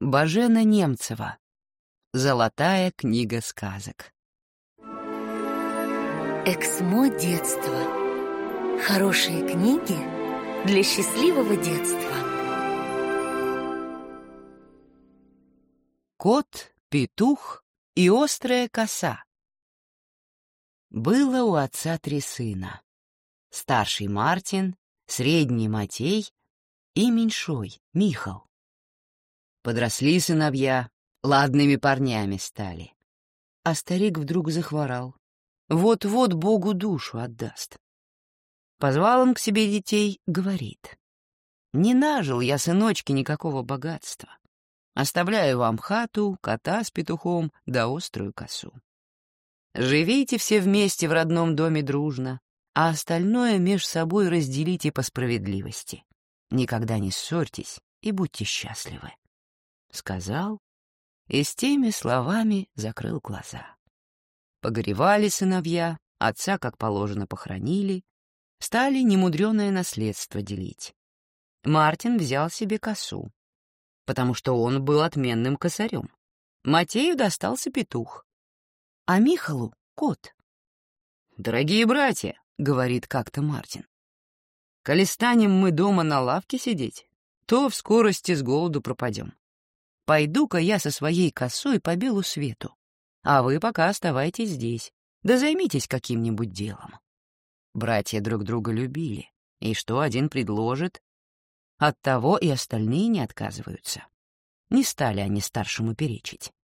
Бажена Немцева. Золотая книга сказок. Эксмо детства. Хорошие книги для счастливого детства. Кот, петух и острая коса. Было у отца три сына. Старший Мартин, средний Матей и меньшой Михал. Подросли сыновья, ладными парнями стали. А старик вдруг захворал. Вот-вот Богу душу отдаст. Позвал он к себе детей, говорит. «Не нажил я, сыночки, никакого богатства. Оставляю вам хату, кота с петухом да острую косу. Живите все вместе в родном доме дружно, а остальное меж собой разделите по справедливости. Никогда не ссорьтесь и будьте счастливы сказал и с теми словами закрыл глаза. Погоревали сыновья, отца, как положено, похоронили, стали немудреное наследство делить. Мартин взял себе косу, потому что он был отменным косарем. Матею достался петух, а Михалу — кот. «Дорогие братья», — говорит как-то Мартин, — «коли станем мы дома на лавке сидеть, то в скорости с голоду пропадем. Пойду-ка я со своей косой по белу свету, а вы пока оставайтесь здесь, да займитесь каким-нибудь делом. Братья друг друга любили, и что один предложит, от того и остальные не отказываются. Не стали они старшему перечить.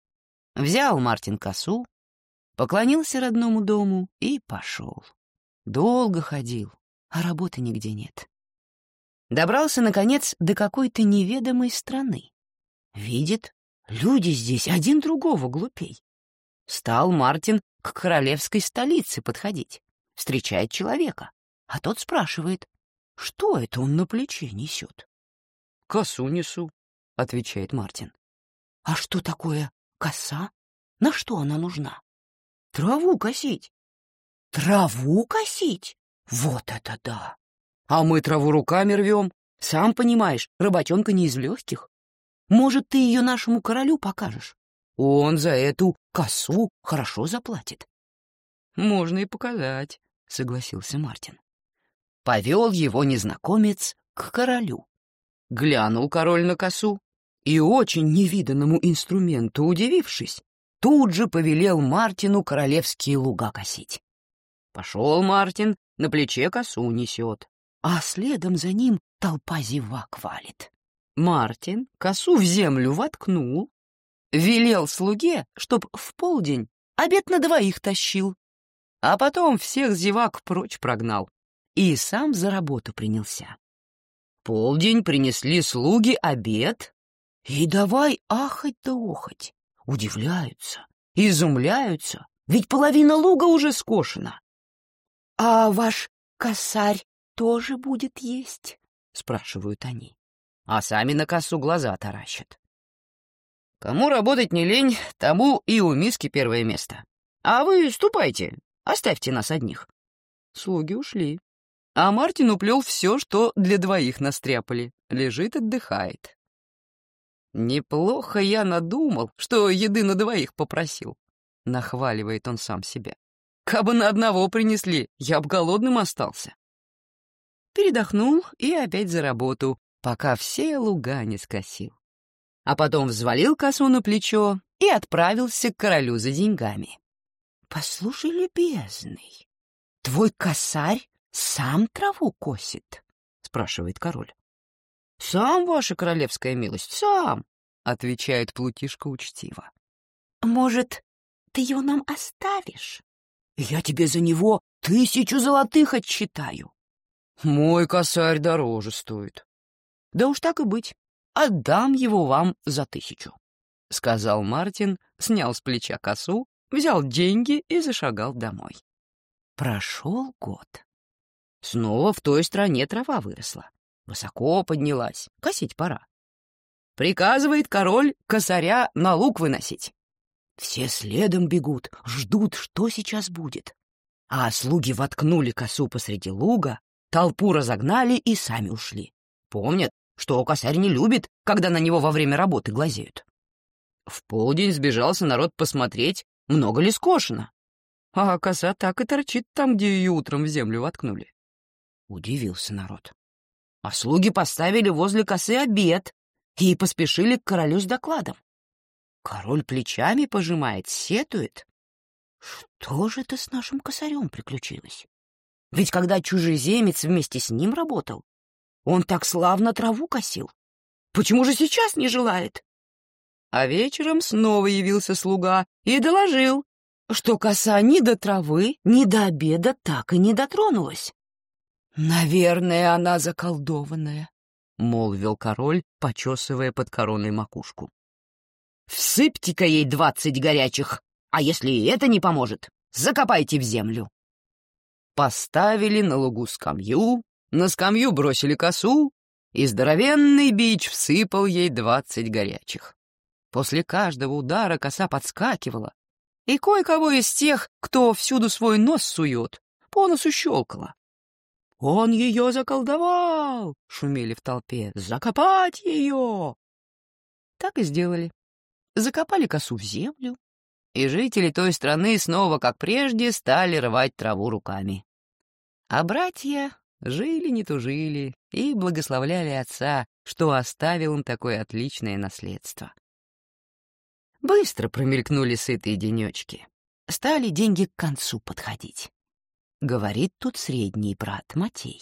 Взял Мартин косу, поклонился родному дому и пошел. Долго ходил, а работы нигде нет. Добрался, наконец, до какой-то неведомой страны. Видит, люди здесь один другого глупей. Стал Мартин к королевской столице подходить, встречает человека, а тот спрашивает, что это он на плече несет. «Косу несу», — отвечает Мартин. «А что такое коса? На что она нужна?» «Траву косить». «Траву косить? Вот это да! А мы траву руками рвем. Сам понимаешь, работенка не из легких. Может, ты ее нашему королю покажешь? Он за эту косу хорошо заплатит. Можно и показать, согласился Мартин. Повел его незнакомец к королю. Глянул король на косу и, очень невиданному инструменту удивившись, тут же повелел Мартину королевские луга косить. Пошел Мартин, на плече косу несет, а следом за ним толпа зевак валит. Мартин косу в землю воткнул, велел слуге, чтоб в полдень обед на двоих тащил, а потом всех зевак прочь прогнал и сам за работу принялся. Полдень принесли слуги обед, и давай ахать да охать, удивляются, изумляются, ведь половина луга уже скошена. — А ваш косарь тоже будет есть? — спрашивают они а сами на кассу глаза таращат. Кому работать не лень, тому и у миски первое место. А вы ступайте, оставьте нас одних. Слуги ушли. А Мартин уплел все, что для двоих настряпали. Лежит, отдыхает. «Неплохо я надумал, что еды на двоих попросил», — нахваливает он сам себя. «Кабы на одного принесли, я б голодным остался». Передохнул и опять за работу, пока все луга не скосил. А потом взвалил косу на плечо и отправился к королю за деньгами. — Послушай, любезный, твой косарь сам траву косит? — спрашивает король. — Сам, ваша королевская милость, сам, — отвечает Плутишка учтиво. — Может, ты его нам оставишь? Я тебе за него тысячу золотых отчитаю. Мой косарь дороже стоит. Да уж так и быть, отдам его вам за тысячу, — сказал Мартин, снял с плеча косу, взял деньги и зашагал домой. Прошел год. Снова в той стране трава выросла, высоко поднялась, косить пора. Приказывает король косаря на луг выносить. Все следом бегут, ждут, что сейчас будет. А слуги воткнули косу посреди луга, толпу разогнали и сами ушли. Помнят, что косарь не любит, когда на него во время работы глазеют. В полдень сбежался народ посмотреть, много ли скошено. А коса так и торчит там, где ее утром в землю воткнули. Удивился народ. А слуги поставили возле косы обед и поспешили к королю с докладом. Король плечами пожимает, сетует. Что же это с нашим косарем приключилось? Ведь когда чужеземец вместе с ним работал, он так славно траву косил. Почему же сейчас не желает? А вечером снова явился слуга и доложил, что коса ни до травы, ни до обеда так и не дотронулась. «Наверное, она заколдованная», — молвил король, почесывая под короной макушку. «Всыпьте-ка ей двадцать горячих, а если и это не поможет, закопайте в землю». Поставили на лугу скамью, на скамью бросили косу, и здоровенный бич всыпал ей двадцать горячих. После каждого удара коса подскакивала, и кое-кого из тех, кто всюду свой нос сует, по носу щелкала. «Он ее заколдовал!» — шумели в толпе. «Закопать ее!» Так и сделали. Закопали косу в землю, и жители той страны снова, как прежде, стали рвать траву руками. А братья жили не тужили и благословляли отца, что оставил им такое отличное наследство. Быстро промелькнули сытые денечки. Стали деньги к концу подходить. Говорит тут средний брат Матей.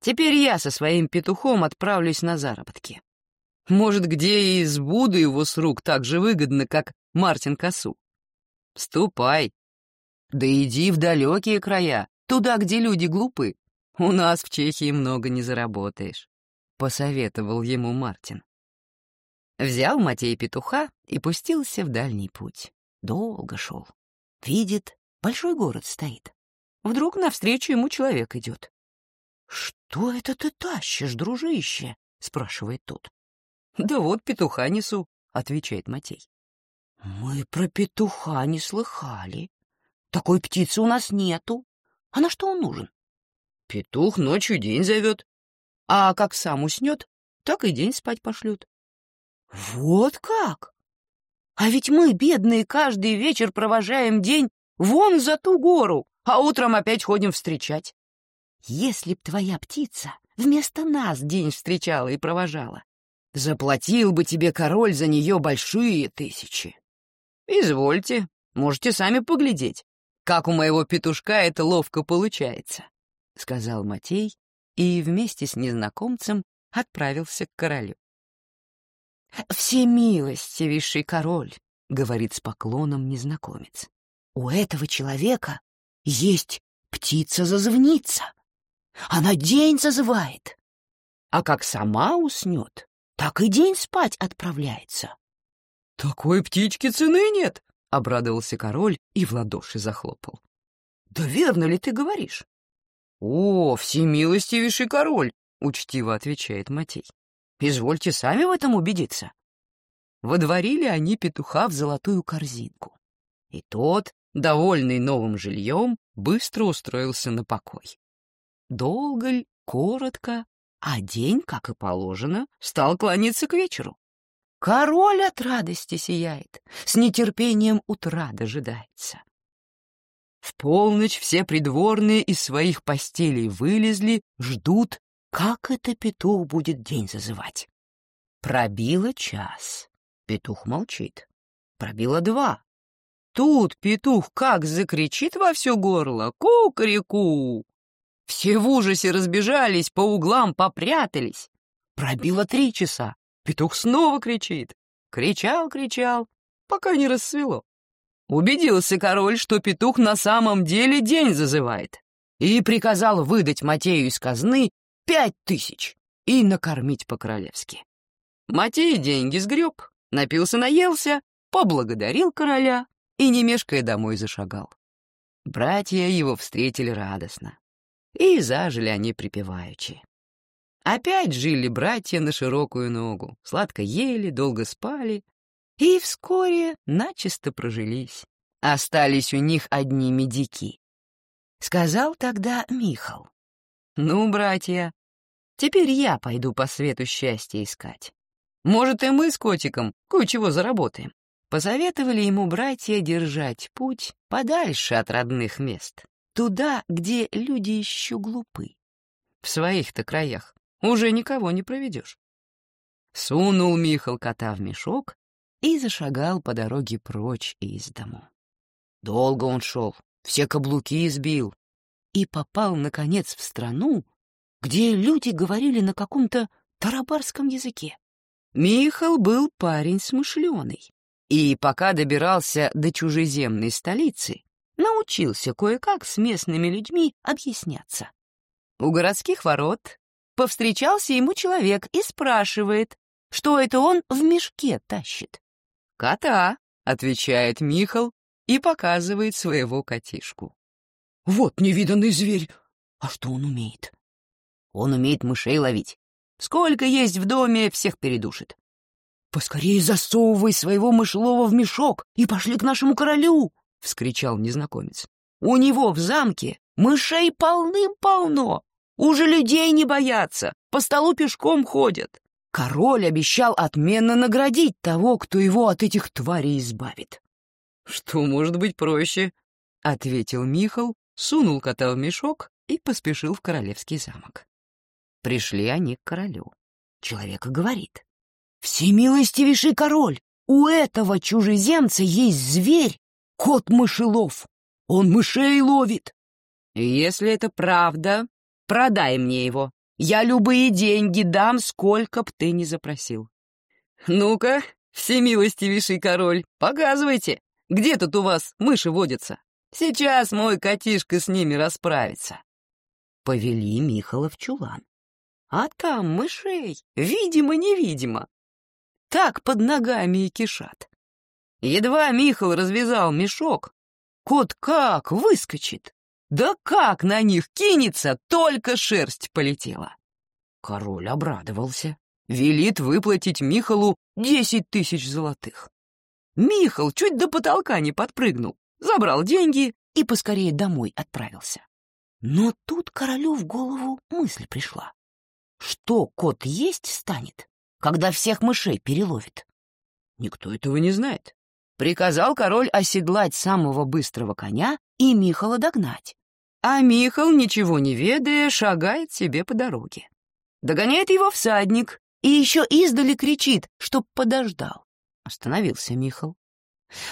Теперь я со своим петухом отправлюсь на заработки. Может, где и сбуду его с рук так же выгодно, как Мартин Косу. Ступай. Да иди в далекие края, туда, где люди глупы. У нас в Чехии много не заработаешь, — посоветовал ему Мартин. Взял Матей петуха и пустился в дальний путь. Долго шел. Видит, большой город стоит. Вдруг навстречу ему человек идет. «Что это ты тащишь, дружище?» — спрашивает тот. «Да вот петуха несу», — отвечает Матей. «Мы про петуха не слыхали. Такой птицы у нас нету. А на что он нужен?» «Петух ночью день зовет. А как сам уснет, так и день спать пошлет. Вот как? А ведь мы, бедные, каждый вечер провожаем день вон за ту гору, а утром опять ходим встречать. Если б твоя птица вместо нас день встречала и провожала, заплатил бы тебе король за нее большие тысячи. Извольте, можете сами поглядеть, как у моего петушка это ловко получается, — сказал Матей и вместе с незнакомцем отправился к королю. «Всемилостивейший король», — говорит с поклоном незнакомец, — «у этого человека есть птица-зазвница. Она день зазывает, а как сама уснет, так и день спать отправляется». «Такой птички цены нет», — обрадовался король и в ладоши захлопал. «Да верно ли ты говоришь?» «О, всемилостивейший король», — учтиво отвечает Матей. Извольте сами в этом убедиться. Водворили они петуха в золотую корзинку. И тот, довольный новым жильем, быстро устроился на покой. Долго ль, коротко, а день, как и положено, стал клониться к вечеру. Король от радости сияет, с нетерпением утра дожидается. В полночь все придворные из своих постелей вылезли, ждут, как это петух будет день зазывать? Пробило час. Петух молчит. Пробило два. Тут петух как закричит во все горло «Ку-ку-ку!». Все в ужасе разбежались, по углам попрятались. Пробило три часа. Петух снова кричит. Кричал, кричал, пока не рассвело. Убедился король, что петух на самом деле день зазывает, и приказал выдать Матею из казны пять тысяч и накормить по-королевски. Матей деньги сгреб, напился-наелся, поблагодарил короля и, не мешкая, домой зашагал. Братья его встретили радостно, и зажили они припеваючи. Опять жили братья на широкую ногу, сладко ели, долго спали, и вскоре начисто прожились. Остались у них одни медики. Сказал тогда Михал. «Ну, братья, Теперь я пойду по свету счастья искать. Может, и мы с котиком кое-чего заработаем. Посоветовали ему братья держать путь подальше от родных мест, туда, где люди еще глупы. В своих-то краях уже никого не проведешь. Сунул Михал кота в мешок и зашагал по дороге прочь из дому. Долго он шел, все каблуки избил и попал, наконец, в страну, где люди говорили на каком-то тарабарском языке. Михал был парень смышленый, и пока добирался до чужеземной столицы, научился кое-как с местными людьми объясняться. У городских ворот повстречался ему человек и спрашивает, что это он в мешке тащит. «Кота», — отвечает Михал и показывает своего котишку. «Вот невиданный зверь! А что он умеет?» «Он умеет мышей ловить. Сколько есть в доме, всех передушит». «Поскорее засовывай своего мышлова в мешок и пошли к нашему королю!» — вскричал незнакомец. «У него в замке мышей полным-полно. Уже людей не боятся, по столу пешком ходят. Король обещал отменно наградить того, кто его от этих тварей избавит. «Что может быть проще?» — ответил Михал, сунул кота в мешок и поспешил в королевский замок. Пришли они к королю. Человек говорит. «Всемилостивейший король, у этого чужеземца есть зверь, кот-мышелов. Он мышей ловит». «Если это правда, продай мне его. Я любые деньги дам, сколько б ты ни запросил». «Ну-ка, всемилостивейший король, показывайте, где тут у вас мыши водятся? Сейчас мой котишка с ними расправится. Повели Михала в чулан. А там мышей, видимо-невидимо. Так под ногами и кишат. Едва Михал развязал мешок, кот как выскочит. Да как на них кинется, только шерсть полетела. Король обрадовался. Велит выплатить Михалу десять тысяч золотых. Михал чуть до потолка не подпрыгнул, забрал деньги и поскорее домой отправился. Но тут королю в голову мысль пришла. Что кот есть станет, когда всех мышей переловит? Никто этого не знает. Приказал король оседлать самого быстрого коня и Михала догнать. А Михал, ничего не ведая, шагает себе по дороге. Догоняет его всадник и еще издали кричит, чтоб подождал. Остановился Михал.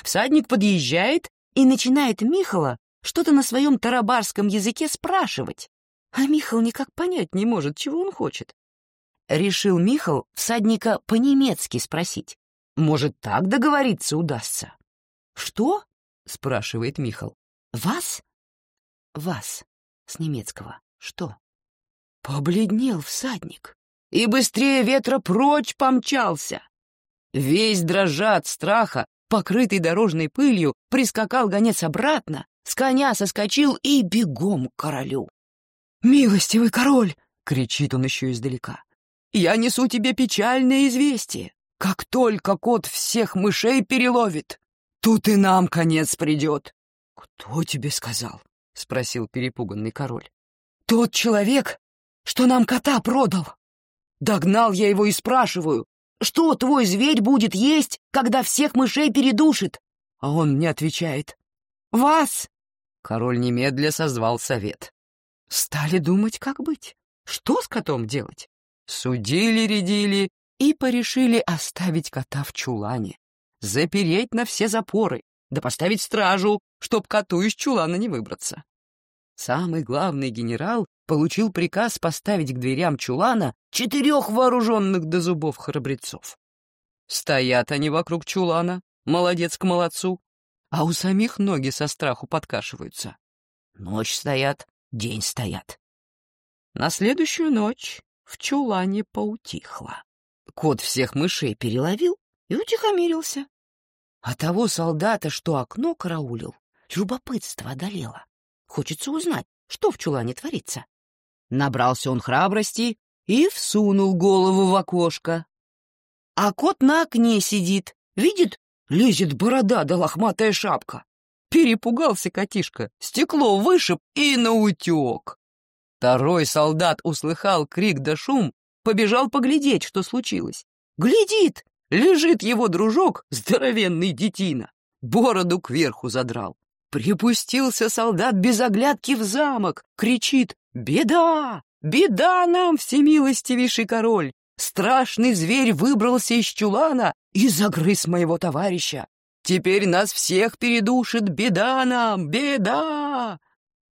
Всадник подъезжает и начинает Михала что-то на своем тарабарском языке спрашивать, а Михал никак понять не может, чего он хочет. Решил Михал всадника по-немецки спросить. Может, так договориться удастся? «Что?» — спрашивает Михал. «Вас?» «Вас» с немецкого. «Что?» Побледнел всадник и быстрее ветра прочь помчался. Весь дрожа от страха, покрытый дорожной пылью, прискакал гонец обратно, с коня соскочил и бегом к королю. «Милостивый король!» — кричит он еще издалека. «Я несу тебе печальное известие. Как только кот всех мышей переловит, тут и нам конец придет». «Кто тебе сказал?» — спросил перепуганный король. «Тот человек, что нам кота продал. Догнал я его и спрашиваю, что твой зверь будет есть, когда всех мышей передушит? А он мне отвечает. Вас! Король немедля созвал совет. Стали думать, как быть. Что с котом делать? Судили-рядили и порешили оставить кота в чулане, запереть на все запоры, да поставить стражу, чтоб коту из чулана не выбраться. Самый главный генерал получил приказ поставить к дверям чулана четырех вооруженных до зубов храбрецов. Стоят они вокруг чулана, молодец к молодцу, а у самих ноги со страху подкашиваются. Ночь стоят, день стоят. На следующую ночь в чулане поутихло. Кот всех мышей переловил и утихомирился. А того солдата, что окно караулил, любопытство одолело. Хочется узнать, что в чулане творится. Набрался он храбрости и всунул голову в окошко. А кот на окне сидит, видит, лезет борода да лохматая шапка. Перепугался котишка, стекло вышиб и наутек. Второй солдат услыхал крик да шум, побежал поглядеть, что случилось. Глядит, лежит его дружок, здоровенный детина, бороду кверху задрал. Припустился солдат без оглядки в замок, кричит «Беда! Беда нам, всемилостивейший король! Страшный зверь выбрался из чулана и загрыз моего товарища. Теперь нас всех передушит, беда нам, беда!»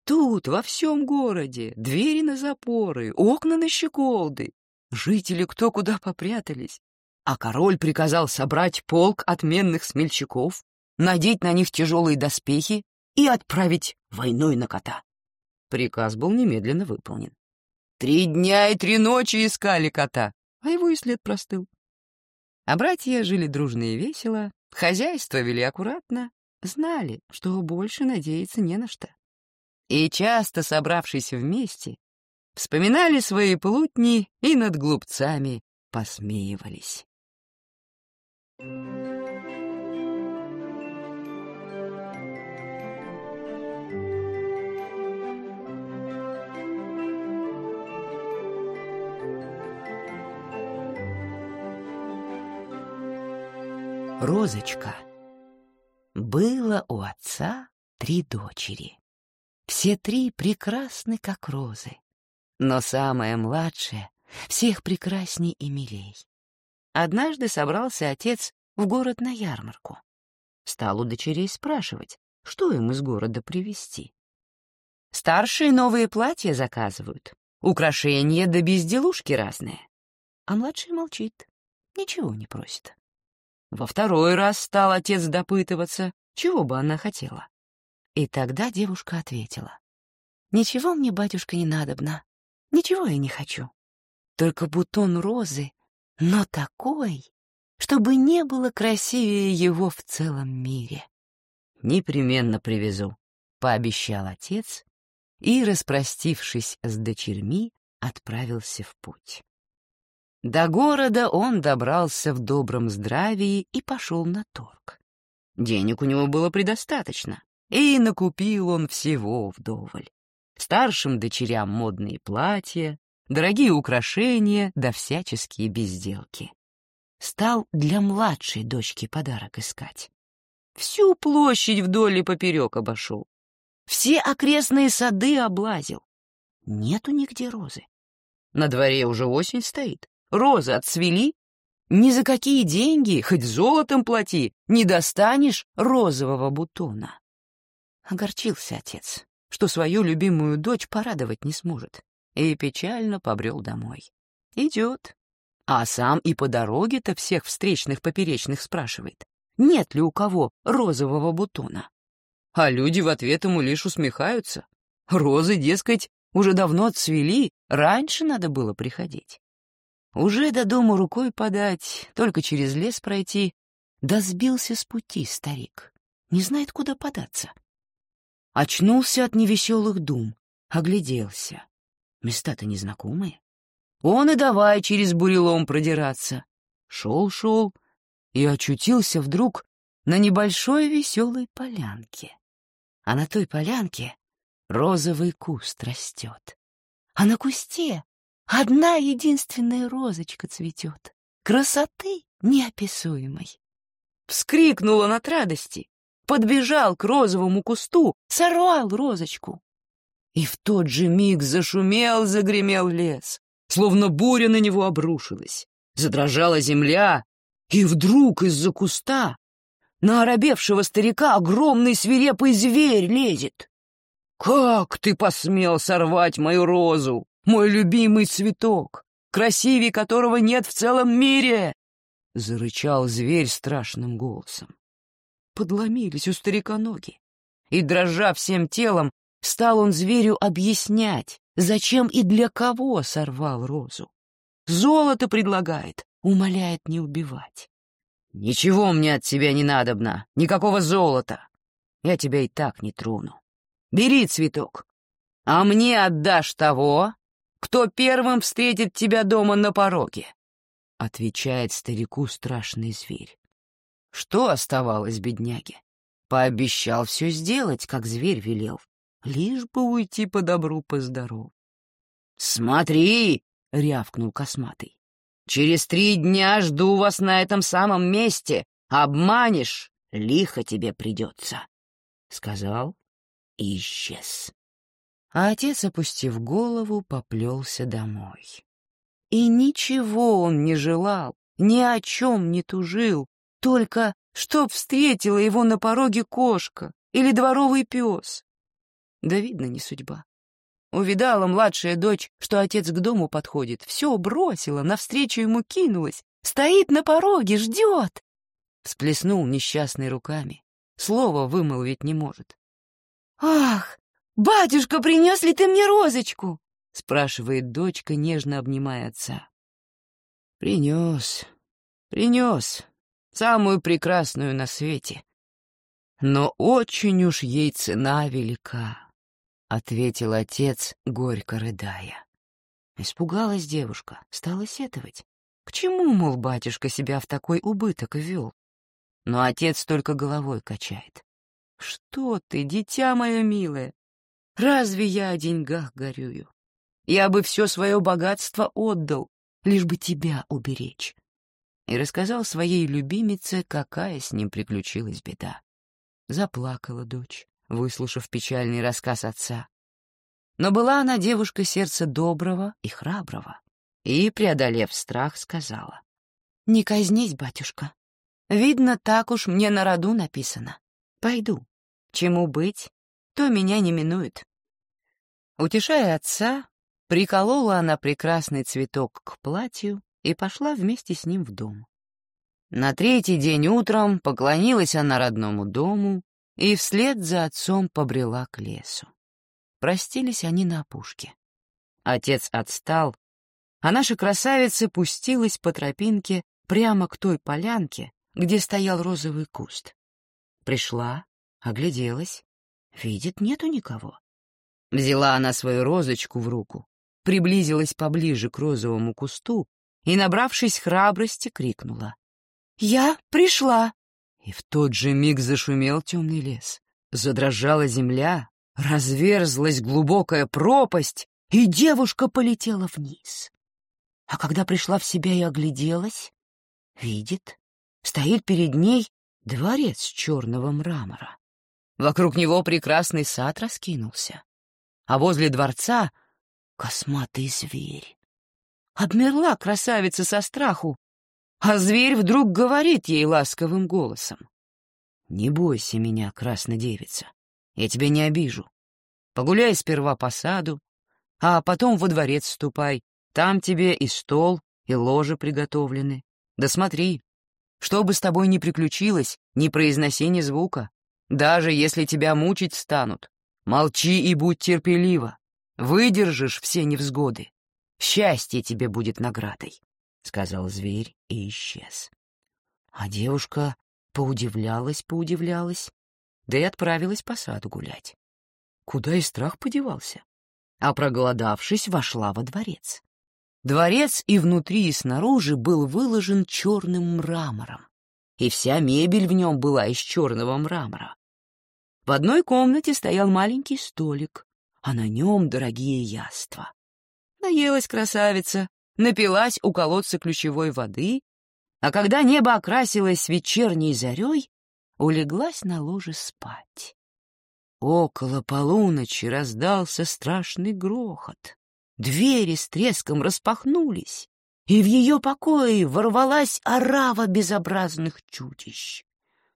Тут, во всем городе, двери на запоры, окна на щеколды. Жители кто куда попрятались. А король приказал собрать полк отменных смельчаков, надеть на них тяжелые доспехи и отправить войной на кота. Приказ был немедленно выполнен. Три дня и три ночи искали кота, а его и след простыл. А братья жили дружно и весело, хозяйство вели аккуратно, знали, что больше надеяться не на что. И часто, собравшись вместе, вспоминали свои плутни и над глупцами посмеивались. Розочка. Было у отца три дочери. Все три прекрасны, как розы. Но самая младшая всех прекрасней и милей. Однажды собрался отец в город на ярмарку. Стал у дочерей спрашивать, что им из города привезти. Старшие новые платья заказывают, украшения да безделушки разные. А младший молчит, ничего не просит. Во второй раз стал отец допытываться, чего бы она хотела. И тогда девушка ответила. «Ничего мне, батюшка, не надобно. Ничего я не хочу. Только бутон розы, но такой, чтобы не было красивее его в целом мире. «Непременно привезу», — пообещал отец и, распростившись с дочерьми, отправился в путь. До города он добрался в добром здравии и пошел на торг. Денег у него было предостаточно, и накупил он всего вдоволь. Старшим дочерям модные платья, дорогие украшения да всяческие безделки. Стал для младшей дочки подарок искать. Всю площадь вдоль и поперек обошел. Все окрестные сады облазил. Нету нигде розы. На дворе уже осень стоит розы отцвели, ни за какие деньги, хоть золотом плати, не достанешь розового бутона. Огорчился отец, что свою любимую дочь порадовать не сможет, и печально побрел домой. Идет, а сам и по дороге-то всех встречных поперечных спрашивает, нет ли у кого розового бутона. А люди в ответ ему лишь усмехаются. Розы, дескать, уже давно отцвели, раньше надо было приходить. Уже до дома рукой подать, только через лес пройти, да сбился с пути старик. Не знает, куда податься. Очнулся от невеселых дум, огляделся. Места-то незнакомые. Он и давай через бурелом продираться. Шел-шел и очутился вдруг на небольшой веселой полянке. А на той полянке розовый куст растет. А на кусте Одна единственная розочка цветет, красоты неописуемой. Вскрикнул он от радости, подбежал к розовому кусту, сорвал розочку. И в тот же миг зашумел, загремел лес, словно буря на него обрушилась. Задрожала земля, и вдруг из-за куста на оробевшего старика огромный свирепый зверь лезет. «Как ты посмел сорвать мою розу?» мой любимый цветок, красивее которого нет в целом мире!» — зарычал зверь страшным голосом. Подломились у старика ноги, и, дрожа всем телом, стал он зверю объяснять, зачем и для кого сорвал розу. Золото предлагает, умоляет не убивать. «Ничего мне от тебя не надобно, никакого золота. Я тебя и так не трону. Бери цветок, а мне отдашь того, кто первым встретит тебя дома на пороге?» — отвечает старику страшный зверь. Что оставалось бедняге? Пообещал все сделать, как зверь велел, лишь бы уйти по добру, по здорову. «Смотри!» — рявкнул косматый. «Через три дня жду вас на этом самом месте. Обманешь, лихо тебе придется», — сказал и исчез. А отец, опустив голову, поплелся домой. И ничего он не желал, ни о чем не тужил, только чтоб встретила его на пороге кошка или дворовый пес. Да, видно, не судьба. Увидала младшая дочь, что отец к дому подходит, все бросила, навстречу ему кинулась, стоит на пороге, ждет. Всплеснул несчастной руками, слова вымолвить не может. «Ах, батюшка, принес ли ты мне розочку?» — спрашивает дочка, нежно обнимая отца. «Принес, принес, самую прекрасную на свете. Но очень уж ей цена велика», — ответил отец, горько рыдая. Испугалась девушка, стала сетовать. К чему, мол, батюшка себя в такой убыток ввел? Но отец только головой качает. «Что ты, дитя мое милое? Разве я о деньгах горюю? Я бы все свое богатство отдал, лишь бы тебя уберечь. И рассказал своей любимице, какая с ним приключилась беда. Заплакала дочь, выслушав печальный рассказ отца. Но была она девушка сердца доброго и храброго, и, преодолев страх, сказала. «Не казнись, батюшка. Видно, так уж мне на роду написано. Пойду. Чему быть, то меня не минует». Утешая отца, Приколола она прекрасный цветок к платью и пошла вместе с ним в дом. На третий день утром поклонилась она родному дому и вслед за отцом побрела к лесу. Простились они на опушке. Отец отстал, а наша красавица пустилась по тропинке прямо к той полянке, где стоял розовый куст. Пришла, огляделась, видит, нету никого. Взяла она свою розочку в руку, приблизилась поближе к розовому кусту и, набравшись храбрости, крикнула. «Я пришла!» И в тот же миг зашумел темный лес. Задрожала земля, разверзлась глубокая пропасть, и девушка полетела вниз. А когда пришла в себя и огляделась, видит, стоит перед ней дворец черного мрамора. Вокруг него прекрасный сад раскинулся, а возле дворца косматый зверь. Обмерла красавица со страху, а зверь вдруг говорит ей ласковым голосом. «Не бойся меня, красная девица, я тебя не обижу. Погуляй сперва по саду, а потом во дворец ступай, там тебе и стол, и ложе приготовлены. Да смотри, что бы с тобой ни приключилось, не произноси ни звука, даже если тебя мучить станут. Молчи и будь терпелива. Выдержишь все невзгоды. Счастье тебе будет наградой, — сказал зверь и исчез. А девушка поудивлялась, поудивлялась, да и отправилась по саду гулять. Куда и страх подевался? А проголодавшись, вошла во дворец. Дворец и внутри, и снаружи был выложен черным мрамором, и вся мебель в нем была из черного мрамора. В одной комнате стоял маленький столик, а на нем дорогие яства. Наелась красавица, напилась у колодца ключевой воды, а когда небо окрасилось вечерней зарей, улеглась на ложе спать. Около полуночи раздался страшный грохот. Двери с треском распахнулись, и в ее покое ворвалась орава безобразных чудищ.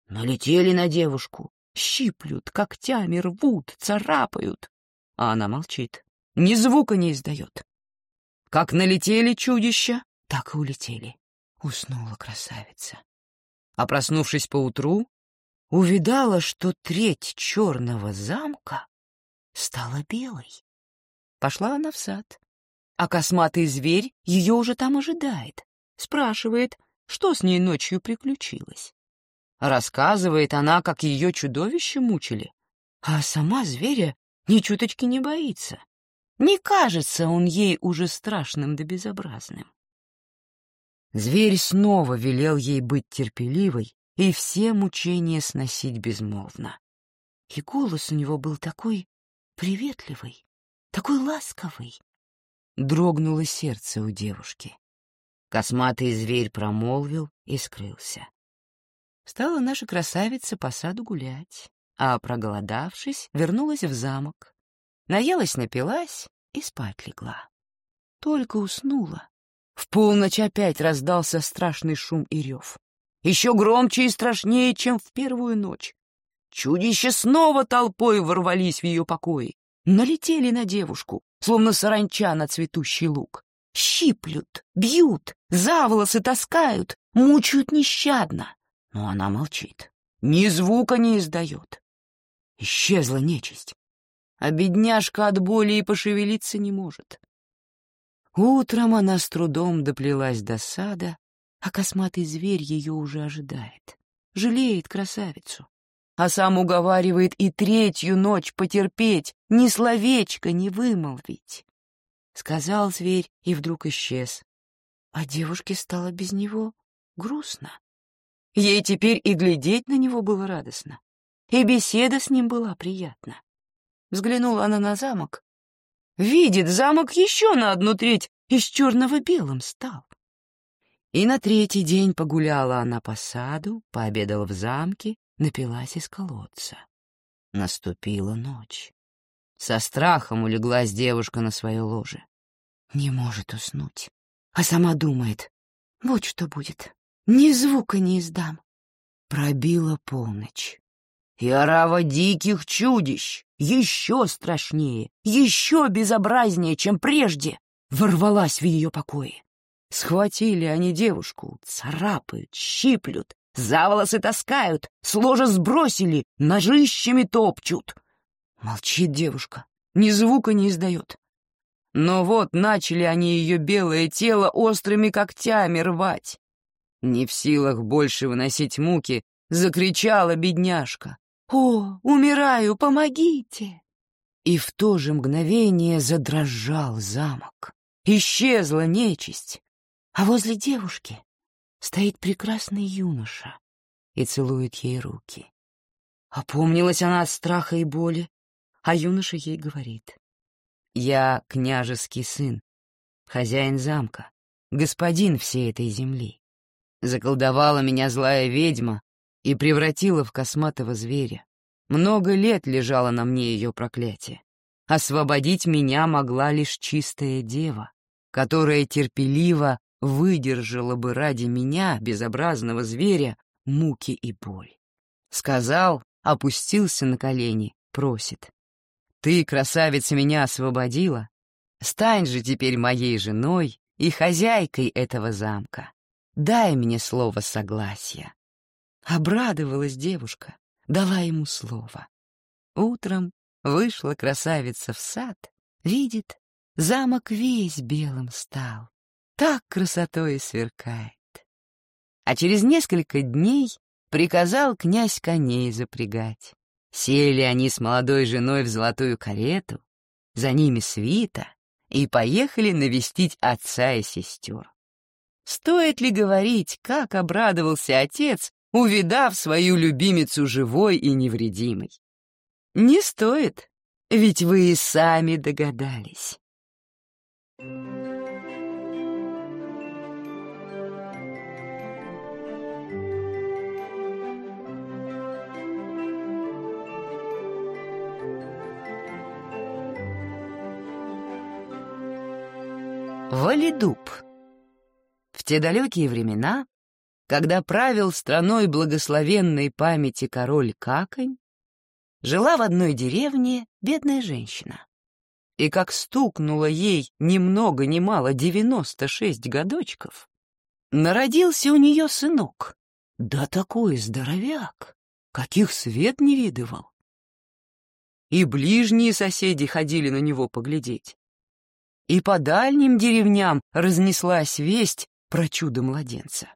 Налетели на девушку, щиплют, когтями рвут, царапают а она молчит, ни звука не издает. Как налетели чудища, так и улетели. Уснула красавица. А проснувшись поутру, увидала, что треть черного замка стала белой. Пошла она в сад, а косматый зверь ее уже там ожидает, спрашивает, что с ней ночью приключилось. Рассказывает она, как ее чудовище мучили, а сама зверя ни чуточки не боится. Не кажется он ей уже страшным да безобразным. Зверь снова велел ей быть терпеливой и все мучения сносить безмолвно. И голос у него был такой приветливый, такой ласковый. дрогнуло сердце у девушки. Косматый зверь промолвил и скрылся. Стала наша красавица по саду гулять, а, проголодавшись, вернулась в замок. Наелась, напилась и спать легла. Только уснула. В полночь опять раздался страшный шум и рев. Еще громче и страшнее, чем в первую ночь. Чудища снова толпой ворвались в ее покои, налетели на девушку, словно саранча на цветущий луг. Щиплют, бьют, за волосы таскают, мучают нещадно. Но она молчит, ни звука не издает. Исчезла нечисть, а бедняжка от боли и пошевелиться не может. Утром она с трудом доплелась до сада, а косматый зверь ее уже ожидает. Жалеет красавицу, а сам уговаривает и третью ночь потерпеть, ни словечко не вымолвить. Сказал зверь и вдруг исчез. А девушке стало без него грустно. Ей теперь и глядеть на него было радостно, и беседа с ним была приятна. Взглянула она на замок. Видит, замок еще на одну треть из черного белым стал. И на третий день погуляла она по саду, пообедала в замке, напилась из колодца. Наступила ночь. Со страхом улеглась девушка на свое ложе. Не может уснуть, а сама думает, вот что будет, ни звука не издам. Пробила полночь. И орава диких чудищ, еще страшнее, еще безобразнее, чем прежде, ворвалась в ее покои. Схватили они девушку, царапают, щиплют, за волосы таскают, с ложа сбросили, ножищами топчут. Молчит девушка, ни звука не издает. Но вот начали они ее белое тело острыми когтями рвать. Не в силах больше выносить муки, закричала бедняжка. «О, умираю, помогите!» И в то же мгновение задрожал замок. Исчезла нечисть, а возле девушки стоит прекрасный юноша и целует ей руки. Опомнилась она от страха и боли, а юноша ей говорит. «Я княжеский сын, хозяин замка, господин всей этой земли. Заколдовала меня злая ведьма и превратила в косматого зверя. Много лет лежало на мне ее проклятие. Освободить меня могла лишь чистая дева, которая терпеливо выдержала бы ради меня, безобразного зверя, муки и боль. Сказал, опустился на колени, просит. «Ты, красавица, меня освободила? Стань же теперь моей женой и хозяйкой этого замка. Дай мне слово согласия». Обрадовалась девушка, дала ему слово. Утром вышла красавица в сад, видит, замок весь белым стал так красотой сверкает. А через несколько дней приказал князь коней запрягать. Сели они с молодой женой в золотую карету, за ними свита, и поехали навестить отца и сестер. Стоит ли говорить, как обрадовался отец, увидав свою любимицу живой и невредимой? Не стоит, ведь вы и сами догадались. Валидуб. В те далекие времена, когда правил страной благословенной памяти король Каконь, жила в одной деревне бедная женщина. И как стукнуло ей ни много ни мало девяносто шесть годочков, народился у нее сынок, да такой здоровяк, каких свет не видывал. И ближние соседи ходили на него поглядеть и по дальним деревням разнеслась весть про чудо-младенца.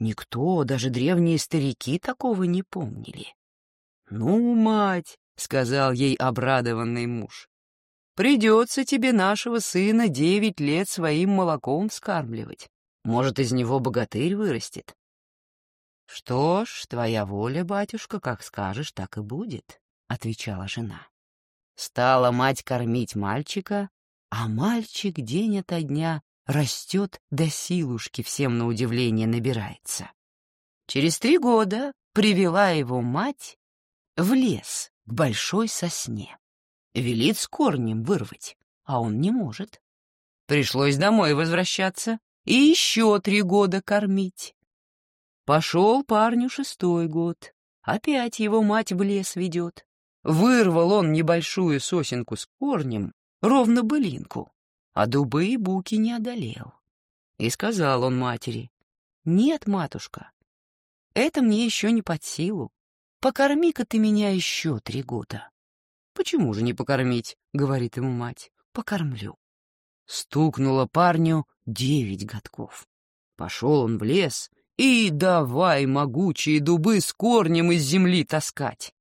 Никто, даже древние старики, такого не помнили. «Ну, мать», — сказал ей обрадованный муж, — «придется тебе нашего сына девять лет своим молоком вскармливать. Может, из него богатырь вырастет». «Что ж, твоя воля, батюшка, как скажешь, так и будет», — отвечала жена. Стала мать кормить мальчика, А мальчик день ото дня растет до силушки, всем на удивление набирается. Через три года привела его мать в лес к большой сосне. Велит с корнем вырвать, а он не может. Пришлось домой возвращаться и еще три года кормить. Пошел парню шестой год. Опять его мать в лес ведет. Вырвал он небольшую сосенку с корнем, ровно былинку, а дубы и буки не одолел. И сказал он матери, «Нет, матушка, это мне еще не под силу. Покорми-ка ты меня еще три года». «Почему же не покормить?» — говорит ему мать. «Покормлю». Стукнуло парню девять годков. Пошел он в лес и давай могучие дубы с корнем из земли таскать.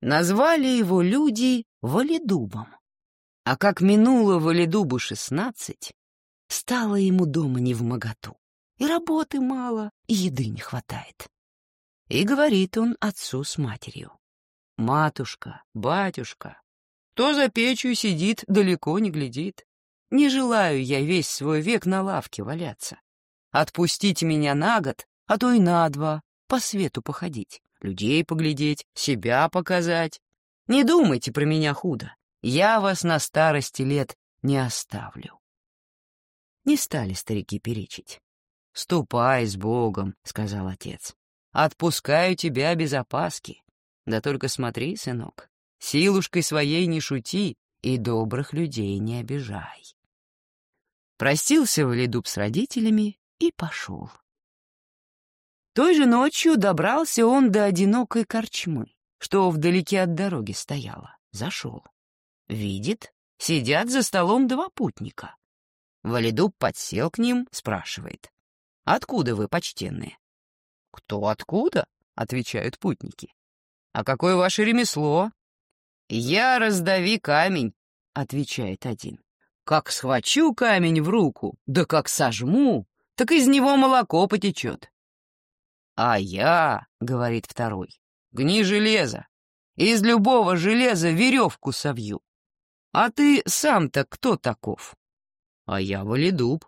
Назвали его люди Валидубом. А как минуло Валидубу шестнадцать, стало ему дома не в моготу. И работы мало, и еды не хватает. И говорит он отцу с матерью. «Матушка, батюшка, кто за печью сидит, далеко не глядит. Не желаю я весь свой век на лавке валяться. Отпустите меня на год, а то и на два, по свету походить, людей поглядеть, себя показать. Не думайте про меня худо, я вас на старости лет не оставлю. Не стали старики перечить. «Ступай с Богом», — сказал отец. «Отпускаю тебя без опаски. Да только смотри, сынок, силушкой своей не шути и добрых людей не обижай». Простился Валидуб с родителями и пошел. Той же ночью добрался он до одинокой корчмы, что вдалеке от дороги стояла. Зашел. Видит, сидят за столом два путника. Валидуб подсел к ним, спрашивает. «Откуда вы, почтенные?» «Кто откуда?» — отвечают путники. «А какое ваше ремесло?» «Я раздави камень», — отвечает один. Как схвачу камень в руку, да как сожму, так из него молоко потечет. А я, — говорит второй, — гни железо. Из любого железа веревку совью. А ты сам-то кто таков? А я валидуб.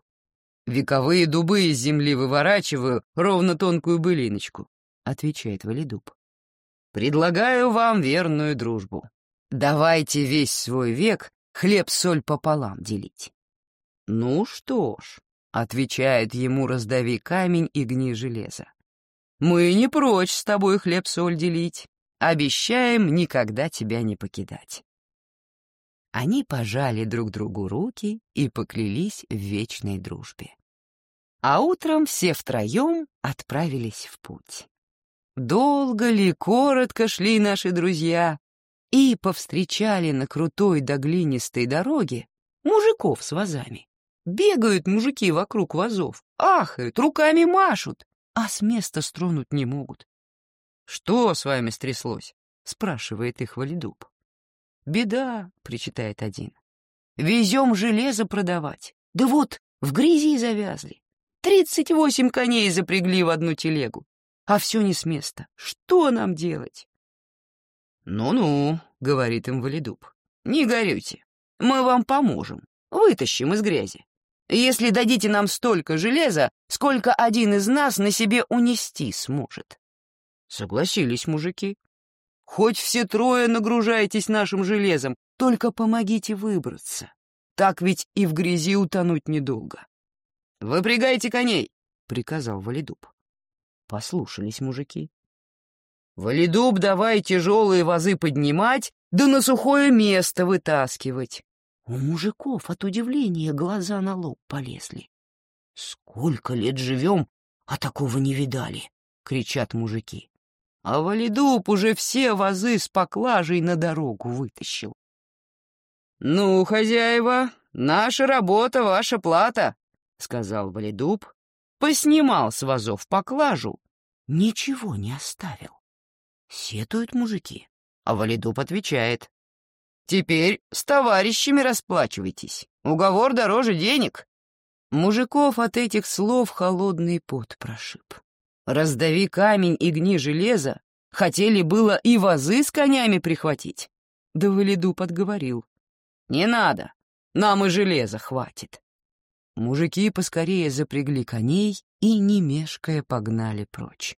Вековые дубы из земли выворачиваю ровно тонкую былиночку, — отвечает валидуб. Предлагаю вам верную дружбу. Давайте весь свой век хлеб-соль пополам делить. «Ну что ж», — отвечает ему раздави камень и гни железо, «мы не прочь с тобой хлеб-соль делить, обещаем никогда тебя не покидать». Они пожали друг другу руки и поклялись в вечной дружбе. А утром все втроем отправились в путь. Долго ли, коротко шли наши друзья, и повстречали на крутой до глинистой дороге мужиков с вазами. Бегают мужики вокруг вазов, ахают, руками машут, а с места стронуть не могут. «Что с вами стряслось?» — спрашивает их Валидуб. «Беда», — причитает один. «Везем железо продавать. Да вот, в грязи завязли. Тридцать восемь коней запрягли в одну телегу. А все не с места. Что нам делать?» «Ну-ну», — говорит им Валидуб, — «не горюйте, мы вам поможем, вытащим из грязи. Если дадите нам столько железа, сколько один из нас на себе унести сможет». Согласились мужики. «Хоть все трое нагружайтесь нашим железом, только помогите выбраться. Так ведь и в грязи утонуть недолго». «Выпрягайте коней», — приказал Валидуб. Послушались мужики. Валидуб давай тяжелые вазы поднимать, да на сухое место вытаскивать. У мужиков от удивления глаза на лоб полезли. «Сколько лет живем, а такого не видали!» — кричат мужики. А Валидуб уже все вазы с поклажей на дорогу вытащил. «Ну, хозяева, наша работа, ваша плата», — сказал Валидуб, поснимал с вазов поклажу, ничего не оставил. Сетуют мужики. А Валидуб отвечает. «Теперь с товарищами расплачивайтесь. Уговор дороже денег». Мужиков от этих слов холодный пот прошиб. Раздави камень и гни железо, хотели было и вазы с конями прихватить. Да Валидуб отговорил. «Не надо. Нам и железа хватит. Мужики поскорее запрягли коней и, не мешкая, погнали прочь.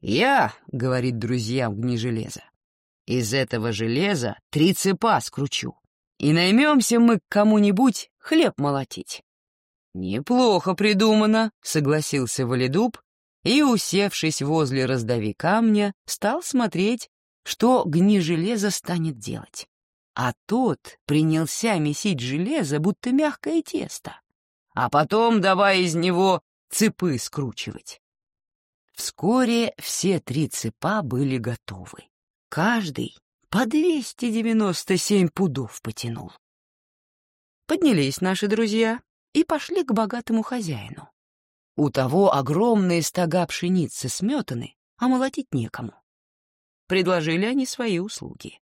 «Я, — говорит друзьям гни железа, — из этого железа три цепа скручу, и наймемся мы к кому-нибудь хлеб молотить». «Неплохо придумано», — согласился Валидуб, и, усевшись возле раздави камня, стал смотреть, что гни железа станет делать. А тот принялся месить железо, будто мягкое тесто, а потом давай из него цепы скручивать. Вскоре все три цепа были готовы. Каждый по 297 пудов потянул. Поднялись наши друзья и пошли к богатому хозяину. У того огромные стога пшеницы сметаны, а молотить некому. Предложили они свои услуги.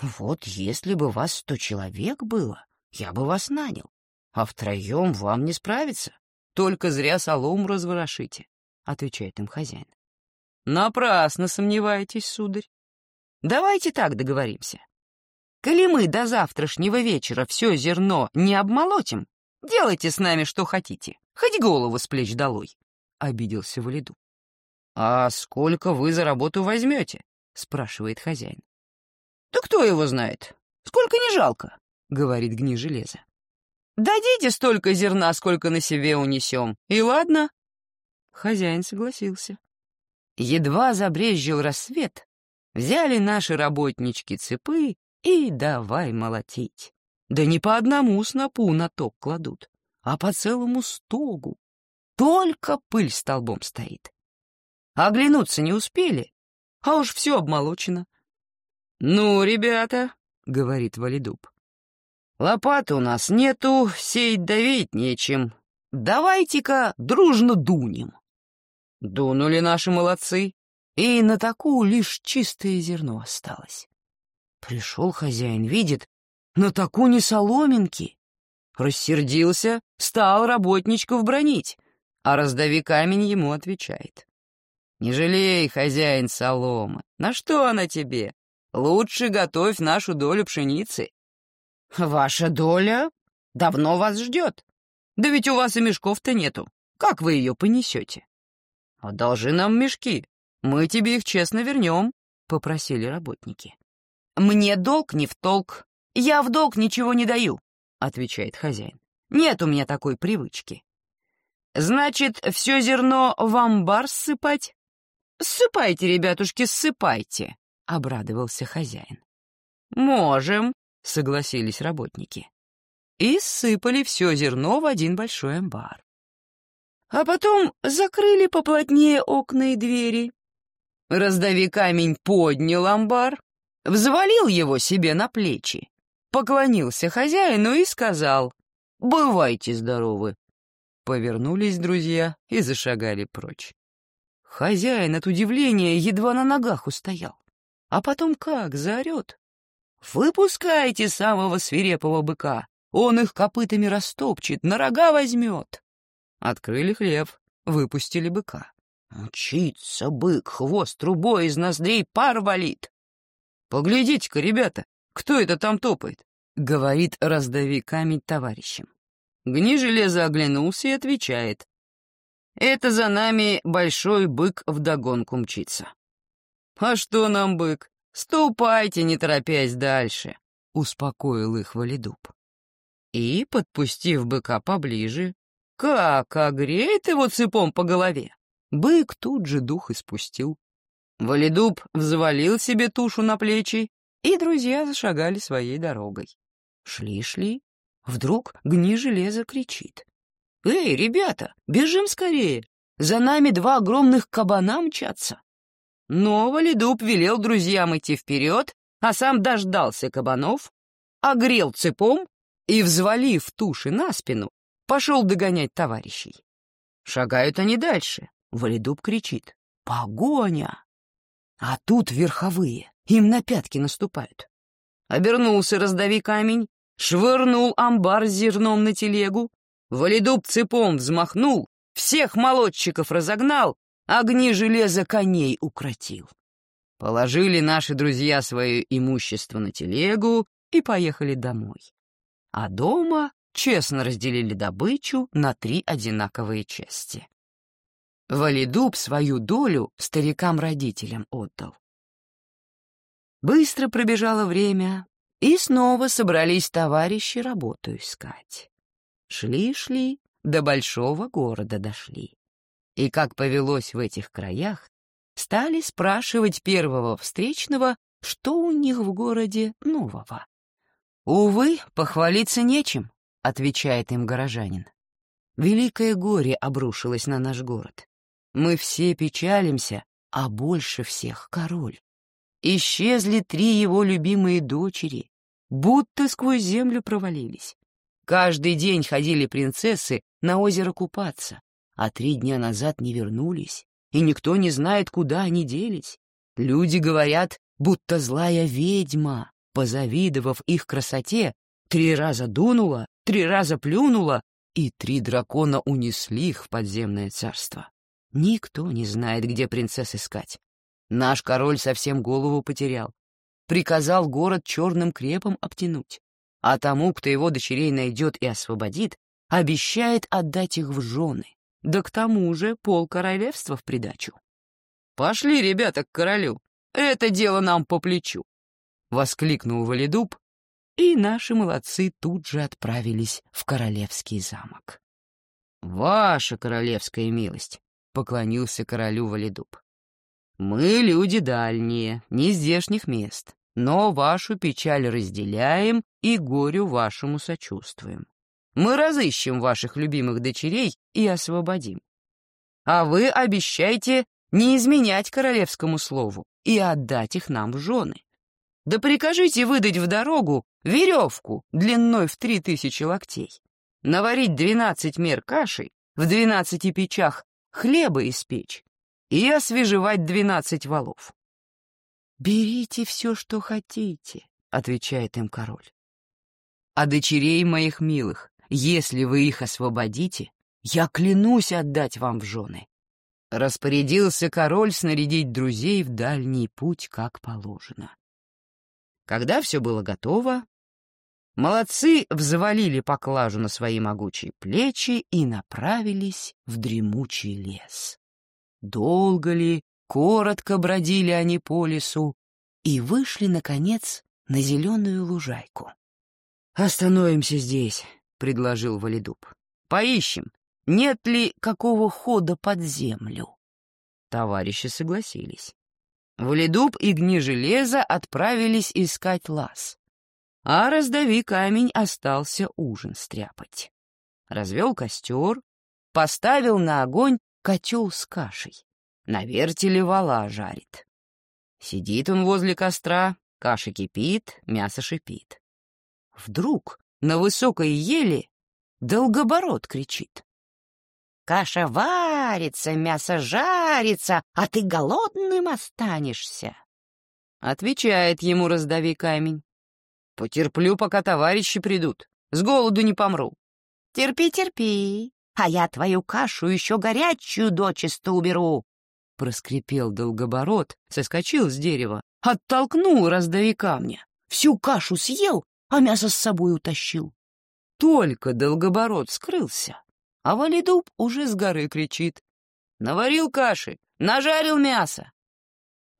«Вот если бы вас сто человек было, я бы вас нанял, а втроем вам не справиться, только зря солому разворошите», — отвечает им хозяин. «Напрасно сомневаетесь, сударь. Давайте так договоримся. Коли мы до завтрашнего вечера все зерно не обмолотим, делайте с нами что хотите, хоть голову с плеч долой», — обиделся Валиду. «А сколько вы за работу возьмете?» — спрашивает хозяин. «Да кто его знает? Сколько не жалко», — говорит гни железа. «Дадите столько зерна, сколько на себе унесем, и ладно». Хозяин согласился. Едва забрезжил рассвет, взяли наши работнички цепы и давай молотить. Да не по одному снопу на ток кладут, а по целому стогу. Только пыль столбом стоит. Оглянуться не успели, а уж все обмолочено. «Ну, ребята», — говорит Валидуб, — «лопаты у нас нету, сеять давить нечем. Давайте-ка дружно дунем». Дунули наши молодцы, и на такую лишь чистое зерно осталось. Пришел хозяин, видит, на таку не соломинки. Рассердился, стал работничков бронить, а раздави камень ему отвечает. «Не жалей, хозяин соломы, на что она тебе? Лучше готовь нашу долю пшеницы. Ваша доля давно вас ждет. Да ведь у вас и мешков-то нету. Как вы ее понесете? Одолжи нам мешки. Мы тебе их честно вернем, — попросили работники. Мне долг не в толк. Я в долг ничего не даю, — отвечает хозяин. Нет у меня такой привычки. Значит, все зерно в амбар ссыпать? Ссыпайте, ребятушки, ссыпайте обрадовался хозяин. «Можем», — согласились работники. И сыпали все зерно в один большой амбар. А потом закрыли поплотнее окна и двери. Раздави камень поднял амбар, взвалил его себе на плечи, поклонился хозяину и сказал «Бывайте здоровы». Повернулись друзья и зашагали прочь. Хозяин от удивления едва на ногах устоял а потом как заорет. «Выпускайте самого свирепого быка, он их копытами растопчет, на рога возьмет». Открыли хлев, выпустили быка. Мчится бык, хвост трубой из ноздрей пар валит. «Поглядите-ка, ребята, кто это там топает?» — говорит раздави камень товарищам. Гни железо оглянулся и отвечает. «Это за нами большой бык вдогонку мчится». «А что нам, бык? Ступайте, не торопясь дальше», — успокоил их Валидуб. И, подпустив быка поближе, как огреет его цепом по голове, бык тут же дух испустил. Валидуб взвалил себе тушу на плечи, и друзья зашагали своей дорогой. Шли-шли, вдруг гни железо кричит. «Эй, ребята, бежим скорее! За нами два огромных кабана мчатся!» Но Валидуб велел друзьям идти вперед, а сам дождался кабанов, огрел цепом и, взвалив туши на спину, пошел догонять товарищей. Шагают они дальше. Валидуб кричит «Погоня!» А тут верховые, им на пятки наступают. Обернулся раздави камень, швырнул амбар зерном на телегу, Валидуб цепом взмахнул, всех молодчиков разогнал, огни железа коней укротил. Положили наши друзья свое имущество на телегу и поехали домой. а дома честно разделили добычу на три одинаковые части. Валидуб свою долю старикам-родителям отдал. Быстро пробежало время, и снова собрались товарищи работу искать. Шли-шли, до большого города дошли. И, как повелось в этих краях, стали спрашивать первого встречного, что у них в городе нового. «Увы, похвалиться нечем», — отвечает им горожанин. «Великое горе обрушилось на наш город. Мы все печалимся, а больше всех король. Исчезли три его любимые дочери, будто сквозь землю провалились. Каждый день ходили принцессы на озеро купаться, а три дня назад не вернулись, и никто не знает, куда они делись. Люди говорят, будто злая ведьма, позавидовав их красоте, три раза дунула, три раза плюнула, и три дракона унесли их в подземное царство. Никто не знает, где принцесс искать. Наш король совсем голову потерял. Приказал город черным крепом обтянуть. А тому, кто его дочерей найдет и освободит, обещает отдать их в жены. Да к тому же пол королевства в придачу. «Пошли, ребята, к королю. Это дело нам по плечу!» — воскликнул Валидуб, и наши молодцы тут же отправились в королевский замок. «Ваша королевская милость!» — поклонился королю Валидуб. «Мы люди дальние, не здешних мест, но вашу печаль разделяем и горю вашему сочувствуем. Мы разыщем ваших любимых дочерей и освободим. А вы обещайте не изменять королевскому слову и отдать их нам в жены. Да прикажите выдать в дорогу веревку длиной в три тысячи локтей, наварить двенадцать мер каши, в двенадцати печах хлеба испечь и освежевать двенадцать валов. «Берите все, что хотите», — отвечает им король. «А дочерей моих милых, если вы их освободите, я клянусь отдать вам в жены». Распорядился король снарядить друзей в дальний путь, как положено. Когда все было готово, молодцы взвалили поклажу на свои могучие плечи и направились в дремучий лес. Долго ли, коротко бродили они по лесу и вышли, наконец, на зеленую лужайку. «Остановимся здесь», — предложил Валидуб. «Поищем, нет ли какого хода под землю». Товарищи согласились. Валидуб и Гни Железа отправились искать лаз, а раздави камень остался ужин стряпать. Развел костер, поставил на огонь котел с кашей. На вертеле вала жарит. Сидит он возле костра, каша кипит, мясо шипит. Вдруг на высокой еле долгоборот кричит. «Каша варится, мясо жарится, а ты голодным останешься!» Отвечает ему раздави камень. «Потерплю, пока товарищи придут. С голоду не помру». «Терпи, терпи, а я твою кашу еще горячую дочисто уберу!» Проскрипел долгоборот, соскочил с дерева, оттолкнул раздави камня. Всю кашу съел, а мясо с собой утащил. Только долгоборот скрылся, а Валидуб уже с горы кричит. «Наварил каши, нажарил мясо!»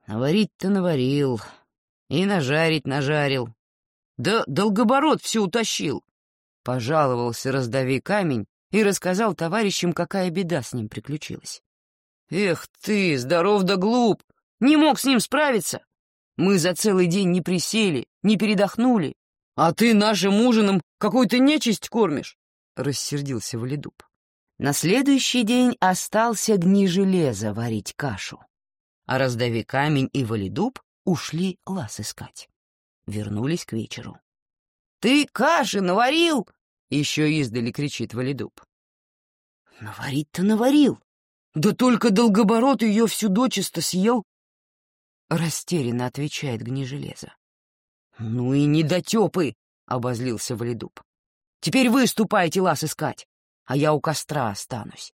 Наварить-то наварил, и нажарить нажарил. Да долгоборот все утащил. Пожаловался раздави камень и рассказал товарищам, какая беда с ним приключилась. «Эх ты, здоров да глуп! Не мог с ним справиться! Мы за целый день не присели, не передохнули, а ты нашим ужином какую-то нечисть кормишь!» — рассердился Валидуб. На следующий день остался гни железа варить кашу, а раздави камень и Валидуб ушли лаз искать. Вернулись к вечеру. «Ты каши наварил!» — еще издали кричит Валидуб. «Наварить-то наварил! Да только долгоборот ее всю дочисто съел!» Растерянно отвечает Гнижелезо. «Ну и недотепы!» — обозлился Валидуб. «Теперь вы ступайте лаз искать, а я у костра останусь».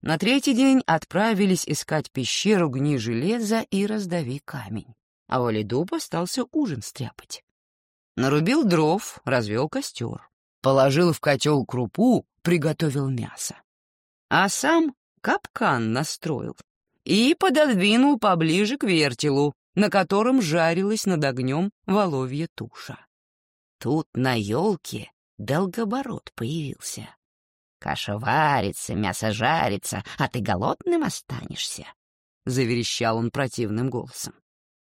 На третий день отправились искать пещеру гни железа и раздави камень, а Валидуб остался ужин стряпать. Нарубил дров, развел костер. Положил в котел крупу, приготовил мясо. А сам капкан настроил и пододвинул поближе к вертелу, на котором жарилась над огнем воловья туша. Тут на елке долгобород появился. «Каша варится, мясо жарится, а ты голодным останешься», — заверещал он противным голосом.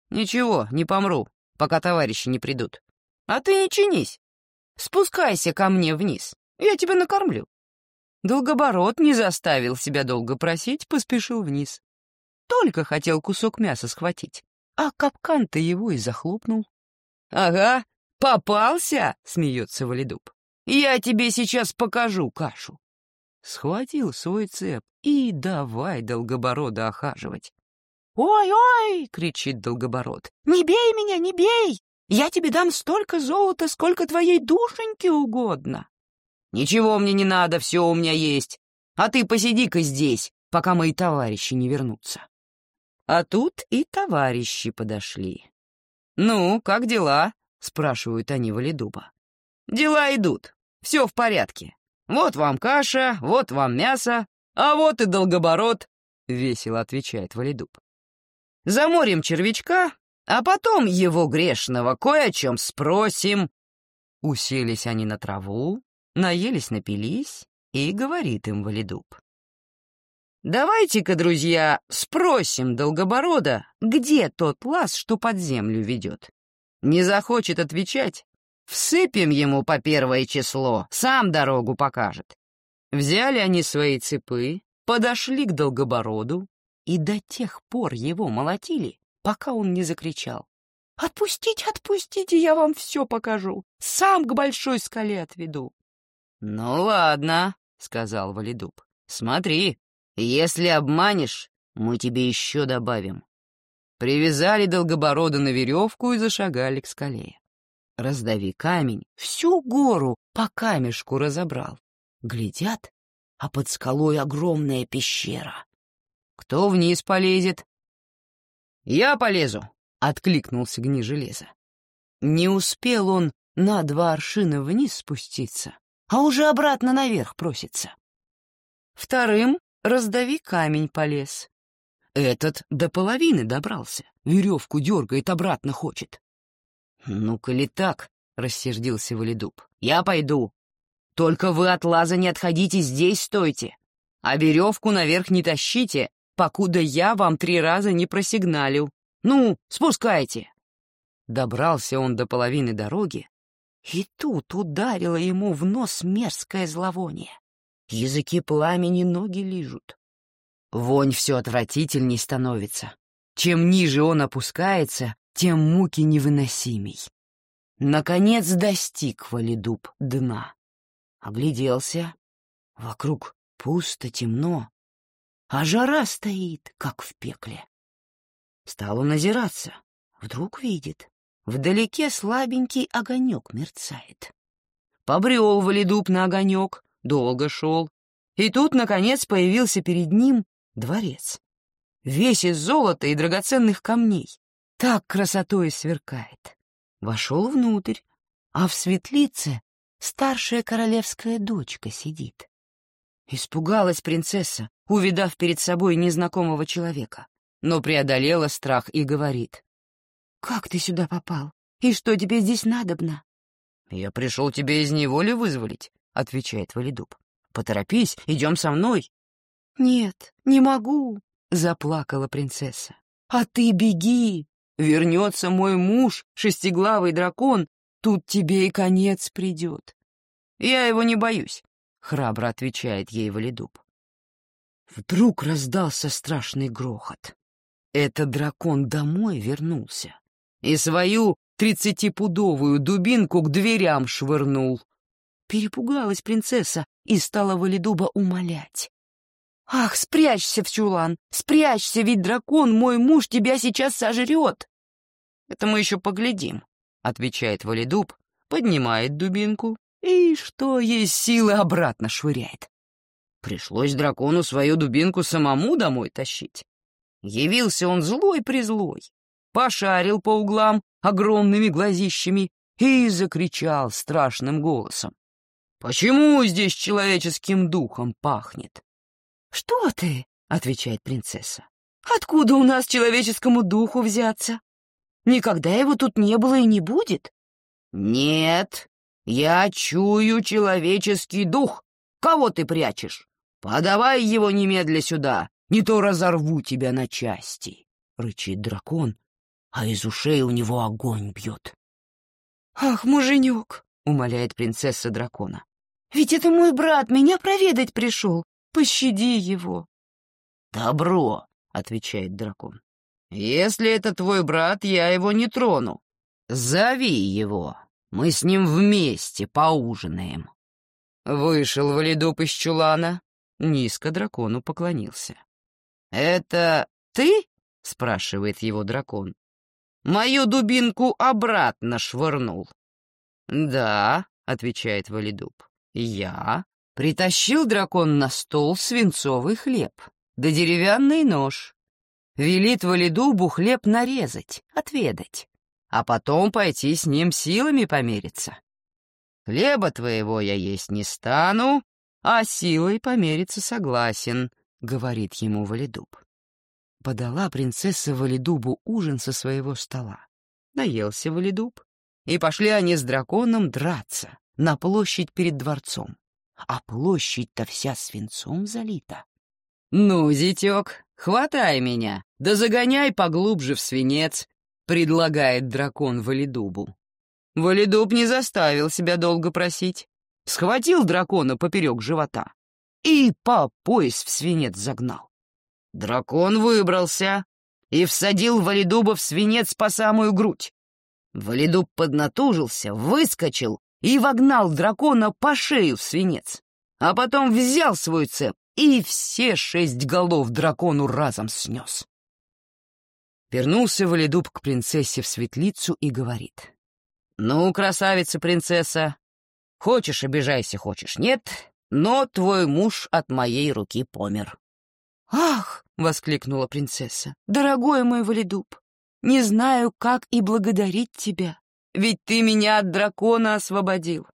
«Ничего, не помру, пока товарищи не придут. А ты не чинись. Спускайся ко мне вниз, я тебя накормлю». Долгобород не заставил себя долго просить, поспешил вниз. Только хотел кусок мяса схватить, а капкан-то его и захлопнул. «Ага, попался!» — смеется Валидуб. «Я тебе сейчас покажу кашу». Схватил свой цеп и давай Долгоборода охаживать. «Ой-ой!» — кричит Долгобород. «Не бей меня, не бей! Я тебе дам столько золота, сколько твоей душеньке угодно». «Ничего мне не надо, все у меня есть. А ты посиди-ка здесь, пока мои товарищи не вернутся». А тут и товарищи подошли. «Ну, как дела?» — спрашивают они Валидуба. «Дела идут. Все в порядке. Вот вам каша, вот вам мясо, а вот и долгобород», — весело отвечает Валидуб. «Заморим червячка, а потом его грешного кое о чем спросим». Уселись они на траву, наелись, напились, и говорит им Валидуб. Давайте-ка, друзья, спросим Долгоборода, где тот лаз, что под землю ведет. Не захочет отвечать? Всыпем ему по первое число, сам дорогу покажет. Взяли они свои цепы, подошли к Долгобороду и до тех пор его молотили, пока он не закричал. «Отпустите, отпустите, я вам все покажу, сам к большой скале отведу». «Ну ладно», — сказал Валидуб, — «смотри, если обманешь, мы тебе еще добавим. Привязали Долгоборода на веревку и зашагали к скале. Раздави камень, всю гору по камешку разобрал. Глядят, а под скалой огромная пещера. Кто вниз полезет? «Я полезу», — откликнулся гни железа. Не успел он на два аршина вниз спуститься, а уже обратно наверх просится. Вторым раздави камень полез. Этот до половины добрался, веревку дергает, обратно хочет. «Ну-ка ли так?» — рассердился Валидуб. «Я пойду. Только вы от лаза не отходите, здесь стойте. А веревку наверх не тащите, покуда я вам три раза не просигналил. Ну, спускайте!» Добрался он до половины дороги, и тут ударило ему в нос мерзкое зловоние. Языки пламени ноги лижут. Вонь все отвратительней становится. Чем ниже он опускается, тем муки невыносимей. Наконец достиг валидуб дна. Огляделся. Вокруг пусто, темно. А жара стоит, как в пекле. Стал он озираться. Вдруг видит. Вдалеке слабенький огонек мерцает. Побрел валидуб на огонек, долго шел. И тут, наконец, появился перед ним дворец. Весь из золота и драгоценных камней. Так красотой сверкает. Вошел внутрь, а в светлице старшая королевская дочка сидит. Испугалась принцесса, увидав перед собой незнакомого человека, но преодолела страх и говорит. «Как ты сюда попал? И что тебе здесь надобно?» «Я пришел тебя из неволи вызволить отвечает Валидуб. «Поторопись, идем со мной». «Нет, не могу», — заплакала принцесса. «А ты беги! Вернется мой муж, шестиглавый дракон, тут тебе и конец придет». «Я его не боюсь», — храбро отвечает ей Валидуб. Вдруг раздался страшный грохот. Это дракон домой вернулся и свою тридцатипудовую дубинку к дверям швырнул. Перепугалась принцесса и стала Валидуба умолять. «Ах, спрячься в чулан! Спрячься, ведь дракон, мой муж, тебя сейчас сожрет!» «Это мы еще поглядим», — отвечает Валидуб, поднимает дубинку и, что есть силы, обратно швыряет. Пришлось дракону свою дубинку самому домой тащить. Явился он злой-призлой, пошарил по углам огромными глазищами и закричал страшным голосом. «Почему здесь человеческим духом пахнет?» «Что ты?» — отвечает принцесса. «Откуда у нас человеческому духу взяться? Никогда его тут не было и не будет». «Нет, я чую человеческий дух. Кого ты прячешь? Подавай его немедля сюда, не то разорву тебя на части», — рычит дракон, а из ушей у него огонь бьет. «Ах, муженек!» — умоляет принцесса дракона. «Ведь это мой брат меня проведать пришел. Пощади его». «Добро», — отвечает дракон. «Если это твой брат, я его не трону. Зови его, мы с ним вместе поужинаем». Вышел Валидоп из чулана, низко дракону поклонился. «Это ты?» — спрашивает его дракон. «Мою дубинку обратно швырнул». «Да», — отвечает Валидуб, — «я притащил дракон на стол свинцовый хлеб, да деревянный нож. Велит Валидубу хлеб нарезать, отведать, а потом пойти с ним силами помериться. Хлеба твоего я есть не стану, а силой помериться согласен», — говорит ему Валидуб. Подала принцесса Валидубу ужин со своего стола. Наелся Валидуб, и пошли они с драконом драться на площадь перед дворцом. А площадь-то вся свинцом залита. «Ну, зятек, хватай меня, да загоняй поглубже в свинец», — предлагает дракон Валидубу. Валидуб не заставил себя долго просить. Схватил дракона поперек живота и по пояс в свинец загнал. Дракон выбрался и всадил Валидуба в свинец по самую грудь. Валидуб поднатужился, выскочил и вогнал дракона по шею в свинец, а потом взял свой цеп и все шесть голов дракону разом снес. Вернулся Валидуб к принцессе в светлицу и говорит. «Ну, красавица-принцесса, хочешь обижайся, хочешь нет, но твой муж от моей руки помер». «Ах!» — воскликнула принцесса. «Дорогой мой Валидуб, не знаю, как и благодарить тебя, ведь ты меня от дракона освободил.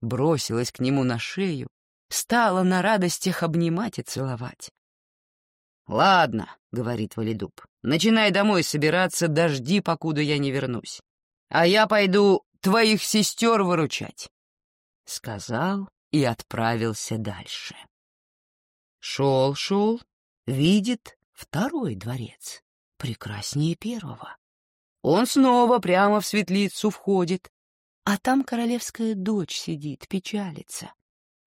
Бросилась к нему на шею, стала на радостях обнимать и целовать. «Ладно», — говорит Валидуб, — «начинай домой собираться, дожди, покуда я не вернусь. А я пойду твоих сестер выручать». Сказал и отправился дальше. Шел, шел, видит второй дворец прекраснее первого. Он снова прямо в светлицу входит, а там королевская дочь сидит, печалится.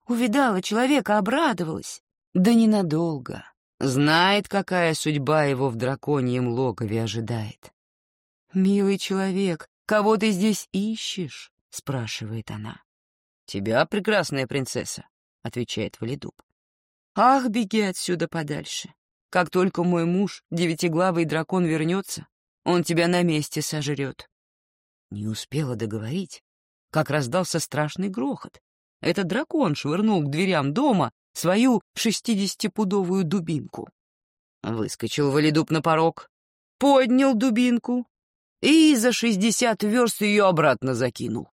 Увидала человека, обрадовалась. Да ненадолго. Знает, какая судьба его в драконьем логове ожидает. «Милый человек, кого ты здесь ищешь?» — спрашивает она. «Тебя, прекрасная принцесса», — отвечает Валидуб. «Ах, беги отсюда подальше. Как только мой муж, девятиглавый дракон, вернется, он тебя на месте сожрет. Не успела договорить, как раздался страшный грохот. Этот дракон швырнул к дверям дома свою шестидесятипудовую дубинку. Выскочил Валидуб на порог, поднял дубинку и за шестьдесят верст ее обратно закинул.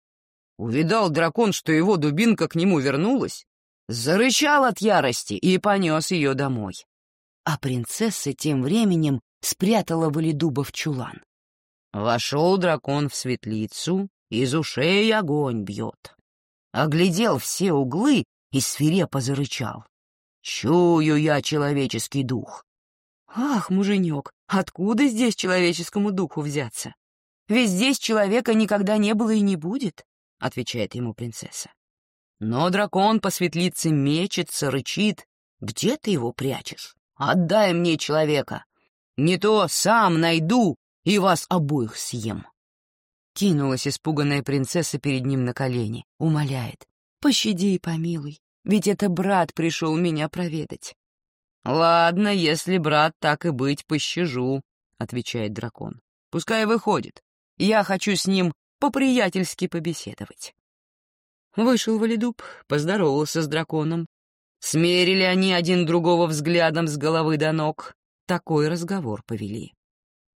Увидал дракон, что его дубинка к нему вернулась, зарычал от ярости и понес ее домой а принцесса тем временем спрятала Валидуба в чулан. Вошел дракон в светлицу, из ушей огонь бьет. Оглядел все углы и свирепо зарычал. «Чую я человеческий дух!» «Ах, муженек, откуда здесь человеческому духу взяться? Ведь здесь человека никогда не было и не будет», — отвечает ему принцесса. Но дракон по светлице мечется, рычит. «Где ты его прячешь?» Отдай мне человека. Не то сам найду и вас обоих съем. Кинулась испуганная принцесса перед ним на колени, умоляет. «Пощади и помилуй, ведь это брат пришел меня проведать». «Ладно, если брат, так и быть, пощажу», — отвечает дракон. «Пускай выходит. Я хочу с ним по-приятельски побеседовать». Вышел Валидуб, поздоровался с драконом, Смерили они один другого взглядом с головы до ног. Такой разговор повели.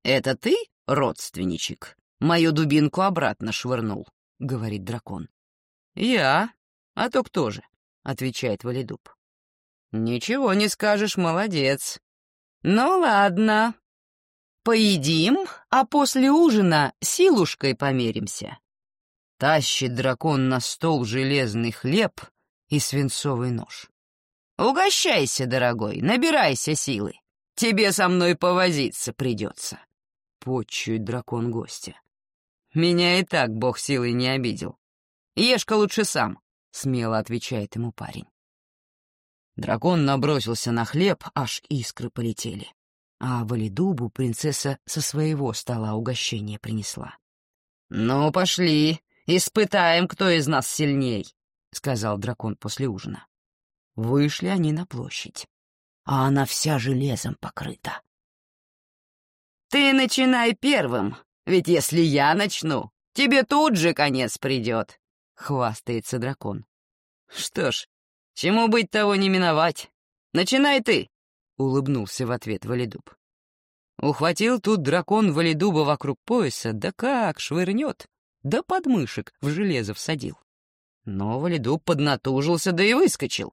«Это ты, родственничек, мою дубинку обратно швырнул?» — говорит дракон. «Я? А то кто же?» — отвечает Валидуб. «Ничего не скажешь, молодец. Ну ладно. Поедим, а после ужина силушкой померимся». Тащит дракон на стол железный хлеб и свинцовый нож. «Угощайся, дорогой, набирайся силы. Тебе со мной повозиться придется», — почует дракон гостя. «Меня и так бог силой не обидел. Ешь-ка лучше сам», — смело отвечает ему парень. Дракон набросился на хлеб, аж искры полетели. А Валидубу принцесса со своего стола угощение принесла. «Ну, пошли, испытаем, кто из нас сильней», — сказал дракон после ужина. Вышли они на площадь, а она вся железом покрыта. «Ты начинай первым, ведь если я начну, тебе тут же конец придет», — хвастается дракон. «Что ж, чему быть того не миновать. Начинай ты», — улыбнулся в ответ Валидуб. Ухватил тут дракон Валидуба вокруг пояса, да как швырнет, да подмышек в железо всадил. Но Валидуб поднатужился, да и выскочил.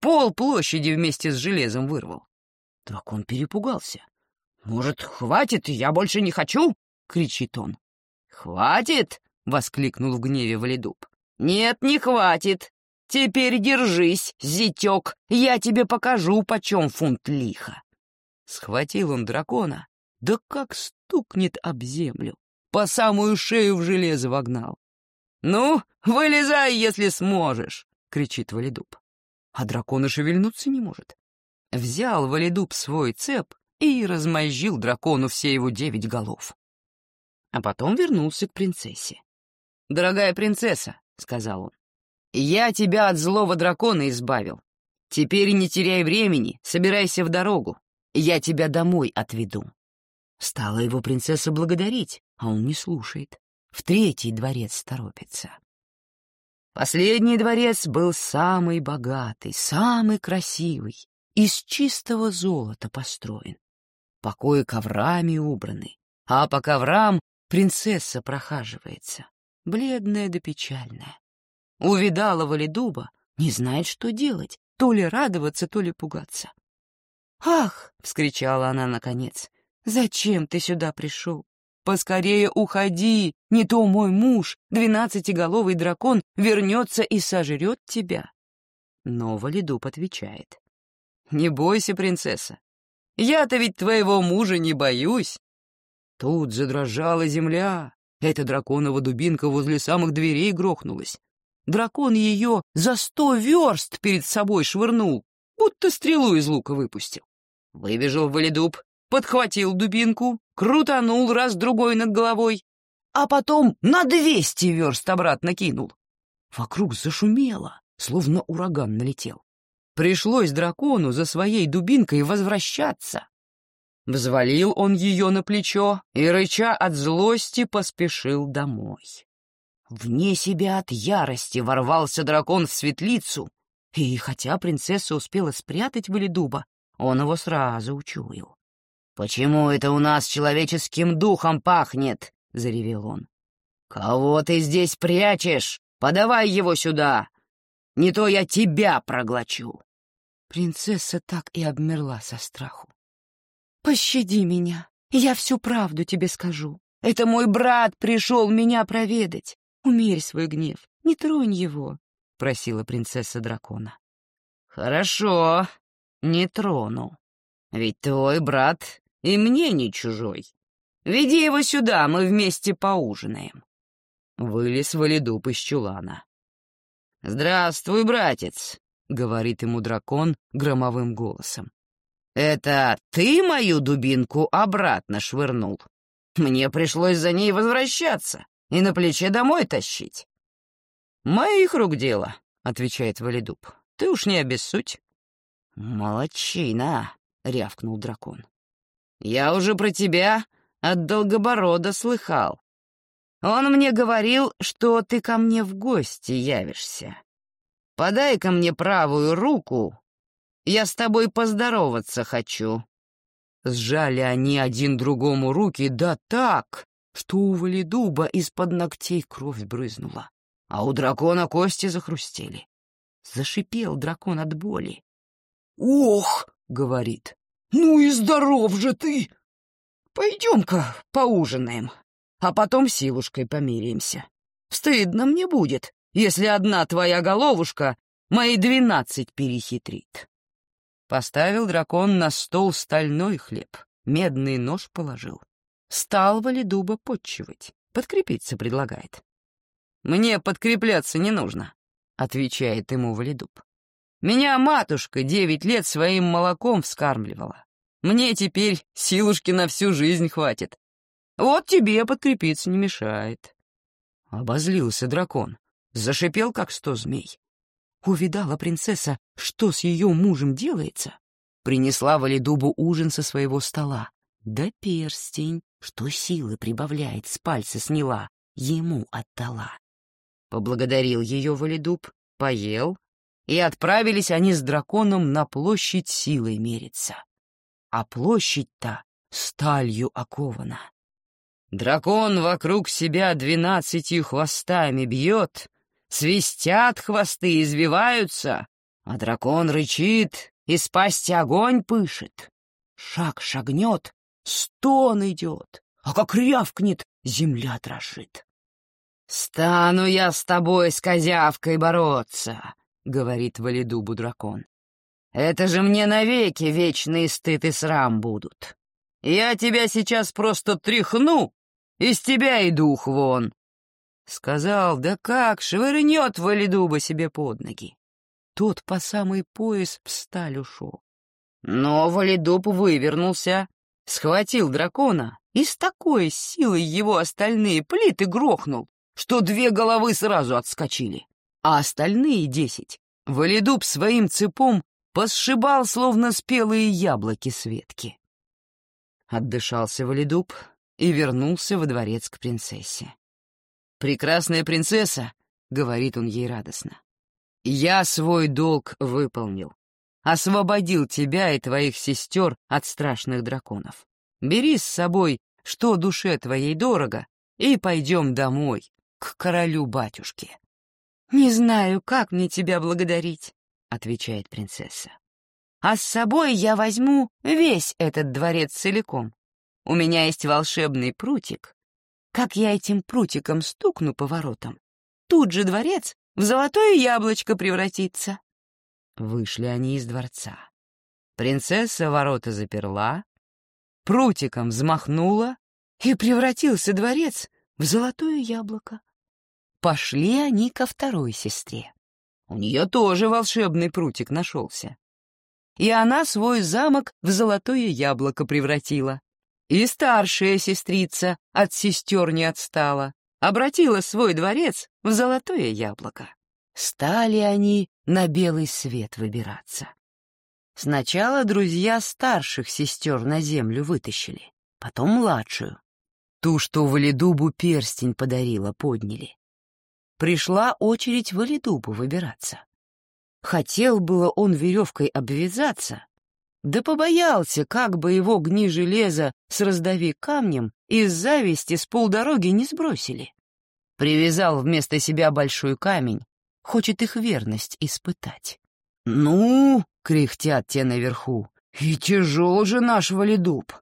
Пол площади вместе с железом вырвал. Дракон перепугался. «Может, хватит, я больше не хочу?» — кричит он. «Хватит!» — воскликнул в гневе Валидуб. «Нет, не хватит. Теперь держись, зятек, я тебе покажу, почем фунт лиха». Схватил он дракона, да как стукнет об землю, по самую шею в железо вогнал. «Ну, вылезай, если сможешь!» — кричит Валидуб а дракон и шевельнуться не может. Взял Валидуб свой цеп и размозжил дракону все его девять голов. А потом вернулся к принцессе. «Дорогая принцесса», — сказал он, — «я тебя от злого дракона избавил. Теперь не теряй времени, собирайся в дорогу. Я тебя домой отведу». Стала его принцесса благодарить, а он не слушает. В третий дворец торопится. Последний дворец был самый богатый, самый красивый, из чистого золота построен. Покои коврами убраны, а по коврам принцесса прохаживается, бледная да печальная. Увидала Валидуба, не знает, что делать, то ли радоваться, то ли пугаться. «Ах!» — вскричала она наконец. «Зачем ты сюда пришел? Поскорее уходи, не то мой муж, двенадцатиголовый дракон, вернется и сожрет тебя. Но Валидуб отвечает. Не бойся, принцесса. Я-то ведь твоего мужа не боюсь. Тут задрожала земля. Эта драконова дубинка возле самых дверей грохнулась. Дракон ее за сто верст перед собой швырнул, будто стрелу из лука выпустил. Выбежал Валидуб, подхватил дубинку, крутанул раз-другой над головой, а потом на двести верст обратно кинул. Вокруг зашумело, словно ураган налетел. Пришлось дракону за своей дубинкой возвращаться. Взвалил он ее на плечо и, рыча от злости, поспешил домой. Вне себя от ярости ворвался дракон в светлицу, и хотя принцесса успела спрятать Валидуба, он его сразу учуял. «Почему это у нас человеческим духом пахнет?» — заревел он. «Кого ты здесь прячешь? Подавай его сюда! Не то я тебя проглочу!» Принцесса так и обмерла со страху. «Пощади меня, я всю правду тебе скажу. Это мой брат пришел меня проведать. Умерь свой гнев, не тронь его», — просила принцесса дракона. «Хорошо, не трону. Ведь твой брат и мне не чужой. Веди его сюда, мы вместе поужинаем. Вылез Валидуб из чулана. «Здравствуй, братец», — говорит ему дракон громовым голосом. «Это ты мою дубинку обратно швырнул? Мне пришлось за ней возвращаться и на плече домой тащить». «Моих рук дело», — отвечает Валидуб. «Ты уж не обессудь». «Молодчина», — рявкнул дракон. Я уже про тебя от Долгоборода слыхал. Он мне говорил, что ты ко мне в гости явишься. подай ко мне правую руку, я с тобой поздороваться хочу». Сжали они один другому руки, да так, что у Валидуба из-под ногтей кровь брызнула, а у дракона кости захрустели. Зашипел дракон от боли. «Ох!» — говорит. «Ну и здоров же ты!» «Пойдем-ка поужинаем, а потом силушкой помиримся. Стыдно мне будет, если одна твоя головушка мои двенадцать перехитрит». Поставил дракон на стол стальной хлеб, медный нож положил. Стал Валидуба подчивать, подкрепиться предлагает. «Мне подкрепляться не нужно», — отвечает ему Валидуб. «Меня матушка девять лет своим молоком вскармливала. Мне теперь силушки на всю жизнь хватит. Вот тебе подкрепиться не мешает». Обозлился дракон, зашипел, как сто змей. Увидала принцесса, что с ее мужем делается, принесла Валидубу ужин со своего стола. Да перстень, что силы прибавляет, с пальца сняла, ему отдала. Поблагодарил ее Валидуб, поел, и отправились они с драконом на площадь силой мериться. А площадь-то сталью окована. Дракон вокруг себя двенадцатью хвостами бьет, свистят хвосты, извиваются, а дракон рычит, из пасти огонь пышет. Шаг шагнет, стон идет, а как рявкнет, земля дрожит. «Стану я с тобой, с козявкой, бороться», — говорит Валидубу дракон. «Это же мне навеки вечные стыд и срам будут. Я тебя сейчас просто тряхну, из тебя и дух вон». Сказал, да как, швырнет Валидуба себе под ноги. Тот по самый пояс в сталь ушел. Но Валидуб вывернулся, схватил дракона и с такой силой его остальные плиты грохнул, что две головы сразу отскочили, а остальные десять Валидуб своим цепом посшибал, словно спелые яблоки с ветки. Отдышался Валидуб и вернулся во дворец к принцессе. «Прекрасная принцесса», — говорит он ей радостно, я свой долг выполнил. Освободил тебя и твоих сестер от страшных драконов. Бери с собой, что душе твоей дорого, и пойдем домой, к королю-батюшке. «Не знаю, как мне тебя благодарить», — отвечает принцесса. «А с собой я возьму весь этот дворец целиком. У меня есть волшебный прутик. Как я этим прутиком стукну по воротам, тут же дворец в золотое яблочко превратиться. Вышли они из дворца. Принцесса ворота заперла, прутиком взмахнула, и превратился дворец в золотое яблоко. Пошли они ко второй сестре. У нее тоже волшебный прутик нашелся. И она свой замок в золотое яблоко превратила. И старшая сестрица от сестер не отстала обратила свой дворец в золотое яблоко. Стали они на белый свет выбираться. Сначала друзья старших сестер на землю вытащили, потом младшую. Ту, что Валидубу перстень подарила, подняли. Пришла очередь Валидубу выбираться. Хотел было он веревкой обвязаться, да побоялся, как бы его гни железа с раздави камнем из зависти с полдороги не сбросили. Привязал вместо себя большой камень, хочет их верность испытать. «Ну!» — кряхтят те наверху. «И тяжел же наш валидуб!»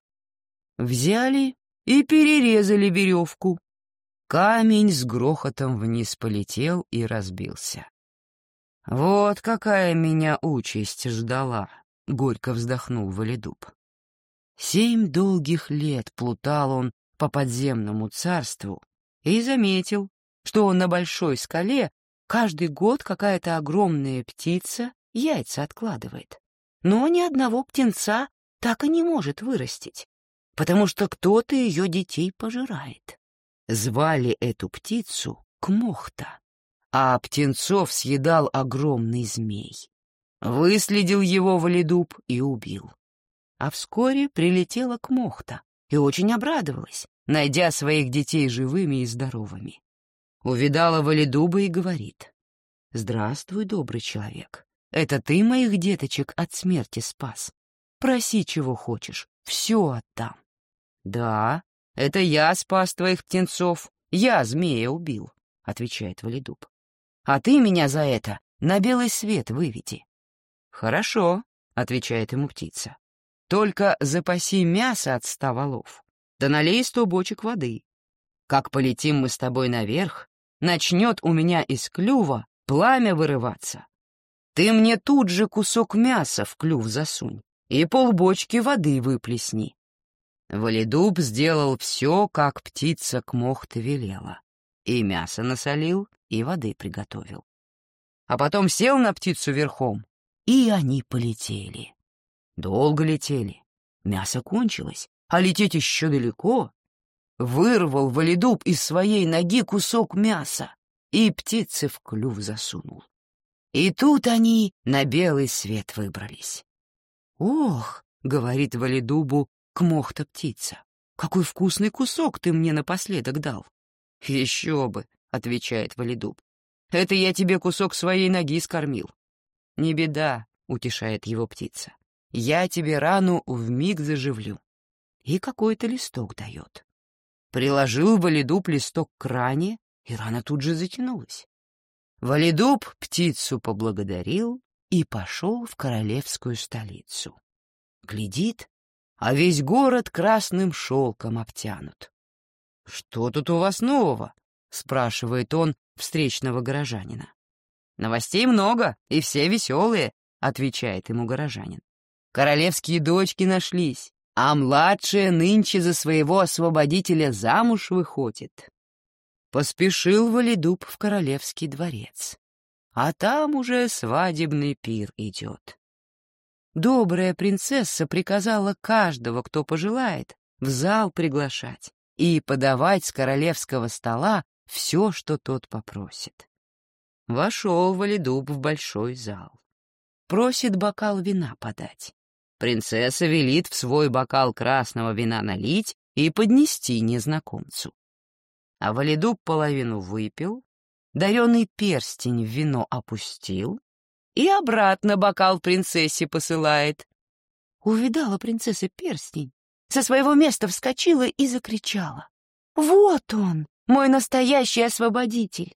Взяли и перерезали веревку. Камень с грохотом вниз полетел и разбился. «Вот какая меня участь ждала!» — горько вздохнул Валидуб. Семь долгих лет плутал он по подземному царству и заметил, что на большой скале каждый год какая-то огромная птица яйца откладывает. Но ни одного птенца так и не может вырастить, потому что кто-то ее детей пожирает. Звали эту птицу Кмохта, а птенцов съедал огромный змей. Выследил его Валидуб и убил. А вскоре прилетела Кмохта и очень обрадовалась, найдя своих детей живыми и здоровыми. Увидала Валидуба и говорит, «Здравствуй, добрый человек, это ты моих деточек от смерти спас. Проси, чего хочешь, все отдам». «Да», Это я спас твоих птенцов, я змея убил, — отвечает Валидуб. А ты меня за это на белый свет выведи. Хорошо, — отвечает ему птица. Только запаси мясо от ста валов, да налей сто бочек воды. Как полетим мы с тобой наверх, начнет у меня из клюва пламя вырываться. Ты мне тут же кусок мяса в клюв засунь и полбочки воды выплесни. Валидуб сделал все, как птица к мохте велела. И мясо насолил, и воды приготовил. А потом сел на птицу верхом, и они полетели. Долго летели. Мясо кончилось, а лететь еще далеко. Вырвал Валидуб из своей ноги кусок мяса и птице в клюв засунул. И тут они на белый свет выбрались. «Ох!» — говорит Валидубу кмохта птица. «Какой вкусный кусок ты мне напоследок дал!» «Еще бы!» — отвечает Валидуб. «Это я тебе кусок своей ноги скормил». «Не беда», — утешает его птица. «Я тебе рану вмиг заживлю». И какой-то листок дает. Приложил Валидуб листок к ране, и рана тут же затянулась. Валидуб птицу поблагодарил и пошел в королевскую столицу. Глядит, а весь город красным шелком обтянут. «Что тут у вас нового?» — спрашивает он встречного горожанина. «Новостей много, и все веселые», — отвечает ему горожанин. «Королевские дочки нашлись, а младшая нынче за своего освободителя замуж выходит». Поспешил Валидуб в королевский дворец, а там уже свадебный пир идет. Добрая принцесса приказала каждого, кто пожелает, в зал приглашать и подавать с королевского стола все, что тот попросит. Вошел Валидуб в большой зал. Просит бокал вина подать. Принцесса велит в свой бокал красного вина налить и поднести незнакомцу. А Валидуб половину выпил, даренный перстень в вино опустил, и обратно бокал принцессе посылает. Увидала принцесса перстень, со своего места вскочила и закричала. «Вот он, мой настоящий освободитель!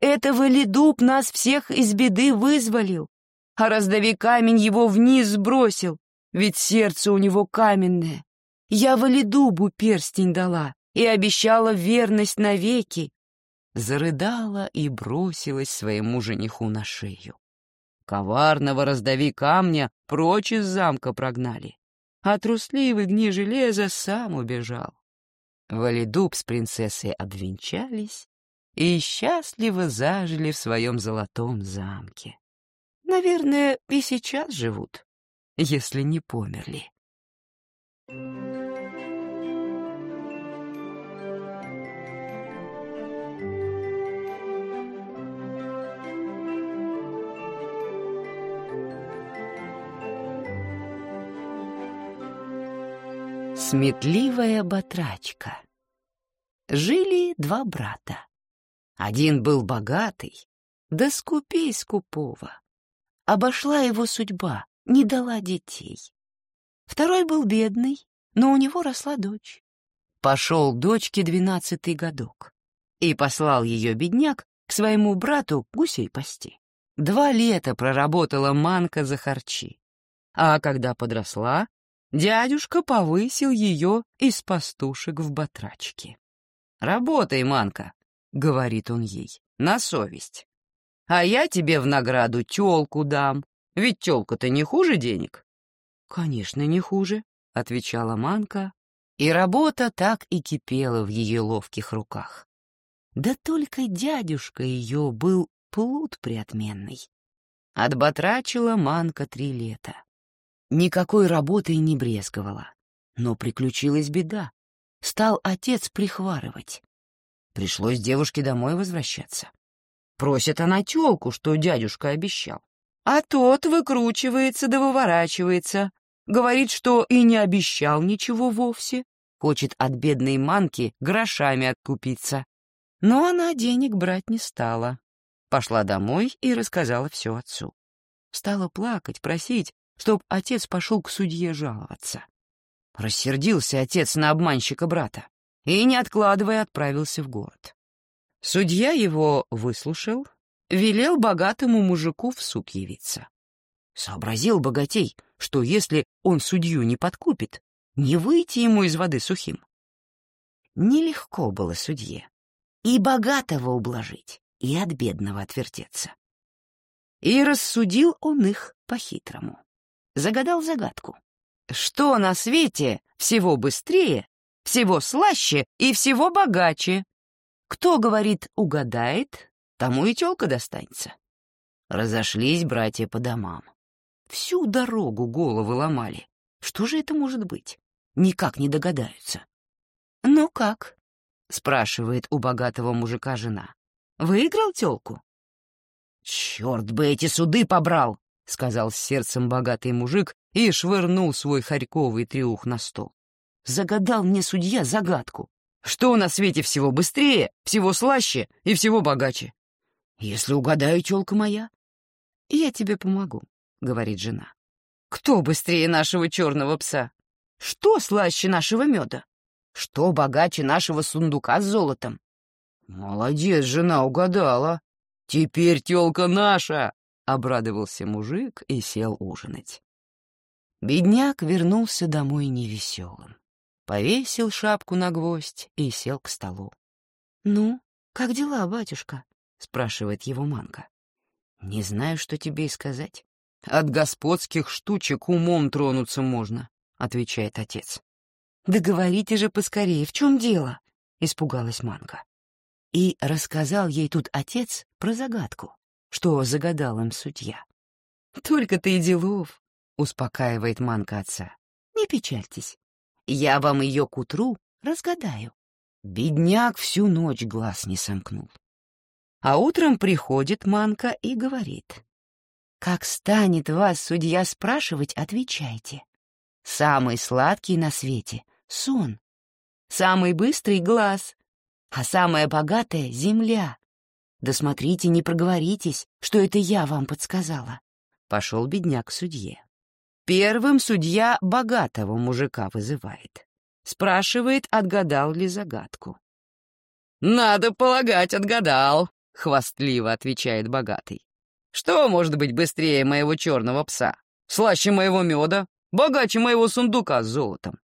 Этого ли дуб нас всех из беды вызволил, а раздави камень его вниз сбросил, ведь сердце у него каменное. Я Валидубу перстень дала и обещала верность навеки. Зарыдала и бросилась своему жениху на шею. Коварного раздави камня прочь из замка прогнали, а трусливый гни железа сам убежал. Валидуб с принцессой обвенчались и счастливо зажили в своем золотом замке. Наверное, и сейчас живут, если не померли. Сметливая батрачка. Жили два брата. Один был богатый, да скупей скупого. Обошла его судьба, не дала детей. Второй был бедный, но у него росла дочь. Пошел дочке двенадцатый годок и послал ее бедняк к своему брату гусей пасти. Два лета проработала манка за харчи, а когда подросла, дядюшка повысил ее из пастушек в батрачки. «Работай, Манка», — говорит он ей, — «на совесть. А я тебе в награду тёлку дам, ведь тёлка-то не хуже денег». «Конечно, не хуже», — отвечала Манка, и работа так и кипела в ее ловких руках. Да только дядюшка ее был плут приотменный. Отбатрачила Манка три лета. Никакой работой не брезговала. Но приключилась беда. Стал отец прихварывать. Пришлось девушке домой возвращаться. Просит она тёлку, что дядюшка обещал. А тот выкручивается да выворачивается. Говорит, что и не обещал ничего вовсе. Хочет от бедной манки грошами откупиться. Но она денег брать не стала. Пошла домой и рассказала все отцу. Стала плакать, просить, чтоб отец пошел к судье жаловаться. Рассердился отец на обманщика брата и, не откладывая, отправился в город. Судья его выслушал, велел богатому мужику в суд явиться. Сообразил богатей, что если он судью не подкупит, не выйти ему из воды сухим. Нелегко было судье и богатого ублажить, и от бедного отвертеться. И рассудил он их по-хитрому. Загадал загадку. Что на свете всего быстрее, всего слаще и всего богаче? Кто, говорит, угадает, тому и тёлка достанется. Разошлись братья по домам. Всю дорогу головы ломали. Что же это может быть? Никак не догадаются. «Ну как?» — спрашивает у богатого мужика жена. «Выиграл тёлку?» «Чёрт бы эти суды побрал!» — сказал с сердцем богатый мужик и швырнул свой хорьковый триух на стол. Загадал мне судья загадку. Что на свете всего быстрее, всего слаще и всего богаче? Если угадаю, тёлка моя, я тебе помогу. — говорит жена. «Кто быстрее нашего черного пса? Что слаще нашего меда? Что богаче нашего сундука с золотом?» «Молодец, жена угадала. Теперь тёлка наша!» — обрадовался мужик и сел ужинать. Бедняк вернулся домой невеселым. Повесил шапку на гвоздь и сел к столу. «Ну, как дела, батюшка?» — спрашивает его Манка. «Не знаю, что тебе и сказать. От господских штучек умом тронуться можно, отвечает отец. Да говорите же поскорее, в чем дело? испугалась Манка. И рассказал ей тут отец про загадку, что загадал им судья. Только ты и делов, успокаивает Манка отца. Не печальтесь, я вам ее к утру разгадаю. Бедняк всю ночь глаз не сомкнул. А утром приходит Манка и говорит. Как станет вас судья спрашивать, отвечайте. Самый сладкий на свете — сон. Самый быстрый — глаз. А самая богатая — земля. Да смотрите, не проговоритесь, что это я вам подсказала. Пошел бедняк к судье. Первым судья богатого мужика вызывает. Спрашивает, отгадал ли загадку. «Надо полагать, отгадал», — хвастливо отвечает богатый. Что может быть быстрее моего черного пса? Слаще моего меда? Богаче моего сундука с золотом?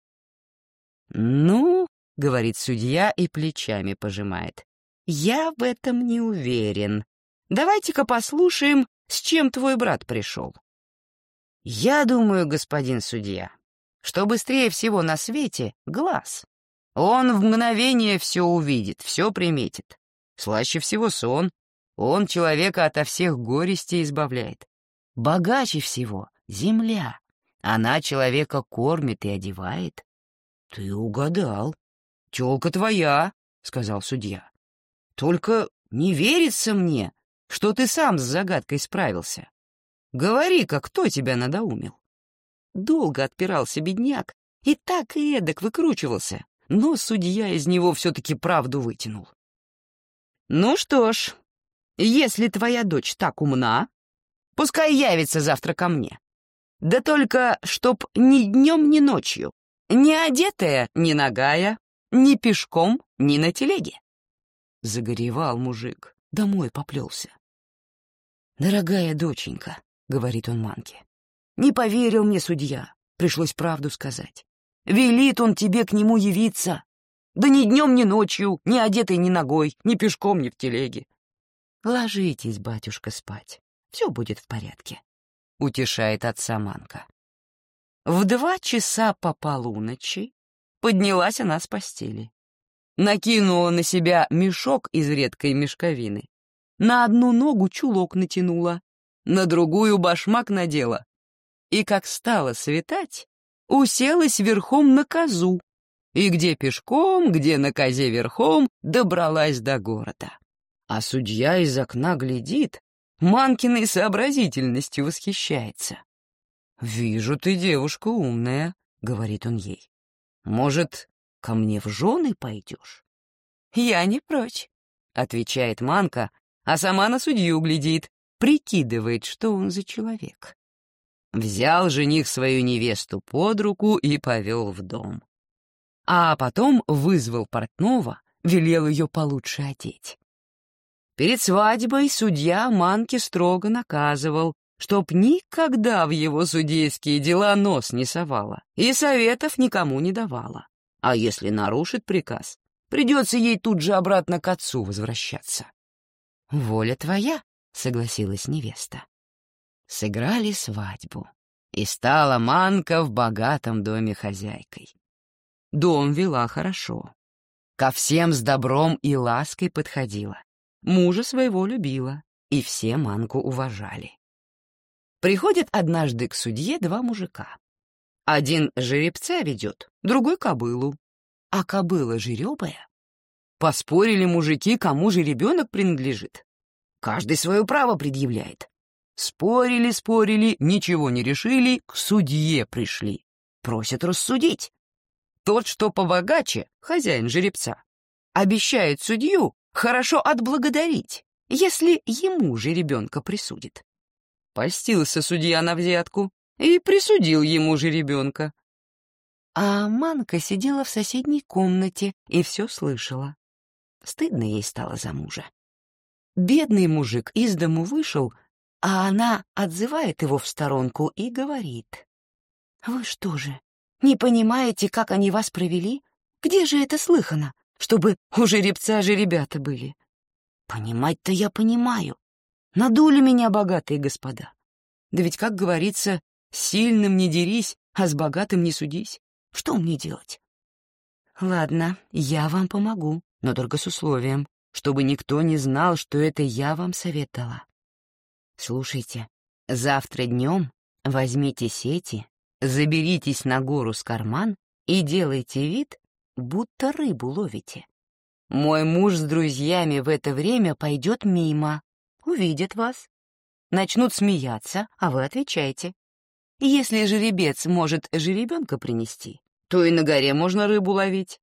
«Ну, — говорит судья и плечами пожимает, — я в этом не уверен. Давайте-ка послушаем, с чем твой брат пришел. Я думаю, господин судья, что быстрее всего на свете — глаз. Он в мгновение все увидит, все приметит. Слаще всего сон, он человека ото всех горестей избавляет. Богаче всего — земля. Она человека кормит и одевает. — Ты угадал. Телка твоя, — сказал судья. — Только не верится мне, что ты сам с загадкой справился. Говори-ка, кто тебя надоумил? Долго отпирался бедняк, и так и эдак выкручивался, но судья из него все-таки правду вытянул. Ну что ж, если твоя дочь так умна, пускай явится завтра ко мне. Да только чтоб ни днем, ни ночью, ни одетая, ни нагая, ни пешком, ни на телеге. Загоревал мужик, домой поплелся. «Дорогая доченька», — говорит он Манке, — «не поверил мне судья, пришлось правду сказать. Велит он тебе к нему явиться. Да ни днем, ни ночью, ни одетой, ни ногой, ни пешком, ни в телеге. «Ложитесь, батюшка, спать. Все будет в порядке», — утешает отца Манка. В два часа по полуночи поднялась она с постели. Накинула на себя мешок из редкой мешковины. На одну ногу чулок натянула, на другую башмак надела. И как стало светать, уселась верхом на козу. И где пешком, где на козе верхом, добралась до города. А судья из окна глядит, Манкиной сообразительностью восхищается. «Вижу, ты девушка умная», — говорит он ей. «Может, ко мне в жены пойдешь?» «Я не прочь», — отвечает Манка, а сама на судью глядит, прикидывает, что он за человек. Взял жених свою невесту под руку и повел в дом. А потом вызвал портного, велел ее получше одеть. Перед свадьбой судья Манки строго наказывал, чтоб никогда в его судейские дела нос не совала и советов никому не давала. А если нарушит приказ, придется ей тут же обратно к отцу возвращаться. «Воля твоя», — согласилась невеста. Сыграли свадьбу, и стала Манка в богатом доме хозяйкой. Дом вела хорошо. Ко всем с добром и лаской подходила. Мужа своего любила, и все Манку уважали. Приходят однажды к судье два мужика. Один жеребца ведет, другой — кобылу. А кобыла жеребая. Поспорили мужики, кому же ребенок принадлежит. Каждый свое право предъявляет. Спорили, спорили, ничего не решили, к судье пришли. Просят рассудить. Тот, что побогаче, хозяин жеребца, обещает судью хорошо отблагодарить, если ему же ребенка присудит. Польстился судья на взятку и присудил ему же ребенка. А Манка сидела в соседней комнате и все слышала. Стыдно ей стало за мужа. Бедный мужик из дому вышел, а она отзывает его в сторонку и говорит. «Вы что же, не понимаете, как они вас провели? Где же это слыхано, чтобы у жеребца же ребята были?» «Понимать-то я понимаю. Надули меня богатые господа. Да ведь, как говорится, сильным не дерись, а с богатым не судись. Что мне делать? Ладно, я вам помогу, но только с условием, чтобы никто не знал, что это я вам совет дала. Слушайте, завтра днем возьмите сети, заберитесь на гору с карман и делайте вид, будто рыбу ловите. Мой муж с друзьями в это время пойдет мимо, увидят вас, начнут смеяться, а вы отвечаете. Если жеребец может жеребенка принести, то и на горе можно рыбу ловить.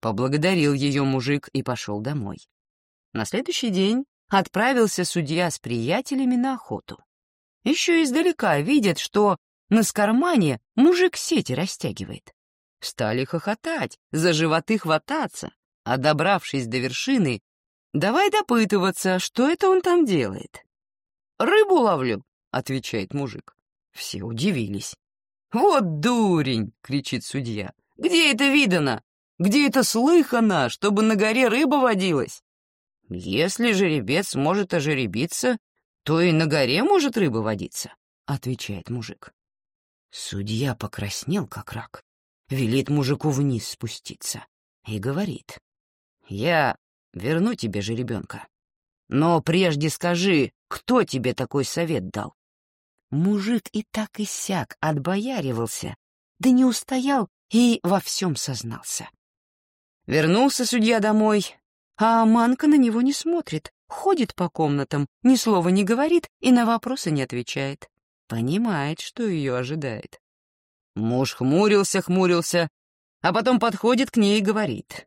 Поблагодарил ее мужик и пошел домой. На следующий день отправился судья с приятелями на охоту. Еще издалека видят, что на скармане мужик сети растягивает. Стали хохотать, за животы хвататься, а добравшись до вершины, давай допытываться, что это он там делает. «Рыбу ловлю», — отвечает мужик. Все удивились. «Вот дурень!» — кричит судья. «Где это видано? Где это слыхано, чтобы на горе рыба водилась?» «Если жеребец может ожеребиться, то и на горе может рыба водиться», — отвечает мужик. Судья покраснел, как рак, велит мужику вниз спуститься и говорит. «Я верну тебе жеребенка, но прежде скажи, кто тебе такой совет дал?» Мужик и так и сяк отбояривался, да не устоял и во всем сознался. Вернулся судья домой, а Манка на него не смотрит, ходит по комнатам, ни слова не говорит и на вопросы не отвечает. Понимает, что ее ожидает. Муж хмурился, хмурился, а потом подходит к ней и говорит.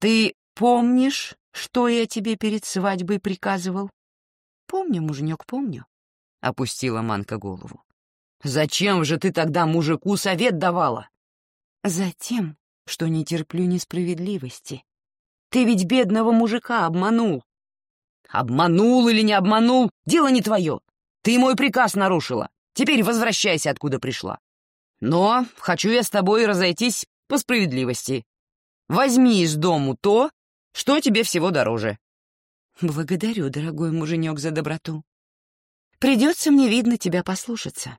«Ты помнишь, что я тебе перед свадьбой приказывал?» «Помню, муженек, помню», — опустила Манка голову. «Зачем же ты тогда мужику совет давала?» «Затем, что не терплю несправедливости. Ты ведь бедного мужика обманул». «Обманул или не обманул, дело не твое. Ты мой приказ нарушила. Теперь возвращайся, откуда пришла. Но хочу я с тобой разойтись по справедливости. Возьми из дому то, что тебе всего дороже. Благодарю, дорогой муженек, за доброту. Придется мне, видно, тебя послушаться.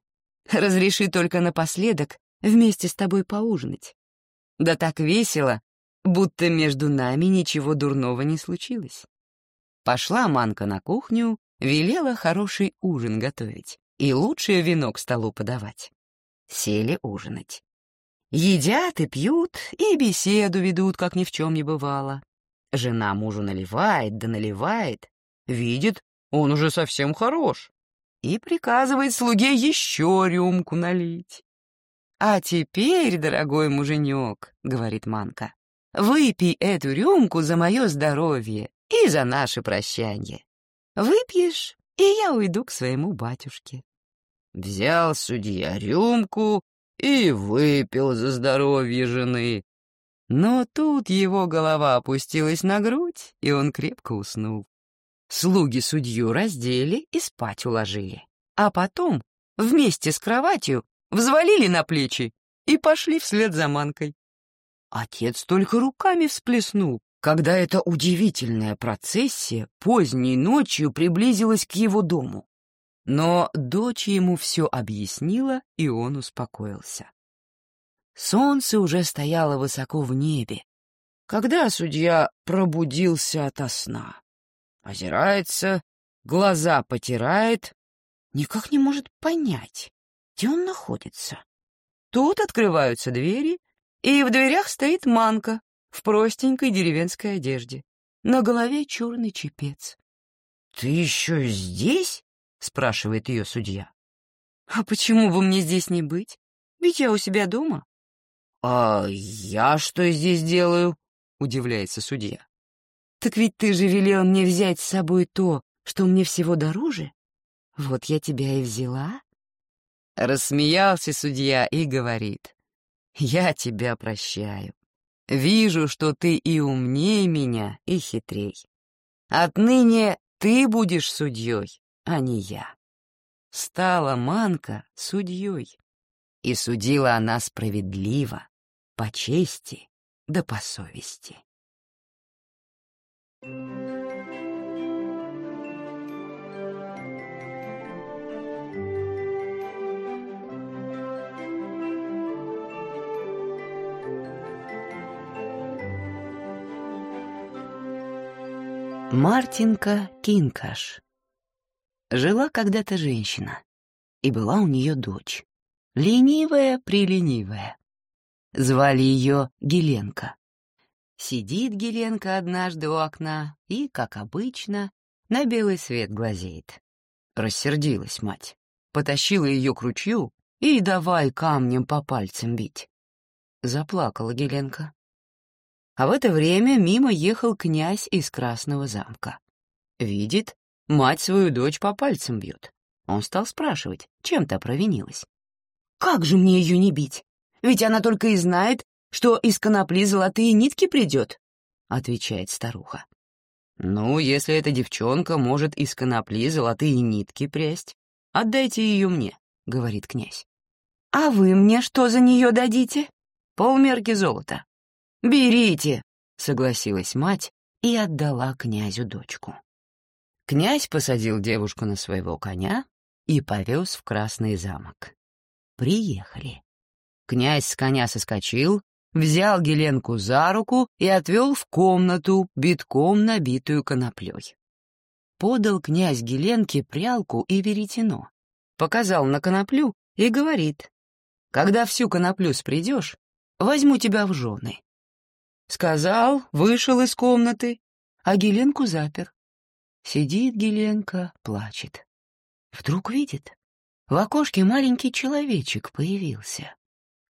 Разреши только напоследок вместе с тобой поужинать. Да так весело, будто между нами ничего дурного не случилось. Пошла Манка на кухню, велела хороший ужин готовить и лучшее вино к столу подавать. Сели ужинать. Едят и пьют, и беседу ведут, как ни в чем не бывало. Жена мужу наливает да наливает, видит, он уже совсем хорош, и приказывает слуге еще рюмку налить. «А теперь, дорогой муженек, — говорит Манка, — выпей эту рюмку за мое здоровье и за наше прощание. Выпьешь, и я уйду к своему батюшке». Взял судья рюмку и выпил за здоровье жены, Но тут его голова опустилась на грудь, и он крепко уснул. Слуги судью раздели и спать уложили. А потом, вместе с кроватью, взвалили на плечи и пошли вслед за манкой. Отец только руками всплеснул, когда эта удивительная процессия поздней ночью приблизилась к его дому. Но дочь ему все объяснила, и он успокоился. Солнце уже стояло высоко в небе, когда судья пробудился ото сна. Озирается, глаза потирает, никак не может понять, где он находится. Тут открываются двери, и в дверях стоит манка в простенькой деревенской одежде. На голове черный чепец. «Ты еще здесь?» — спрашивает ее судья. «А почему бы мне здесь не быть? Ведь я у себя дома». «А я что здесь делаю?» — удивляется судья. «Так ведь ты же велел мне взять с собой то, что мне всего дороже. Вот я тебя и взяла». Рассмеялся судья и говорит. «Я тебя прощаю. Вижу, что ты и умнее меня, и хитрей. Отныне ты будешь судьей, а не я». Стала Манка судьей, и судила она справедливо по чести да по совести. Мартинка Кинкаш Жила когда-то женщина, и была у нее дочь, ленивая-приленивая. Звали ее Геленка. Сидит Геленка однажды у окна и, как обычно, на белый свет глазеет. Рассердилась мать, потащила ее к ручью и давай камнем по пальцам бить. Заплакала Геленка. А в это время мимо ехал князь из Красного замка. Видит, мать свою дочь по пальцам бьет. Он стал спрашивать, чем та провинилась. «Как же мне ее не бить? Ведь она только и знает, что из конопли золотые нитки придет, — отвечает старуха. «Ну, если эта девчонка может из конопли золотые нитки прясть, отдайте ее мне», — говорит князь. «А вы мне что за нее дадите?» «Полмерки золота». «Берите», — согласилась мать и отдала князю дочку. Князь посадил девушку на своего коня и повез в Красный замок. Приехали. Князь с коня соскочил, взял Геленку за руку и отвел в комнату, битком набитую коноплей. Подал князь Геленке прялку и веретено, показал на коноплю и говорит, «Когда всю коноплю спредешь, возьму тебя в жены». Сказал, вышел из комнаты, а Геленку запер. Сидит Геленка, плачет. Вдруг видит, в окошке маленький человечек появился.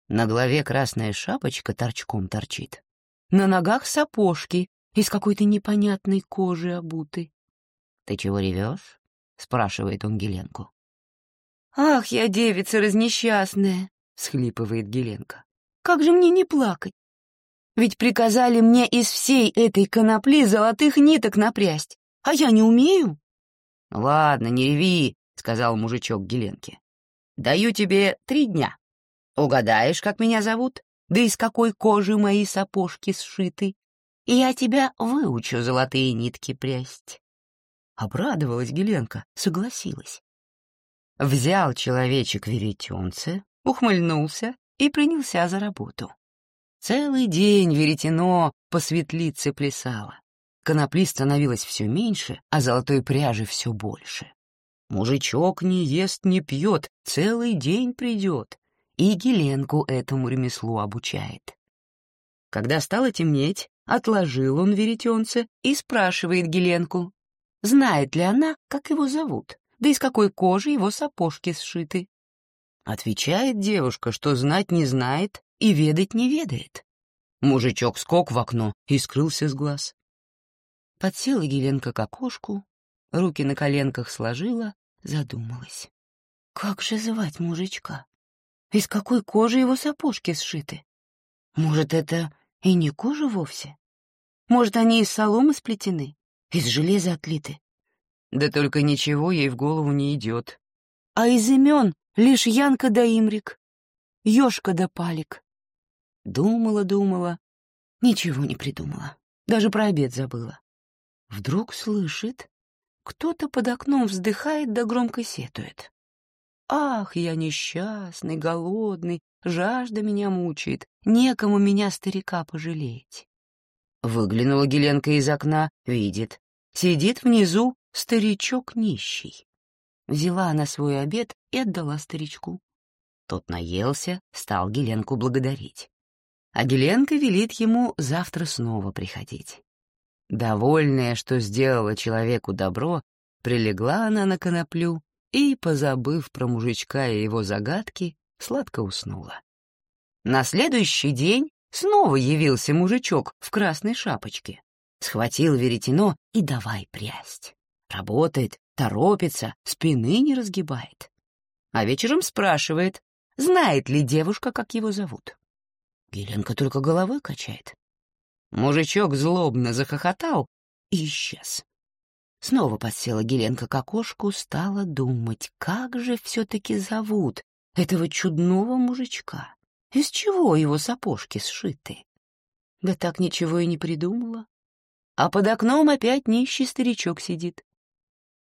На голове красная шапочка торчком торчит. На ногах сапожки из какой-то непонятной кожи обуты. — Ты чего ревешь? — спрашивает он Геленку. — Ах, я девица разнесчастная! — схлипывает Геленка. — Как же мне не плакать? Ведь приказали мне из всей этой конопли золотых ниток напрясть, а я не умею. — Ладно, не реви, — сказал мужичок Геленке. — Даю тебе три дня. Угадаешь, как меня зовут? Да из какой кожи мои сапожки сшиты? И я тебя выучу золотые нитки прясть. Обрадовалась Геленка, согласилась. Взял человечек веретенце, ухмыльнулся и принялся за работу. Целый день веретено по светлице плясало. Конопли становилось все меньше, а золотой пряжи все больше. Мужичок не ест, не пьет, целый день придет, и Геленку этому ремеслу обучает. Когда стало темнеть, отложил он веретенце и спрашивает Геленку, знает ли она, как его зовут, да из какой кожи его сапожки сшиты. Отвечает девушка, что знать не знает и ведать не ведает. Мужичок скок в окно и скрылся с глаз. Подсела Геленка к окошку, руки на коленках сложила, задумалась. Как же звать мужичка? Из какой кожи его сапожки сшиты? Может, это И не кожа вовсе. Может, они из соломы сплетены, из железа отлиты. Да только ничего ей в голову не идет. А из имен лишь Янка да Имрик, Ёшка да Палик. Думала-думала, ничего не придумала, даже про обед забыла. Вдруг слышит, кто-то под окном вздыхает да громко сетует. «Ах, я несчастный, голодный, жажда меня мучает, некому меня, старика, пожалеть». Выглянула Геленка из окна, видит. Сидит внизу старичок нищий. Взяла она свой обед и отдала старичку. Тот наелся, стал Геленку благодарить. А Геленка велит ему завтра снова приходить. Довольная, что сделала человеку добро, прилегла она на коноплю и, позабыв про мужичка и его загадки, сладко уснула. На следующий день снова явился мужичок в красной шапочке. Схватил веретено и давай прясть. Работает, торопится, спины не разгибает. А вечером спрашивает, знает ли девушка, как его зовут. Геленка только головой качает. Мужичок злобно захохотал и исчез. Снова подсела Геленка к окошку, стала думать, как же все-таки зовут этого чудного мужичка. Из чего его сапожки сшиты? Да так ничего и не придумала. А под окном опять нищий старичок сидит.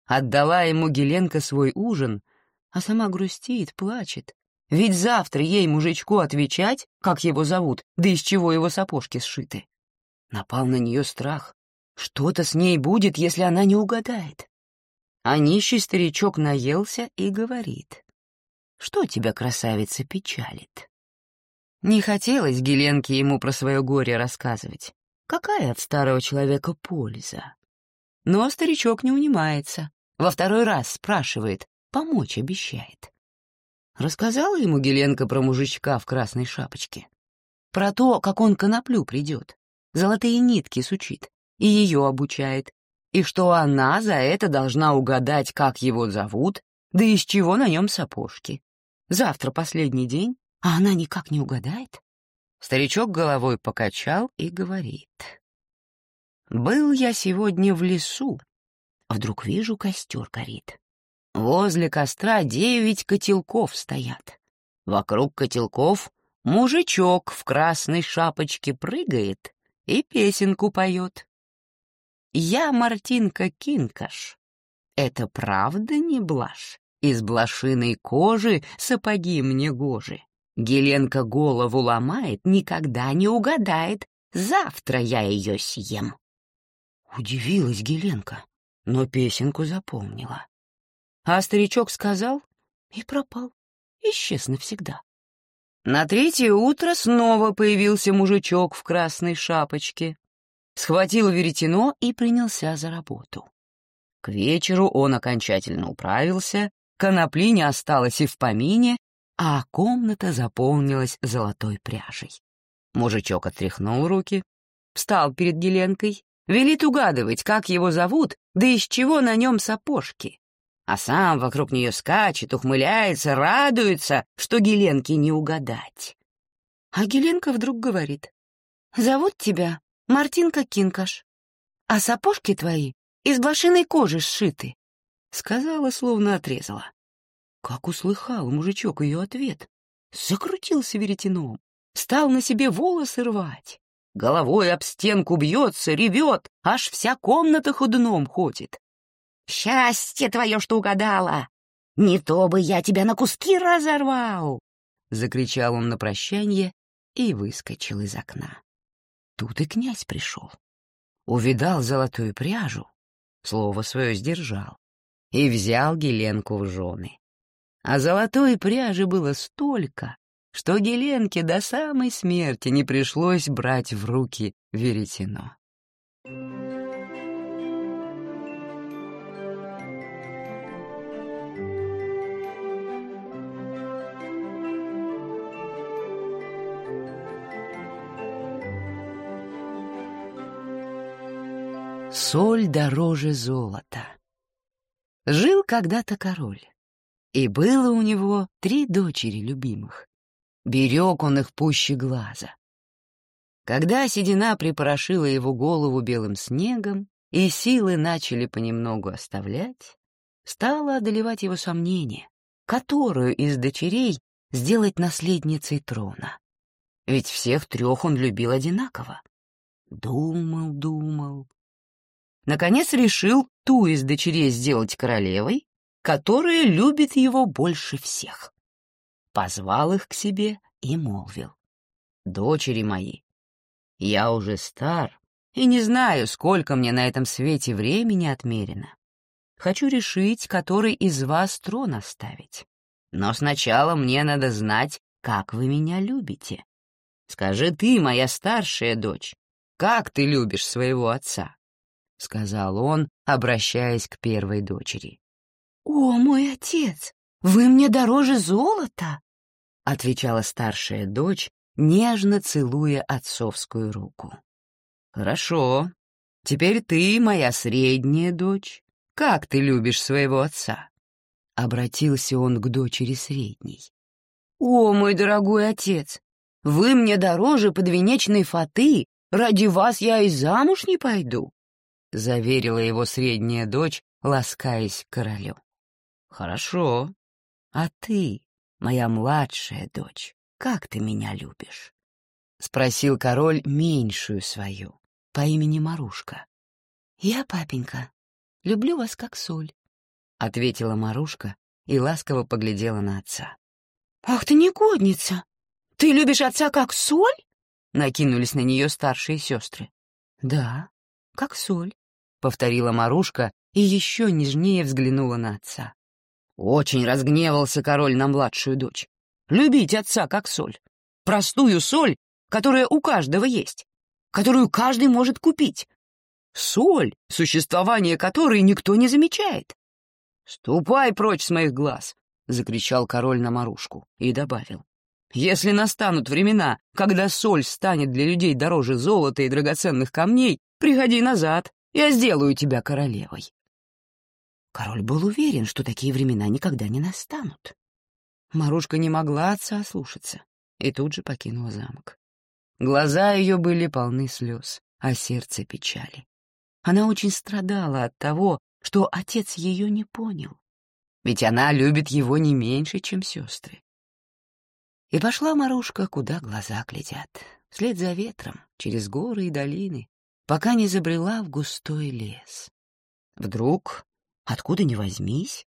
Отдала ему Геленка свой ужин, а сама грустит, плачет. Ведь завтра ей, мужичку, отвечать, как его зовут, да из чего его сапожки сшиты. Напал на нее страх. Что-то с ней будет, если она не угадает. А нищий старичок наелся и говорит. «Что тебя, красавица, печалит?» Не хотелось Геленке ему про свое горе рассказывать. Какая от старого человека польза? Но старичок не унимается. Во второй раз спрашивает, помочь обещает. Рассказала ему Геленка про мужичка в красной шапочке. Про то, как он коноплю придет золотые нитки сучит и ее обучает, и что она за это должна угадать, как его зовут, да из чего на нем сапожки. Завтра последний день, а она никак не угадает. Старичок головой покачал и говорит. «Был я сегодня в лесу. Вдруг вижу, костер горит. Возле костра девять котелков стоят. Вокруг котелков мужичок в красной шапочке прыгает и песенку поет. Я Мартинка Кинкаш. Это правда не блажь? Из блошиной кожи сапоги мне гожи. Геленка голову ломает, никогда не угадает. Завтра я ее съем. Удивилась Геленка, но песенку запомнила. А старичок сказал и пропал, исчез навсегда. На третье утро снова появился мужичок в красной шапочке. Схватил веретено и принялся за работу. К вечеру он окончательно управился, конопли не осталось и в помине, а комната заполнилась золотой пряжей. Мужичок отряхнул руки, встал перед Геленкой, велит угадывать, как его зовут, да из чего на нем сапожки а сам вокруг нее скачет, ухмыляется, радуется, что Геленке не угадать. А Геленка вдруг говорит, «Зовут тебя Мартинка Кинкаш, а сапожки твои из блошиной кожи сшиты», — сказала, словно отрезала. Как услыхал мужичок ее ответ, закрутился веретеном, стал на себе волосы рвать, головой об стенку бьется, ревет, аж вся комната ходуном ходит. Счастье твое, что угадала! Не то бы я тебя на куски разорвал!» Закричал он на прощание и выскочил из окна. Тут и князь пришел. Увидал золотую пряжу, слово свое сдержал, и взял Геленку в жены. А золотой пряжи было столько, что Геленке до самой смерти не пришлось брать в руки веретено. Соль дороже золота. Жил когда-то король, и было у него три дочери любимых. Берег он их пуще глаза. Когда седина припорошила его голову белым снегом, и силы начали понемногу оставлять, стало одолевать его сомнение, которую из дочерей сделать наследницей трона. Ведь всех трех он любил одинаково. Думал, думал. Наконец решил ту из дочерей сделать королевой, которая любит его больше всех. Позвал их к себе и молвил. «Дочери мои, я уже стар и не знаю, сколько мне на этом свете времени отмерено. Хочу решить, который из вас трон оставить. Но сначала мне надо знать, как вы меня любите. Скажи ты, моя старшая дочь, как ты любишь своего отца?» — сказал он, обращаясь к первой дочери. «О, мой отец, вы мне дороже золота!» — отвечала старшая дочь, нежно целуя отцовскую руку. «Хорошо. Теперь ты, моя средняя дочь. Как ты любишь своего отца?» Обратился он к дочери средней. «О, мой дорогой отец, вы мне дороже подвенечной фаты, ради вас я и замуж не пойду», — заверила его средняя дочь, ласкаясь к королю. «Хорошо. А ты, моя младшая дочь, как ты меня любишь?» — спросил король меньшую свою, по имени Марушка. «Я, папенька, люблю вас как соль», — ответила Марушка и ласково поглядела на отца. «Ах ты негодница! Ты любишь отца как соль?» — накинулись на нее старшие сестры. «Да, как соль», — повторила Марушка и еще нежнее взглянула на отца. Очень разгневался король на младшую дочь. Любить отца как соль. Простую соль, которая у каждого есть, которую каждый может купить. Соль, существование которой никто не замечает. «Ступай прочь с моих глаз!» — закричал король на Марушку и добавил. «Если настанут времена, когда соль станет для людей дороже золота и драгоценных камней, приходи назад, я сделаю тебя королевой». Король был уверен, что такие времена никогда не настанут. Марушка не могла отца ослушаться и тут же покинула замок. Глаза ее были полны слез, а сердце печали. Она очень страдала от того, что отец ее не понял, ведь она любит его не меньше, чем сестры. И пошла Марушка, куда глаза глядят, вслед за ветром, через горы и долины, пока не забрела в густой лес. Вдруг, откуда ни возьмись,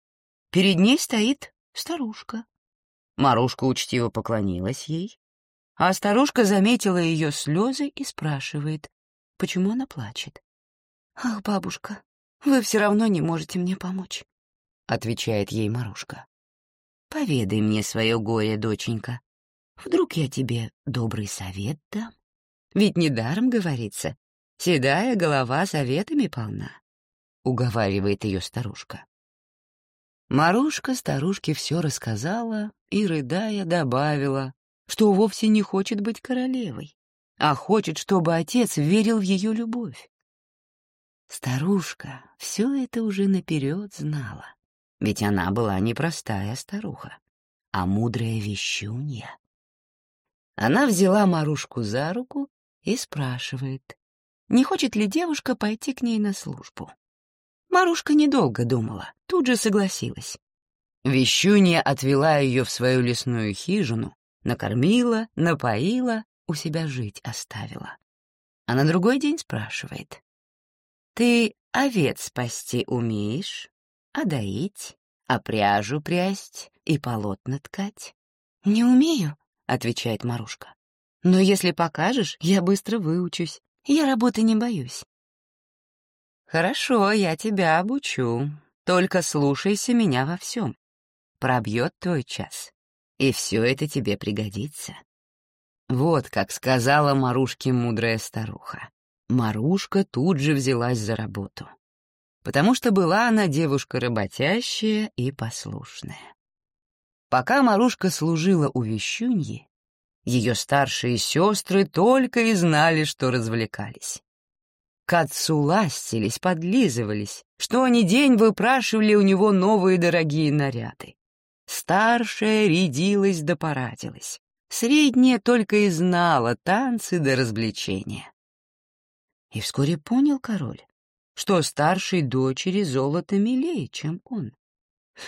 перед ней стоит старушка Марушка учтиво поклонилась ей, а старушка заметила ее слезы и спрашивает, почему она плачет. «Ах, бабушка, вы все равно не можете мне помочь», — отвечает ей Марушка. «Поведай мне свое горе, доченька. Вдруг я тебе добрый совет дам? Ведь недаром говорится, седая голова советами полна», — уговаривает ее старушка. Марушка старушке все рассказала и, рыдая, добавила, что вовсе не хочет быть королевой, а хочет, чтобы отец верил в ее любовь. Старушка все это уже наперед знала, ведь она была не простая старуха, а мудрая вещунья. Она взяла Марушку за руку и спрашивает, не хочет ли девушка пойти к ней на службу. Марушка недолго думала, тут же согласилась. Вещунья отвела ее в свою лесную хижину, накормила, напоила, у себя жить оставила. А на другой день спрашивает. «Ты овец спасти умеешь? А доить? А пряжу прясть и полотна ткать?» «Не умею», — отвечает Марушка. «Но если покажешь, я быстро выучусь. Я работы не боюсь». «Хорошо, я тебя обучу. Только слушайся меня во всем. Пробьет твой час, и все это тебе пригодится». Вот как сказала Марушке мудрая старуха. Марушка тут же взялась за работу, потому что была она девушка работящая и послушная. Пока Марушка служила у Вещуньи, ее старшие сестры только и знали, что развлекались. К отцу ластились, подлизывались, что они день выпрашивали у него новые дорогие наряды. Старшая рядилась да порадилась. Средняя только и знала танцы до развлечения. И вскоре понял король, что старшей дочери золото милее, чем он.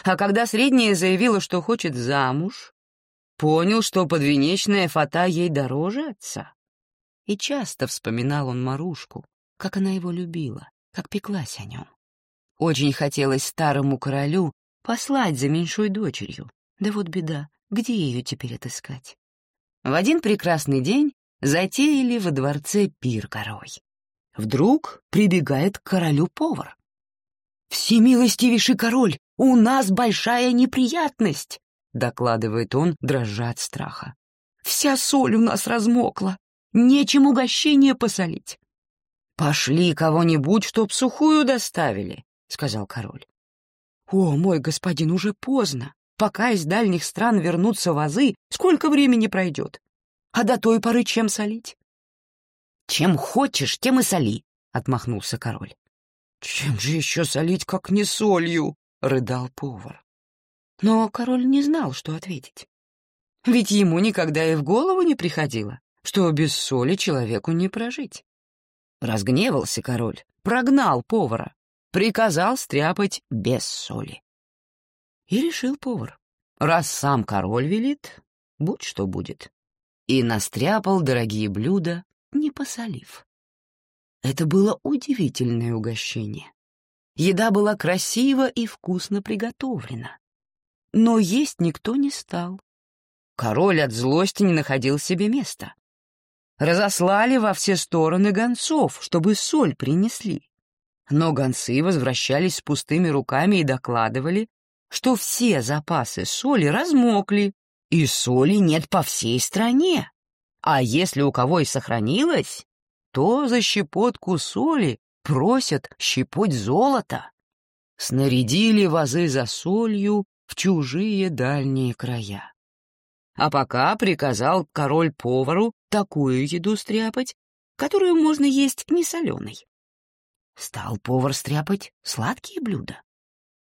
А когда средняя заявила, что хочет замуж, понял, что подвенечная фата ей дороже отца. И часто вспоминал он Марушку, как она его любила, как пеклась о нем. Очень хотелось старому королю послать за меньшой дочерью. Да вот беда, где ее теперь отыскать? В один прекрасный день затеяли во дворце пир горой. Вдруг прибегает к королю повар. «Всемилостивейший король, у нас большая неприятность!» — докладывает он, дрожа от страха. «Вся соль у нас размокла, нечем угощение посолить». «Пошли кого-нибудь, чтоб сухую доставили», — сказал король. «О, мой господин, уже поздно. Пока из дальних стран вернутся вазы, сколько времени пройдет? А до той поры чем солить? «Чем хочешь, тем и соли», — отмахнулся король. «Чем же еще солить, как не солью?» — рыдал повар. Но король не знал, что ответить. Ведь ему никогда и в голову не приходило, что без соли человеку не прожить. Разгневался король, прогнал повара, приказал стряпать без соли. И решил повар. Раз сам король велит, будь что будет. И настряпал дорогие блюда, не посолив. Это было удивительное угощение. Еда была красиво и вкусно приготовлена. Но есть никто не стал. Король от злости не находил себе места. Разослали во все стороны гонцов, чтобы соль принесли. Но гонцы возвращались с пустыми руками и докладывали, что все запасы соли размокли, и соли нет по всей стране. А если у кого и сохранилось, то за щепотку соли просят щепоть золото. Снарядили вазы за солью в чужие дальние края. А пока приказал король повару такую еду стряпать, которую можно есть не соленой. Стал повар стряпать сладкие блюда.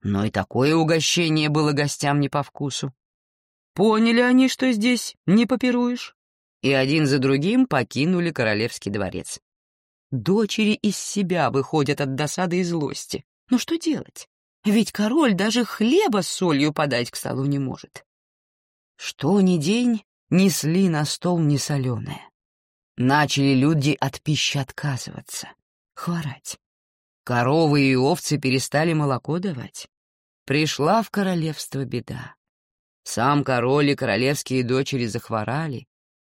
Но и такое угощение было гостям не по вкусу. Поняли они, что здесь не попируешь, и один за другим покинули королевский дворец. Дочери из себя выходят от досады и злости. Но что делать? Ведь король даже хлеба с солью подать к столу не может. Что ни день несли на стол несоленое. Начали люди от пищи отказываться, хворать. Коровы и овцы перестали молоко давать. Пришла в королевство беда. Сам король и королевские дочери захворали.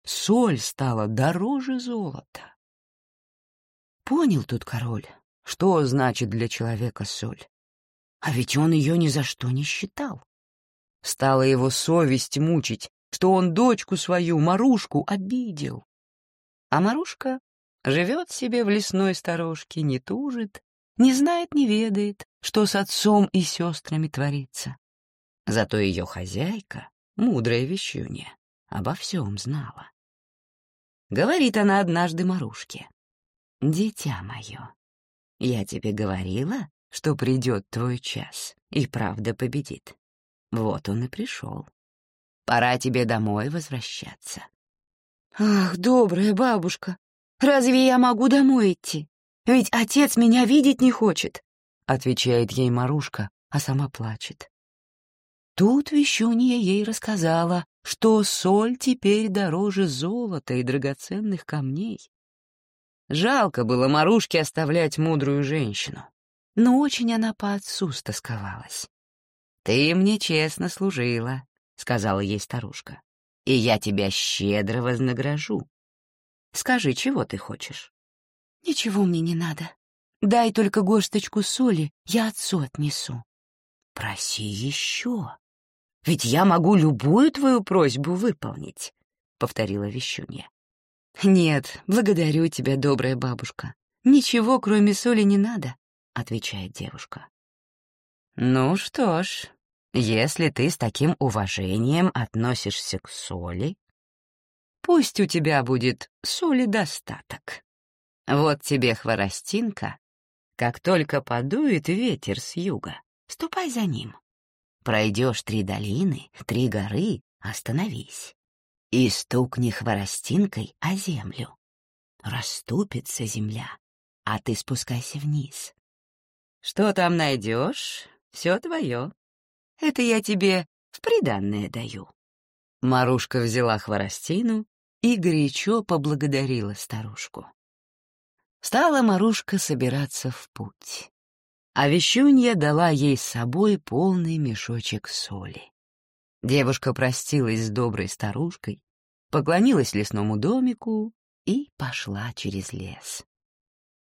Соль стала дороже золота. Понял тут король, что значит для человека соль. А ведь он ее ни за что не считал. Стала его совесть мучить, что он дочку свою, Марушку, обидел. А Марушка живет себе в лесной сторожке, не тужит, не знает, не ведает, что с отцом и сестрами творится. Зато ее хозяйка, мудрая вещунья, обо всем знала. Говорит она однажды Марушке. «Дитя мое, я тебе говорила, что придет твой час, и правда победит. Вот он и пришел. Пора тебе домой возвращаться». «Ах, добрая бабушка, разве я могу домой идти? Ведь отец меня видеть не хочет», — отвечает ей Марушка, а сама плачет. Тут Вещунья ей рассказала, что соль теперь дороже золота и драгоценных камней. Жалко было Марушке оставлять мудрую женщину, но очень она по отцу стосковалась. «Ты мне честно служила», — сказала ей старушка, — «и я тебя щедро вознагражу. Скажи, чего ты хочешь?» «Ничего мне не надо. Дай только горсточку соли, я отцу отнесу». «Проси еще, ведь я могу любую твою просьбу выполнить», — повторила Вещунья. «Нет, благодарю тебя, добрая бабушка. Ничего, кроме соли, не надо», — отвечает девушка. «Ну что ж, если ты с таким уважением относишься к соли, пусть у тебя будет соли достаток». Вот тебе хворостинка. Как только подует ветер с юга, ступай за ним. Пройдешь три долины, три горы, остановись. и стукни хворостинкой о землю. Раступится земля, а ты спускайся вниз. Что там найдешь, все твое. Это я тебе в приданное даю. Марушка взяла хворостину и горячо поблагодарила старушку. Стала Марушка собираться в путь, а Вещунья дала ей с собой полный мешочек соли. Девушка простилась с доброй старушкой, поклонилась лесному домику и пошла через лес.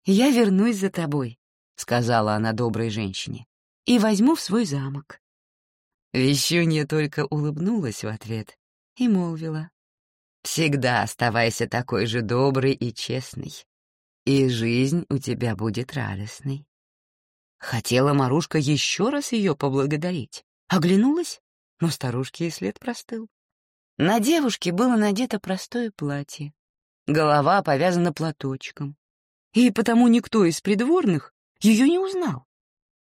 «Я вернусь за тобой», — сказала она доброй женщине, — «и возьму в свой замок». Вещунья только улыбнулась в ответ и молвила. «Всегда оставайся такой же добрый и честный и жизнь у тебя будет радостной. Хотела Марушка еще раз ее поблагодарить. Оглянулась, но старушке и след простыл. На девушке было надето простое платье. Голова повязана платочком. И потому никто из придворных ее не узнал.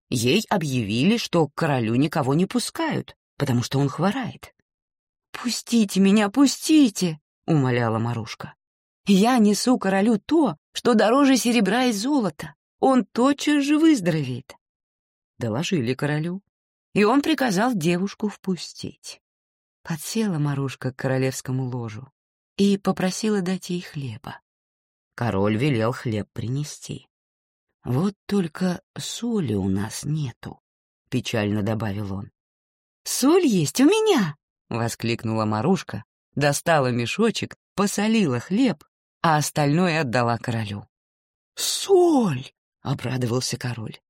Ей объявили, что к королю никого не пускают, потому что он хворает. «Пустите меня, пустите!» — умоляла Марушка. «Я несу королю то, что дороже серебра и золота. Он тотчас же выздоровеет. Доложили королю, и он приказал девушку впустить. Подсела Марушка к королевскому ложу и попросила дать ей хлеба. Король велел хлеб принести. «Вот только соли у нас нету», — печально добавил он. «Соль есть у меня!» — воскликнула Марушка, достала мешочек, посолила хлеб а остальное отдала королю. «Соль!» — обрадовался король.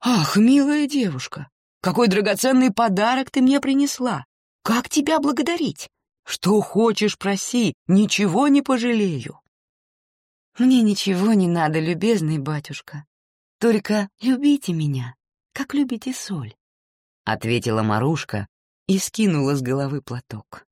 «Ах, милая девушка, какой драгоценный подарок ты мне принесла! Как тебя благодарить? Что хочешь, проси, ничего не пожалею». «Мне ничего не надо, любезный батюшка. Только любите меня, как любите соль», — ответила Марушка и скинула с головы платок.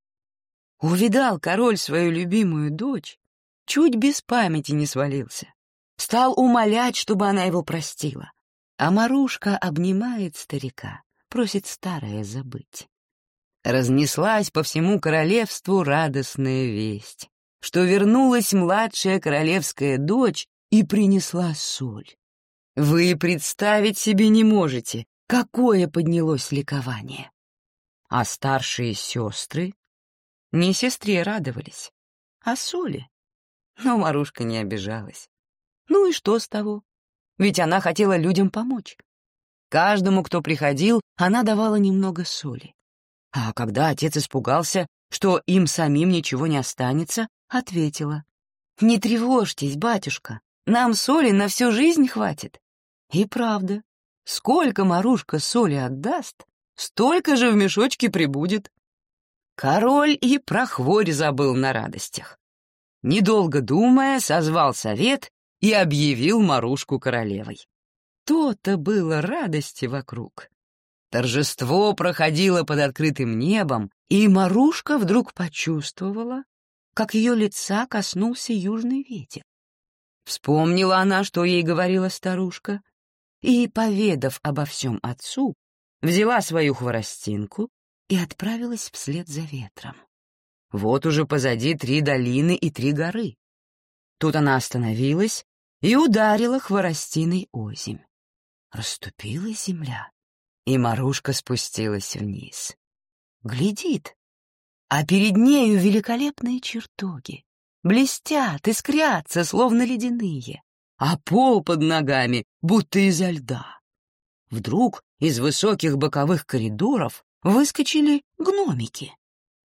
Увидал король свою любимую дочь чуть без памяти не свалился. Стал умолять, чтобы она его простила. А Марушка обнимает старика, просит старое забыть. Разнеслась по всему королевству радостная весть, что вернулась младшая королевская дочь и принесла соль. Вы представить себе не можете, какое поднялось ликование. А старшие сестры не сестре радовались, а соли. Но Марушка не обижалась. Ну и что с того? Ведь она хотела людям помочь. Каждому, кто приходил, она давала немного соли. А когда отец испугался, что им самим ничего не останется, ответила. «Не тревожьтесь, батюшка, нам соли на всю жизнь хватит». И правда, сколько Марушка соли отдаст, столько же в мешочке прибудет. Король и про хворь забыл на радостях недолго думая, созвал совет и объявил Марушку королевой. То-то было радости вокруг. Торжество проходило под открытым небом, и Марушка вдруг почувствовала, как ее лица коснулся южный ветер. Вспомнила она, что ей говорила старушка, и, поведав обо всем отцу, взяла свою хворостинку и отправилась вслед за ветром. Вот уже позади три долины и три горы. Тут она остановилась и ударила хворостиной озимь. Расступилась земля, и Марушка спустилась вниз. Глядит, а перед нею великолепные чертоги. Блестят, искрятся, словно ледяные, а пол под ногами будто изо льда. Вдруг из высоких боковых коридоров выскочили гномики.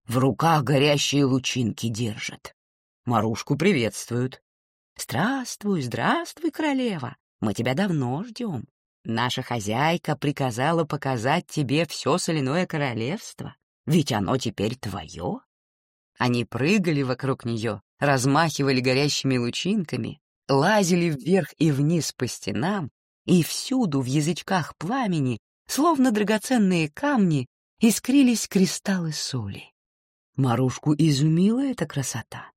В руках горящие лучинки держат. Марушку приветствуют. «Здравствуй, здравствуй, королева! Мы тебя давно ждем. Наша хозяйка приказала показать тебе все соляное королевство, ведь оно теперь твое». Они прыгали вокруг нее, размахивали горящими лучинками, лазили вверх и вниз по стенам, и всюду в язычках пламени, словно драгоценные камни, искрились кристаллы соли. Марушку изумила эта красота.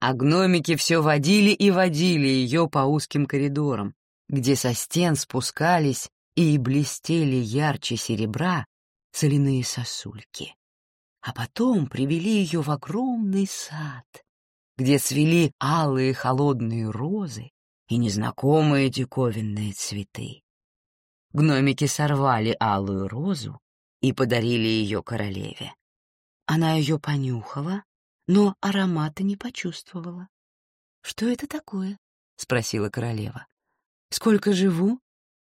А гномики все водили и водили ее по узким коридорам, где со стен спускались и блестели ярче серебра соляные сосульки. А потом привели ее в огромный сад, где цвели алые холодные розы и незнакомые диковинные цветы. Гномики сорвали алую розу и подарили ее королеве. Она ее понюхала, но аромата не почувствовала. «Что это такое?» — спросила королева. «Сколько живу,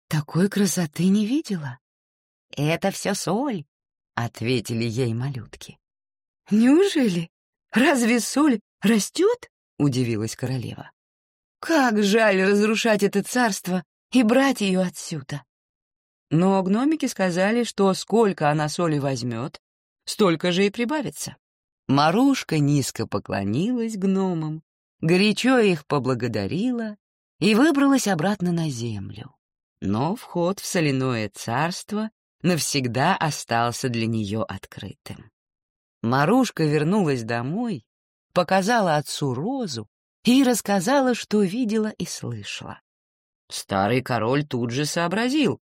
такой красоты не видела». «Это все соль», — ответили ей малютки. «Неужели? Разве соль растет?» — удивилась королева. «Как жаль разрушать это царство и брать ее отсюда!» Но гномики сказали, что сколько она соли возьмет, столько же и прибавится. Марушка низко поклонилась гномам, горячо их поблагодарила и выбралась обратно на землю. Но вход в соляное царство навсегда остался для нее открытым. Марушка вернулась домой, показала отцу розу и рассказала, что видела и слышала. Старый король тут же сообразил,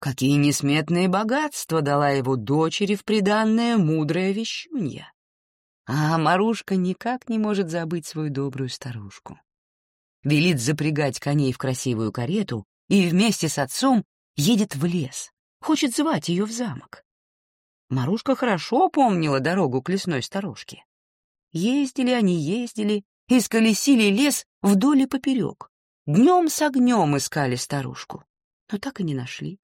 какие несметные богатства дала его дочери в приданное мудрая вещунья. А Марушка никак не может забыть свою добрую старушку. Велит запрягать коней в красивую карету и вместе с отцом едет в лес, хочет звать ее в замок. Марушка хорошо помнила дорогу к лесной сторожке. Ездили они, ездили, исколесили лес вдоль и поперек. Днем с огнем искали старушку, но так и не нашли.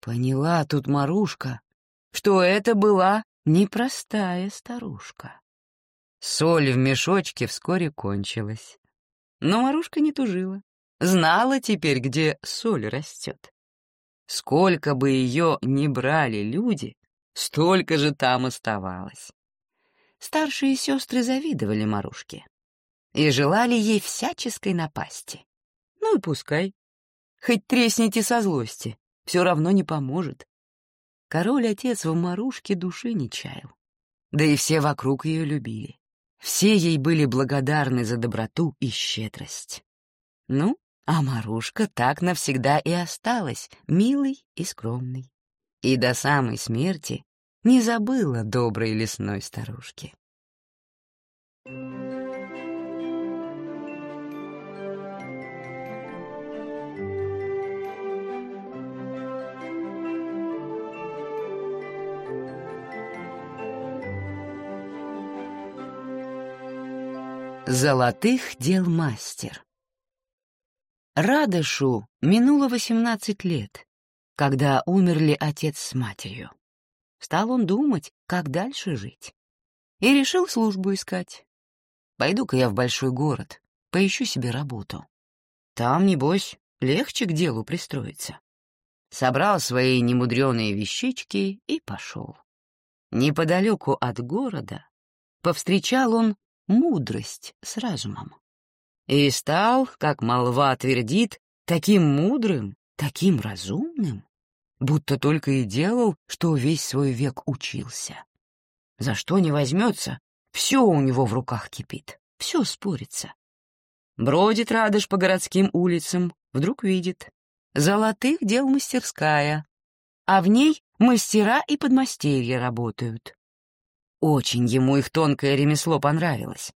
Поняла тут Марушка, что это была непростая старушка. Соль в мешочке вскоре кончилась. Но Марушка не тужила. Знала теперь, где соль растет. Сколько бы ее ни брали люди, столько же там оставалось. Старшие сестры завидовали Марушке и желали ей всяческой напасти. Ну и пускай. Хоть тресните со злости, все равно не поможет. Король-отец в Марушке души не чаял. Да и все вокруг ее любили. Все ей были благодарны за доброту и щедрость. Ну, а Марушка так навсегда и осталась милой и скромной. И до самой смерти не забыла доброй лесной старушки. Золотых дел мастер Радышу минуло восемнадцать лет, когда умерли отец с матерью. Стал он думать, как дальше жить. И решил службу искать. Пойду-ка я в большой город, поищу себе работу. Там, небось, легче к делу пристроиться. Собрал свои немудреные вещички и пошел. Неподалеку от города повстречал он мудрость с разумом. И стал, как молва твердит, таким мудрым, таким разумным, будто только и делал, что весь свой век учился. За что не возьмется, все у него в руках кипит, все спорится. Бродит Радыш по городским улицам, вдруг видит. Золотых дел мастерская, а в ней мастера и подмастерья работают. Очень ему их тонкое ремесло понравилось.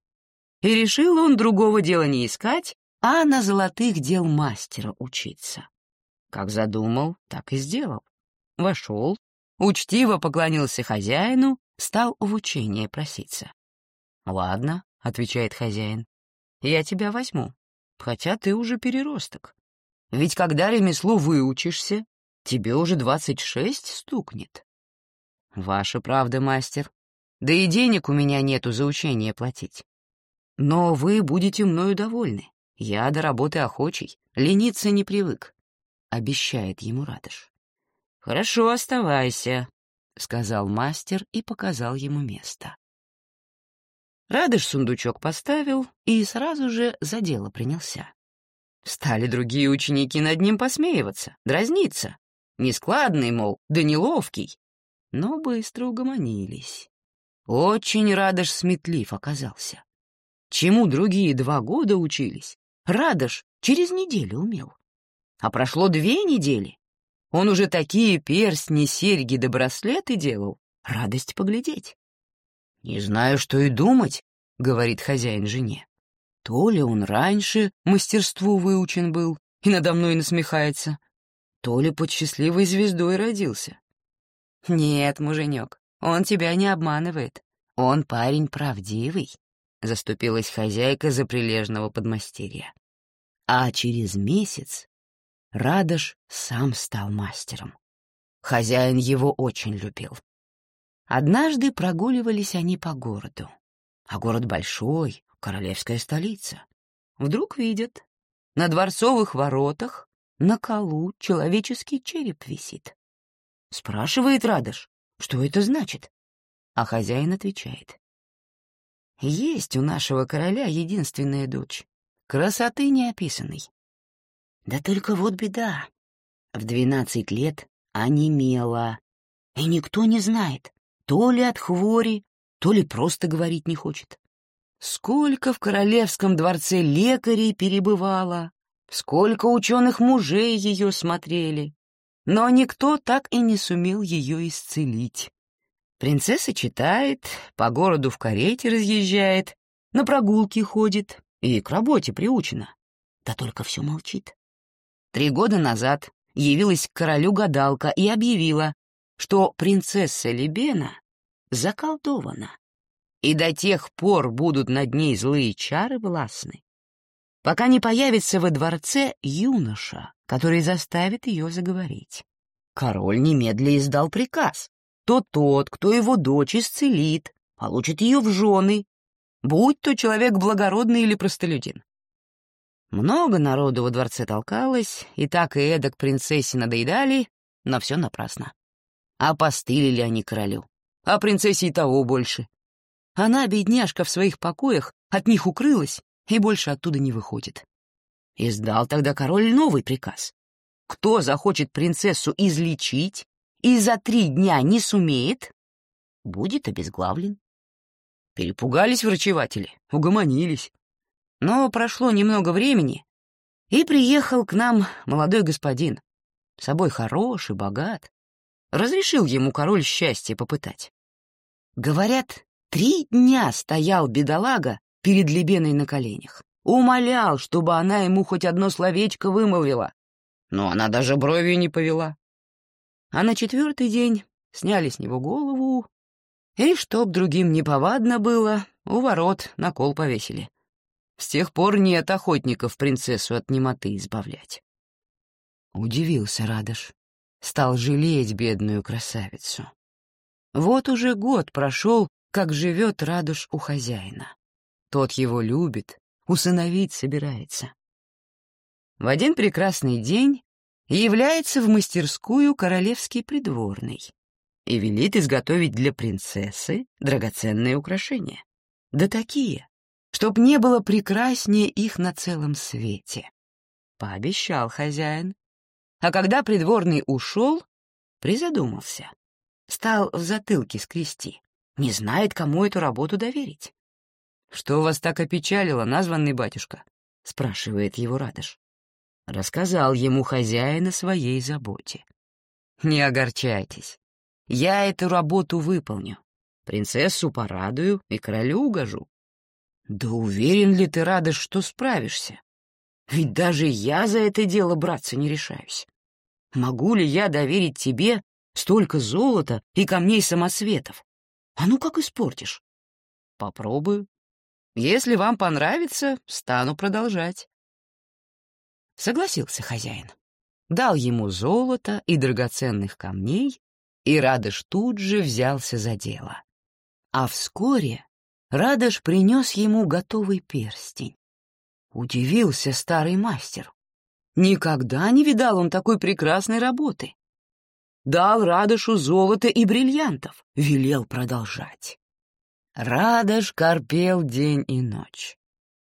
И решил он другого дела не искать, а на золотых дел мастера учиться. Как задумал, так и сделал. Вошел, учтиво поклонился хозяину, стал в учение проситься. «Ладно», — отвечает хозяин, — «я тебя возьму, хотя ты уже переросток. Ведь когда ремесло выучишься, тебе уже двадцать шесть стукнет». «Ваша правда, мастер, да и денег у меня нету за учение платить. Но вы будете мною довольны. Я до работы охочий, лениться не привык», — обещает ему Радыш. «Хорошо, оставайся», — сказал мастер и показал ему место. Радыш сундучок поставил и сразу же за дело принялся. Стали другие ученики над ним посмеиваться, дразниться. Нескладный, мол, да неловкий. Но быстро угомонились. Очень Радыш сметлив оказался. Чему другие два года учились, Радыш через неделю умел. А прошло две недели. Он уже такие перстни, серьги да браслеты делал. Радость поглядеть. «Не знаю, что и думать», — говорит хозяин жене. То ли он раньше мастерству выучен был и надо мной насмехается, то ли под счастливой звездой родился. «Нет, муженек, он тебя не обманывает. Он парень правдивый», — заступилась хозяйка за прилежного подмастерья. А через месяц Радош сам стал мастером. Хозяин его очень любил. Однажды прогуливались они по городу. А город большой, королевская столица. Вдруг видят, на дворцовых воротах на колу человеческий череп висит. Спрашивает Радош, что это значит? А хозяин отвечает. Есть у нашего короля единственная дочь, красоты неописанной. Да только вот беда. В двенадцать лет онемела, и никто не знает, то ли от хвори, то ли просто говорить не хочет. Сколько в королевском дворце лекарей перебывало, сколько ученых мужей ее смотрели, но никто так и не сумел ее исцелить. Принцесса читает, по городу в карете разъезжает, на прогулки ходит и к работе приучена. Да только все молчит. Три года назад явилась к королю гадалка и объявила, что принцесса Лебена заколдована, и до тех пор будут над ней злые чары властны, пока не появится во дворце юноша, который заставит ее заговорить. Король немедля издал приказ, то тот, кто его дочь исцелит, получит ее в жены, будь то человек благородный или простолюдин. Много народу во дворце толкалось, и так и эдак принцессе надоедали, но все напрасно. Опостылили они королю, а принцессе и того больше. Она, бедняжка, в своих покоях от них укрылась и больше оттуда не выходит. Издал тогда король новый приказ. Кто захочет принцессу излечить и за три дня не сумеет, будет обезглавлен. Перепугались врачеватели, угомонились. Но прошло немного времени, и приехал к нам молодой господин, с собой хороший, богат. Разрешил ему король счастье попытать. Говорят, три дня стоял бедолага перед Лебеной на коленях. Умолял, чтобы она ему хоть одно словечко вымолвила. Но она даже бровью не повела. А на четвертый день сняли с него голову, и, чтоб другим неповадно было, у ворот на кол повесили. С тех пор нет охотников принцессу от немоты избавлять. Удивился Радош, стал жалеть бедную красавицу. Вот уже год прошел, как живет Радуш у хозяина. Тот его любит, усыновить собирается. В один прекрасный день является в мастерскую королевский придворный и велит изготовить для принцессы драгоценные украшения. Да такие, чтоб не было прекраснее их на целом свете. Пообещал хозяин. А когда придворный ушел, призадумался. Стал в затылке скрести. Не знает, кому эту работу доверить. «Что вас так опечалило, названный батюшка?» — спрашивает его Радыш. Рассказал ему хозяин о своей заботе. «Не огорчайтесь. Я эту работу выполню. Принцессу порадую и королю угожу. Да уверен ли ты, Радыш, что справишься? Ведь даже я за это дело браться не решаюсь. Могу ли я доверить тебе столько золота и камней самосветов? А ну как испортишь? Попробую. Если вам понравится, стану продолжать. Согласился хозяин. Дал ему золото и драгоценных камней, и Радыш тут же взялся за дело. А вскоре Радыш принес ему готовый перстень. Удивился старый мастер. Никогда не видал он такой прекрасной работы. Дал Радышу золото и бриллиантов, велел продолжать. Радыш корпел день и ночь.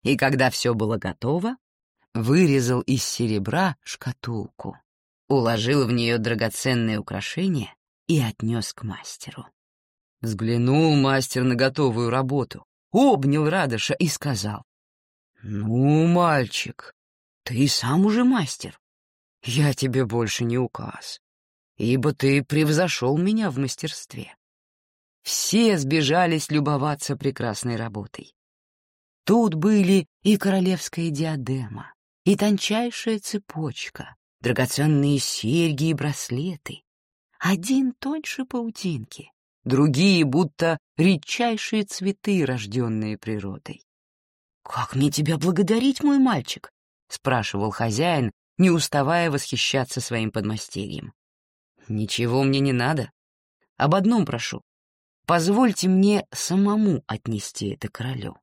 И когда все было готово, вырезал из серебра шкатулку, уложил в нее драгоценные украшения и отнес к мастеру. Взглянул мастер на готовую работу, обнял Радыша и сказал. «Ну, мальчик, ты сам уже мастер. Я тебе больше не указ, ибо ты превзошел меня в мастерстве. все сбежались любоваться прекрасной работой. Тут были и королевская диадема, и тончайшая цепочка, драгоценные серьги и браслеты. Один тоньше паутинки, другие будто редчайшие цветы, рожденные природой. «Как мне тебя благодарить, мой мальчик?» — спрашивал хозяин, не уставая восхищаться своим подмастерьем. «Ничего мне не надо. Об одном прошу. Позвольте мне самому отнести это королю».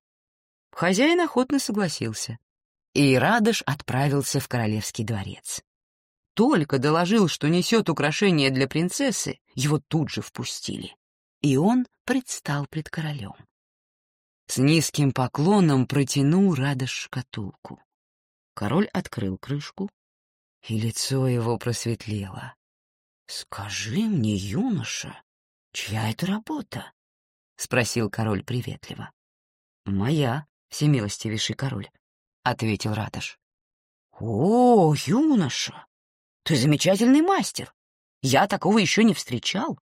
Хозяин охотно согласился, и Радыш отправился в королевский дворец. Только доложил, что несет украшение для принцессы, его тут же впустили, и он предстал пред королем. С низким поклоном протянул Радыш шкатулку. Король открыл крышку, и лицо его просветлело. «Скажи мне, юноша, чья это работа?» — спросил король приветливо. «Моя, всемилостивейший король», — ответил Радош. «О, юноша, ты замечательный мастер. Я такого еще не встречал.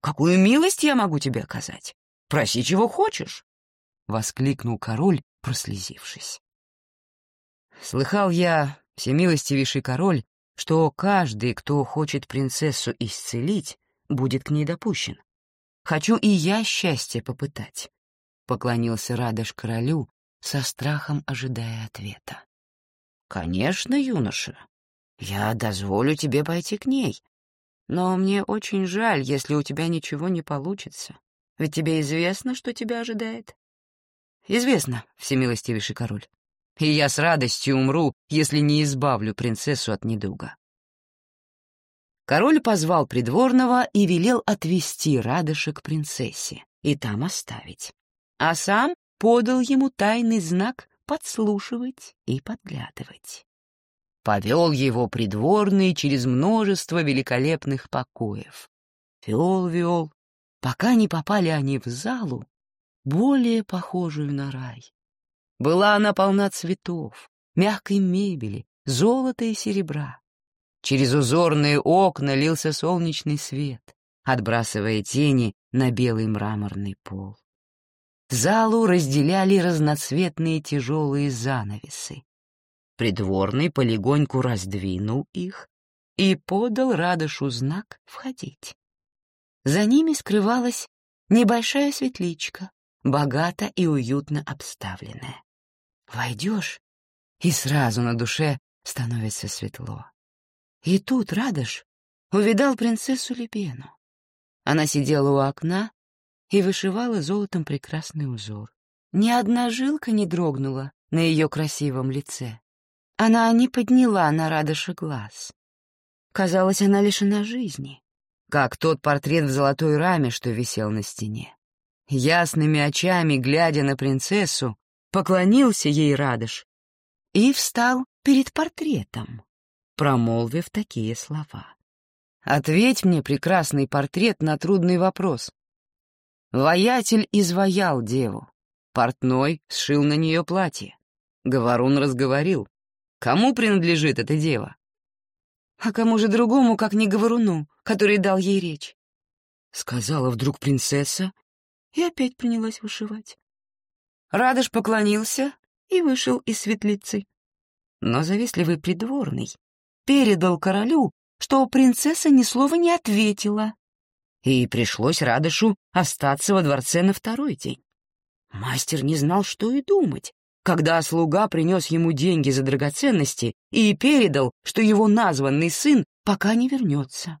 Какую милость я могу тебе оказать? Проси, чего хочешь!» — воскликнул король, прослезившись. Слыхал я, всемилостивейший король, что каждый, кто хочет принцессу исцелить, будет к ней допущен. Хочу и я счастье попытать, — поклонился Радош королю, со страхом ожидая ответа. Конечно, юноша, я дозволю тебе пойти к ней, но мне очень жаль, если у тебя ничего не получится, ведь тебе известно, что тебя ожидает. Известно, всемилостивейший король и я с радостью умру, если не избавлю принцессу от недуга. Король позвал придворного и велел отвести Радыша к принцессе и там оставить, а сам подал ему тайный знак подслушивать и подглядывать. Повел его придворный через множество великолепных покоев. Вел-вел, пока не попали они в залу, более похожую на рай. Была она полна цветов, мягкой мебели, золота и серебра. Через узорные окна лился солнечный свет, отбрасывая тени на белый мраморный пол. Залу разделяли разноцветные тяжелые занавесы. Придворный полегоньку раздвинул их и подал Радышу знак «Входить». За ними скрывалась небольшая светличка, богато и уютно обставленная. Войдешь, и сразу на душе становится светло. И тут Радош увидал принцессу Лепену. Она сидела у окна и вышивала золотом прекрасный узор. Ни одна жилка не дрогнула на ее красивом лице. Она не подняла на Радоша глаз. Казалось, она лишена жизни, как тот портрет в золотой раме, что висел на стене. Ясными очами, глядя на принцессу, поклонился ей Радыш и встал перед портретом, промолвив такие слова. «Ответь мне, прекрасный портрет, на трудный вопрос. Воятель изваял деву, портной сшил на нее платье. Говорун разговорил. Кому принадлежит эта дева? А кому же другому, как не Говоруну, который дал ей речь? Сказала вдруг принцесса и опять принялась вышивать. Радыш поклонился и вышел из светлицы. Но завистливый придворный передал королю, что принцесса ни слова не ответила, и пришлось Радышу остаться во дворце на второй день. Мастер не знал, что и думать, когда слуга принес ему деньги за драгоценности и передал, что его названный сын пока не вернется.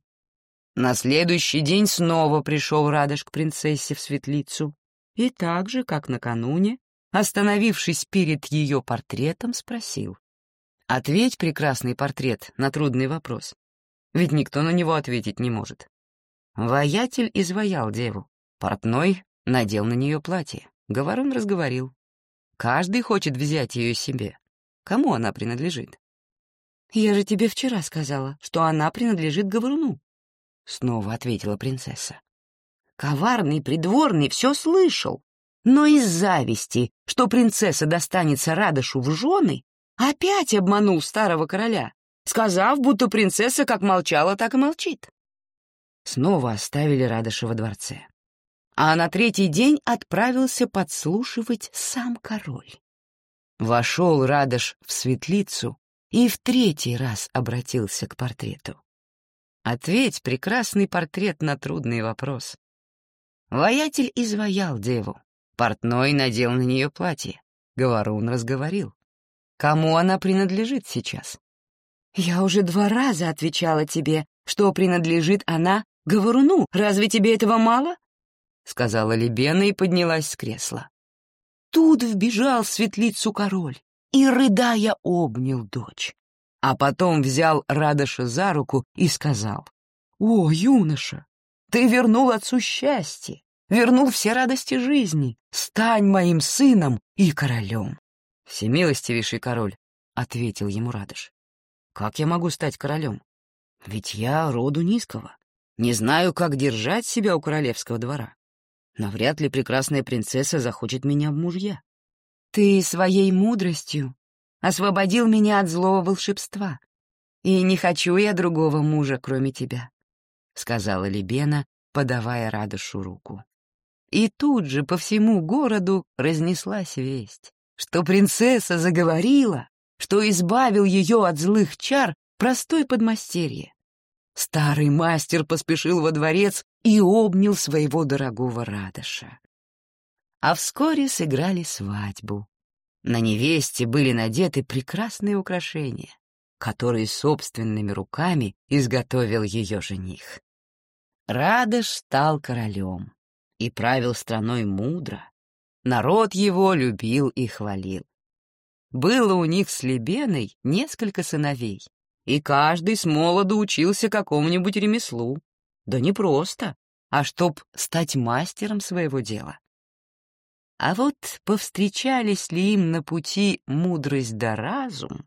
На следующий день снова пришел Радыш к принцессе в светлицу и так же, как накануне, остановившись перед ее портретом, спросил. «Ответь, прекрасный портрет, на трудный вопрос. Ведь никто на него ответить не может». Воятель изваял деву. Портной надел на нее платье. Говорун разговорил. Каждый хочет взять ее себе. Кому она принадлежит? «Я же тебе вчера сказала, что она принадлежит Говоруну», — снова ответила принцесса. Коварный придворный все слышал, но из зависти, что принцесса достанется Радошу в жены, опять обманул старого короля, сказав, будто принцесса как молчала, так и молчит. Снова оставили Радоша во дворце. а на третий день отправился подслушивать сам король. Вошел Радош в светлицу и в третий раз обратился к портрету. Ответь прекрасный портрет на трудный вопрос. Воятель изваял деву, портной надел на нее платье, Говорун разговорил. Кому она принадлежит сейчас? Я уже два раза отвечала тебе, что принадлежит она Говоруну. Разве тебе этого мало? Сказала Лебена и поднялась с кресла. Тут вбежал светлицу король и, рыдая, обнял дочь. А потом взял Радоша за руку и сказал, «О, юноша, ты вернул отцу счастье, вернул все радости жизни, стань моим сыном и королем». «Всемилостивейший король», — ответил ему Радош, «как я могу стать королем? Ведь я роду низкого, не знаю, как держать себя у королевского двора но вряд ли прекрасная принцесса захочет меня в мужья. Ты своей мудростью освободил меня от злого волшебства, и не хочу я другого мужа, кроме тебя», — сказала Лебена, подавая Радушу руку. И тут же по всему городу разнеслась весть, что принцесса заговорила, что избавил ее от злых чар простой подмастерье. Старый мастер поспешил во дворец и обнял своего дорогого Радоша. А вскоре сыграли свадьбу. На невесте были надеты прекрасные украшения, которые собственными руками изготовил ее жених. Радош стал королем и правил страной мудро. Народ его любил и хвалил. Было у них с Лебеной несколько сыновей, и каждый с молоду учился какому-нибудь ремеслу. Да не просто, а чтоб стать мастером своего дела. А вот повстречались ли им на пути мудрость да разум,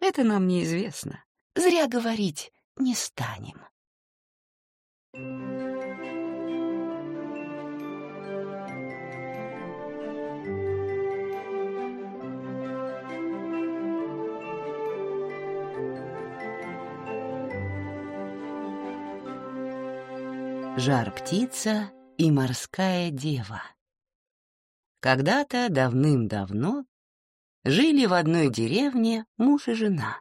это нам неизвестно. Зря говорить не станем. Жар-птица и морская дева. Когда-то давным-давно жили в одной деревне муж и жена.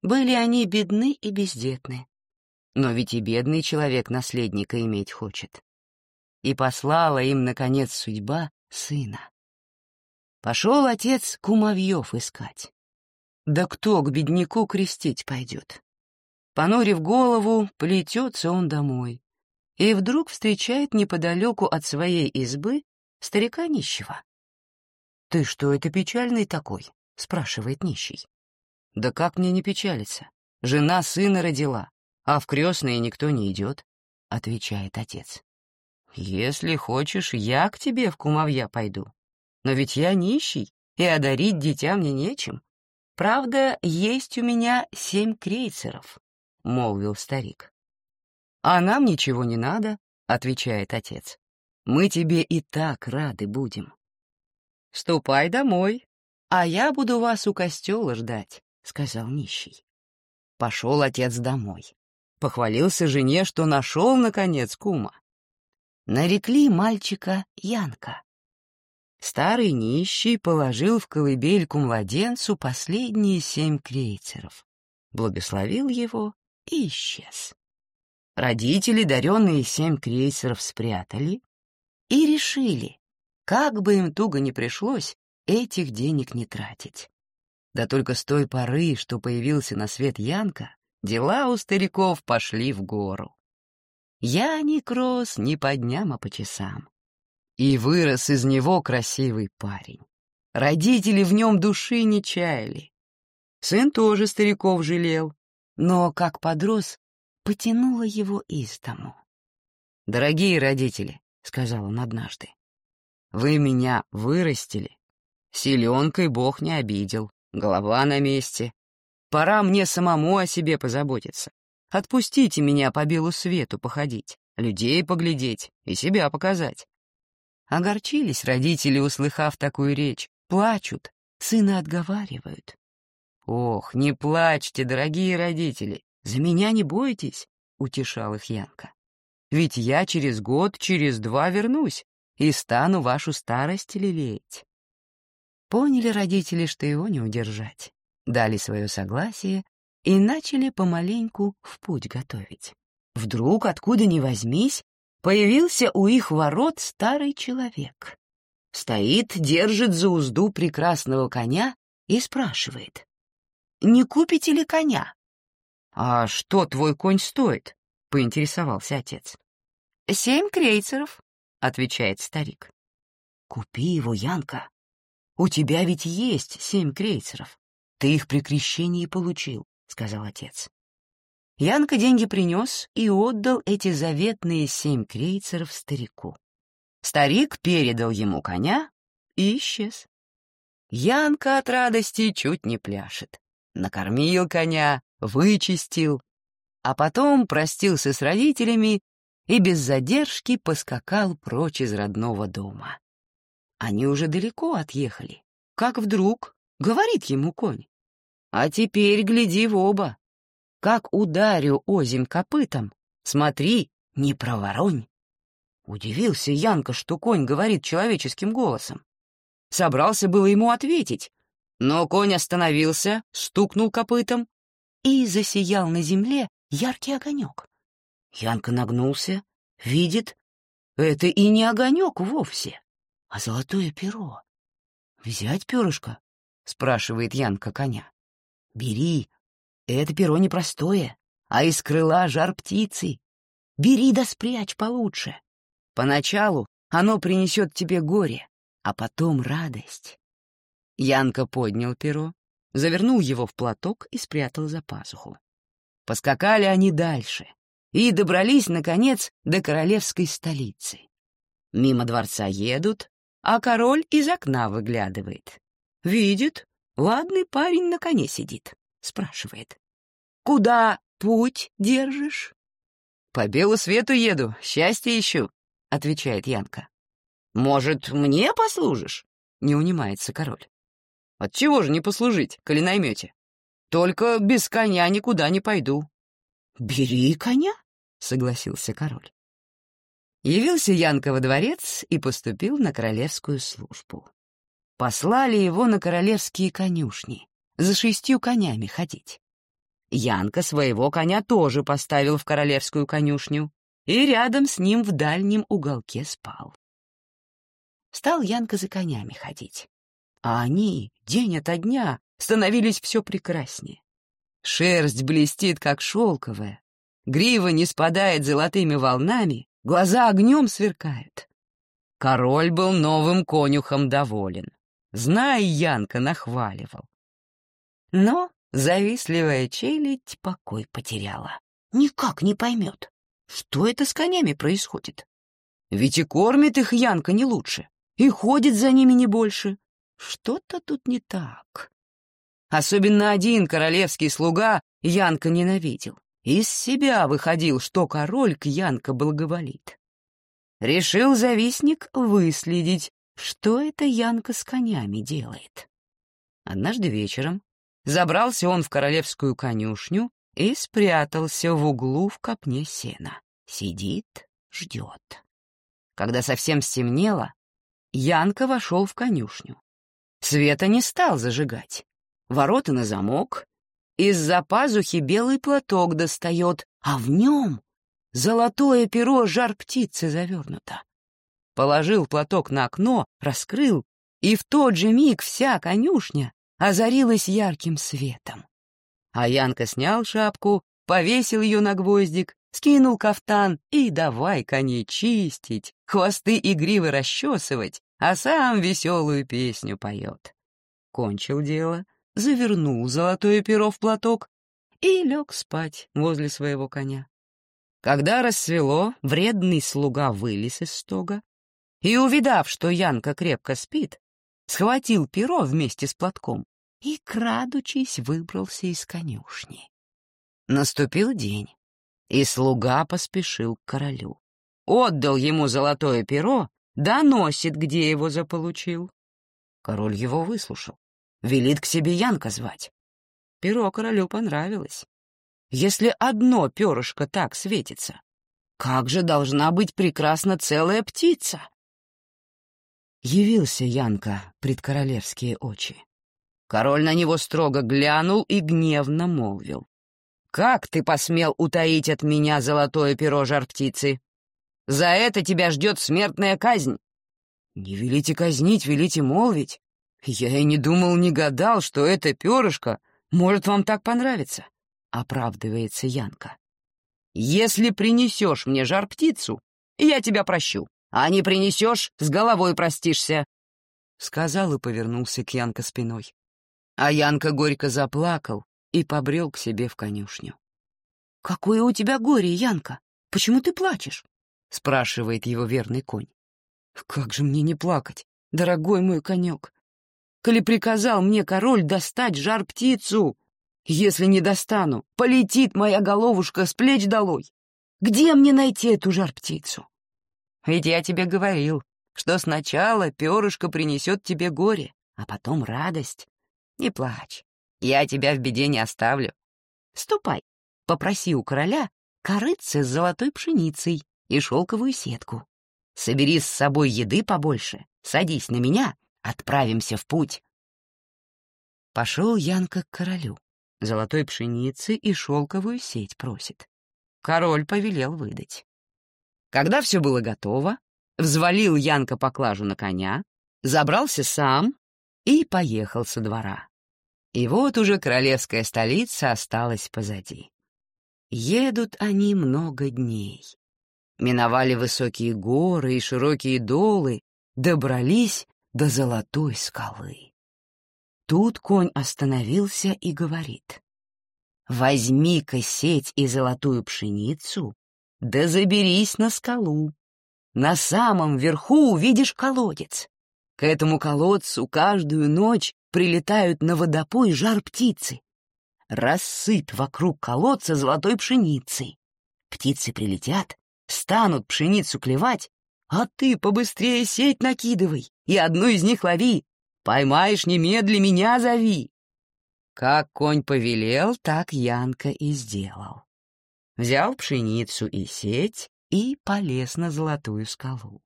Были они бедны и бездетны. Но ведь и бедный человек наследника иметь хочет. И послала им, наконец, судьба сына. Пошел отец кумовьев искать. Да кто к бедняку крестить пойдет? Понурив голову, плетется он домой и вдруг встречает неподалеку от своей избы старика нищего. «Ты что это печальный такой?» — спрашивает нищий. «Да как мне не печалиться? Жена сына родила, а в крестные никто не идет», — отвечает отец. «Если хочешь, я к тебе в кумовья пойду. Но ведь я нищий, и одарить дитя мне нечем. Правда, есть у меня семь крейцеров», — молвил старик. «А нам ничего не надо», — отвечает отец. «Мы тебе и так рады будем». «Ступай домой, а я буду вас у костела ждать», — сказал нищий. Пошел отец домой. Похвалился жене, что нашел, наконец, кума. Нарекли мальчика Янка. Старый нищий положил в колыбельку младенцу последние семь крейцеров, благословил его и исчез. Родители, даренные семь крейсеров, спрятали и решили, как бы им туго ни пришлось, этих денег не тратить. Да только с той поры, что появился на свет Янка, дела у стариков пошли в гору. Яник рос не по дням, а по часам. И вырос из него красивый парень. Родители в нем души не чаяли. Сын тоже стариков жалел, но, как подрос, потянула его из дому. «Дорогие родители», — сказал он однажды, — «вы меня вырастили. Силенкой Бог не обидел, голова на месте. Пора мне самому о себе позаботиться. Отпустите меня по белу свету походить, людей поглядеть и себя показать». Огорчились родители, услыхав такую речь, плачут, сына отговаривают. «Ох, не плачьте, дорогие родители, «За меня не бойтесь», — утешал их Янка. ведь я через год, через два вернусь и стану вашу старость лелеять. Поняли родители, что его не удержать, дали свое согласие и начали помаленьку в путь готовить. Вдруг, откуда ни возьмись, появился у их ворот старый человек. Стоит, держит за узду прекрасного коня и спрашивает. «Не купите ли коня?» «А что твой конь стоит?» — поинтересовался отец. «Семь крейцеров», — отвечает старик. «Купи его, Янка. У тебя ведь есть семь крейцеров. Ты их при крещении получил», — сказал отец. Янка деньги принес и отдал эти заветные семь крейцеров старику. Старик передал ему коня и исчез. Янка от радости чуть не пляшет. Накормил коня, вычистил, а потом простился с родителями и без задержки поскакал прочь из родного дома. Они уже далеко отъехали, как вдруг говорит ему конь. «А теперь гляди в оба. Как ударю озим копытом, смотри, не проворонь». Удивился Янка, что конь говорит человеческим голосом. Собрался было ему ответить, но конь остановился, стукнул копытом и засиял на земле яркий огонек. Янка нагнулся, видит, это и не огонек вовсе, а золотое перо. «Взять перышко?» — спрашивает Янка коня. «Бери, это перо непростое, а из крыла жар птицы. Бери да спрячь получше. Поначалу оно принесет тебе горе, а потом радость. Янка поднял перо, завернул его в платок и спрятал за пазуху. Поскакали они дальше и добрались, наконец, до королевской столицы. Мимо дворца едут, а король из окна выглядывает. Видит, ладный парень на коне сидит. Спрашивает. «Куда путь держишь?» «По белу свету еду, счастье ищу», — отвечает Янка. «Может, мне послужишь?» — не унимается король. «Отчего же не послужить, коли наймете? Только без коня никуда не пойду». «Бери коня», — согласился король. Явился Янка во дворец и поступил на королевскую службу. Послали его на королевские конюшни, за шестью конями ходить. Янка своего коня тоже поставил в королевскую конюшню, и рядом с ним в дальнем уголке спал. Стал Янка за конями ходить, а они день ото дня становились все прекраснее. Шерсть блестит, как шелковая, грива не спадает золотыми волнами, глаза огнем сверкают. Король был новым конюхом доволен. Знай, Янка нахваливал. Но завистливая челядь покой потеряла. Никак не поймет, что это с конями происходит? Ведь и кормит их Янка не лучше, и ходит за ними не больше. Что-то тут не так. Особенно один королевский слуга Янка ненавидел. Из себя выходил, что король к Янка благоволит. Решил завистник выследить, что это Янка с конями делает. Однажды вечером забрался он в королевскую конюшню и спрятался в углу в копне сена. Сидит, ждет. Когда совсем стемнело, Янка вошел в конюшню. Света не стал зажигать. Ворота на замок. Из-за пазухи белый платок достает, а в нем золотое перо жар птицы завернуто. Положил платок на окно, раскрыл, и в тот же миг вся конюшня озарилась ярким светом. А Янка снял шапку, повесил ее на гвоздик, скинул кафтан и давай коней чистить, хвосты и гривы расчесывать, а сам веселую песню поет. Кончил дело, завернул золотое перо в платок и лег спать возле своего коня. Когда рассвело, вредный слуга вылез из стога и, увидав, что Янка крепко спит, схватил перо вместе с платком и, крадучись, выбрался из конюшни. Наступил день, и слуга поспешил к королю. Отдал ему золотое перо, доносит, где его заполучил. Король его выслушал, велит к себе Янка звать. Перо королю понравилось. Если одно перышко так светится, как же должна быть прекрасна целая птица? Явился Янка пред королевские очи. Король на него строго глянул и гневно молвил. «Как ты посмел утаить от меня золотое перо жар-птицы? За это тебя ждет смертная казнь». «Не велите казнить, велите молвить. Я и не думал, не гадал, что это перышко может вам так понравиться», — оправдывается Янка. «Если принесешь мне жар-птицу, я тебя прощу, а не принесешь, с головой простишься», — сказал и повернулся к Янка спиной. А Янка горько заплакал и побрел к себе в конюшню. «Какое у тебя горе, Янка? Почему ты плачешь?» — спрашивает его верный конь. «Как же мне не плакать, дорогой мой конек? Коли приказал мне король достать жар-птицу, если не достану, полетит моя головушка с плеч долой. Где мне найти эту жар-птицу? Ведь я тебе говорил, что сначала перышко принесет тебе горе, а потом радость. Не плачь, я тебя в беде не оставлю. Ступай, попроси у короля корыться с золотой пшеницей и шелковую сетку. Собери с собой еды побольше, садись на меня, отправимся в путь. Пошел Янка к королю. Золотой пшеницы и шелковую сеть просит. Король повелел выдать. Когда все было готово, взвалил Янка поклажу на коня, забрался сам и поехал со двора. И вот уже королевская столица осталась позади. Едут они много дней. Миновали высокие горы и широкие долы, добрались до золотой скалы. Тут конь остановился и говорит. «Возьми-ка сеть и золотую пшеницу, да заберись на скалу. На самом верху увидишь колодец. К этому колодцу каждую ночь прилетают на водопой жар-птицы. Рассыпь вокруг колодца золотой пшеницы. Птицы прилетят, станут пшеницу клевать, а ты побыстрее сеть накидывай и одну из них лови, Поймаешь немедли, меня зови!» Как конь повелел, так Янка и сделал. Взял пшеницу и сеть и полез на золотую скалу.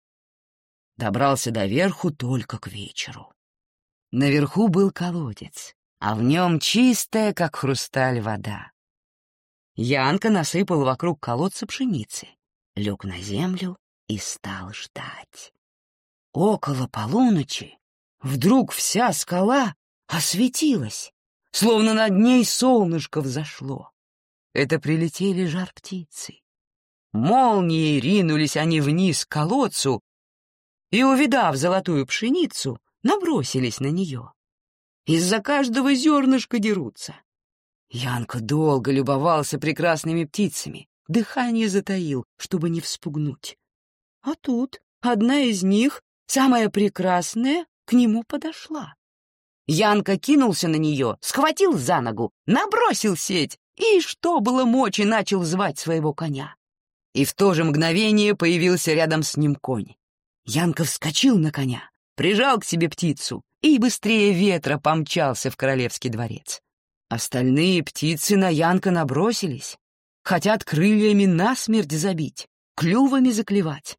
Добрался до верху только к вечеру. Наверху был колодец, а в нем чистая, как хрусталь, вода. Янка насыпал вокруг колодца пшеницы, лег на землю и стал ждать. Около полуночи Вдруг вся скала осветилась, словно над ней солнышко взошло. Это прилетели жар-птицы. Молнией ринулись они вниз к колодцу и, увидав золотую пшеницу, набросились на нее. Из-за каждого зернышка дерутся. Янка долго любовался прекрасными птицами, дыхание затаил, чтобы не вспугнуть. А тут одна из них, самая прекрасная, к нему подошла. Янка кинулся на нее, схватил за ногу, набросил сеть и, что было мочи, начал звать своего коня. И в то же мгновение появился рядом с ним конь. Янка вскочил на коня, прижал к себе птицу и быстрее ветра помчался в королевский дворец. Остальные птицы на Янка набросились, хотят крыльями насмерть забить, клювами заклевать.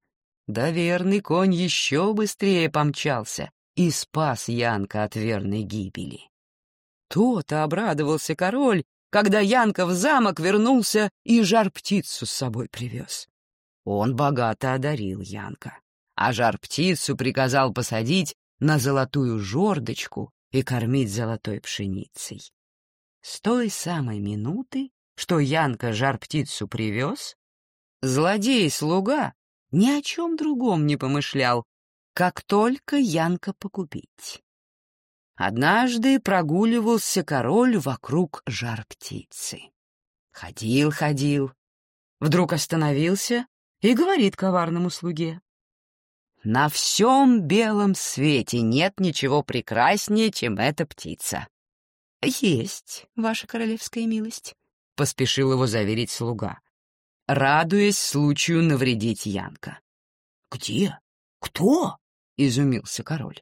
Да верный конь еще быстрее помчался, и спас Янка от верной гибели. То-то обрадовался король, когда Янка в замок вернулся и жар-птицу с собой привез. Он богато одарил Янка, а жар-птицу приказал посадить на золотую жердочку и кормить золотой пшеницей. С той самой минуты, что Янка жар-птицу привез, злодей-слуга ни о чем другом не помышлял, как только Янка погубить. Однажды прогуливался король вокруг жар-птицы. Ходил, ходил, вдруг остановился и говорит коварному слуге. «На всем белом свете нет ничего прекраснее, чем эта птица». «Есть, ваша королевская милость», — поспешил его заверить слуга, радуясь случаю навредить Янка. «Где? Кто?» — изумился король.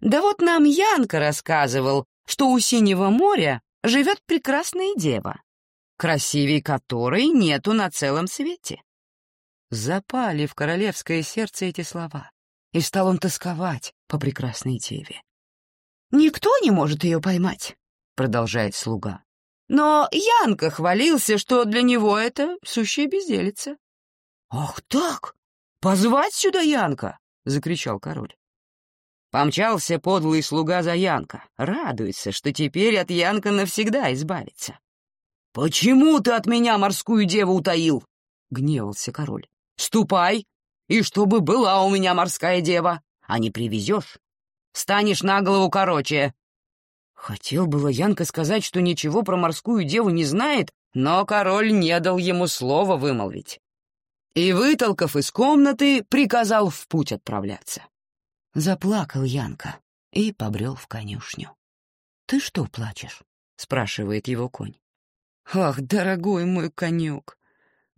«Да вот нам Янка рассказывал, что у Синего моря живет прекрасная дева, красивей которой нету на целом свете. запали в королевское сердце эти слова, и стал он тосковать по прекрасной деве. «Никто не может ее поймать», — продолжает слуга. «Но Янка хвалился, что для него это сущая безделица». «Ах так! Позвать сюда Янка!» — закричал король. Помчался подлый слуга за Янка, радуется, что теперь от Янка навсегда избавится. «Почему ты от меня морскую деву утаил?» — гневался король. «Ступай, и чтобы была у меня морская дева, а не привезешь, станешь на голову короче». Хотел было Янка сказать, что ничего про морскую деву не знает, но король не дал ему слова вымолвить. И, вытолкав из комнаты, приказал в путь отправляться. Заплакал Янка и побрел в конюшню. «Ты что плачешь?» — спрашивает его конь. «Ах, дорогой мой конек,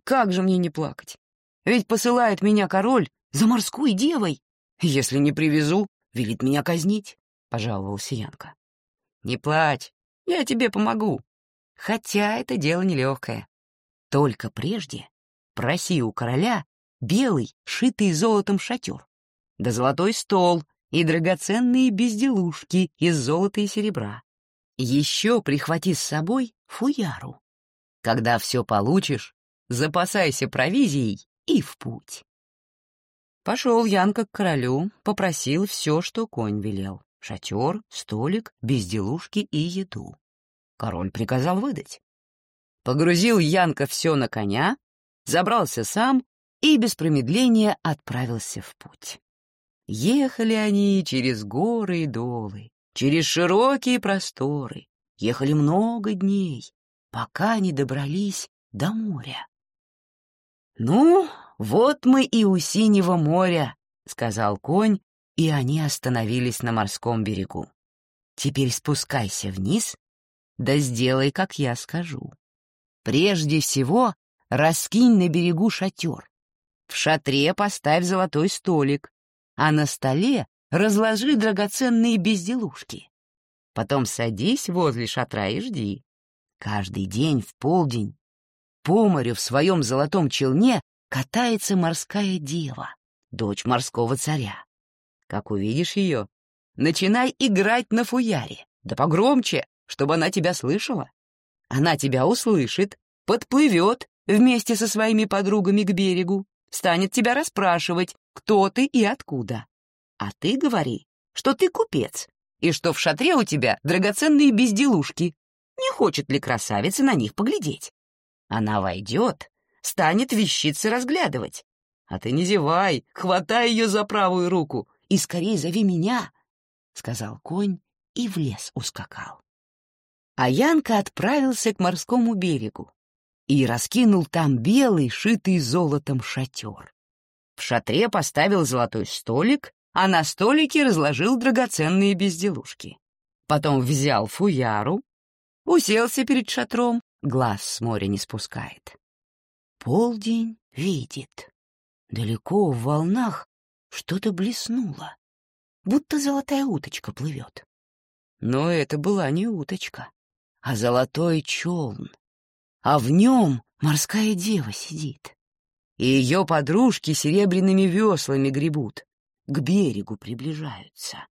как же мне не плакать? Ведь посылает меня король за морской девой. Если не привезу, велит меня казнить», — пожаловался Янка. «Не плачь, я тебе помогу. Хотя это дело нелегкое. Только прежде проси у короля белый, шитый золотом шатер, да золотой стол и драгоценные безделушки из золота и серебра. Еще прихвати с собой фуяру. Когда все получишь, запасайся провизией и в путь. Пошел Янка к королю, попросил все, что конь велел. Шатер, столик, безделушки и еду. Король приказал выдать. Погрузил Янка все на коня, забрался сам и без промедления отправился в путь. Ехали они через горы и долы, через широкие просторы, ехали много дней, пока не добрались до моря. «Ну, вот мы и у Синего моря», — сказал конь, и они остановились на морском берегу. «Теперь спускайся вниз, да сделай, как я скажу. Прежде всего раскинь на берегу шатер. В шатре поставь золотой столик, а на столе разложи драгоценные безделушки. Потом садись возле шатра и жди. Каждый день в полдень по морю в своем золотом челне катается морская дева, дочь морского царя. Как увидишь ее, начинай играть на фуяре, да погромче, чтобы она тебя слышала. Она тебя услышит, подплывет вместе со своими подругами к берегу, станет тебя расспрашивать, кто ты и откуда. А ты говори, что ты купец, и что в шатре у тебя драгоценные безделушки. Не хочет ли красавица на них поглядеть? Она войдет, станет вещицы разглядывать. А ты не зевай, хватай ее за правую руку и скорее зови меня, — сказал конь и в лес ускакал. А Янка отправился к морскому берегу и раскинул там белый, шитый золотом шатер. В шатре поставил золотой столик, а на столике разложил драгоценные безделушки. Потом взял фуяру, уселся перед шатром, глаз с моря не спускает. Полдень видит. Далеко в волнах что-то блеснуло, будто золотая уточка плывет. Но это была не уточка, а золотой челн, а в нем морская дева сидит и ее подружки серебряными веслами гребут, к берегу приближаются.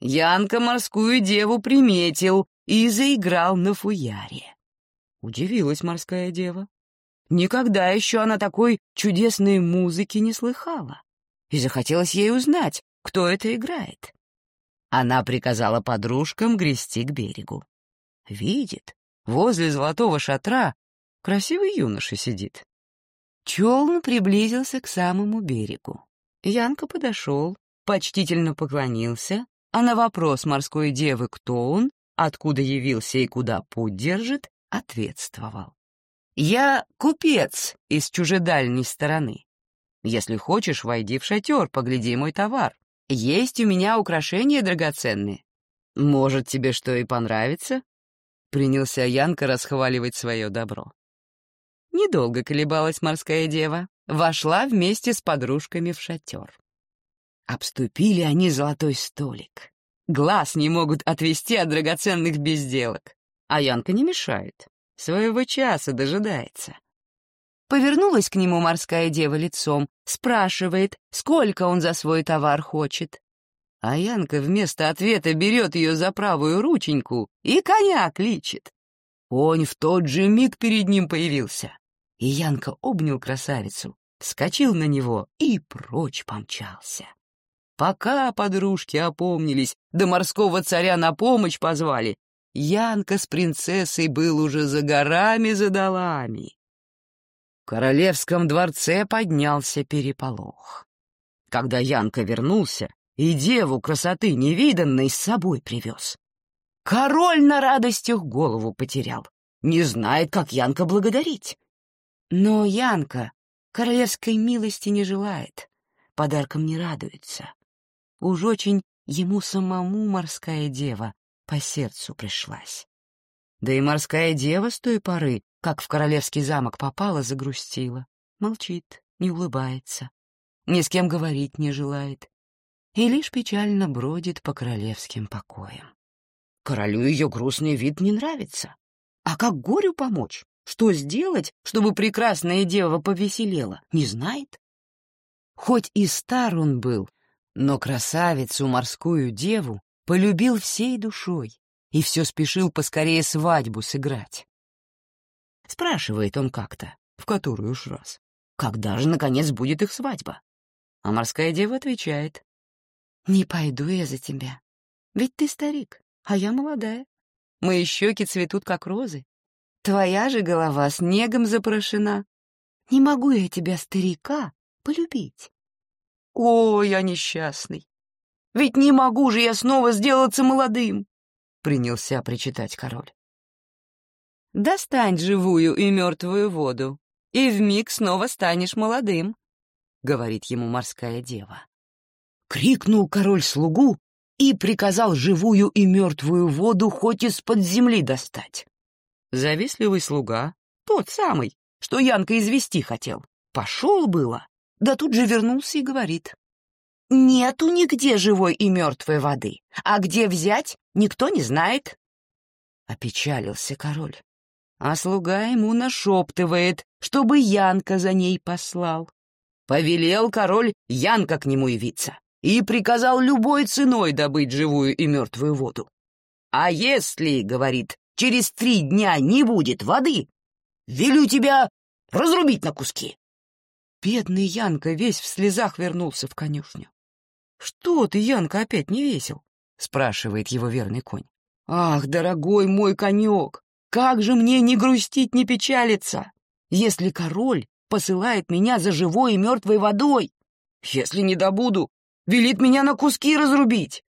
Янка морскую деву приметил и заиграл на фуяре. Удивилась морская дева. Никогда еще она такой чудесной музыки не слыхала, и захотелось ей узнать, кто это играет. Она приказала подружкам грести к берегу. Видит, возле золотого шатра красивый юноша сидит. Челн приблизился к самому берегу. Янка подошел, почтительно поклонился, а на вопрос морской девы, кто он, откуда явился и куда путь держит, ответствовал. «Я купец из чужедальней стороны. Если хочешь, войди в шатер, погляди мой товар. Есть у меня украшения драгоценные. Может, тебе что и понравится?» Принялся Янка расхваливать свое добро. Недолго колебалась морская дева, вошла вместе с подружками в шатер. Обступили они золотой столик. Глаз не могут отвести от драгоценных безделок. А Янка не мешает, своего часа дожидается. Повернулась к нему морская дева лицом, спрашивает, сколько он за свой товар хочет. А Янка вместо ответа берет ее за правую рученьку и коня кличет. Конь в тот же миг перед ним появился. И Янка обнял красавицу, вскочил на него и прочь помчался. Пока подружки опомнились, да морского царя на помощь позвали, Янка с принцессой был уже за горами, за долами. Королевском дворце поднялся переполох. Когда Янка вернулся, и деву красоты невиданной с собой привез. Король на радостях голову потерял, не знает, как Янка благодарить. Но Янка королевской милости не желает, подарком не радуется. Уж очень ему самому морская дева по сердцу пришлась. Да и морская дева с той поры, как в королевский замок попала, загрустила. Молчит, не улыбается, ни с кем говорить не желает и лишь печально бродит по королевским покоям. Королю ее грустный вид не нравится. А как горю помочь? Что сделать, чтобы прекрасная дева повеселела, не знает? Хоть и стар он был, но красавицу морскую деву полюбил всей душой и все спешил поскорее свадьбу сыграть. Спрашивает он как-то, в которую уж раз, когда же, наконец, будет их свадьба? А морская дева отвечает. «Не пойду я за тебя, ведь ты старик, а я молодая. Мои щеки цветут, как розы. Твоя же голова снегом запорошена. Не могу я тебя, старика, полюбить. О, я несчастный! Ведь не могу же я снова сделаться молодым!» Принялся причитать король. «Достань живую и мертвую воду, и вмиг снова станешь молодым», — говорит ему морская дева. Крикнул король слугу и приказал живую и мертвую воду хоть из-под земли достать. Завистливый слуга, тот самый, что Янка извести хотел, пошел было, да тут же вернулся и говорит. «Нету нигде живой и мертвой воды, а где взять, никто не знает». Опечалился король, а слуга ему нашептывает, чтобы Янка за ней послал. Повелел король Янка к нему явиться и приказал любой ценой добыть живую и мертвую воду. «А если, — говорит, — через три дня не будет воды, велю тебя разрубить на куски». Бедный Янка весь в слезах вернулся в конюшню. «Что ты, Янка, опять не весел?» — спрашивает его верный конь. «Ах, дорогой мой конек, как же мне не грустить, не печалиться, если король посылает меня за живой и мертвой водой? Если не добуду, велит меня на куски разрубить.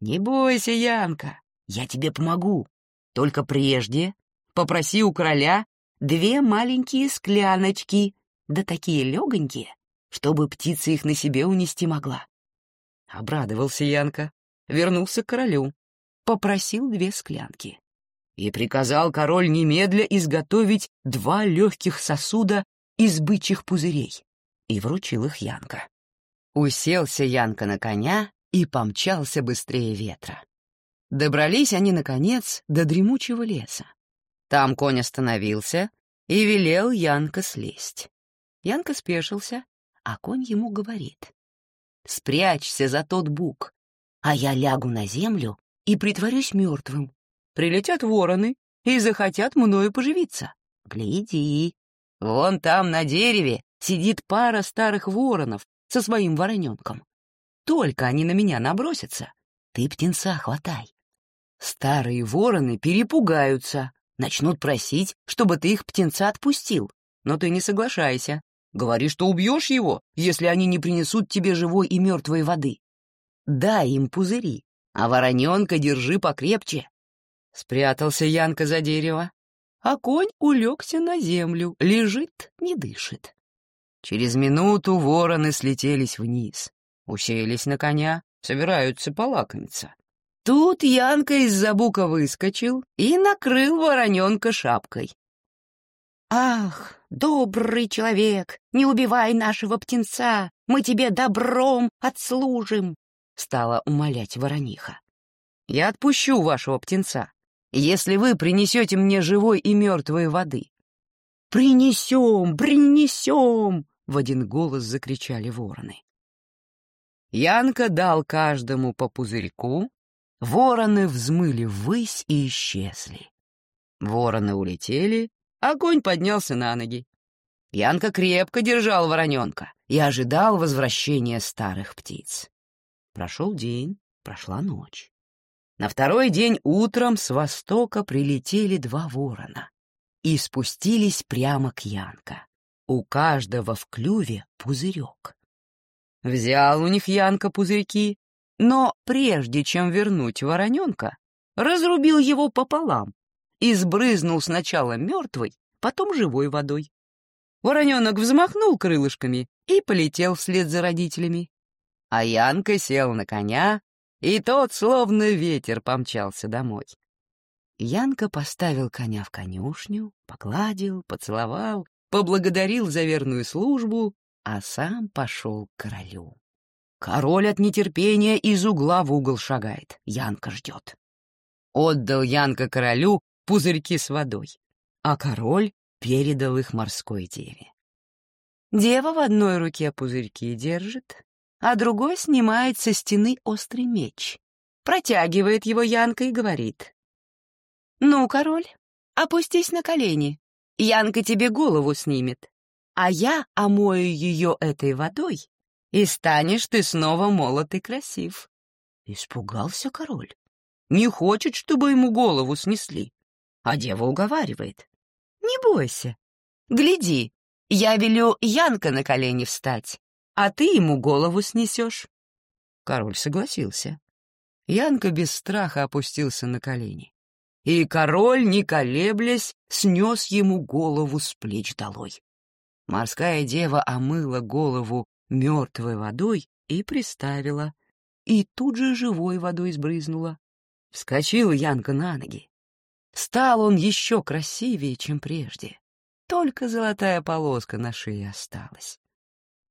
Не бойся, Янка, я тебе помогу. Только прежде попроси у короля две маленькие скляночки, да такие легонькие, чтобы птица их на себе унести могла. Обрадовался Янка, вернулся к королю, попросил две склянки. И приказал король немедля изготовить два легких сосуда из бычьих пузырей и вручил их Янка. Уселся Янка на коня и помчался быстрее ветра. Добрались они, наконец, до дремучего леса. Там конь остановился и велел Янка слезть. Янка спешился, а конь ему говорит. «Спрячься за тот бук, а я лягу на землю и притворюсь мертвым. Прилетят вороны и захотят мною поживиться. Гляди, вон там на дереве сидит пара старых воронов со своим вороненком. Только они на меня набросятся, ты птенца хватай. Старые вороны перепугаются, начнут просить, чтобы ты их птенца отпустил, но ты не соглашайся. Говори, что убьешь его, если они не принесут тебе живой и мертвой воды. Дай им пузыри, а вороненка держи покрепче. Спрятался Янка за дерево, а конь улегся на землю, лежит, не дышит. Через минуту вороны слетелись вниз, уселись на коня, собираются полакомиться. Тут Янка из-за бука выскочил и накрыл вороненка шапкой. «Ах, добрый человек, не убивай нашего птенца, мы тебе добром отслужим!» — стала умолять ворониха. «Я отпущу вашего птенца, если вы принесете мне живой и мертвой воды. «Принесем! Принесем!» — в один голос закричали вороны. Янка дал каждому по пузырьку, вороны взмыли ввысь и исчезли. Вороны улетели, огонь поднялся на ноги. Янка крепко держал вороненка и ожидал возвращения старых птиц. Прошел день, прошла ночь. На второй день утром с востока прилетели два ворона и спустились прямо к Янка. У каждого в клюве пузырек. Взял у них Янка пузырьки, но прежде чем вернуть вороненка, разрубил его пополам и сбрызнул сначала мертвой, потом живой водой. Вороненок взмахнул крылышками и полетел вслед за родителями. А Янка сел на коня, и тот, словно ветер, помчался домой. Янка поставил коня в конюшню, погладил, поцеловал, поблагодарил за верную службу а сам пошел к королю. Король от нетерпения из угла в угол шагает. Янка ждет. Отдал Янка королю пузырьки с водой, а король передал их морской деве. Дева в одной руке пузырьки держит, а другой снимает со стены острый меч, протягивает его Янка и говорит. «Ну, король, опустись на колени, Янка тебе голову снимет а я омою ее этой водой, и станешь ты снова молод и красив. Испугался король. Не хочет, чтобы ему голову снесли. А дева уговаривает. Не бойся. Гляди, я велю Янка на колени встать, а ты ему голову снесешь. Король согласился. Янка без страха опустился на колени. И король, не колеблясь, снес ему голову с плеч долой. Морская дева омыла голову мертвой водой и приставила, и тут же живой водой сбрызнула. Вскочил Янка на ноги. Стал он еще красивее, чем прежде. Только золотая полоска на шее осталась.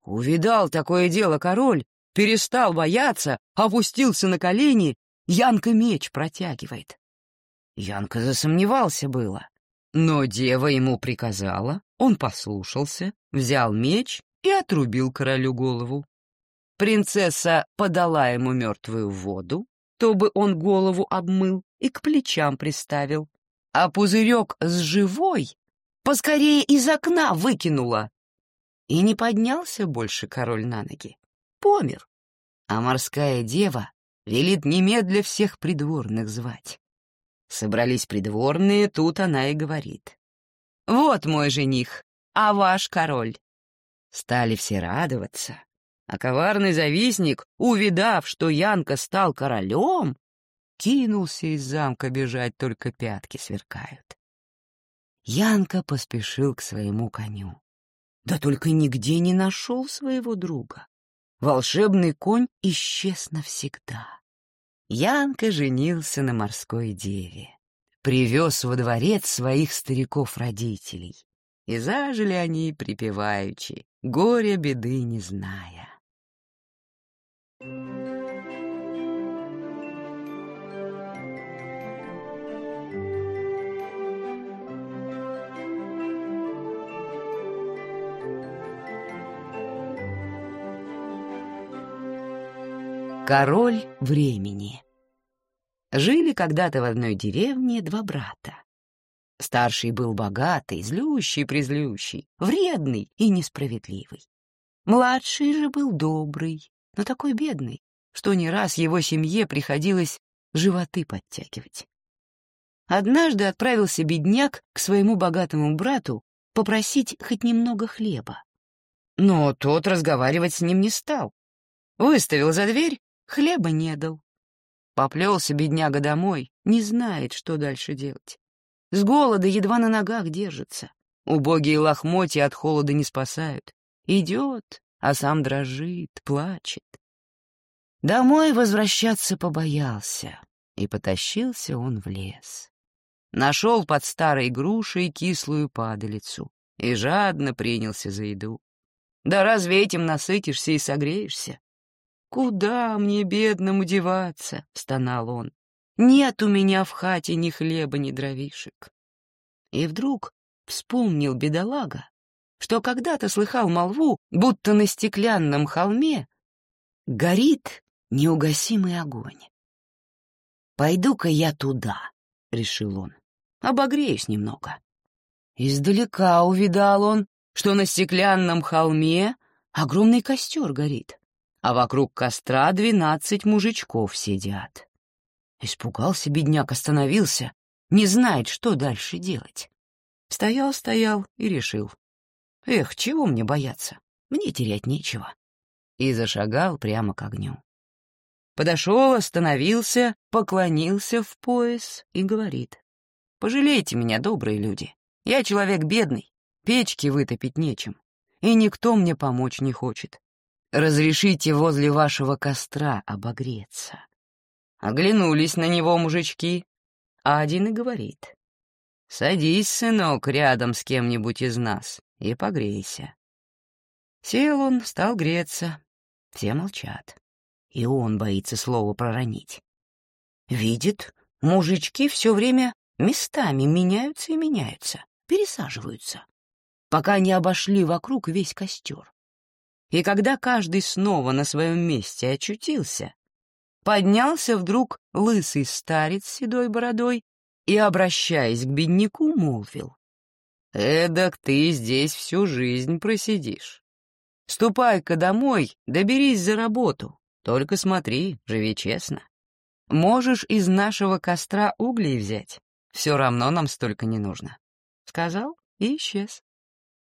Увидал такое дело король, перестал бояться, опустился на колени, Янка меч протягивает. Янка засомневался было, но дева ему приказала, он послушался, взял меч и отрубил королю голову. Принцесса подала ему мертвую воду, чтобы он голову обмыл и к плечам приставил, а пузырек с живой поскорее из окна выкинула. И не поднялся больше король на ноги, помер. А морская дева велит немедля всех придворных звать. Собрались придворные, тут она и говорит. «Вот мой жених, а ваш король». Стали все радоваться, а коварный завистник, увидав, что Янка стал королем, кинулся из замка бежать, только пятки сверкают. Янка поспешил к своему коню. Да только нигде не нашел своего друга. Волшебный конь исчез навсегда. Янка женился на морской деве, привез во дворец своих стариков-родителей, и зажили они припеваючи, горя беды не зная. Король времени. Жили когда-то в одной деревне два брата. Старший был богатый, злющий-призлющий, вредный и несправедливый. Младший же был добрый, но такой бедный, что не раз его семье приходилось животы подтягивать. Однажды отправился бедняк к своему богатому брату попросить хоть немного хлеба. Но тот разговаривать с ним не стал. Выставил за дверь Хлеба не дал. Поплелся бедняга домой, не знает, что дальше делать. С голода едва на ногах держится. Убогие лохмотья от холода не спасают. Идет, а сам дрожит, плачет. Домой возвращаться побоялся, и потащился он в лес. Нашел под старой грушей кислую падалицу и жадно принялся за еду. Да разве этим насытишься и согреешься? «Куда мне, бедному, деваться?» — стонал он. «Нет у меня в хате ни хлеба, ни дровишек». И вдруг вспомнил бедолага, что когда-то слыхал молву, будто на стеклянном холме горит неугасимый огонь. «Пойду-ка я туда», — решил он, — «обогреюсь немного». Издалека увидал он, что на стеклянном холме огромный костер горит, а вокруг костра двенадцать мужичков сидят. Испугался бедняк, остановился, не знает, что дальше делать. Стоял-стоял и решил. Эх, чего мне бояться? Мне терять нечего. И зашагал прямо к огню. Подошел, остановился, поклонился в пояс и говорит. «Пожалейте меня, добрые люди. Я человек бедный, печки вытопить нечем, и никто мне помочь не хочет. Разрешите возле вашего костра обогреться». Оглянулись на него мужички, а один и говорит. «Садись, сынок, рядом с кем-нибудь из нас и погрейся». Сел он, стал греться. Все молчат. И он боится слова проронить. Видит, мужички все время местами меняются и меняются, пересаживаются, пока не обошли вокруг весь костер. И когда каждый снова на своем месте очутился, поднялся вдруг лысый старец с седой бородой и, обращаясь к бедняку, молвил. «Эдак ты здесь всю жизнь просидишь. Ступай-ка домой, доберись за работу, только смотри, живи честно. Можешь из нашего костра углей взять, все равно нам столько не нужно». Сказал и исчез.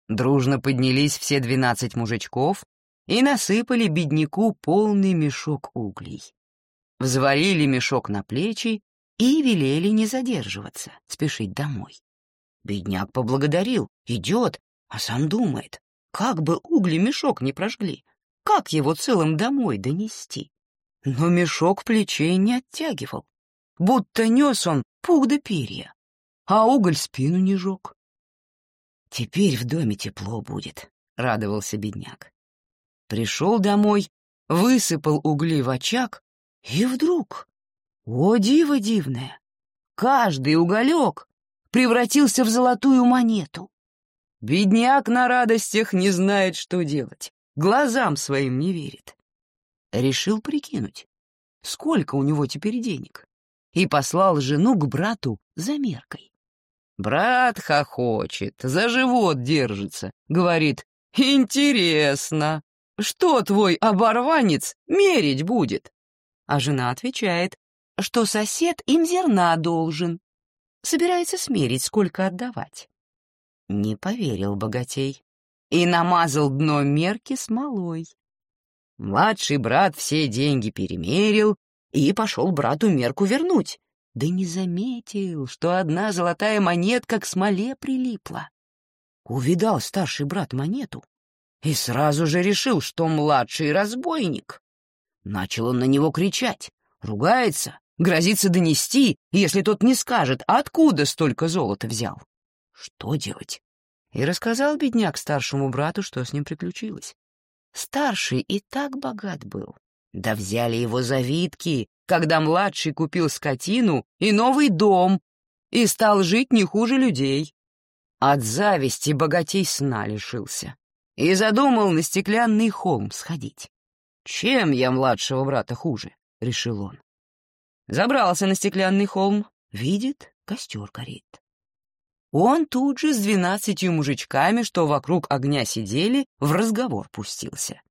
Дружно поднялись все двенадцать мужичков и насыпали бедняку полный мешок углей взвалили мешок на плечи и велели не задерживаться, спешить домой. Бедняк поблагодарил, идет, а сам думает, как бы угли мешок не прожгли, как его целым домой донести. Но мешок плечей не оттягивал, будто нес он пух да перья, а уголь спину не жег. «Теперь в доме тепло будет», — радовался бедняк. Пришел домой, высыпал угли в очаг и вдруг, о диво дивное, каждый уголек превратился в золотую монету. Бедняк на радостях не знает, что делать, глазам своим не верит. Решил прикинуть, сколько у него теперь денег, и послал жену к брату за меркой. Брат хохочет, за живот держится, говорит, «Интересно, что твой оборванец мерить будет?» А жена отвечает, что сосед им зерна должен. Собирается смерить, сколько отдавать. Не поверил богатей и намазал дно мерки смолой. Младший брат все деньги перемерил и пошел брату мерку вернуть, да не заметил, что одна золотая монетка к смоле прилипла. Увидал старший брат монету и сразу же решил, что младший разбойник. Начал он на него кричать, ругается, грозится донести, если тот не скажет, откуда столько золота взял. Что делать? И рассказал бедняк старшему брату, что с ним приключилось. Старший и так богат был. Да взяли его завидки, когда младший купил скотину и новый дом и стал жить не хуже людей. От зависти богатей сна лишился и задумал на стеклянный холм сходить. «Чем я младшего брата хуже?» — решил он. Забрался на стеклянный холм, видит, костер горит. Он тут же с двенадцатью мужичками, что вокруг огня сидели, в разговор пустился.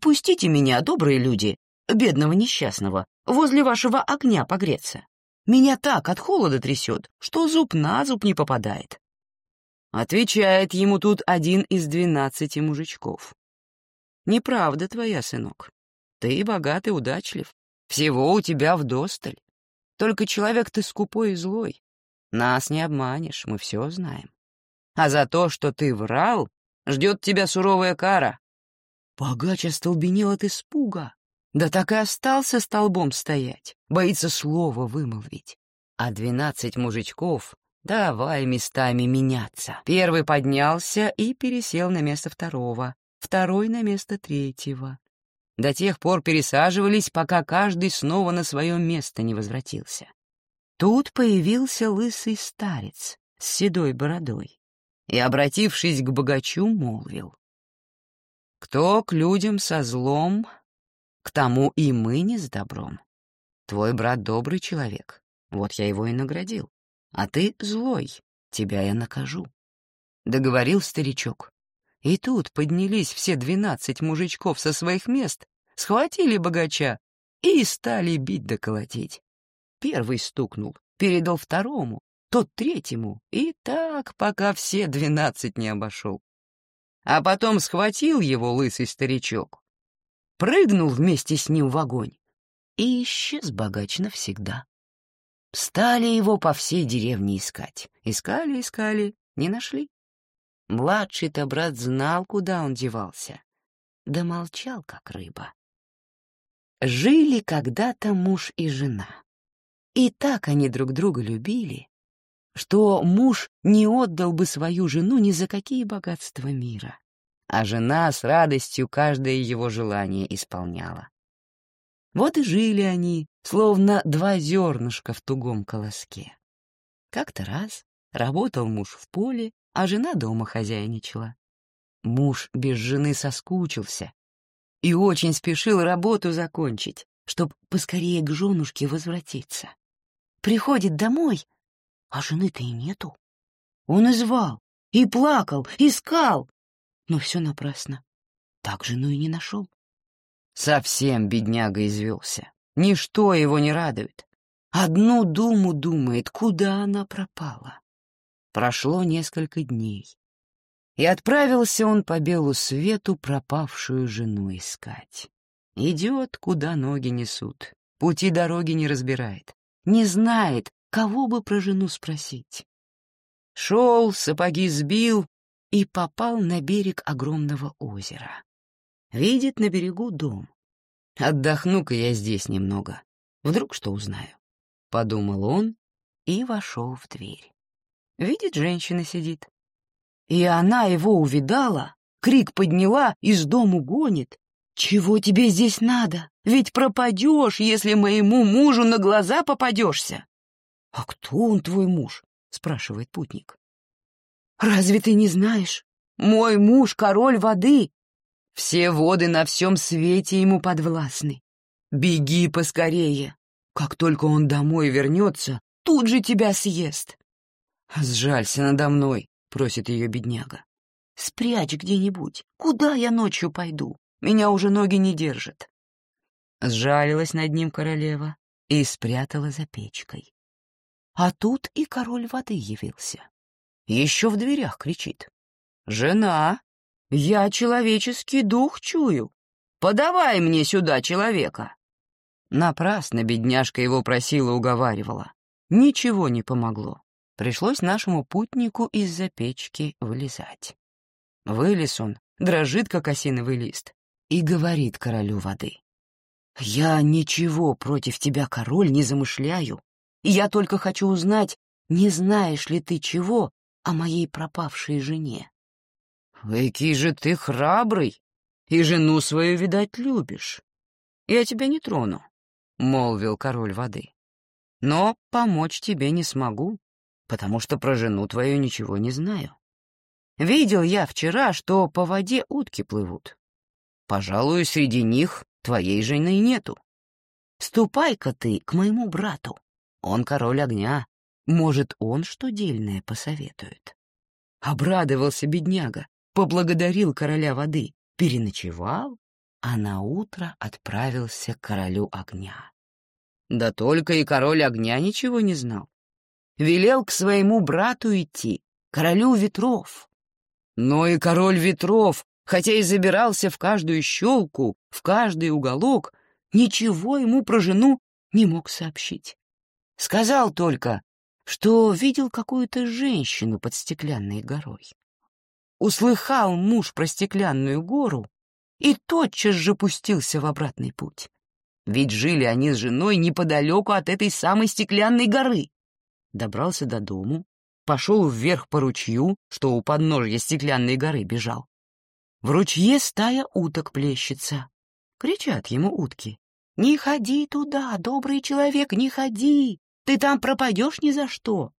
«Пустите меня, добрые люди, бедного несчастного, возле вашего огня погреться. Меня так от холода трясет, что зуб на зуб не попадает». Отвечает ему тут один из двенадцати мужичков. Неправда твоя, сынок. Ты богат и удачлив. Всего у тебя вдосталь. Только человек ты скупой и злой. Нас не обманешь, мы все знаем. А за то, что ты врал, ждет тебя суровая кара. Богач остолбенел от испуга. Да так и остался столбом стоять, боится слова вымолвить. А двенадцать мужичков давай местами меняться. Первый поднялся и пересел на место второго, второй на место третьего. До тех пор пересаживались, пока каждый снова на свое место не возвратился. Тут появился лысый старец с седой бородой и, обратившись к богачу, молвил. «Кто к людям со злом, к тому и мы не с добром. Твой брат добрый человек, вот я его и наградил. А ты злой, тебя я накажу. Договорил старичок. И тут поднялись все двенадцать мужичков со своих мест, схватили богача и стали бить да колотить. Первый стукнул, передал второму, тот третьему, и так, пока все двенадцать не обошел. А потом схватил его лысый старичок, прыгнул вместе с ним в огонь и исчез богач навсегда. Стали его по всей деревне искать. Искали, искали, не нашли. Младший-то брат знал, куда он девался. Да молчал, как рыба. Жили когда-то муж и жена. И так они друг друга любили, что муж не отдал бы свою жену ни за какие богатства мира, а жена с радостью каждое его желание исполняла. Вот и жили они, словно два зернышка в тугом колоске. Как-то раз работал муж в поле, а жена дома хозяйничала. Муж без жены соскучился и очень спешил работу закончить, чтоб поскорее к женушке возвратиться. Приходит домой, а жены-то и нету. Он и звал, и плакал, искал, но все напрасно. Так жену и не нашел. Совсем бедняга извелся. Ничто его не радует. Одну думу думает, куда она пропала. Прошло несколько дней. И отправился он по белу свету пропавшую жену искать. Идет, куда ноги несут, пути дороги не разбирает, не знает, кого бы про жену спросить. Шел, сапоги сбил и попал на берег огромного озера. Видит на берегу дом. Отдохну-ка я здесь немного. Вдруг что узнаю. Подумал он и вошел в дверь. Видит, женщина сидит. И она его увидала, крик подняла, из дому гонит. «Чего тебе здесь надо? Ведь пропадешь, если моему мужу на глаза попадешься». «А кто он, твой муж?» — спрашивает путник. «Разве ты не знаешь? Мой муж — король воды, все воды на всем свете ему подвластны. Беги поскорее. Как только он домой вернется, тут же тебя съест. Сжалься надо мной, просит ее бедняга. Спрячь где-нибудь. Куда я ночью пойду? Меня уже ноги не держат. Сжалилась над ним королева и спрятала за печкой. А тут и король воды явился. Еще в дверях кричит. «Жена, я человеческий дух чую. Подавай мне сюда человека. Напрасно бедняжка его просила, уговаривала. Ничего не помогло. Пришлось нашему путнику из-за печки вылезать. Вылез он, дрожит, как осиновый лист, и говорит королю воды. «Я ничего против тебя, король, не замышляю. Я только хочу узнать, не знаешь ли ты чего о моей пропавшей жене. «Экий же ты храбрый, и жену свою, видать, любишь. Я тебя не трону», — молвил король воды. «Но помочь тебе не смогу, потому что про жену твою ничего не знаю. Видел я вчера, что по воде утки плывут. Пожалуй, среди них твоей жены нету. Ступай-ка ты к моему брату, он король огня, может, он что дельное посоветует». Обрадовался бедняга, поблагодарил короля воды, переночевал, а на утро отправился к королю огня. Да только и король огня ничего не знал. Велел к своему брату идти, королю ветров. Но и король ветров, хотя и забирался в каждую щелку, в каждый уголок, ничего ему про жену не мог сообщить. Сказал только, что видел какую-то женщину под стеклянной горой услыхал муж про стеклянную гору и тотчас же пустился в обратный путь. Ведь жили они с женой неподалеку от этой самой стеклянной горы. Добрался до дому, пошел вверх по ручью, что у подножья стеклянной горы бежал. В ручье стая уток плещется. Кричат ему утки. «Не ходи туда, добрый человек, не ходи! Ты там пропадешь ни за что!»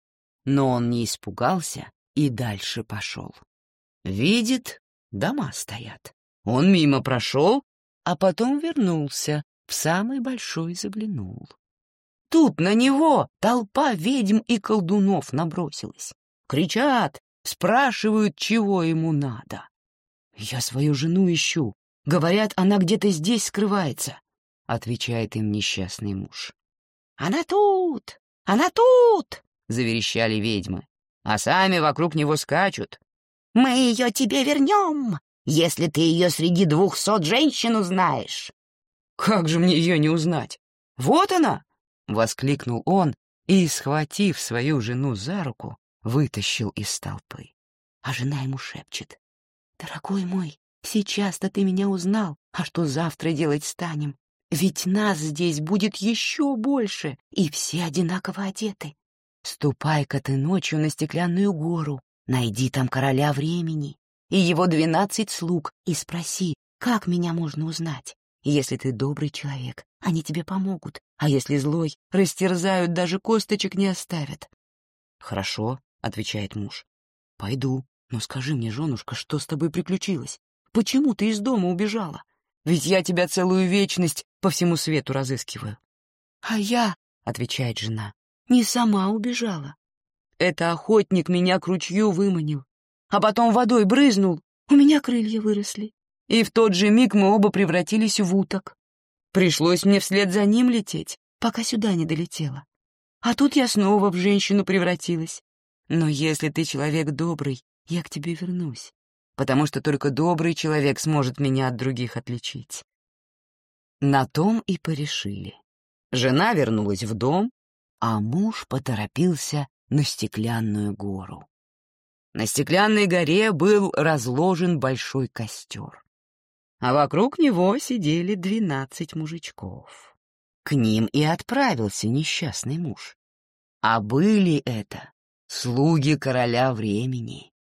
Но он не испугался, и дальше пошел. Видит, дома стоят. Он мимо прошел, а потом вернулся, в самый большой заглянул. Тут на него толпа ведьм и колдунов набросилась. Кричат, спрашивают, чего ему надо. «Я свою жену ищу. Говорят, она где-то здесь скрывается», — отвечает им несчастный муж. «Она тут! Она тут!» — заверещали ведьмы, а сами вокруг него скачут. «Мы ее тебе вернем, если ты ее среди двухсот женщин узнаешь». «Как же мне ее не узнать? Вот она!» — воскликнул он и, схватив свою жену за руку, вытащил из толпы. А жена ему шепчет. «Дорогой мой, сейчас-то ты меня узнал, а что завтра делать станем? Ведь нас здесь будет еще больше, и все одинаково одеты. Ступай-ка ты ночью на стеклянную гору, найди там короля времени и его двенадцать слуг и спроси, как меня можно узнать. Если ты добрый человек, они тебе помогут, а если злой, растерзают, даже косточек не оставят. «Хорошо», — отвечает муж. «Пойду, но скажи мне, женушка, что с тобой приключилось? Почему ты из дома убежала? Ведь я тебя целую вечность по всему свету разыскиваю». «А я», — отвечает жена, — «не сама убежала. Это охотник меня к ручью выманил, а потом водой брызнул, у меня крылья выросли. И в тот же миг мы оба превратились в уток. Пришлось мне вслед за ним лететь, пока сюда не долетела. А тут я снова в женщину превратилась. Но если ты человек добрый, я к тебе вернусь, потому что только добрый человек сможет меня от других отличить. На том и порешили. Жена вернулась в дом, а муж поторопился на стеклянную гору. На стеклянной горе был разложен большой костер, а вокруг него сидели двенадцать мужичков. К ним и отправился несчастный муж. А были это слуги короля времени.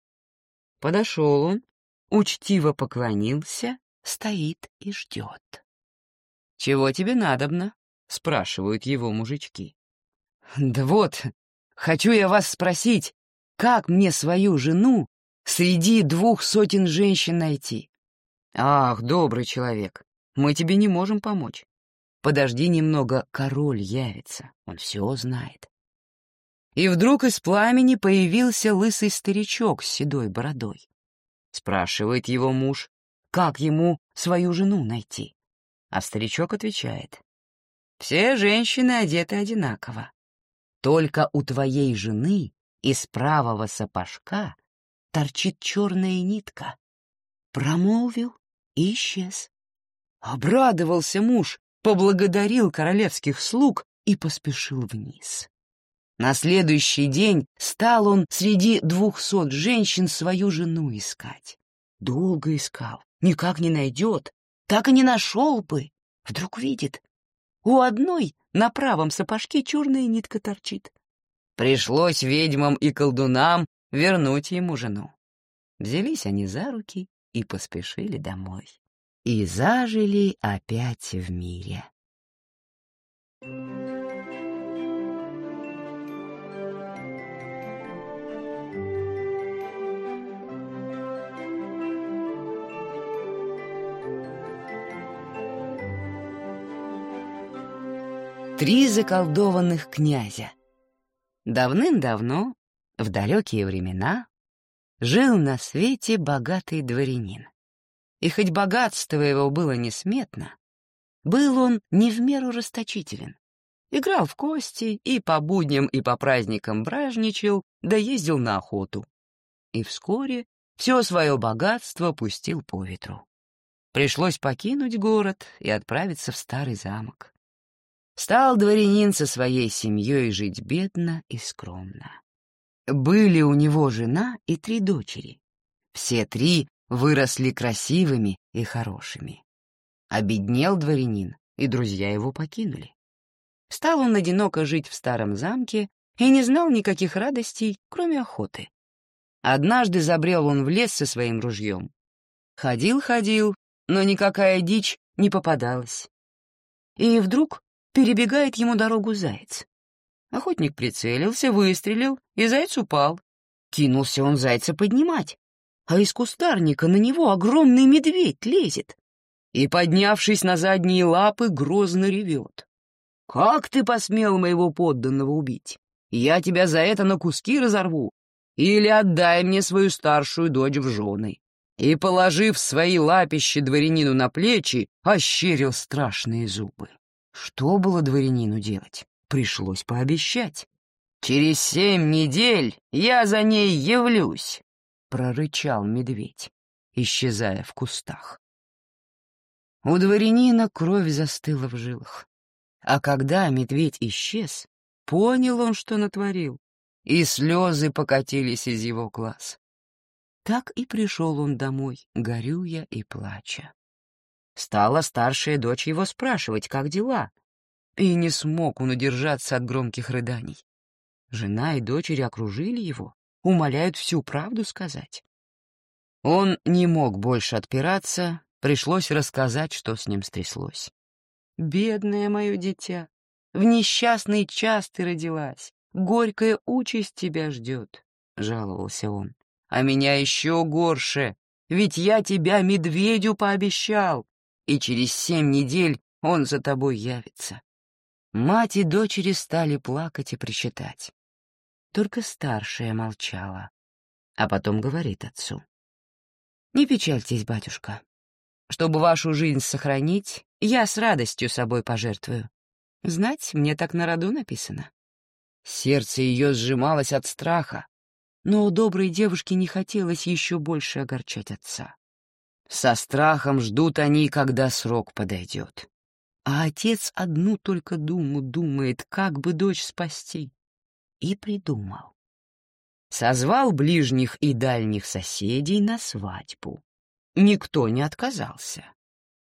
Подошел он, учтиво поклонился, стоит и ждет. «Чего тебе надобно?» — спрашивают его мужички. «Да вот, хочу я вас спросить, как мне свою жену среди двух сотен женщин найти? Ах, добрый человек, мы тебе не можем помочь. Подожди немного, король явится, он все знает. И вдруг из пламени появился лысый старичок с седой бородой. Спрашивает его муж, как ему свою жену найти. А старичок отвечает, «Все женщины одеты одинаково. Только у твоей жены из правого сапожка торчит черная нитка. Промолвил и исчез. Обрадовался муж, поблагодарил королевских слуг и поспешил вниз. На следующий день стал он среди двухсот женщин свою жену искать. Долго искал, никак не найдет, так и не нашел бы. Вдруг видит, у одной на правом сапожке черная нитка торчит. Пришлось ведьмам и колдунам вернуть ему жену. Взялись они за руки и поспешили домой. И зажили опять в мире. Три заколдованных князя Давным-давно, в далекие времена, жил на свете богатый дворянин. И хоть богатство его было несметно, был он не в меру расточителен. Играл в кости и по будням, и по праздникам бражничал, да ездил на охоту. И вскоре все свое богатство пустил по ветру. Пришлось покинуть город и отправиться в старый замок. Стал дворянин со своей семьей жить бедно и скромно. Были у него жена и три дочери. Все три выросли красивыми и хорошими. Обеднел дворянин, и друзья его покинули. Стал он одиноко жить в старом замке и не знал никаких радостей, кроме охоты. Однажды забрел он в лес со своим ружьем. Ходил-ходил, но никакая дичь не попадалась. И вдруг перебегает ему дорогу заяц. Охотник прицелился, выстрелил, и заяц упал. Кинулся он зайца поднимать, а из кустарника на него огромный медведь лезет и, поднявшись на задние лапы, грозно ревет. «Как ты посмел моего подданного убить? Я тебя за это на куски разорву. Или отдай мне свою старшую дочь в жены». И, положив свои лапищи дворянину на плечи, ощерил страшные зубы. Что было дворянину делать? Пришлось пообещать. «Через семь недель я за ней явлюсь», — прорычал медведь, исчезая в кустах. У дворянина кровь застыла в жилах. А когда медведь исчез, понял он, что натворил, и слезы покатились из его глаз. Так и пришел он домой, горюя и плача. Стала старшая дочь его спрашивать, как дела, и не смог он удержаться от громких рыданий. Жена и дочери окружили его, умоляют всю правду сказать. Он не мог больше отпираться, пришлось рассказать, что с ним стряслось. «Бедное мое дитя, в несчастный час ты родилась, горькая участь тебя ждет», — жаловался он. «А меня еще горше, ведь я тебя медведю пообещал, и через семь недель он за тобой явится». Мать и дочери стали плакать и причитать. Только старшая молчала, а потом говорит отцу. «Не печальтесь, батюшка. Чтобы вашу жизнь сохранить, я с радостью собой пожертвую. Знать, мне так на роду написано. Сердце ее сжималось от страха, но доброй девушке не хотелось еще больше огорчать отца. Со страхом ждут они, когда срок подойдет. А отец одну только думу думает, как бы дочь спасти. И придумал. Созвал ближних и дальних соседей на свадьбу. Никто не отказался.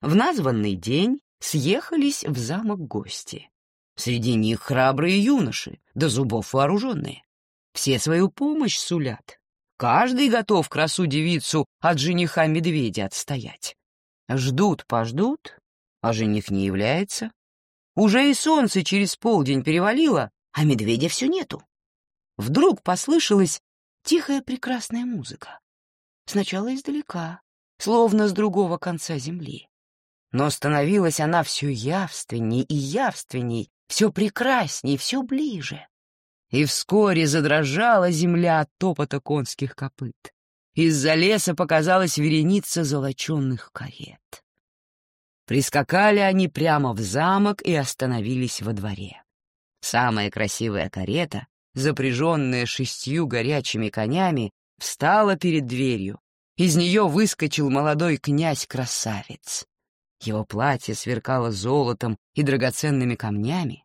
В названный день съехались в замок гости. Среди них храбрые юноши, до зубов вооруженные. Все свою помощь сулят. Каждый готов красу девицу от жениха медведя отстоять. Ждут-пождут, а жених не является. Уже и солнце через полдень перевалило, а медведя все нету. Вдруг послышалась тихая прекрасная музыка. Сначала издалека, словно с другого конца земли. Но становилась она все явственней и явственней, все прекрасней, все ближе. И вскоре задрожала земля от топота конских копыт. Из-за леса показалась вереница золоченных карет. Прискакали они прямо в замок и остановились во дворе. Самая красивая карета, запряженная шестью горячими конями, встала перед дверью, из нее выскочил молодой князь-красавец. Его платье сверкало золотом и драгоценными камнями.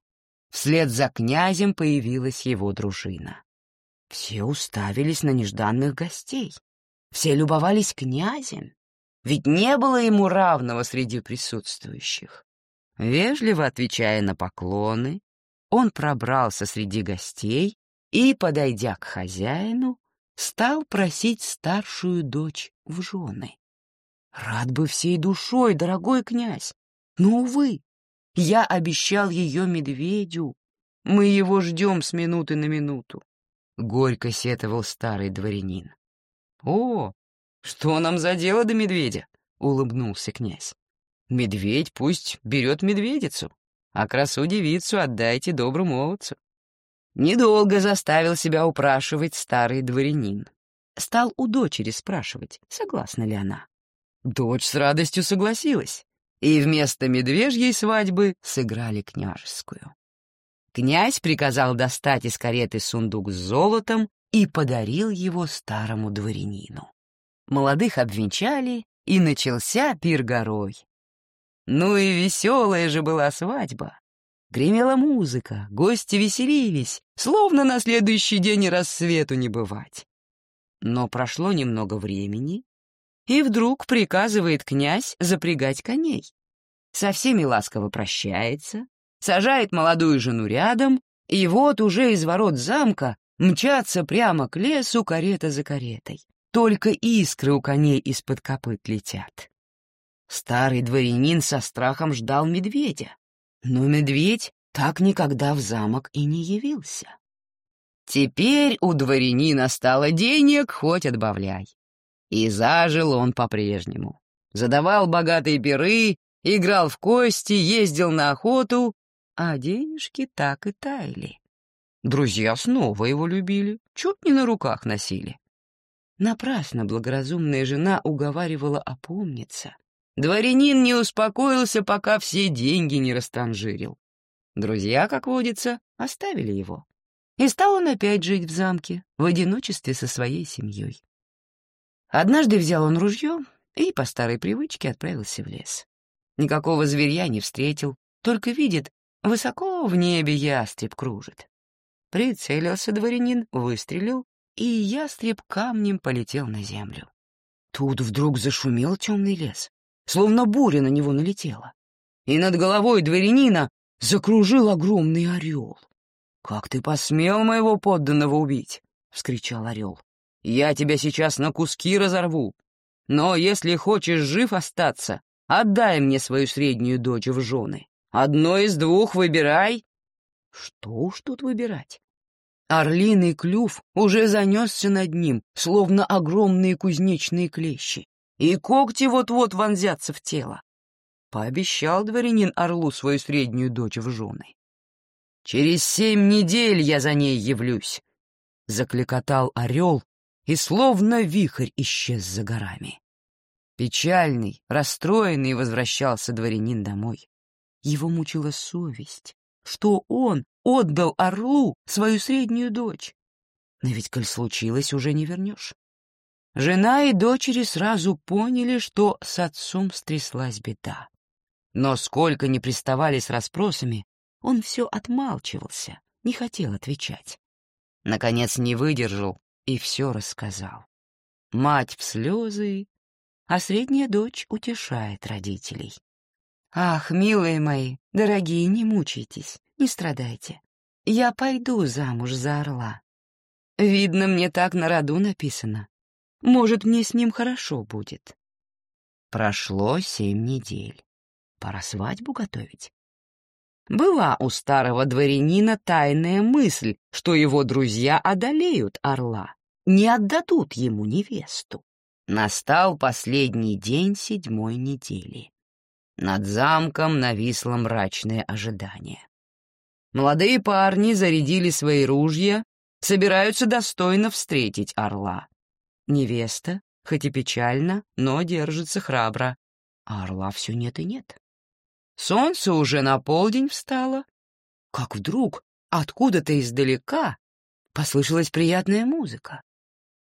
Вслед за князем появилась его дружина. Все уставились на нежданных гостей. Все любовались князем, ведь не было ему равного среди присутствующих. Вежливо отвечая на поклоны, он пробрался среди гостей и, подойдя к хозяину, стал просить старшую дочь в жены. Рад бы всей душой, дорогой князь, но, увы, я обещал ее медведю. Мы его ждем с минуты на минуту. Горько сетовал старый дворянин. О, что нам за дело до медведя? Улыбнулся князь. Медведь пусть берет медведицу, а красу девицу отдайте доброму молодцу. Недолго заставил себя упрашивать старый дворянин. Стал у дочери спрашивать, согласна ли она. Дочь с радостью согласилась, и вместо медвежьей свадьбы сыграли княжескую. Князь приказал достать из кареты сундук с золотом и подарил его старому дворянину. Молодых обвенчали, и начался пир горой. Ну и веселая же была свадьба. Гремела музыка, гости веселились, словно на следующий день рассвету не бывать. Но прошло немного времени, и вдруг приказывает князь запрягать коней. Со всеми ласково прощается, сажает молодую жену рядом, и вот уже из ворот замка мчатся прямо к лесу карета за каретой. Только искры у коней из-под копыт летят. Старый дворянин со страхом ждал медведя. Но медведь так никогда в замок и не явился. Теперь у дворянина стало денег, хоть отбавляй. И зажил он по-прежнему. Задавал богатые пиры, играл в кости, ездил на охоту, а денежки так и таяли. Друзья снова его любили, чуть не на руках носили. Напрасно благоразумная жена уговаривала опомниться. Дворянин не успокоился, пока все деньги не растранжирил. Друзья, как водится, оставили его. И стал он опять жить в замке, в одиночестве со своей семьей. Однажды взял он ружье и по старой привычке отправился в лес. Никакого зверя не встретил, только видит, высоко в небе ястреб кружит. Прицелился дворянин, выстрелил, и ястреб камнем полетел на землю. Тут вдруг зашумел темный лес, словно буря на него налетела. И над головой дворянина закружил огромный орел. «Как ты посмел моего подданного убить?» — вскричал орел. «Я тебя сейчас на куски разорву. Но если хочешь жив остаться, отдай мне свою среднюю дочь в жены. Одно из двух выбирай». Что уж тут выбирать? Орлиный клюв уже занесся над ним, словно огромные кузнечные клещи, и когти вот-вот вонзятся в тело. Пообещал дворянин орлу свою среднюю дочь в жены. Через семь недель я за ней явлюсь, — закликотал орел, и словно вихрь исчез за горами. Печальный, расстроенный возвращался дворянин домой. Его мучила совесть, что он отдал орлу свою среднюю дочь. Но ведь, коль случилось, уже не вернешь. Жена и дочери сразу поняли, что с отцом стряслась беда. Но сколько ни приставали с расспросами, он все отмалчивался, не хотел отвечать. Наконец не выдержал и все рассказал. Мать в слезы, а средняя дочь утешает родителей. «Ах, милые мои, дорогие, не мучайтесь, не страдайте. Я пойду замуж за орла. Видно, мне так на роду написано. Может, мне с ним хорошо будет». Прошло семь недель. Пора свадьбу готовить. Была у старого дворянина тайная мысль, что его друзья одолеют орла, не отдадут ему невесту. Настал последний день седьмой недели. Над замком нависло мрачное ожидание. Молодые парни зарядили свои ружья, собираются достойно встретить орла. Невеста, хоть и печально, но держится храбро, а орла все нет и нет. Солнце уже на полдень встало, как вдруг откуда-то издалека послышалась приятная музыка.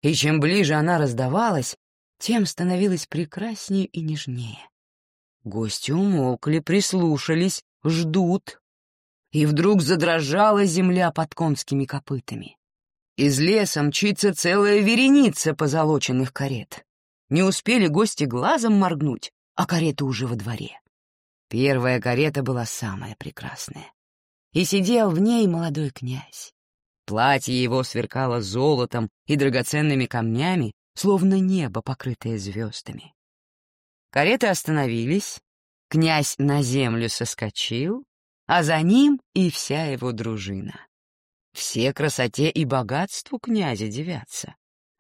И чем ближе она раздавалась, тем становилась прекраснее и нежнее. Гости умолкли, прислушались, ждут. И вдруг задрожала земля под конскими копытами. Из леса мчится целая вереница позолоченных карет. Не успели гости глазом моргнуть, а карета уже во дворе. Первая карета была самая прекрасная. И сидел в ней молодой князь. Платье его сверкало золотом и драгоценными камнями, словно небо, покрытое звездами. Кареты остановились, князь на землю соскочил, а за ним и вся его дружина. Все красоте и богатству князя девятся,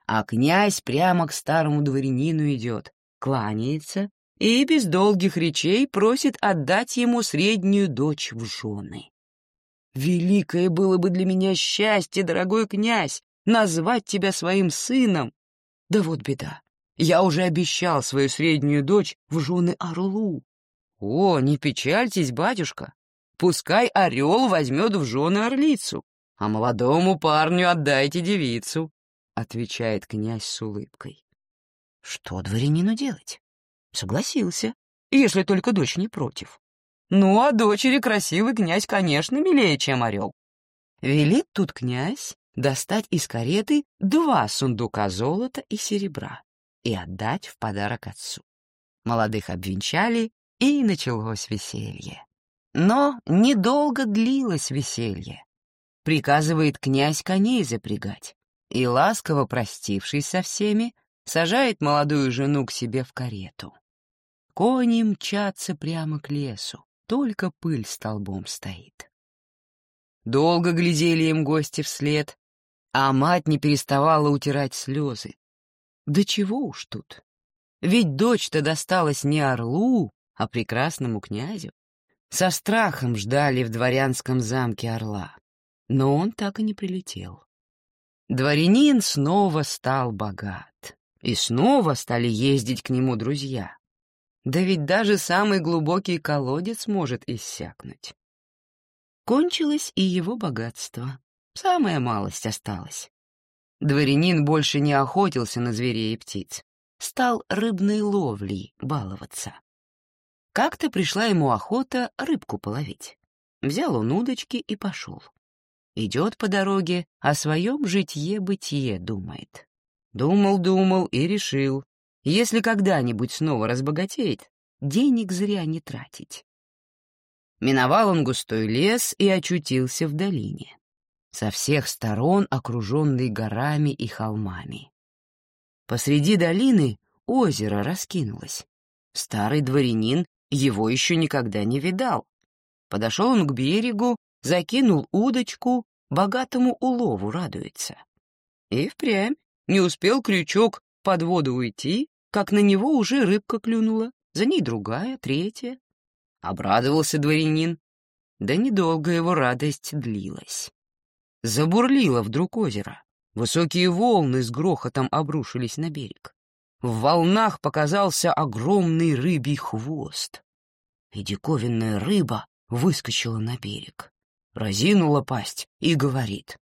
а князь прямо к старому дворянину идет, кланяется и без долгих речей просит отдать ему среднюю дочь в жены. Великое было бы для меня счастье, дорогой князь, назвать тебя своим сыном. Да вот беда. Я уже обещал свою среднюю дочь в жены орлу. О, не печальтесь, батюшка. Пускай орел возьмет в жены орлицу, а молодому парню отдайте девицу, — отвечает князь с улыбкой. Что дворянину делать? Согласился, если только дочь не против. Ну, а дочери красивый князь, конечно, милее, чем орел. Велит тут князь достать из кареты два сундука золота и серебра и отдать в подарок отцу. Молодых обвенчали, и началось веселье. Но недолго длилось веселье. Приказывает князь коней запрягать, и, ласково простившись со всеми, сажает молодую жену к себе в карету. Кони мчатся прямо к лесу, только пыль столбом стоит. Долго глядели им гости вслед, а мать не переставала утирать слезы. Да чего уж тут. Ведь дочь-то досталась не орлу, а прекрасному князю. Со страхом ждали в дворянском замке орла, но он так и не прилетел. Дворянин снова стал богат, и снова стали ездить к нему друзья. Да ведь даже самый глубокий колодец может иссякнуть. Кончилось и его богатство. Самая малость осталась. Дворянин больше не охотился на зверей и птиц. Стал рыбной ловлей баловаться. Как-то пришла ему охота рыбку половить. Взял он удочки и пошел. Идет по дороге, о своем житье-бытие думает. Думал-думал и решил, если когда-нибудь снова разбогатеет, денег зря не тратить. Миновал он густой лес и очутился в долине со всех сторон окруженный горами и холмами. Посреди долины озеро раскинулось. Старый дворянин его еще никогда не видал. Подошел он к берегу, закинул удочку, богатому улову радуется. И впрямь не успел крючок под воду уйти, как на него уже рыбка клюнула, за ней другая, третья. Обрадовался дворянин. Да недолго его радость длилась. Забурлило вдруг озеро. Высокие волны с грохотом обрушились на берег. В волнах показался огромный рыбий хвост. И диковинная рыба выскочила на берег. Разинула пасть и говорит.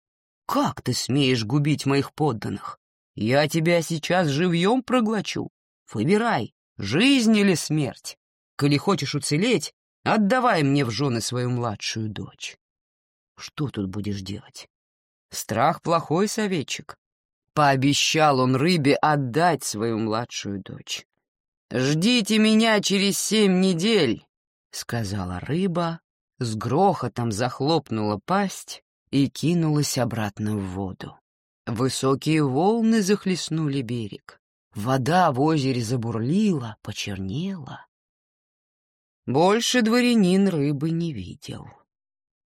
«Как ты смеешь губить моих подданных? Я тебя сейчас живьем проглочу. Выбирай, жизнь или смерть. Коли хочешь уцелеть, отдавай мне в жены свою младшую дочь». Что тут будешь делать? Страх — плохой советчик. Пообещал он рыбе отдать свою младшую дочь. «Ждите меня через семь недель», — сказала рыба, с грохотом захлопнула пасть и кинулась обратно в воду. Высокие волны захлестнули берег. Вода в озере забурлила, почернела. Больше дворянин рыбы не видел.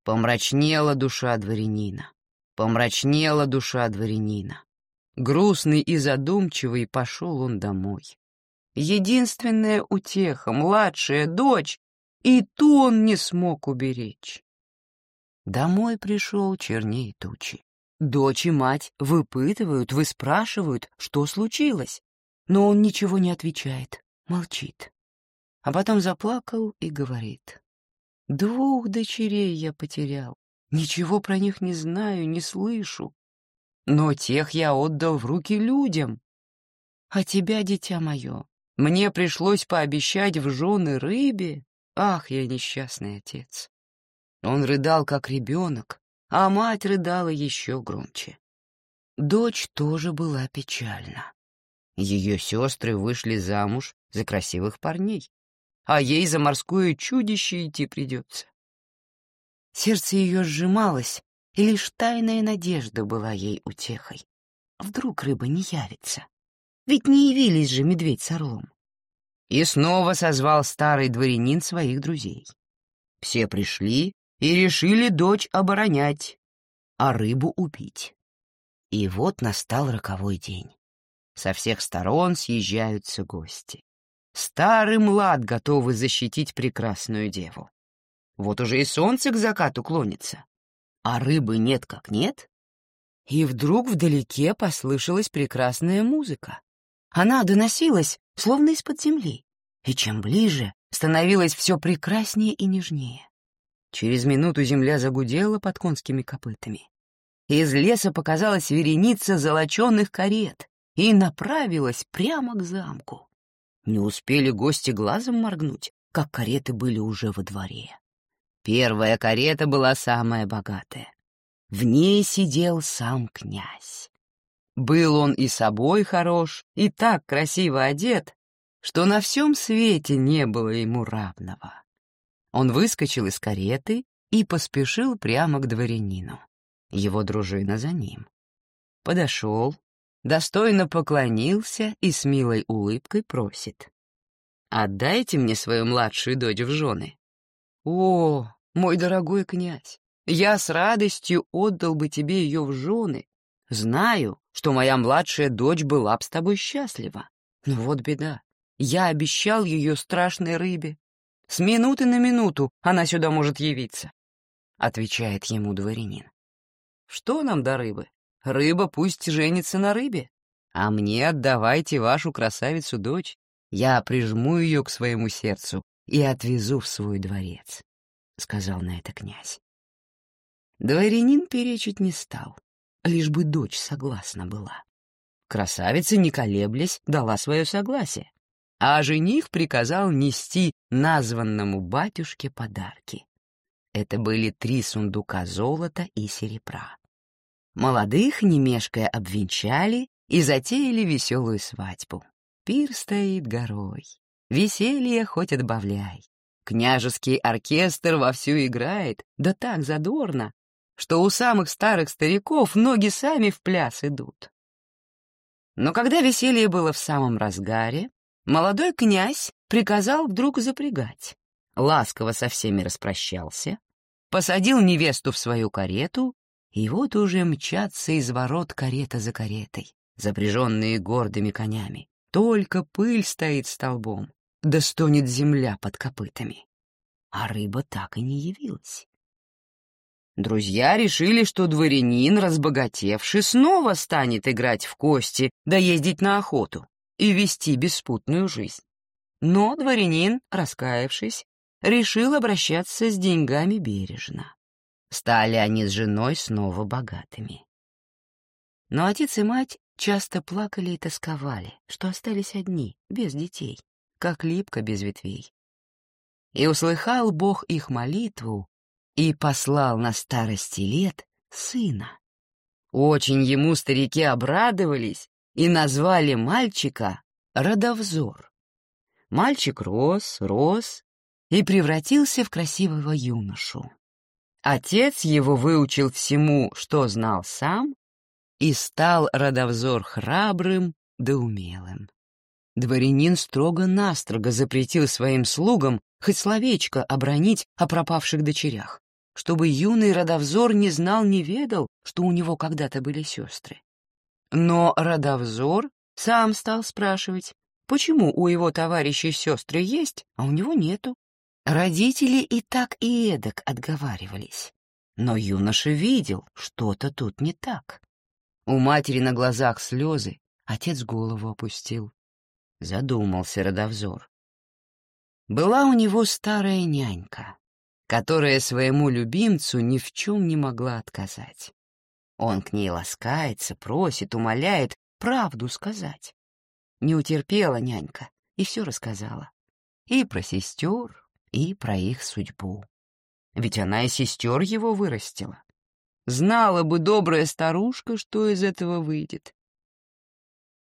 Помрачнела душа дворянина. Помрачнела душа дворянина. Грустный и задумчивый пошел он домой. Единственная утеха, младшая дочь, и ту он не смог уберечь. Домой пришел черней тучи. Дочь и мать выпытывают, выспрашивают, что случилось. Но он ничего не отвечает, молчит. А потом заплакал и говорит. «Двух дочерей я потерял. Ничего про них не знаю, не слышу. Но тех я отдал в руки людям. А тебя, дитя мое, мне пришлось пообещать в жены рыбе. Ах, я несчастный отец. Он рыдал, как ребенок, а мать рыдала еще громче. Дочь тоже была печальна. Ее сестры вышли замуж за красивых парней, а ей за морское чудище идти придется. Сердце ее сжималось, и лишь тайная надежда была ей утехой. Вдруг рыба не явится? Ведь не явились же медведь с орлом. И снова созвал старый дворянин своих друзей. Все пришли и решили дочь оборонять, а рыбу убить. И вот настал роковой день. Со всех сторон съезжаются гости. Старый млад готовы защитить прекрасную деву. Вот уже и солнце к закату клонится. А рыбы нет как нет. И вдруг вдалеке послышалась прекрасная музыка. Она доносилась, словно из-под земли. И чем ближе, становилось все прекраснее и нежнее. Через минуту земля загудела под конскими копытами. Из леса показалась вереница золоченых карет и направилась прямо к замку. Не успели гости глазом моргнуть, как кареты были уже во дворе. Первая карета была самая богатая. В ней сидел сам князь. Был он и собой хорош, и так красиво одет, что на всем свете не было ему равного. Он выскочил из кареты и поспешил прямо к дворянину. Его дружина за ним. Подошел, достойно поклонился и с милой улыбкой просит. «Отдайте мне свою младшую дочь в жены». «О, мой дорогой князь, я с радостью отдал бы тебе ее в жены, Знаю, что моя младшая дочь была б с тобой счастлива. Но вот беда. Я обещал ее страшной рыбе. С минуты на минуту она сюда может явиться. Отвечает ему дворянин. Что нам до рыбы? Рыба пусть женится на рыбе. А мне отдавайте вашу красавицу-дочь. Я прижму ее к своему сердцу и отвезу в свой дворец, — сказал на это князь. Дворянин перечить не стал, лишь бы дочь согласна была. Красавица, не колеблясь, дала свое согласие, а жених приказал нести названному батюшке подарки. Это были три сундука золота и серебра. Молодых, не мешкая, обвенчали и затеяли веселую свадьбу. Пир стоит горой, веселье хоть отбавляй. Княжеский оркестр вовсю играет, да так задорно, что у самых старых стариков ноги сами в пляс идут. Но когда веселье было в самом разгаре, молодой князь приказал вдруг запрягать, ласково со всеми распрощался, посадил невесту в свою карету, и вот уже мчатся из ворот карета за каретой, запряженные гордыми конями. Только пыль стоит столбом, да стонет земля под копытами. А рыба так и не явилась. Друзья решили, что дворянин, разбогатевший, снова станет играть в кости, да ездить на охоту и вести беспутную жизнь. Но дворянин, раскаявшись, решил обращаться с деньгами бережно. Стали они с женой снова богатыми. Но отец и мать часто плакали и тосковали, что остались одни, без детей, как липка без ветвей. И услыхал Бог их молитву и послал на старости лет сына. Очень ему старики обрадовались и назвали мальчика Родовзор. Мальчик рос, рос и превратился в красивого юношу. Отец его выучил всему, что знал сам, и стал Родовзор храбрым да умелым. Дворянин строго-настрого запретил своим слугам хоть словечко обронить о пропавших дочерях, чтобы юный родовзор не знал, не ведал, что у него когда-то были сестры. Но родовзор сам стал спрашивать, почему у его товарищей сестры есть, а у него нету. Родители и так и эдак отговаривались. Но юноша видел, что-то тут не так. У матери на глазах слезы, отец голову опустил. Задумался родовзор. Была у него старая нянька, которая своему любимцу ни в чем не могла отказать. Он к ней ласкается, просит, умоляет правду сказать. Не утерпела нянька и все рассказала. И про сестер, и про их судьбу. Ведь она и сестер его вырастила. Знала бы добрая старушка, что из этого выйдет.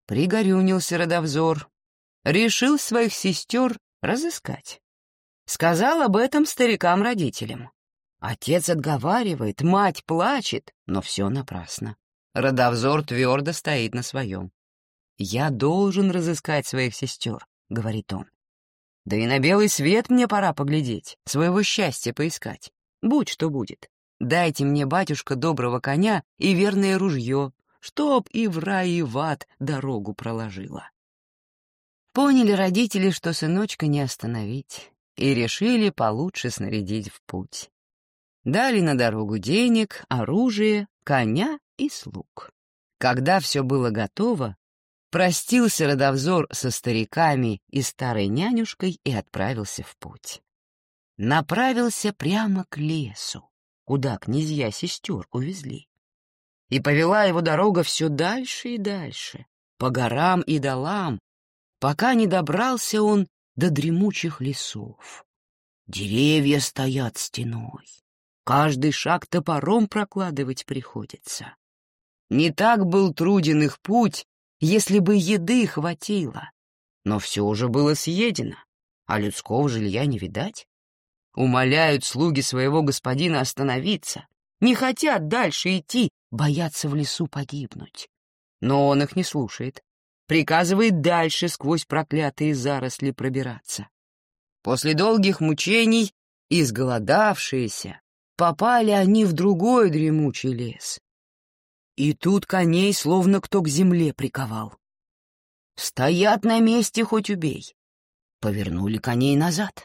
Пригорюнился родовзор, решил своих сестер разыскать. Сказал об этом старикам-родителям. Отец отговаривает, мать плачет, но все напрасно. Родовзор твердо стоит на своем. «Я должен разыскать своих сестер», — говорит он. «Да и на белый свет мне пора поглядеть, своего счастья поискать. Будь что будет. Дайте мне, батюшка, доброго коня и верное ружье, чтоб и в рай, и в ад дорогу проложила». Поняли родители, что сыночка не остановить, и решили получше снарядить в путь. Дали на дорогу денег, оружие, коня и слуг. Когда все было готово, простился родовзор со стариками и старой нянюшкой и отправился в путь. Направился прямо к лесу, куда князья сестер увезли. И повела его дорога все дальше и дальше, по горам и долам, пока не добрался он до дремучих лесов. Деревья стоят стеной. Каждый шаг топором прокладывать приходится. Не так был труден их путь, если бы еды хватило. Но все уже было съедено, а людского жилья не видать. Умоляют слуги своего господина остановиться, не хотят дальше идти, боятся в лесу погибнуть. Но он их не слушает приказывает дальше сквозь проклятые заросли пробираться. После долгих мучений, изголодавшиеся, попали они в другой дремучий лес. И тут коней словно кто к земле приковал. Стоят на месте, хоть убей. Повернули коней назад.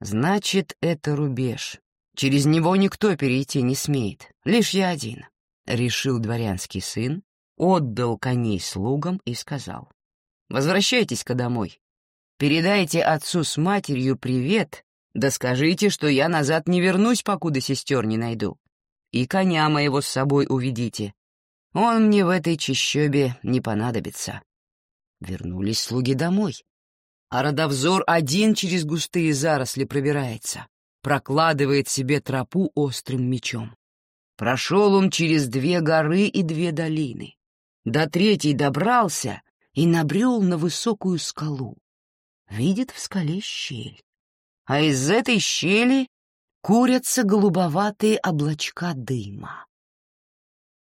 Значит, это рубеж. Через него никто перейти не смеет, лишь я один. Решил дворянский сын, отдал коней слугам и сказал. Возвращайтесь-ка домой. Передайте отцу с матерью привет, да скажите, что я назад не вернусь, покуда сестер не найду. И коня моего с собой уведите. Он мне в этой чащобе не понадобится. Вернулись слуги домой. А родовзор один через густые заросли пробирается, прокладывает себе тропу острым мечом. Прошел он через две горы и две долины. До третьей добрался и набрел на высокую скалу. Видит в скале щель. А из этой щели курятся голубоватые облачка дыма.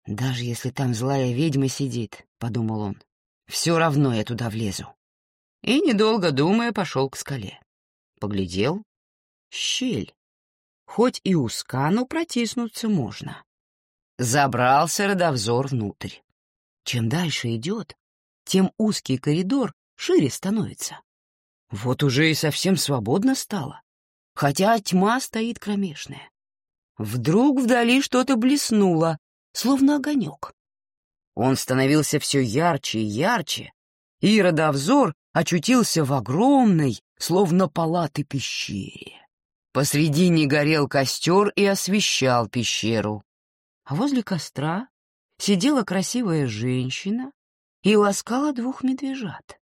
«Даже если там злая ведьма сидит», — подумал он, все равно я туда влезу. И, недолго думая, пошел к скале. Поглядел. Щель. Хоть и узка, но протиснуться можно. Забрался родовзор внутрь. Чем дальше идет, тем узкий коридор шире становится. Вот уже и совсем свободно стало, хотя тьма стоит кромешная. Вдруг вдали что-то блеснуло, словно огонек. Он становился все ярче и ярче, и родовзор очутился в огромной, словно палаты пещере. Посредине горел костер и освещал пещеру. А возле костра сидела красивая женщина и ласкала двух медвежат.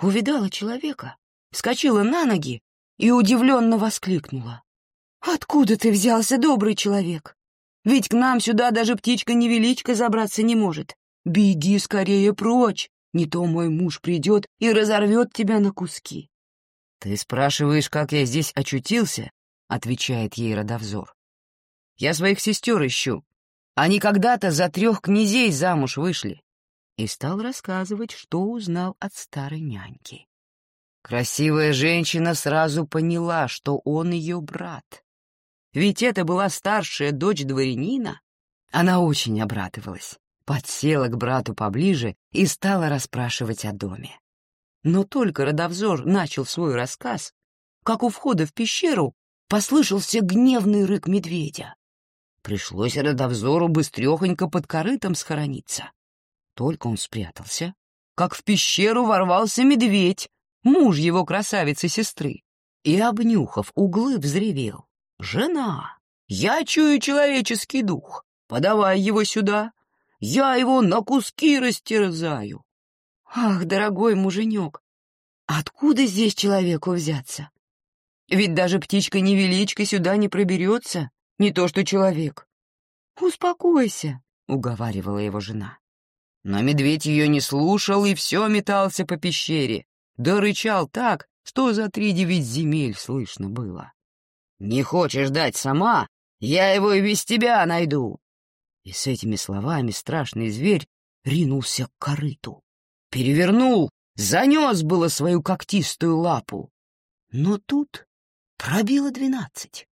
Увидала человека, вскочила на ноги и удивленно воскликнула. «Откуда ты взялся, добрый человек? Ведь к нам сюда даже птичка-невеличка забраться не может. Беги скорее прочь, не то мой муж придет и разорвет тебя на куски. «Ты спрашиваешь, как я здесь очутился?» — отвечает ей родовзор. «Я своих сестер ищу. Они когда-то за трех князей замуж вышли». И стал рассказывать, что узнал от старой няньки. Красивая женщина сразу поняла, что он ее брат. Ведь это была старшая дочь дворянина. Она очень обрадовалась, подсела к брату поближе и стала расспрашивать о доме. Но только родовзор начал свой рассказ, как у входа в пещеру послышался гневный рык медведя. Пришлось родовзору быстрехонько под корытом схорониться. Только он спрятался, как в пещеру ворвался медведь, муж его красавицы-сестры, и, обнюхав углы, взревел. «Жена, я чую человеческий дух. Подавай его сюда. Я его на куски растерзаю». «Ах, дорогой муженек, откуда здесь человеку взяться? Ведь даже птичка-невеличка сюда не проберется, не то что человек». «Успокойся», — уговаривала его жена. Но медведь ее не слушал и все метался по пещере, да рычал так, что за три девять земель слышно было. Не хочешь дать сама? Я его и без тебя найду!» И с этими словами страшный зверь ринулся к корыту. Перевернул, занес было свою когтистую лапу. Но тут пробило двенадцать.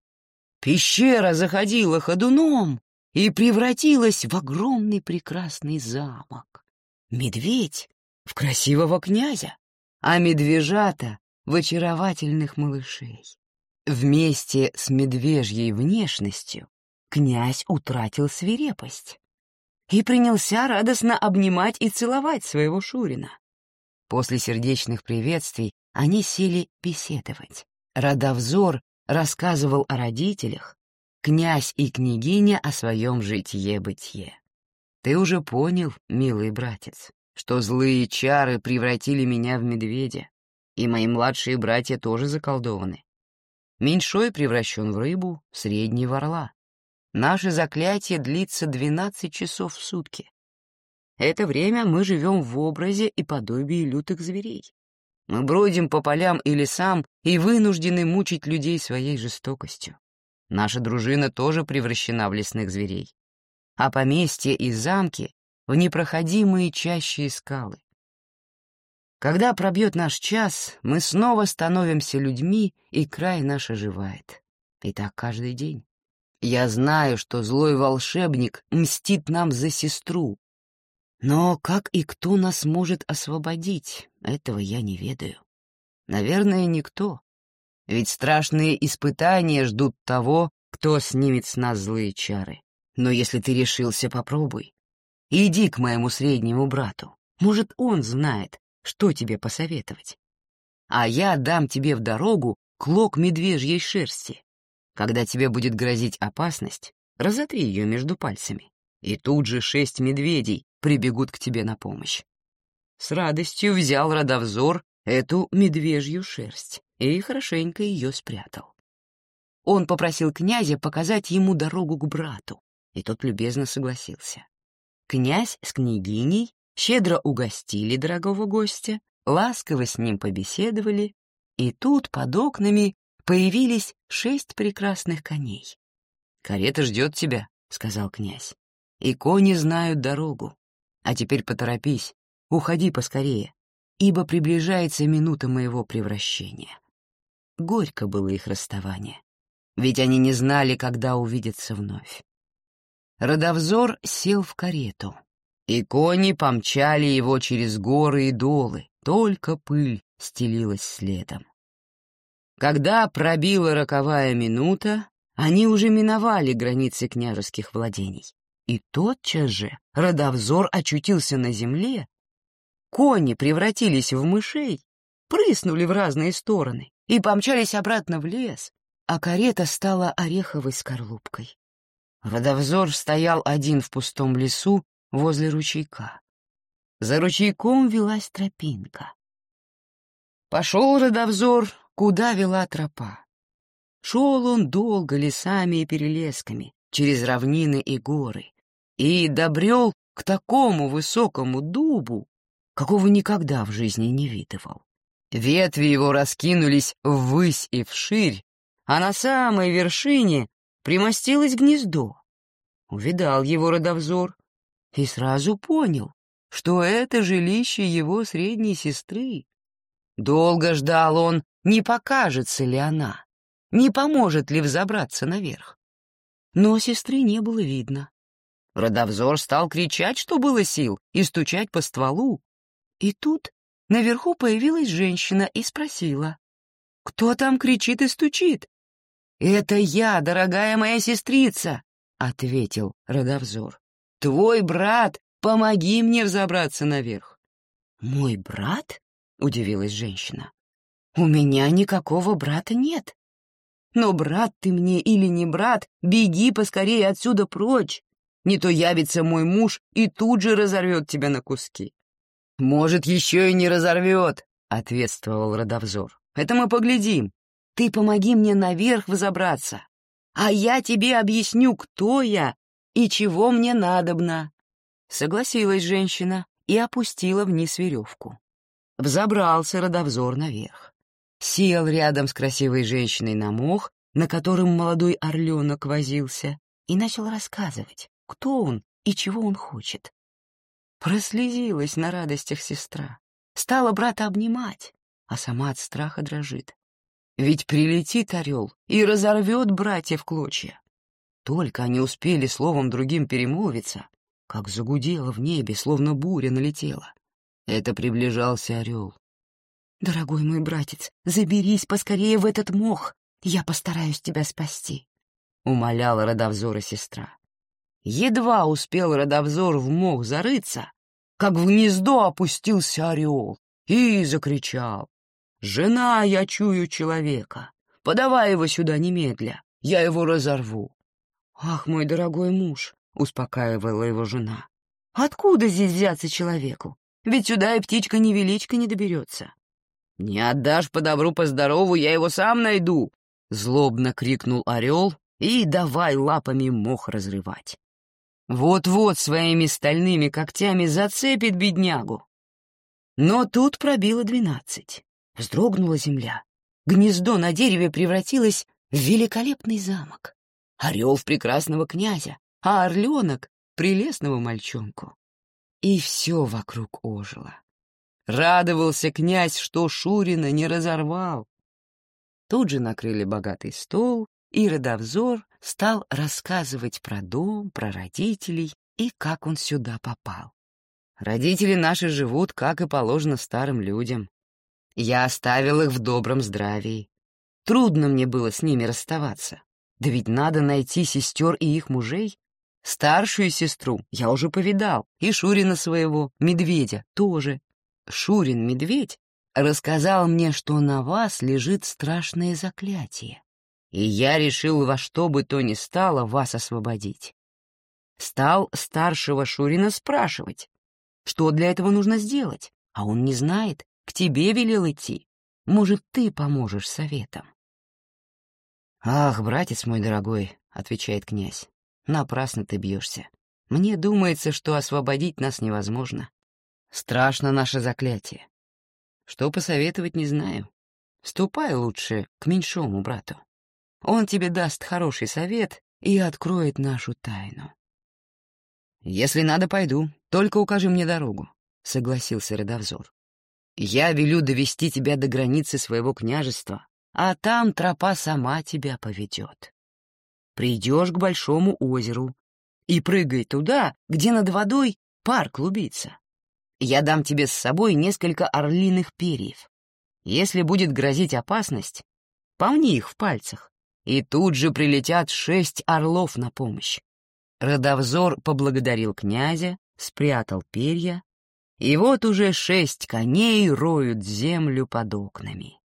Пещера заходила ходуном и превратилась в огромный прекрасный замок. Медведь — в красивого князя, а медвежата — в очаровательных малышей. Вместе с медвежьей внешностью князь утратил свирепость и принялся радостно обнимать и целовать своего Шурина. После сердечных приветствий они сели беседовать. Родовзор рассказывал о родителях, князь и княгиня о своем житье-бытие. Ты уже понял, милый братец, что злые чары превратили меня в медведя, и мои младшие братья тоже заколдованы. Меньшой превращен в рыбу, средний — в орла. Наше заклятие длится 12 часов в сутки. Это время мы живем в образе и подобии лютых зверей. Мы бродим по полям и лесам и вынуждены мучить людей своей жестокостью. Наша дружина тоже превращена в лесных зверей. А поместья и замки — в непроходимые чащие скалы. Когда пробьет наш час, мы снова становимся людьми, и край наш оживает. И так каждый день. Я знаю, что злой волшебник мстит нам за сестру. Но как и кто нас может освободить, этого я не ведаю. Наверное, никто. Ведь страшные испытания ждут того, кто снимет с нас злые чары. Но если ты решился, попробуй. Иди к моему среднему брату. Может, он знает, что тебе посоветовать. А я дам тебе в дорогу клок медвежьей шерсти. Когда тебе будет грозить опасность, разотри ее между пальцами, и тут же шесть медведей прибегут к тебе на помощь. С радостью взял родовзор эту медвежью шерсть и хорошенько ее спрятал. Он попросил князя показать ему дорогу к брату, и тот любезно согласился. Князь с княгиней щедро угостили дорогого гостя, ласково с ним побеседовали, и тут под окнами появились шесть прекрасных коней. «Карета ждет тебя», — сказал князь, — «и кони знают дорогу. А теперь поторопись, уходи поскорее, ибо приближается минута моего превращения». Горько было их расставание, ведь они не знали, когда увидятся вновь. Родовзор сел в карету, и кони помчали его через горы и долы, только пыль стелилась следом. Когда пробила роковая минута, они уже миновали границы княжеских владений. И тотчас же родовзор очутился на земле, кони превратились в мышей, прыснули в разные стороны и помчались обратно в лес, а карета стала ореховой скорлупкой. Родовзор стоял один в пустом лесу возле ручейка. За ручейком велась тропинка. Пошел Родовзор куда вела тропа. Шел он долго лесами и перелесками, через равнины и горы, и добрел к такому высокому дубу, какого никогда в жизни не видывал. Ветви его раскинулись ввысь и вширь, а на самой вершине примостилось гнездо. Увидал его родовзор и сразу понял, что это жилище его средней сестры. Долго ждал он, не покажется ли она, не поможет ли взобраться наверх. Но сестры не было видно. Родовзор стал кричать, что было сил, и стучать по стволу. И тут наверху появилась женщина и спросила, «Кто там кричит и стучит?» «Это я, дорогая моя сестрица», — ответил Родовзор. «Твой брат, помоги мне взобраться наверх». «Мой брат?» — удивилась женщина. У меня никакого брата нет. Но брат ты мне или не брат, беги поскорее отсюда прочь. Не то явится мой муж и тут же разорвет тебя на куски. Может, еще и не разорвет, — ответствовал Родовзор. Это мы поглядим. Ты помоги мне наверх взобраться, а я тебе объясню, кто я и чего мне надобно. Согласилась женщина и опустила вниз веревку. Взобрался Родовзор наверх сел рядом с красивой женщиной на мох, на котором молодой орленок возился, и начал рассказывать, кто он и чего он хочет. Прослезилась на радостях сестра, стала брата обнимать, а сама от страха дрожит. Ведь прилетит орел и разорвет братья в клочья. Только они успели словом другим перемолвиться, как загудело в небе, словно буря налетела. Это приближался орел, «Дорогой мой братец, заберись поскорее в этот мох, я постараюсь тебя спасти», — умоляла родовзора сестра. Едва успел родовзор в мох зарыться, как в гнездо опустился орел и закричал. «Жена, я чую человека, подавай его сюда немедля, я его разорву». «Ах, мой дорогой муж», — успокаивала его жена, — «откуда здесь взяться человеку? Ведь сюда и птичка-невеличка не доберется». «Не отдашь по добру, по здорову, я его сам найду!» — злобно крикнул орел и давай лапами мох разрывать. Вот-вот своими стальными когтями зацепит беднягу. Но тут пробило двенадцать. Вздрогнула земля. Гнездо на дереве превратилось в великолепный замок. Орел в прекрасного князя, а орленок — прелестного мальчонку. И все вокруг ожило. Радовался князь, что Шурина не разорвал. Тут же накрыли богатый стол, и родовзор стал рассказывать про дом, про родителей и как он сюда попал. Родители наши живут, как и положено старым людям. Я оставил их в добром здравии. Трудно мне было с ними расставаться. Да ведь надо найти сестер и их мужей. Старшую сестру я уже повидал, и Шурина своего, медведя, тоже. Шурин-медведь рассказал мне, что на вас лежит страшное заклятие, и я решил во что бы то ни стало вас освободить. Стал старшего Шурина спрашивать, что для этого нужно сделать, а он не знает, к тебе велел идти. Может, ты поможешь советом. «Ах, братец мой дорогой», — отвечает князь, — «напрасно ты бьешься. Мне думается, что освободить нас невозможно. Страшно наше заклятие. Что посоветовать, не знаю. Ступай лучше к меньшому брату. Он тебе даст хороший совет и откроет нашу тайну». «Если надо, пойду. Только укажи мне дорогу», — согласился Родовзор. «Я велю довести тебя до границы своего княжества, а там тропа сама тебя поведет. Придешь к большому озеру и прыгай туда, где над водой пар клубится. Я дам тебе с собой несколько орлиных перьев. Если будет грозить опасность, помни их в пальцах, и тут же прилетят шесть орлов на помощь. Родовзор поблагодарил князя, спрятал перья, и вот уже шесть коней роют землю под окнами.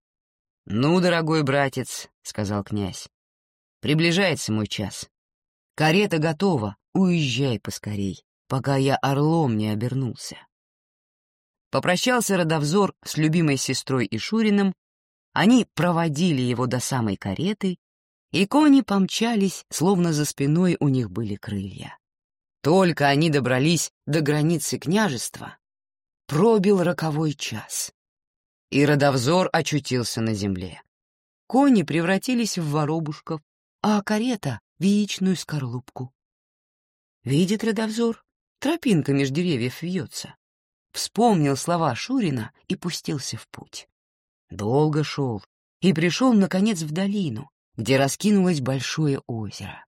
«Ну, дорогой братец», — сказал князь, — «приближается мой час. Карета готова, уезжай поскорей, пока я орлом не обернулся». Попрощался родовзор с любимой сестрой и Шуриным, они проводили его до самой кареты, и кони помчались, словно за спиной у них были крылья. Только они добрались до границы княжества, пробил роковой час и родовзор очутился на земле. Кони превратились в воробушков, а карета — в яичную скорлупку. Видит родовзор, тропинка меж деревьев вьется. Вспомнил слова Шурина и пустился в путь. Долго шел и пришел, наконец, в долину, где раскинулось большое озеро.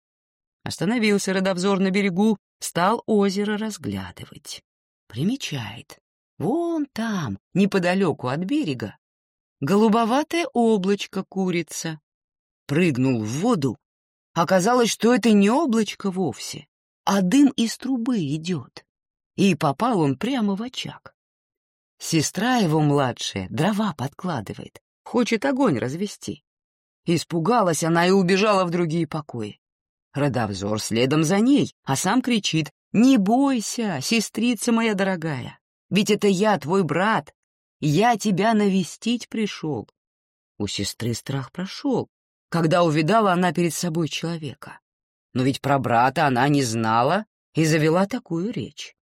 Остановился родовзор на берегу, стал озеро разглядывать. Примечает. Вон там, неподалеку от берега, голубоватое облачко курица. Прыгнул в воду. Оказалось, что это не облачко вовсе, а дым из трубы идет. И попал он прямо в очаг. Сестра его младшая дрова подкладывает, хочет огонь развести. Испугалась она и убежала в другие покои. Родовзор следом за ней, а сам кричит «Не бойся, сестрица моя дорогая, ведь это я, твой брат. Я тебя навестить пришел. У сестры страх прошел, когда увидала она перед собой человека. Но ведь про брата она не знала и завела такую речь.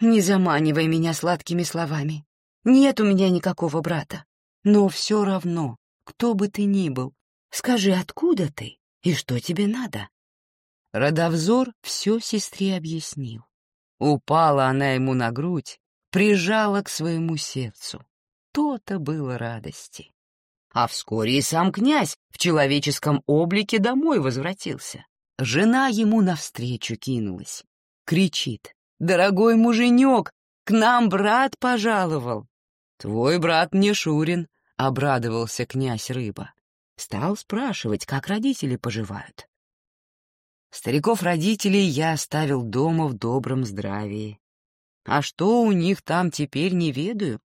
«Не заманивай меня сладкими словами. Нет у меня никакого брата. Но все равно, кто бы ты ни был, скажи, откуда ты и что тебе надо?» Родовзор все сестре объяснил. Упала она ему на грудь прижала к своему сердцу. То-то было радости. А вскоре и сам князь в человеческом облике домой возвратился. Жена ему навстречу кинулась. Кричит. «Дорогой муженек, к нам брат пожаловал!» «Твой брат не Шурин», — обрадовался князь Рыба. Стал спрашивать, как родители поживают. Стариков-родителей я оставил дома в добром здравии. А что у них там теперь, не ведаю.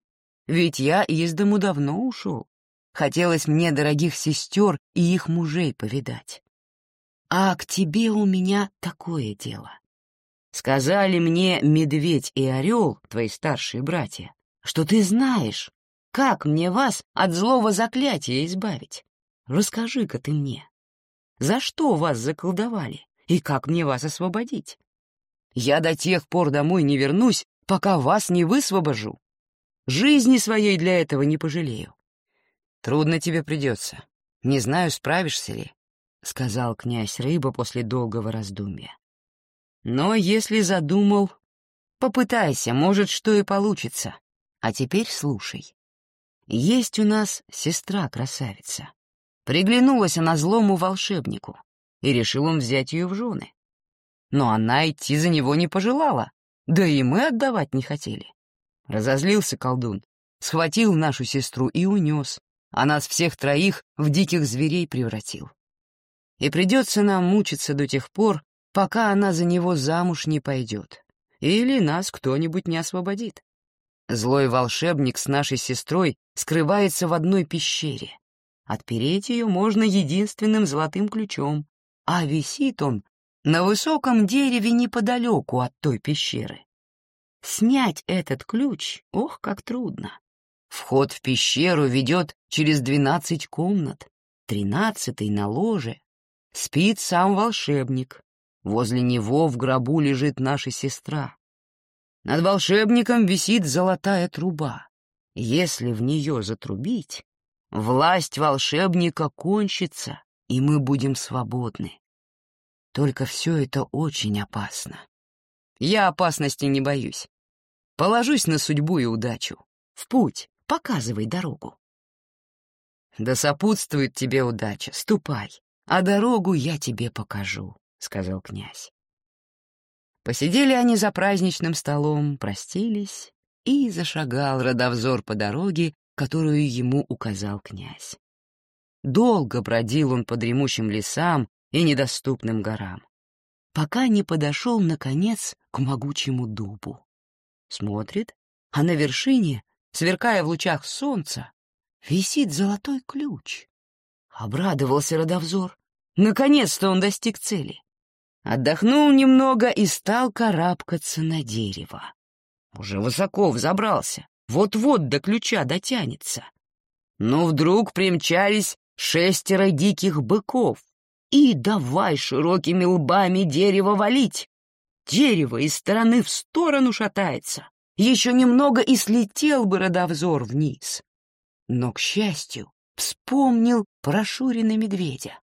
Ведь я из дому давно ушел. Хотелось мне дорогих сестер и их мужей повидать. А к тебе у меня такое дело. Сказали мне медведь и орел, твои старшие братья, что ты знаешь, как мне вас от злого заклятия избавить. Расскажи-ка ты мне, за что вас заколдовали и как мне вас освободить? Я до тех пор домой не вернусь, пока вас не высвобожу. Жизни своей для этого не пожалею. Трудно тебе придется. Не знаю, справишься ли, — сказал князь Рыба после долгого раздумья. Но если задумал, попытайся, может, что и получится. А теперь слушай. Есть у нас сестра-красавица. Приглянулась она злому волшебнику, и решил он взять ее в жены. Но она идти за него не пожелала, да и мы отдавать не хотели. Разозлился колдун, схватил нашу сестру и унес, а нас всех троих в диких зверей превратил. И придется нам мучиться до тех пор, пока она за него замуж не пойдет, или нас кто-нибудь не освободит. Злой волшебник с нашей сестрой скрывается в одной пещере. Отпереть ее можно единственным золотым ключом, а висит он на высоком дереве неподалеку от той пещеры. Снять этот ключ, ох, как трудно. Вход в пещеру ведет через двенадцать комнат, тринадцатый на ложе. Спит сам волшебник. Возле него в гробу лежит наша сестра. Над волшебником висит золотая труба. Если в нее затрубить, власть волшебника кончится, и мы будем свободны. Только все это очень опасно. Я опасности не боюсь. Положусь на судьбу и удачу. В путь, показывай дорогу. Да сопутствует тебе удача, ступай, а дорогу я тебе покажу, — сказал князь. Посидели они за праздничным столом, простились, и зашагал родовзор по дороге, которую ему указал князь. Долго бродил он по дремучим лесам и недоступным горам, пока не подошел, наконец, к могучему дубу. Смотрит, а на вершине, сверкая в лучах солнца, висит золотой ключ. Обрадовался родовзор. Наконец-то он достиг цели. Отдохнул немного и стал карабкаться на дерево. Уже высоко взобрался, вот-вот до ключа дотянется. Но вдруг примчались шестеро диких быков и давай широкими лбами дерево валить. Дерево из стороны в сторону шатается. Еще немного и слетел бы родовзор вниз. Но, к счастью, вспомнил про Шурина медведя.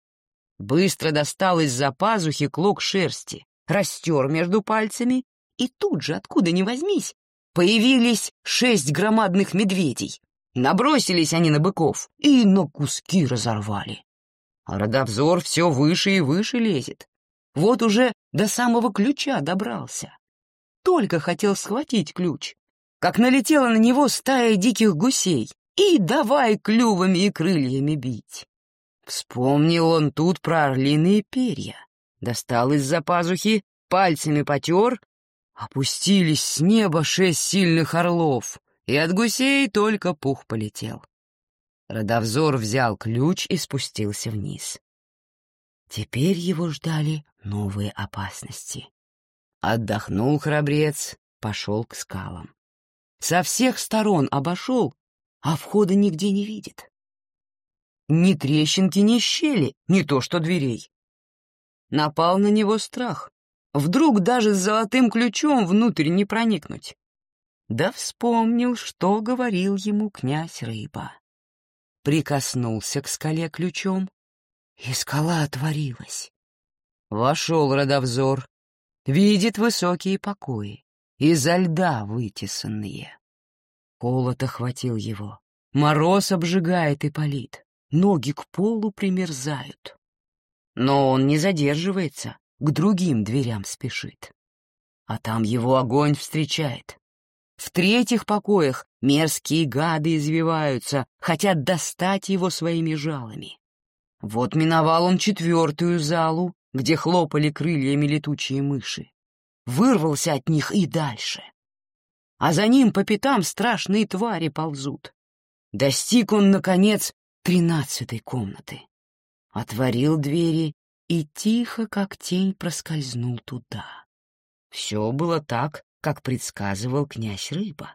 Быстро достал из-за пазухи клок шерсти, растер между пальцами, и тут же, откуда ни возьмись, появились шесть громадных медведей. Набросились они на быков и на куски разорвали. А родовзор все выше и выше лезет. Вот уже до самого ключа добрался. Только хотел схватить ключ, как налетела на него стая диких гусей и давай клювами и крыльями бить. Вспомнил он тут про орлиные перья. Достал из-за пазухи, пальцами потер. Опустились с неба шесть сильных орлов, и от гусей только пух полетел. Родовзор взял ключ и спустился вниз. Теперь его ждали новые опасности. Отдохнул храбрец, пошел к скалам. Со всех сторон обошел, а входа нигде не видит. Ни трещинки, ни щели, не то что дверей. Напал на него страх. Вдруг даже с золотым ключом внутрь не проникнуть. Да вспомнил, что говорил ему князь Рыба. Прикоснулся к скале ключом, и скала отворилась. Вошел родовзор, видит высокие покои, изо льда вытесанные. Холод охватил его, мороз обжигает и палит ноги к полу примерзают. Но он не задерживается, к другим дверям спешит. А там его огонь встречает. В третьих покоях мерзкие гады извиваются, хотят достать его своими жалами. Вот миновал он четвертую залу, где хлопали крыльями летучие мыши. Вырвался от них и дальше. А за ним по пятам страшные твари ползут. Достиг он, наконец, тринадцатой комнаты. Отворил двери и тихо, как тень, проскользнул туда. Все было так, как предсказывал князь Рыба.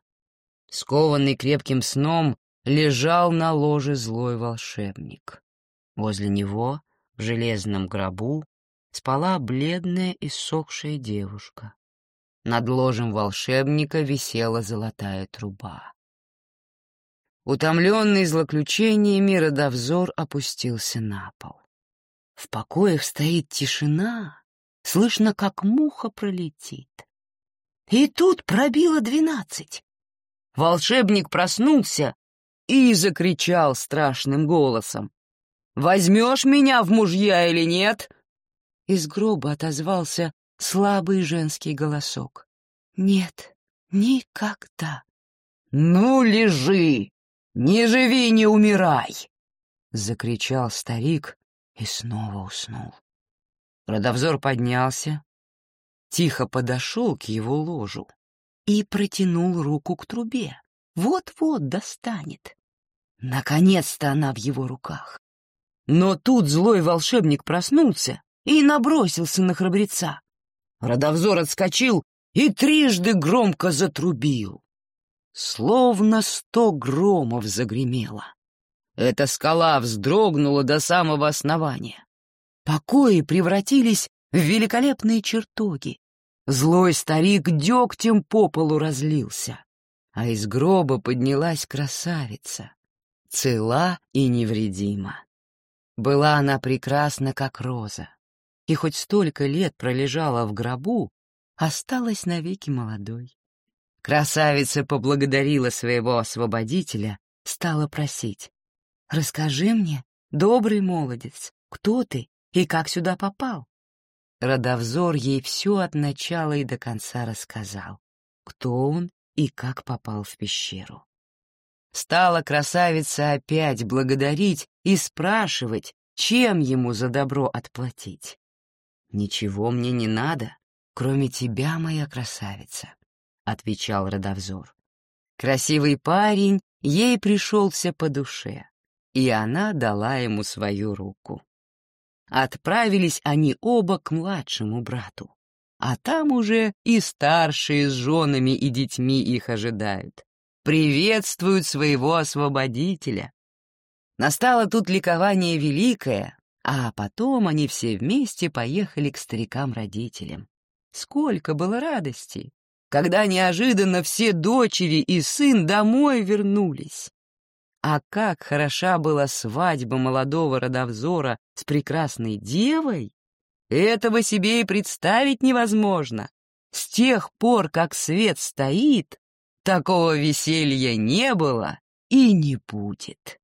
Скованный крепким сном, лежал на ложе злой волшебник. Возле него, в железном гробу, спала бледная и сохшая девушка. Над ложем волшебника висела золотая труба. Утомленный злоключениями, родовзор опустился на пол. В покоях стоит тишина, слышно, как муха пролетит. И тут пробило двенадцать. Волшебник проснулся и закричал страшным голосом. Возьмешь меня в мужья или нет?» Из гроба отозвался слабый женский голосок. «Нет, никогда». «Ну, лежи! Не живи, не умирай!» — закричал старик и снова уснул. Родовзор поднялся, тихо подошел к его ложу и протянул руку к трубе. Вот-вот достанет. Наконец-то она в его руках. Но тут злой волшебник проснулся и набросился на храбреца. Родовзор отскочил и трижды громко затрубил. Словно сто громов загремело. Эта скала вздрогнула до самого основания. Покои превратились в великолепные чертоги. Злой старик дегтем по полу разлился, а из гроба поднялась красавица, цела и невредима. Была она прекрасна, как роза, и хоть столько лет пролежала в гробу, осталась навеки молодой. Красавица поблагодарила своего освободителя, стала просить. «Расскажи мне, добрый молодец, кто ты и как сюда попал?» Родовзор ей все от начала и до конца рассказал, кто он и как попал в пещеру. Стала красавица опять благодарить и спрашивать, чем ему за добро отплатить. «Ничего мне не надо, кроме тебя, моя красавица», — отвечал Родовзор. Красивый парень ей пришелся по душе, и она дала ему свою руку. Отправились они оба к младшему брату, а там уже и старшие с женами и детьми их ожидают. Приветствуют своего освободителя. Настало тут ликование великое, а потом они все вместе поехали к старикам-родителям. Сколько было радости, когда неожиданно все дочери и сын домой вернулись. А как хороша была свадьба молодого родовзора с прекрасной девой, этого себе и представить невозможно. С тех пор, как свет стоит, такого веселья не было и не будет.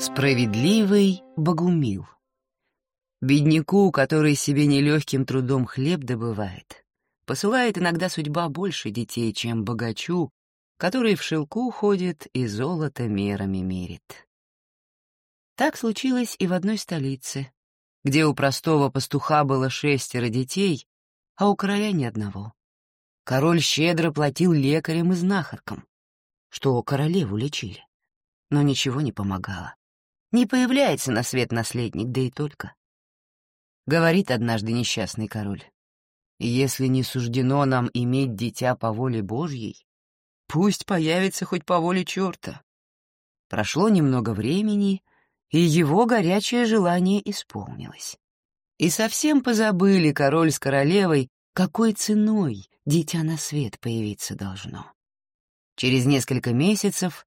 Справедливый Богумил Бедняку, который себе нелегким трудом хлеб добывает, посылает иногда судьба больше детей, чем богачу, который в шелку ходит и золото мерами мерит. Так случилось и в одной столице, где у простого пастуха было шестеро детей, а у короля ни одного. Король щедро платил лекарям и знахаркам, что королеву лечили, но ничего не помогало. Не появляется на свет наследник, да и только. Говорит однажды несчастный король, если не суждено нам иметь дитя по воле Божьей, пусть появится хоть по воле черта. Прошло немного времени, и его горячее желание исполнилось. И совсем позабыли король с королевой, какой ценой дитя на свет появиться должно. Через несколько месяцев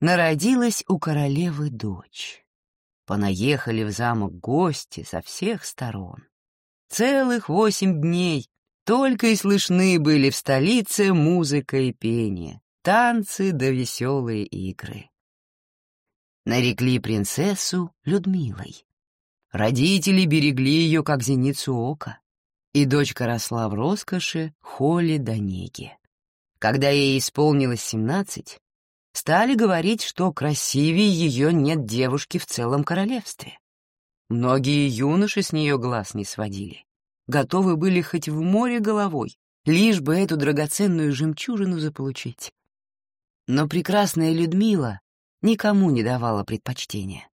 народилась у королевы дочь. Понаехали в замок гости со всех сторон. Целых восемь дней только и слышны были в столице музыка и пение, танцы да веселые игры. Нарекли принцессу Людмилой. Родители берегли ее, как зеницу ока, и дочка росла в роскоши, холе да неге. Когда ей исполнилось семнадцать, стали говорить, что красивее ее нет девушки в целом королевстве. Многие юноши с нее глаз не сводили, готовы были хоть в море головой, лишь бы эту драгоценную жемчужину заполучить. Но прекрасная Людмила никому не давала предпочтения.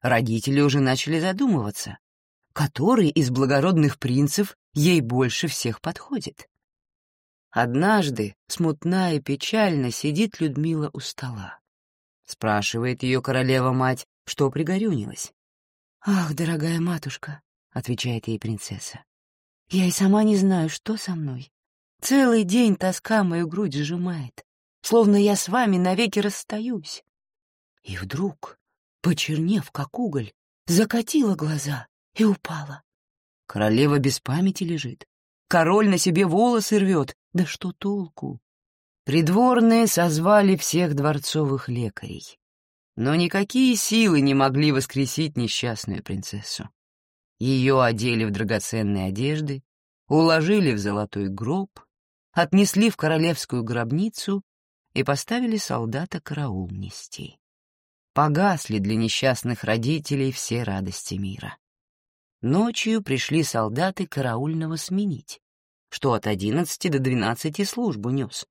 Родители уже начали задумываться, который из благородных принцев ей больше всех подходит. Однажды, смутная и печально, сидит Людмила у стола. Спрашивает ее королева-мать, что пригорюнилась. «Ах, дорогая матушка», — отвечает ей принцесса, — «я и сама не знаю, что со мной. Целый день тоска мою грудь сжимает, словно я с вами навеки расстаюсь». И вдруг почернев как уголь, закатила глаза и упала. Королева без памяти лежит. Король на себе волосы рвет. Да что толку? Придворные созвали всех дворцовых лекарей. Но никакие силы не могли воскресить несчастную принцессу. Ее одели в драгоценные одежды, уложили в золотой гроб, отнесли в королевскую гробницу и поставили солдата караул. Погасли для несчастных родителей все радости мира. Ночью пришли солдаты караульного сменить, что от одиннадцати до двенадцати службу нес.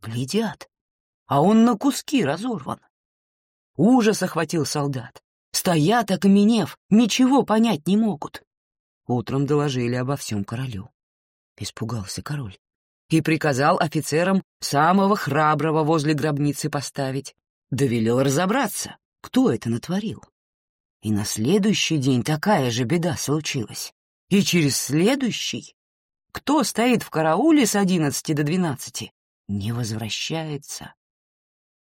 Глядят, а он на куски разорван. Ужас охватил солдат. Стоят, окаменев, ничего понять не могут. Утром доложили обо всем королю. Испугался король и приказал офицерам самого храброго возле гробницы поставить. Довелел разобраться, кто это натворил. И на следующий день такая же беда случилась. И через следующий, кто стоит в карауле с одиннадцати до двенадцати, не возвращается.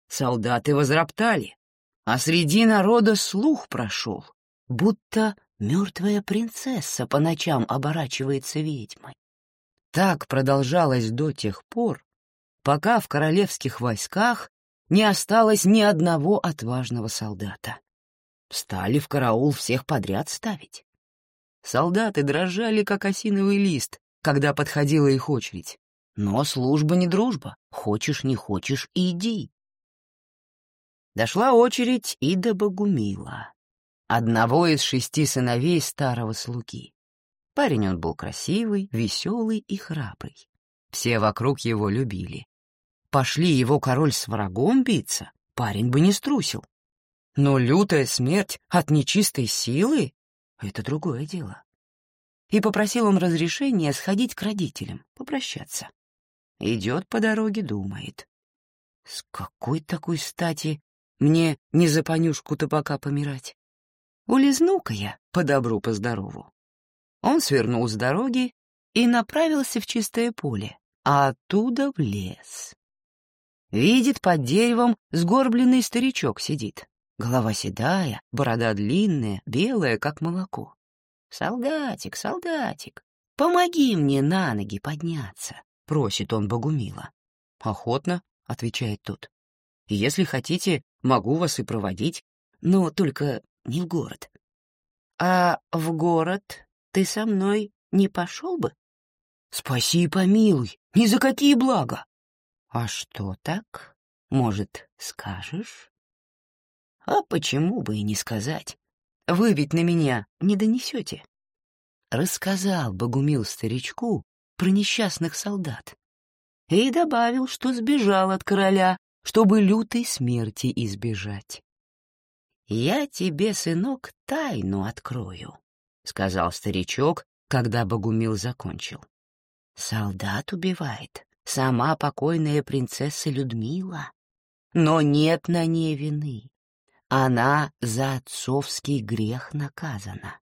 Солдаты возроптали, а среди народа слух прошел, будто мертвая принцесса по ночам оборачивается ведьмой. Так продолжалось до тех пор, пока в королевских войсках не осталось ни одного отважного солдата. Стали в караул всех подряд ставить. Солдаты дрожали, как осиновый лист, когда подходила их очередь. Но служба не дружба. Хочешь, не хочешь, иди. Дошла очередь и до Богумила, одного из шести сыновей старого слуги. Парень он был красивый, веселый и храбрый. Все вокруг его любили. Пошли его король с врагом биться, парень бы не струсил. Но лютая смерть от нечистой силы — это другое дело. И попросил он разрешения сходить к родителям, попрощаться. Идет по дороге, думает. С какой такой стати мне не за понюшку-то пока помирать? Улизну-ка я по добру, по здорову. Он свернул с дороги и направился в чистое поле, а оттуда в лес. Видит под деревом сгорбленный старичок сидит. Голова седая, борода длинная, белая, как молоко. «Солдатик, солдатик, помоги мне на ноги подняться», — просит он Богумила. «Охотно», — отвечает тот. «Если хотите, могу вас и проводить, но только не в город». «А в город ты со мной не пошел бы?» «Спаси и помилуй, ни за какие блага!» «А что так? Может, скажешь?» «А почему бы и не сказать? Вы ведь на меня не донесете». Рассказал Богумил старичку про несчастных солдат и добавил, что сбежал от короля, чтобы лютой смерти избежать. «Я тебе, сынок, тайну открою», — сказал старичок, когда Богумил закончил. «Солдат убивает сама покойная принцесса Людмила. Но нет на ней вины. Она за отцовский грех наказана.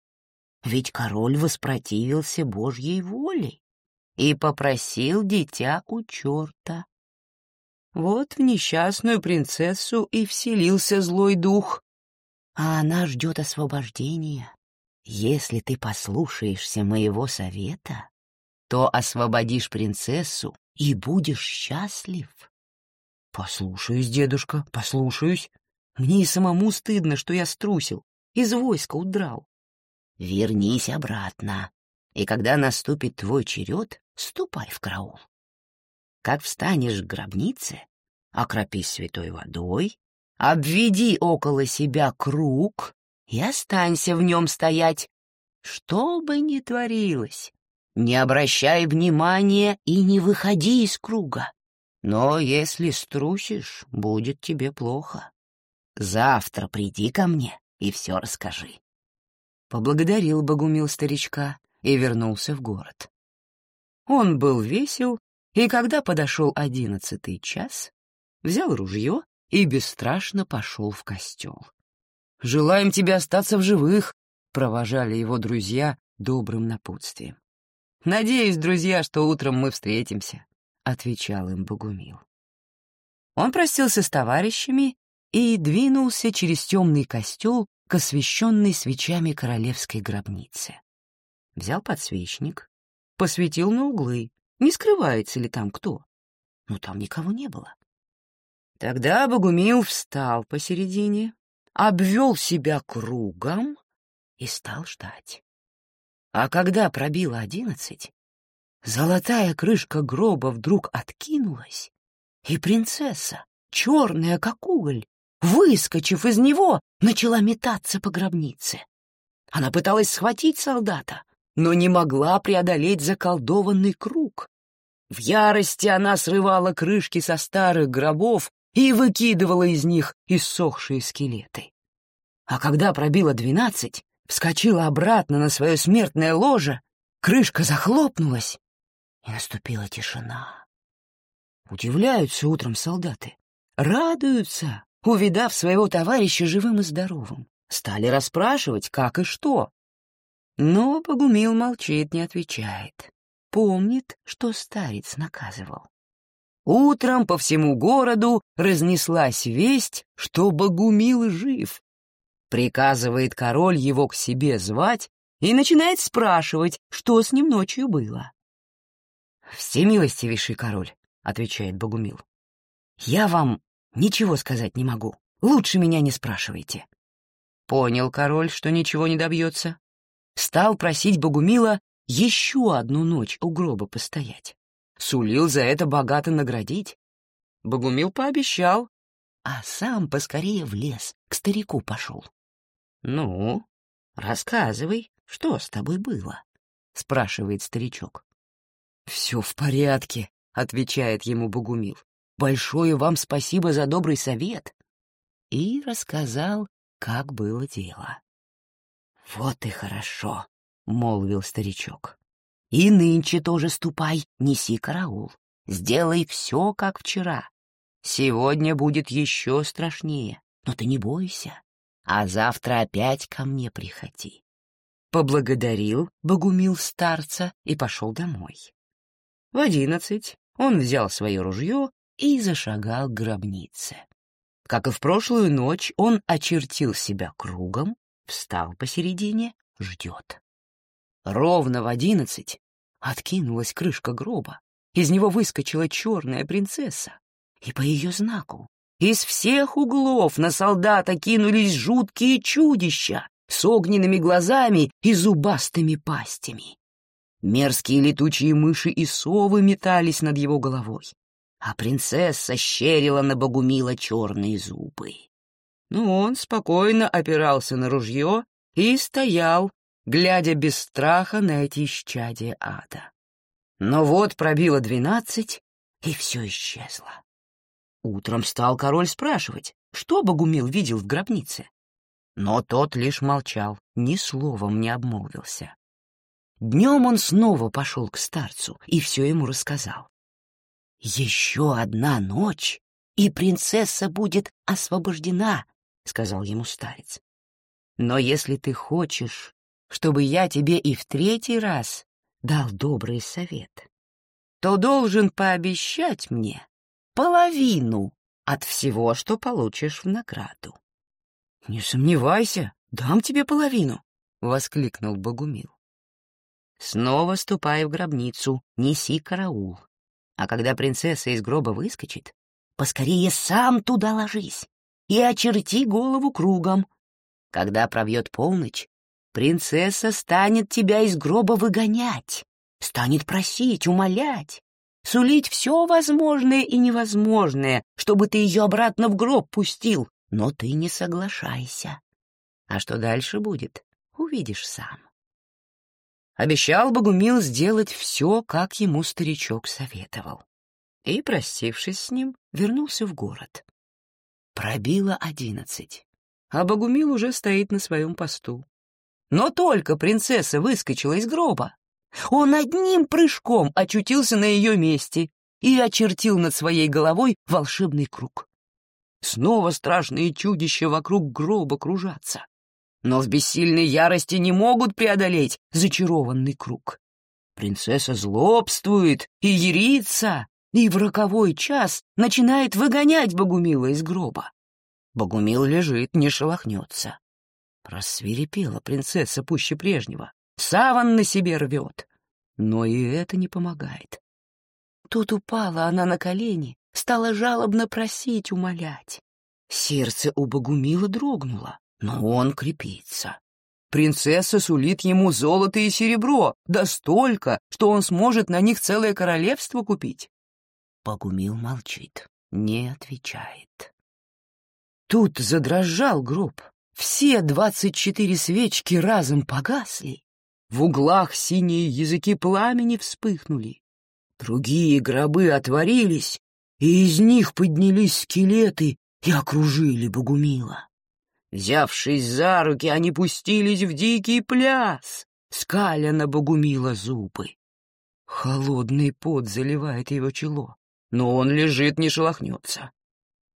Ведь король воспротивился Божьей воле и попросил дитя у черта. Вот в несчастную принцессу и вселился злой дух, а она ждет освобождения. Если ты послушаешься моего совета, то освободишь принцессу и будешь счастлив. Послушаюсь, дедушка, послушаюсь. Мне и самому стыдно, что я струсил, из войска удрал. Вернись обратно, и когда наступит твой черед, ступай в караул. Как встанешь к гробнице, окропи святой водой, обведи около себя круг и останься в нем стоять, что бы ни творилось. Не обращай внимания и не выходи из круга. Но если струсишь, будет тебе плохо. Завтра приди ко мне и все расскажи. Поблагодарил Богумил старичка и вернулся в город. Он был весел, и когда подошел одиннадцатый час, взял ружье и бесстрашно пошел в костел. «Желаем тебе остаться в живых», — провожали его друзья добрым напутствием. «Надеюсь, друзья, что утром мы встретимся», — отвечал им Богумил. Он простился с товарищами и двинулся через темный костел к освещенной свечами королевской гробнице. Взял подсвечник, посветил на углы, не скрывается ли там кто. Но там никого не было. Тогда Богумил встал посередине, обвел себя кругом и стал ждать. А когда пробило одиннадцать, золотая крышка гроба вдруг откинулась, и принцесса, черная как уголь, выскочив из него, начала метаться по гробнице. Она пыталась схватить солдата, но не могла преодолеть заколдованный круг. В ярости она срывала крышки со старых гробов и выкидывала из них иссохшие скелеты. А когда пробило двенадцать, вскочила обратно на свое смертное ложе, крышка захлопнулась, и наступила тишина. Удивляются утром солдаты, радуются, увидав своего товарища живым и здоровым, стали расспрашивать, как и что. Но Богумил молчит, не отвечает. Помнит, что старец наказывал. Утром по всему городу разнеслась весть, что Богумил жив. Приказывает король его к себе звать и начинает спрашивать, что с ним ночью было. «Всемилостивейший король», — отвечает Богумил, — «я вам ничего сказать не могу. Лучше меня не спрашивайте». Понял король, что ничего не добьется. Стал просить Богумила еще одну ночь у гроба постоять. Сулил за это богато наградить. Богумил пообещал, а сам поскорее в лес, к старику пошел. — Ну, рассказывай, что с тобой было? — спрашивает старичок. — Все в порядке, — отвечает ему Богумил. — Большое вам спасибо за добрый совет. И рассказал как было дело. «Вот и хорошо», — молвил старичок. «И нынче тоже ступай, неси караул. Сделай все, как вчера. Сегодня будет еще страшнее, но ты не бойся, а завтра опять ко мне приходи». Поблагодарил Богумил старца и пошел домой. В одиннадцать он взял свое ружье и зашагал к гробнице. Как и в прошлую ночь, он очертил себя кругом, встал посередине, ждет. Ровно в одиннадцать откинулась крышка гроба, из него выскочила черная принцесса, и по ее знаку из всех углов на солдата кинулись жуткие чудища с огненными глазами и зубастыми пастями. Мерзкие летучие мыши и совы метались над его головой а принцесса щерила на Богумила черные зубы. Но он спокойно опирался на ружье и стоял, глядя без страха на эти исчадия ада. Но вот пробило двенадцать, и все исчезло. Утром стал король спрашивать, что Богумил видел в гробнице. Но тот лишь молчал, ни словом не обмолвился. Днем он снова пошел к старцу и все ему рассказал. «Еще одна ночь, и принцесса будет освобождена», — сказал ему старец. «Но если ты хочешь, чтобы я тебе и в третий раз дал добрый совет, то должен пообещать мне половину от всего, что получишь в награду». «Не сомневайся, дам тебе половину», — воскликнул Богумил. «Снова ступай в гробницу, неси караул. А когда принцесса из гроба выскочит, поскорее сам туда ложись и очерти голову кругом. Когда пробьет полночь, принцесса станет тебя из гроба выгонять, станет просить, умолять, сулить все возможное и невозможное, чтобы ты ее обратно в гроб пустил, но ты не соглашайся. А что дальше будет, увидишь сам. Обещал Богумил сделать все, как ему старичок советовал. И, простившись с ним, вернулся в город. Пробило одиннадцать, а Богумил уже стоит на своем посту. Но только принцесса выскочила из гроба, он одним прыжком очутился на ее месте и очертил над своей головой волшебный круг. Снова страшные чудища вокруг гроба кружатся но в бессильной ярости не могут преодолеть зачарованный круг. Принцесса злобствует и ярится, и в роковой час начинает выгонять Богумила из гроба. Богумил лежит, не шелохнется. Рассвирепела принцесса пуще прежнего. Саван на себе рвет. Но и это не помогает. Тут упала она на колени, стала жалобно просить, умолять. Сердце у Богумила дрогнуло, но он крепится. Принцесса сулит ему золото и серебро, да столько, что он сможет на них целое королевство купить. Богумил молчит, не отвечает. Тут задрожал гроб. Все двадцать четыре свечки разом погасли. В углах синие языки пламени вспыхнули. Другие гробы отворились, и из них поднялись скелеты и окружили Богумила. Взявшись за руки, они пустились в дикий пляс, скаля на Богумила зубы. Холодный пот заливает его чело, но он лежит, не шелохнется.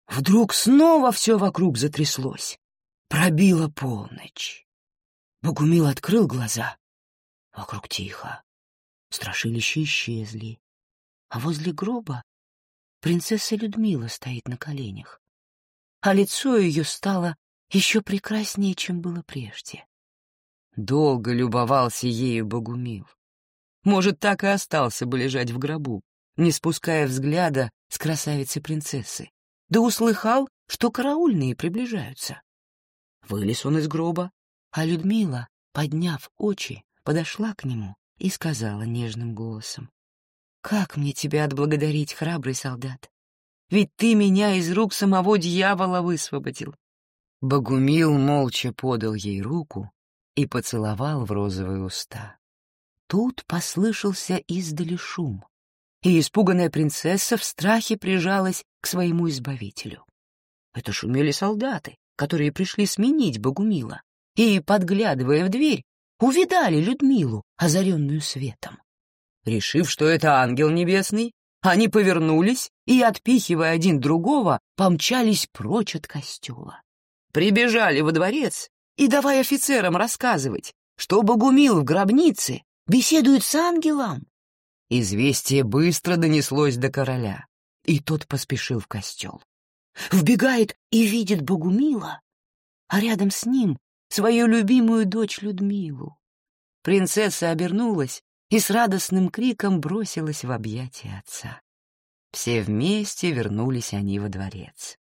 Вдруг снова все вокруг затряслось. Пробила полночь. Богумил открыл глаза. Вокруг тихо. Страшилища исчезли. А возле гроба принцесса Людмила стоит на коленях. А лицо ее стало еще прекраснее, чем было прежде. Долго любовался ею Богумил. Может, так и остался бы лежать в гробу, не спуская взгляда с красавицы-принцессы. Да услыхал, что караульные приближаются. Вылез он из гроба, а Людмила, подняв очи, подошла к нему и сказала нежным голосом. «Как мне тебя отблагодарить, храбрый солдат? Ведь ты меня из рук самого дьявола высвободил». Богумил молча подал ей руку и поцеловал в розовые уста. Тут послышался издали шум, и испуганная принцесса в страхе прижалась к своему избавителю. Это шумели солдаты, которые пришли сменить Богумила, и, подглядывая в дверь, увидали Людмилу, озаренную светом. Решив, что это ангел небесный, они повернулись и, отпихивая один другого, помчались прочь от костела. Прибежали во дворец и давай офицерам рассказывать, что Богумил в гробнице беседует с ангелом. Известие быстро донеслось до короля, и тот поспешил в костел. Вбегает и видит Богумила, а рядом с ним свою любимую дочь Людмилу. Принцесса обернулась и с радостным криком бросилась в объятия отца. Все вместе вернулись они во дворец.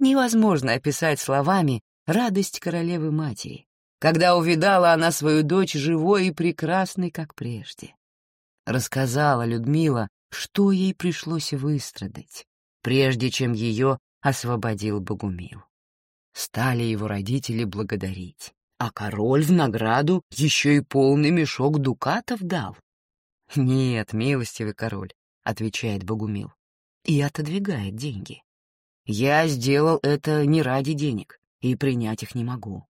Невозможно описать словами радость королевы-матери, когда увидала она свою дочь живой и прекрасной, как прежде. Рассказала Людмила, что ей пришлось выстрадать, прежде чем ее освободил Богумил. Стали его родители благодарить, а король в награду еще и полный мешок дукатов дал. «Нет, милостивый король», — отвечает Богумил, и отодвигает деньги. «Я сделал это не ради денег, и принять их не могу».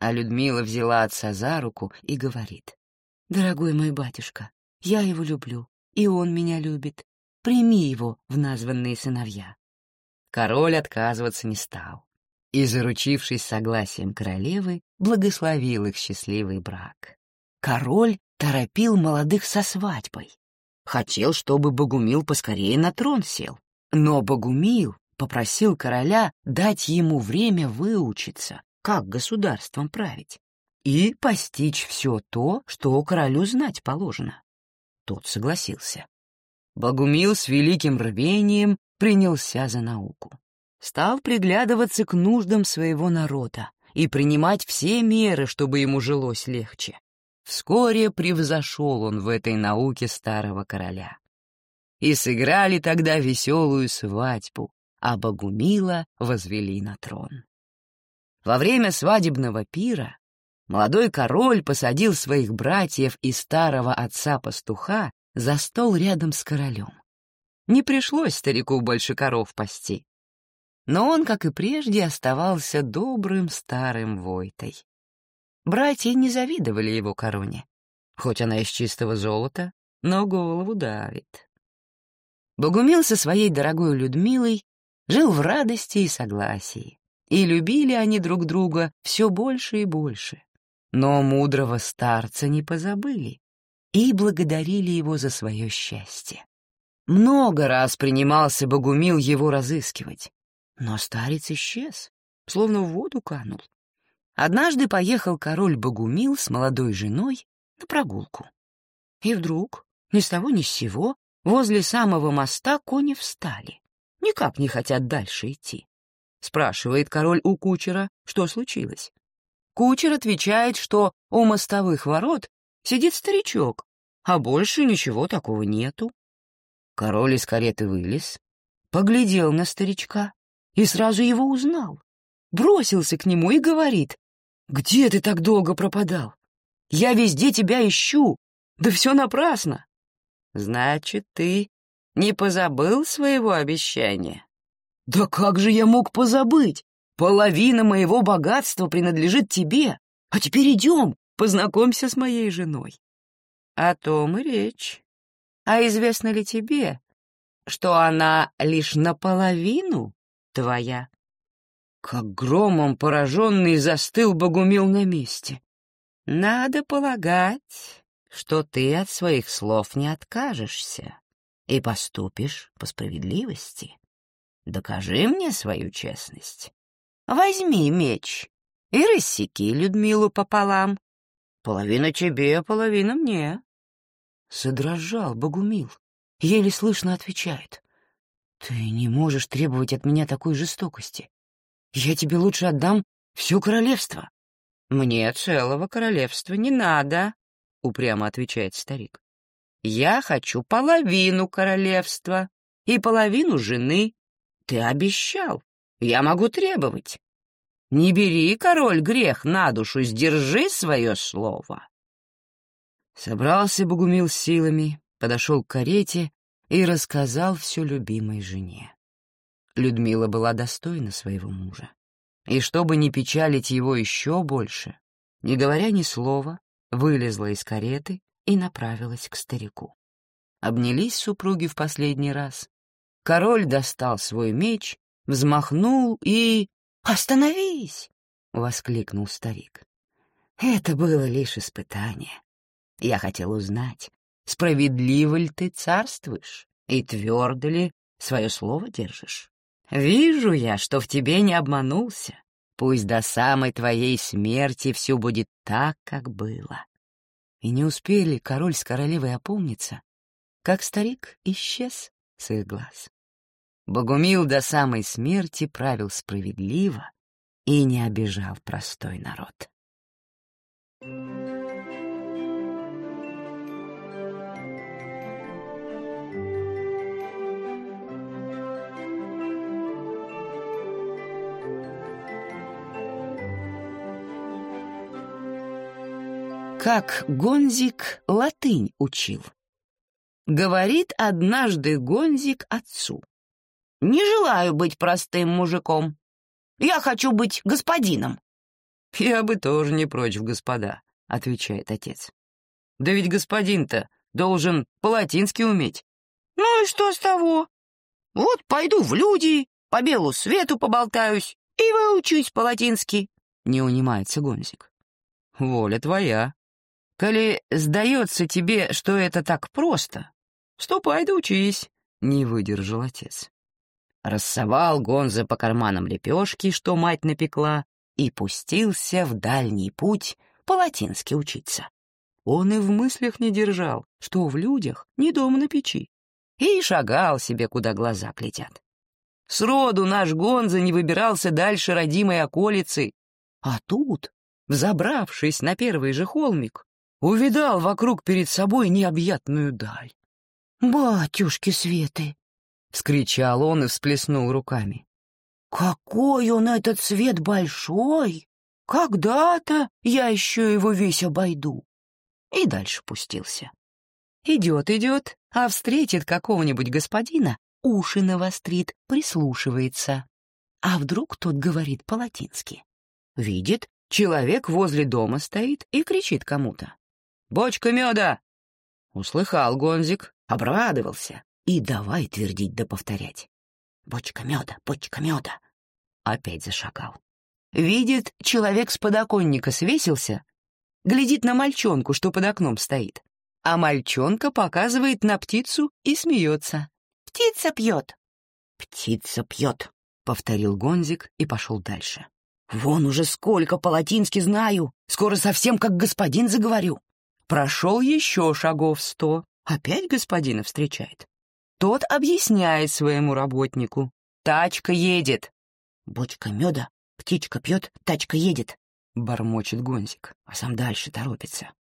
А Людмила взяла отца за руку и говорит, «Дорогой мой батюшка, я его люблю, и он меня любит. Прими его в названные сыновья». Король отказываться не стал и, заручившись согласием королевы, благословил их счастливый брак. Король торопил молодых со свадьбой. Хотел, чтобы Богумил поскорее на трон сел. Но Богумил попросил короля дать ему время выучиться, как государством править, и постичь все то, что королю знать положено. Тот согласился. Богумил с великим рвением принялся за науку. Стал приглядываться к нуждам своего народа и принимать все меры, чтобы ему жилось легче. Вскоре превзошел он в этой науке старого короля. И сыграли тогда веселую свадьбу, а Богумила возвели на трон. Во время свадебного пира молодой король посадил своих братьев и старого отца-пастуха за стол рядом с королем. Не пришлось старику больше коров пасти. Но он, как и прежде, оставался добрым старым Войтой. Братья не завидовали его короне. Хоть она из чистого золота, но голову давит. Богумил со своей дорогой Людмилой жил в радости и согласии, и любили они друг друга все больше и больше. Но мудрого старца не позабыли и благодарили его за свое счастье. Много раз принимался Богумил его разыскивать, Но старец исчез, словно в воду канул. Однажды поехал король Богумил с молодой женой на прогулку. И вдруг, ни с того ни с сего, возле самого моста кони встали. Никак не хотят дальше идти. Спрашивает король у кучера, что случилось. Кучер отвечает, что у мостовых ворот сидит старичок, а больше ничего такого нету. Король из кареты вылез, поглядел на старичка и сразу его узнал. Бросился к нему и говорит, «Где ты так долго пропадал? Я везде тебя ищу, да все напрасно». «Значит, ты не позабыл своего обещания?» «Да как же я мог позабыть? Половина моего богатства принадлежит тебе. А теперь идем, познакомься с моей женой». «О том и речь. А известно ли тебе, что она лишь наполовину твоя?» Как громом пораженный застыл Богумил на месте. «Надо полагать, что ты от своих слов не откажешься и поступишь по справедливости. Докажи мне свою честность. Возьми меч и рассеки Людмилу пополам. Половина тебе, половина мне». Содрожал Богумил, еле слышно отвечает. «Ты не можешь требовать от меня такой жестокости. Я тебе лучше отдам все королевство. Мне целого королевства не надо, упрямо отвечает старик. Я хочу половину королевства и половину жены. Ты обещал. Я могу требовать. Не бери, король, грех на душу, сдержи свое слово. Собрался Богумил силами, подошел к карете и рассказал все любимой жене. Людмила была достойна своего мужа. И чтобы не печалить его еще больше, не говоря ни слова, вылезла из кареты и направилась к старику. Обнялись супруги в последний раз. Король достал свой меч, взмахнул и... «Остановись!» — воскликнул старик. «Это было лишь испытание. Я хотел узнать, справедливо ли ты царствуешь и твердо ли свое слово держишь. Вижу я, что в тебе не обманулся. Пусть до самой твоей смерти все будет так, как было. И не успели король с королевой опомниться, как старик исчез с их глаз. Богумил до самой смерти правил справедливо и не обижал простой народ. Thank you. Как Гонзик латынь учил. Говорит однажды Гонзик отцу. «Не желаю быть простым мужиком. Я хочу быть господином». «Я бы тоже не прочь, господа», — отвечает отец. «Да ведь господин-то должен по-латински уметь». «Ну и что с того? Вот пойду в люди, по белу свету поболтаюсь и выучусь по-латински», — не унимается Гонзик. «Воля твоя», Коли сдается тебе, что это так просто, ступай да учись, — не выдержал отец. Рассовал Гонза по карманам лепешки, что мать напекла, и пустился в дальний путь по-латински учиться. Он и в мыслях не держал, что в людях не дома на печи, и шагал себе, куда глаза глядят. Сроду наш Гонза не выбирался дальше родимой околицы, а тут, взобравшись на первый же холмик, увидал вокруг перед собой необъятную даль. «Батюшки Светы!» — вскричал он и всплеснул руками. «Какой он этот свет большой! Когда-то я еще его весь обойду!» И дальше пустился. Идет, идет, а встретит какого-нибудь господина, уши навострит, прислушивается. А вдруг тот говорит по-латински. Видит, человек возле дома стоит и кричит кому-то. Бочка меда!» Услыхал Гонзик, обрадовался и давай твердить да повторять. «Бочка меда, бочка меда!» Опять зашагал. Видит, человек с подоконника свесился, глядит на мальчонку, что под окном стоит, а мальчонка показывает на птицу и смеется. «Птица пьет!» «Птица пьет!» — повторил Гонзик и пошел дальше. «Вон уже сколько по-латински знаю! Скоро совсем как господин заговорю!» Прошел еще шагов сто, опять господина встречает. Тот объясняет своему работнику. «Тачка едет!» «Бочка меда, птичка пьет, тачка едет!» — бормочет Гонзик, а сам дальше торопится.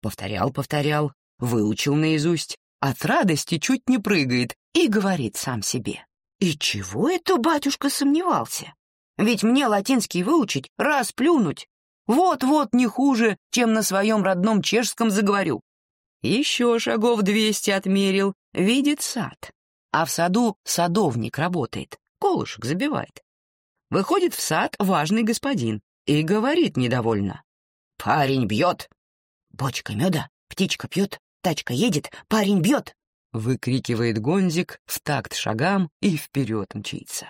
Повторял, повторял, выучил наизусть, от радости чуть не прыгает и говорит сам себе. И чего это батюшка сомневался? Ведь мне латинский выучить, раз плюнуть. Вот-вот не хуже, чем на своем родном чешском заговорю. Еще шагов двести отмерил, видит сад. А в саду садовник работает, колышек забивает. Выходит в сад важный господин и говорит недовольно. «Парень бьет!» «Бочка меда, птичка пьет, тачка едет, парень бьет!» Выкрикивает Гонзик в такт шагам и вперед мчится.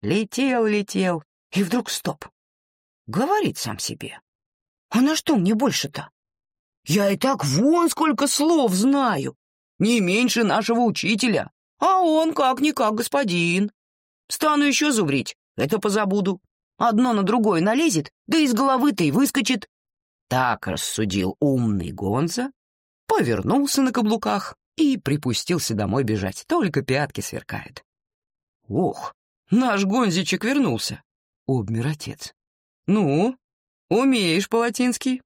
Летел, летел, и вдруг стоп. Говорит сам себе. А на что мне больше-то? Я и так вон сколько слов знаю. Не меньше нашего учителя. А он как-никак господин. Стану еще зубрить, это позабуду. Одно на другое налезет, да из головы-то и выскочит. Так рассудил умный Гонза, повернулся на каблуках и припустился домой бежать, только пятки сверкают. «Ох, наш Гонзичек вернулся!» — обмер отец. «Ну, умеешь по-латински?»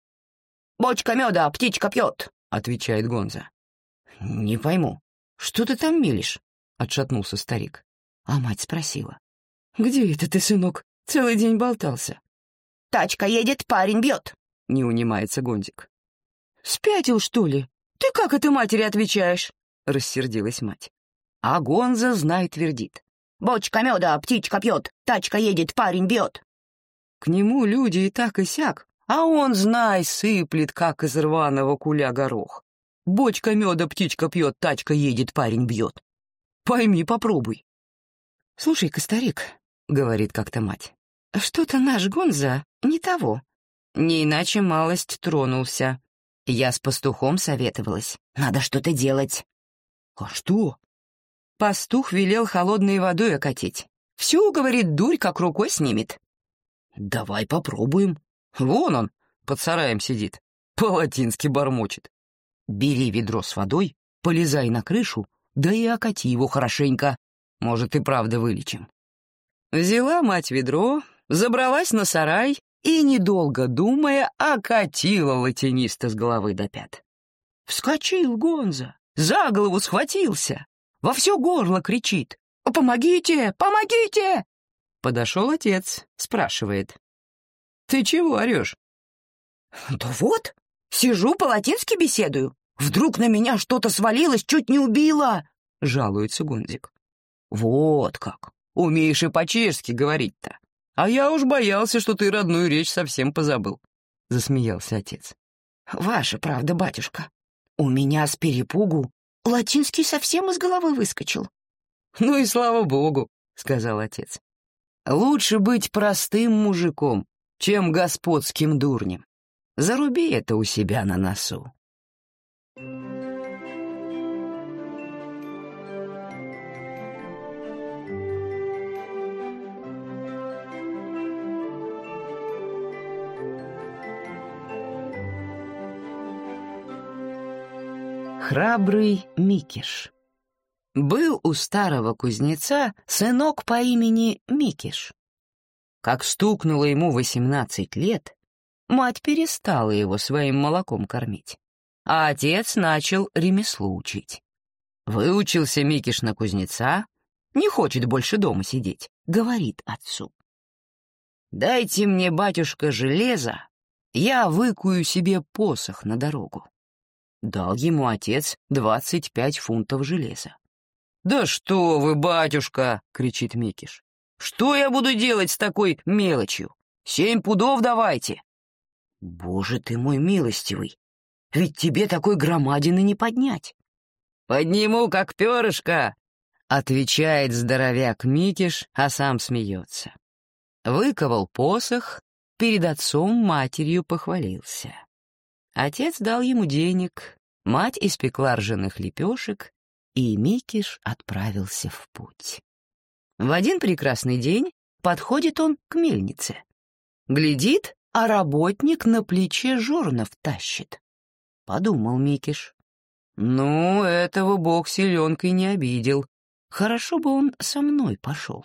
«Бочка меда, птичка пьет», — отвечает Гонза. «Не пойму, что ты там мелешь?» — отшатнулся старик. А мать спросила. «Где это ты, сынок, целый день болтался?» «Тачка едет, парень бьет», — не унимается Гонзик. «Спятил, что ли? «Ты как это матери отвечаешь?» — рассердилась мать. А Гонза, знай, твердит. «Бочка меда, птичка пьет, тачка едет, парень бьет». К нему люди и так и сяк, а он, знай, сыплет, как из рваного куля горох. Бочка меда, птичка пьет, тачка едет, парень бьет. Пойми, попробуй. «Слушай-ка, старик», — говорит как-то мать, — «что-то наш Гонза не того. Не иначе малость тронулся. Я с пастухом советовалась. Надо что-то делать. А что? Пастух велел холодной водой окатить. Всю, говорит, дурь как рукой снимет. Давай попробуем. Вон он, под сараем сидит. По-латински бормочет. Бери ведро с водой, полезай на крышу, да и окати его хорошенько. Может, и правда вылечим. Взяла мать ведро, забралась на сарай и, недолго думая, окатила латиниста с головы до пят. Вскочил Гонза, за голову схватился, во все горло кричит. «Помогите! Помогите!» Подошел отец, спрашивает. «Ты чего орешь?» «Да вот, сижу, по-латински беседую. Вдруг на меня что-то свалилось, чуть не убило!» — жалуется Гонзик. «Вот как! Умеешь и по-чешски говорить-то!» «А я уж боялся, что ты родную речь совсем позабыл», — засмеялся отец. «Ваша правда, батюшка. У меня с перепугу латинский совсем из головы выскочил». «Ну и слава богу», — сказал отец. «Лучше быть простым мужиком, чем господским дурнем. Заруби это у себя на носу». Храбрый Микиш. Был у старого кузнеца сынок по имени Микиш. Как стукнуло ему восемнадцать лет, мать перестала его своим молоком кормить, а отец начал ремесло учить. Выучился Микиш на кузнеца, не хочет больше дома сидеть, говорит отцу. «Дайте мне, батюшка, железо, я выкую себе посох на дорогу». Дал ему отец двадцать пять фунтов железа. «Да что вы, батюшка!» — кричит Микиш. «Что я буду делать с такой мелочью? Семь пудов давайте!» «Боже ты мой милостивый! Ведь тебе такой громадины не поднять!» «Подниму, как перышко!» — отвечает здоровяк Микиш, а сам смеется. Выковал посох, перед отцом матерью похвалился. Отец дал ему денег, мать испекла ржаных лепешек, и Микиш отправился в путь. В один прекрасный день подходит он к мельнице. Глядит, а работник на плече жорнов тащит. Подумал Микиш. Ну, этого бог селенкой не обидел. Хорошо бы он со мной пошел.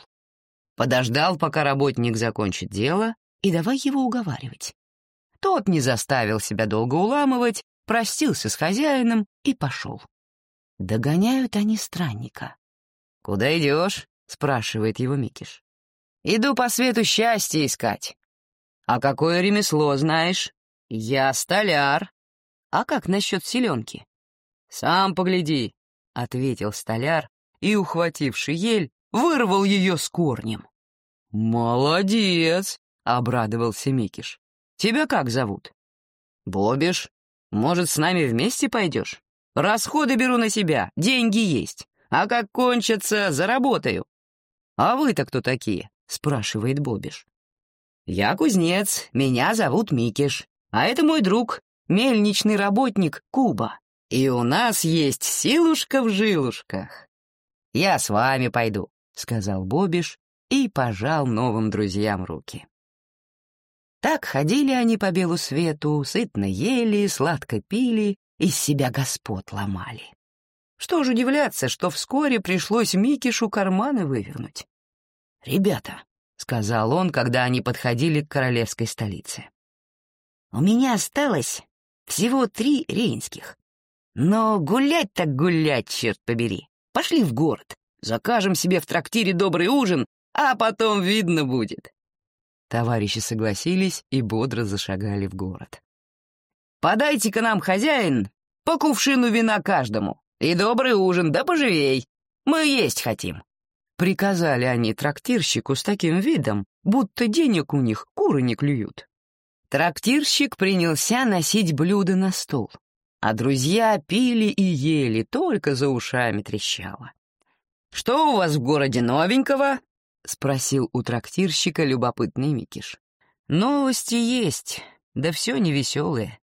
Подождал, пока работник закончит дело, и давай его уговаривать. Тот не заставил себя долго уламывать, простился с хозяином и пошел. Догоняют они странника. «Куда идешь?» — спрашивает его Микиш. «Иду по свету счастья искать». «А какое ремесло знаешь?» «Я столяр». «А как насчет селенки?» «Сам погляди», — ответил столяр и, ухвативший ель, вырвал ее с корнем. «Молодец!» — обрадовался Микиш. «Тебя как зовут?» «Бобиш. Может, с нами вместе пойдешь? Расходы беру на себя, деньги есть. А как кончатся, заработаю». «А вы-то кто такие?» — спрашивает Бобиш. «Я кузнец, меня зовут Микиш, а это мой друг, мельничный работник Куба. И у нас есть силушка в жилушках». «Я с вами пойду», — сказал Бобиш и пожал новым друзьям руки. Так ходили они по белу свету, сытно ели, сладко пили, из себя господ ломали. Что ж удивляться, что вскоре пришлось Микишу карманы вывернуть. «Ребята», — сказал он, когда они подходили к королевской столице, — «у меня осталось всего три рейнских. Но гулять так гулять, черт побери. Пошли в город, закажем себе в трактире добрый ужин, а потом видно будет». Товарищи согласились и бодро зашагали в город. «Подайте-ка нам, хозяин, по кувшину вина каждому, и добрый ужин, да поживей, мы есть хотим». Приказали они трактирщику с таким видом, будто денег у них куры не клюют. Трактирщик принялся носить блюда на стол, а друзья пили и ели, только за ушами трещало. «Что у вас в городе новенького?» — спросил у трактирщика любопытный Микиш. «Новости есть, да все невеселые.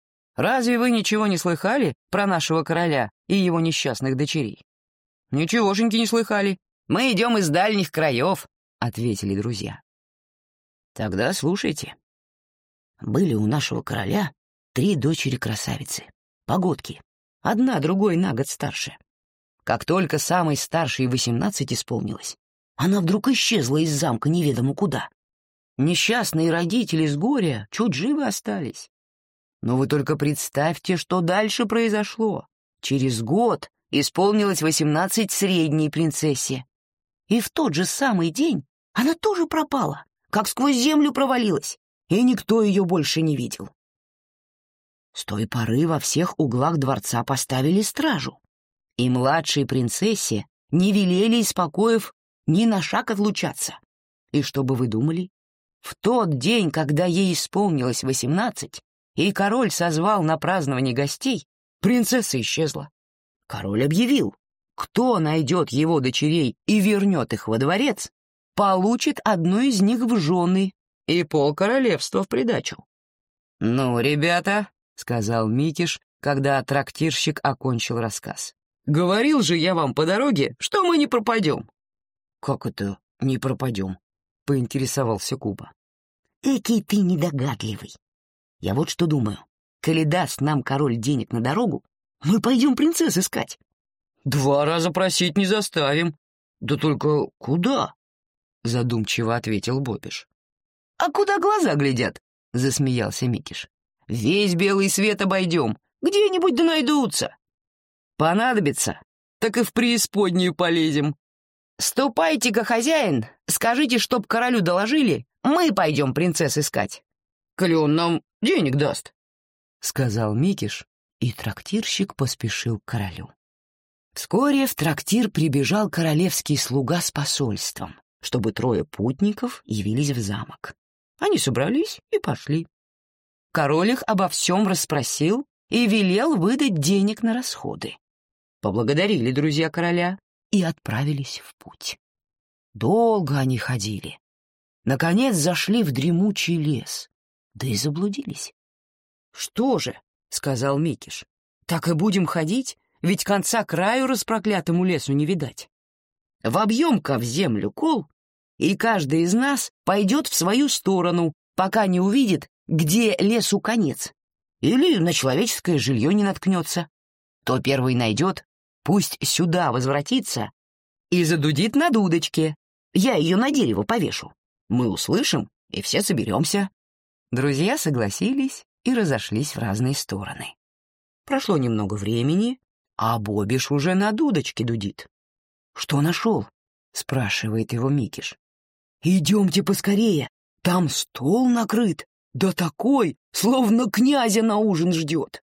Разве вы ничего не слыхали про нашего короля и его несчастных дочерей?» «Ничегошеньки не слыхали. Мы идем из дальних краев», — ответили друзья. «Тогда слушайте. Были у нашего короля три дочери-красавицы, погодки, одна другой на год старше. Как только самой старшей восемнадцать исполнилось, она вдруг исчезла из замка неведомо куда. Несчастные родители с горя чуть живы остались. Но вы только представьте, что дальше произошло. Через год исполнилось восемнадцать средней принцессе. И в тот же самый день она тоже пропала, как сквозь землю провалилась, и никто ее больше не видел. С той поры во всех углах дворца поставили стражу, и младшей принцессе не велели из покоев ни на шаг отлучаться. И что бы вы думали? В тот день, когда ей исполнилось восемнадцать, и король созвал на празднование гостей, принцесса исчезла. Король объявил, кто найдет его дочерей и вернет их во дворец, получит одну из них в жены и пол королевства в придачу. «Ну, ребята», — сказал Микиш, когда трактирщик окончил рассказ, — «говорил же я вам по дороге, что мы не пропадем. «Как это не пропадем?» — поинтересовался Куба. «Экий ты недогадливый. Я вот что думаю. Коли даст нам король денег на дорогу, мы пойдем принцесс искать». «Два раза просить не заставим. Да только куда?» — задумчиво ответил Бобиш. «А куда глаза глядят?» — засмеялся Микиш. «Весь белый свет обойдем. Где-нибудь да найдутся. Понадобится, так и в преисподнюю полезем. «Ступайте-ка, хозяин, скажите, чтоб королю доложили, мы пойдем принцесс искать. Коли он нам денег даст», — сказал Микиш, и трактирщик поспешил к королю. Вскоре в трактир прибежал королевский слуга с посольством, чтобы трое путников явились в замок. Они собрались и пошли. Король их обо всем расспросил и велел выдать денег на расходы. Поблагодарили друзья короля и отправились в путь. Долго они ходили. Наконец зашли в дремучий лес, да и заблудились. «Что же?» — сказал Микиш. «Так и будем ходить, ведь конца краю распроклятому лесу не видать. Вобьем-ка в землю кол и каждый из нас пойдет в свою сторону, пока не увидит, где лесу конец, или на человеческое жилье не наткнется. Кто первый найдет, пусть сюда возвратится и задудит на дудочке. Я ее на дерево повешу. Мы услышим, и все соберемся. Друзья согласились и разошлись в разные стороны. Прошло немного времени, а Бобиш уже на дудочке дудит. «Что нашел?» — спрашивает его Микиш. «Идемте поскорее, там стол накрыт, да такой, словно князя на ужин ждет».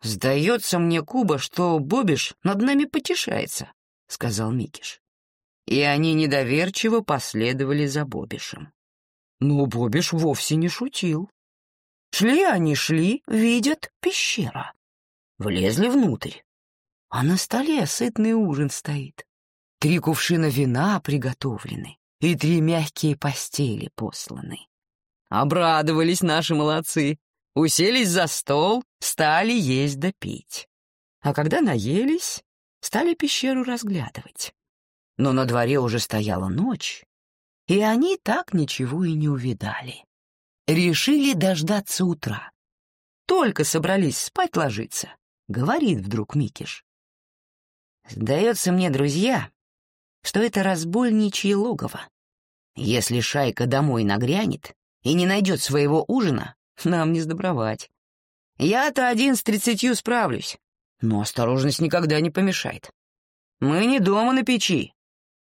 «Сдается мне, Куба, что Бобиш над нами потешается», — сказал Микиш. И они недоверчиво последовали за Бобишем. Но Бобиш вовсе не шутил. Шли они, шли, видят пещера. Влезли внутрь. А на столе сытный ужин стоит. Три кувшина вина приготовлены и три мягкие постели посланы. Обрадовались наши молодцы, уселись за стол, стали есть да пить. А когда наелись, стали пещеру разглядывать. Но на дворе уже стояла ночь, и они так ничего и не увидали. Решили дождаться утра. Только собрались спать ложиться, говорит вдруг Микиш. Сдается мне, друзья, что это разбойничье логово. Если шайка домой нагрянет и не найдет своего ужина, нам не сдобровать. Я-то один с тридцатью справлюсь, но осторожность никогда не помешает. Мы не дома на печи.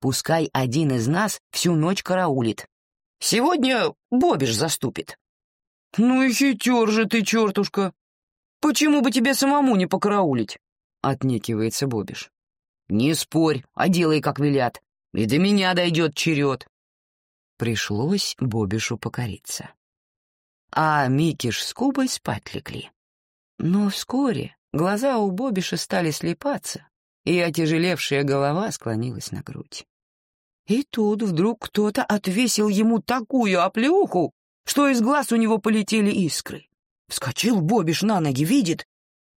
Пускай один из нас всю ночь караулит. Сегодня Бобиш заступит. Ну и хитер же ты, чертушка. Почему бы тебе самому не покараулить? Отнекивается Бобиш. Не спорь, а делай, как велят. И до меня дойдет черед. Пришлось Бобишу покориться. А Микиш с Кубой спать легли. Но вскоре глаза у Бобиша стали слепаться, и отяжелевшая голова склонилась на грудь. И тут вдруг кто-то отвесил ему такую оплеуху, что из глаз у него полетели искры. Вскочил Бобиш на ноги, видит.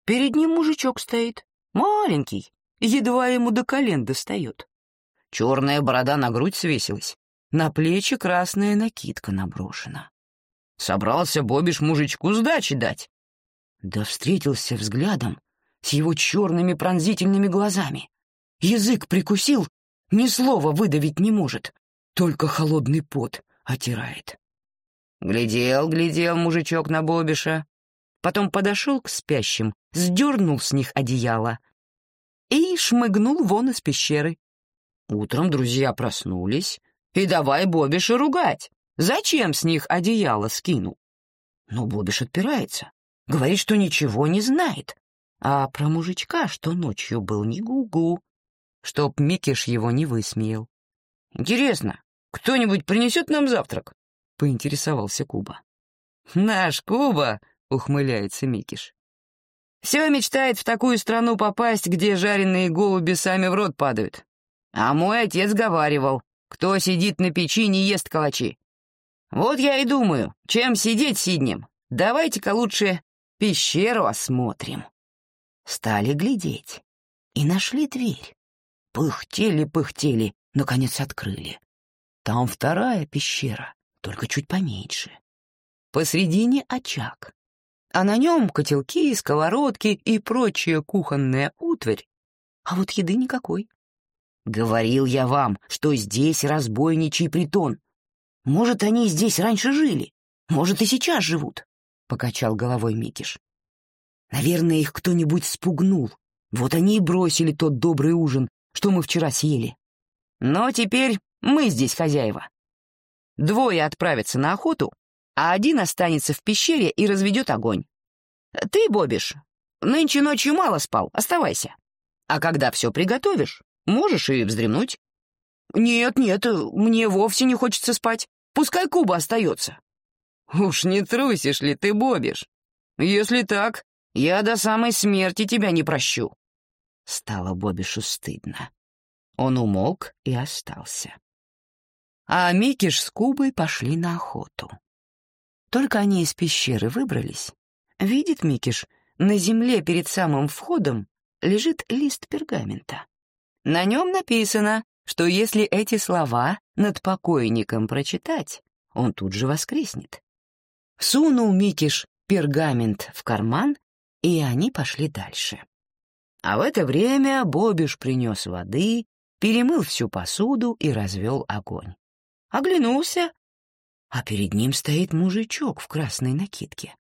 Перед ним мужичок стоит, маленький, едва ему до колен достает. Черная борода на грудь свесилась, на плечи красная накидка наброшена. Собрался Бобиш мужичку сдачи дать. Да встретился взглядом с его черными пронзительными глазами. Язык прикусил, ни слова выдавить не может, только холодный пот отирает. Глядел, глядел мужичок на Бобиша, потом подошел к спящим, сдернул с них одеяло и шмыгнул вон из пещеры. Утром друзья проснулись, и давай Бобиша ругать. Зачем с них одеяло скинул? Но Бобиш отпирается, говорит, что ничего не знает, а про мужичка, что ночью был не гугу, чтоб Микиш его не высмеял. «Интересно, кто-нибудь принесет нам завтрак?» — поинтересовался Куба. «Наш Куба!» — ухмыляется Микиш. «Все мечтает в такую страну попасть, где жареные голуби сами в рот падают. А мой отец говаривал, кто сидит на печи, не ест калачи. Вот я и думаю, чем сидеть сиднем. Давайте-ка лучше пещеру осмотрим». Стали глядеть и нашли дверь. Пыхтели-пыхтели, наконец открыли. Там вторая пещера, только чуть поменьше. Посредине очаг, а на нем котелки, сковородки и прочая кухонная утварь, а вот еды никакой. Говорил я вам, что здесь разбойничий притон. Может, они здесь раньше жили, может, и сейчас живут, — покачал головой Микиш. Наверное, их кто-нибудь спугнул. Вот они и бросили тот добрый ужин, что мы вчера съели. Но теперь мы здесь хозяева. Двое отправятся на охоту, а один останется в пещере и разведет огонь. Ты, Бобиш, нынче ночью мало спал, оставайся. А когда все приготовишь, можешь и вздремнуть. Нет, нет, мне вовсе не хочется спать. Пускай Куба остается. Уж не трусишь ли ты, Бобиш? Если так, я до самой смерти тебя не прощу. Стало Бобишу стыдно. Он умолк и остался. А Микиш с Кубой пошли на охоту. Только они из пещеры выбрались. Видит Микиш, на земле перед самым входом лежит лист пергамента. На нем написано, что если эти слова над покойником прочитать, он тут же воскреснет. Сунул Микиш пергамент в карман, и они пошли дальше. А в это время Бобиш принес воды, перемыл всю посуду и развел огонь. Оглянулся, а перед ним стоит мужичок в красной накидке.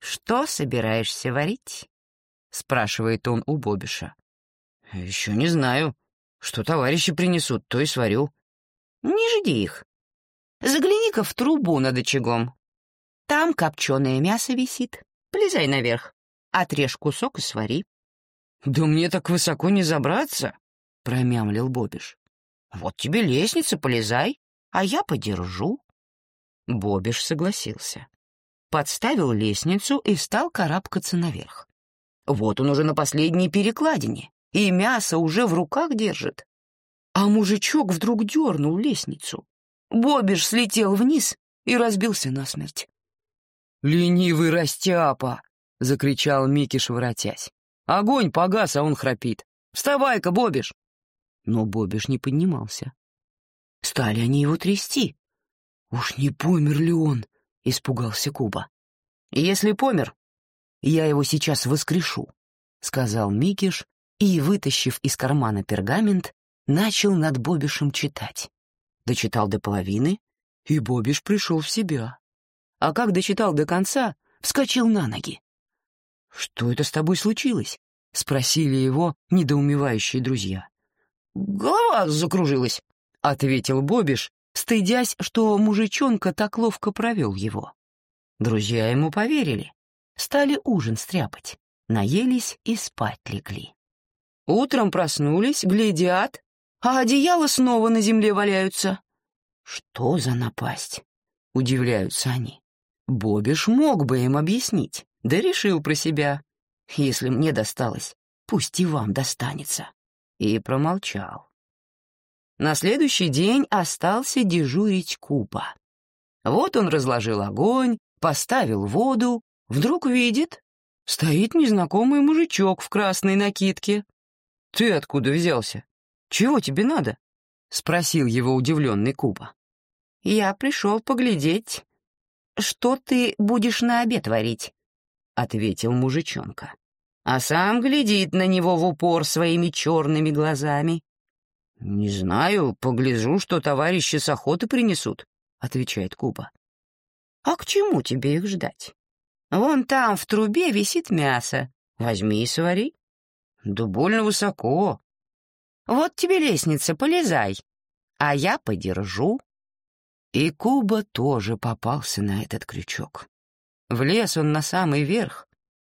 «Что собираешься варить?» — спрашивает он у Бобиша. «Еще не знаю. Что товарищи принесут, то и сварю». «Не жди их. Загляни-ка в трубу над очагом. Там копченое мясо висит. Полезай наверх, отрежь кусок и свари». «Да мне так высоко не забраться», — промямлил Бобиш. «Вот тебе лестница, полезай, а я подержу». Бобиш согласился. Подставил лестницу и стал карабкаться наверх. Вот он уже на последней перекладине, и мясо уже в руках держит. А мужичок вдруг дернул лестницу. Бобиш слетел вниз и разбился насмерть. «Ленивый растяпа!» — закричал Микиш, воротясь. «Огонь погас, а он храпит. Вставай-ка, Бобиш!» Но Бобиш не поднимался. Стали они его трясти. «Уж не помер ли он?» — испугался Куба. «Если помер, я его сейчас воскрешу», — сказал Микиш и, вытащив из кармана пергамент, начал над Бобишем читать. Дочитал до половины, и Бобиш пришел в себя. А как дочитал до конца, вскочил на ноги. «Что это с тобой случилось?» — спросили его недоумевающие друзья. «Голова закружилась», — ответил Бобиш, стыдясь, что мужичонка так ловко провел его. Друзья ему поверили, стали ужин стряпать, наелись и спать легли. Утром проснулись, глядят, а одеяла снова на земле валяются. Что за напасть? Удивляются они. Бобиш мог бы им объяснить, да решил про себя. Если мне досталось, пусть и вам достанется. И промолчал. На следующий день остался дежурить Купа. Вот он разложил огонь, поставил воду, вдруг видит, стоит незнакомый мужичок в красной накидке. «Ты откуда взялся? Чего тебе надо?» — спросил его удивленный Купа. «Я пришел поглядеть, что ты будешь на обед варить», — ответил мужичонка. А сам глядит на него в упор своими черными глазами. «Не знаю, погляжу, что товарищи с охоты принесут», — отвечает Куба. «А к чему тебе их ждать? Вон там в трубе висит мясо. Возьми и свари». «Да больно высоко». «Вот тебе лестница, полезай, а я подержу». И Куба тоже попался на этот крючок. Влез он на самый верх,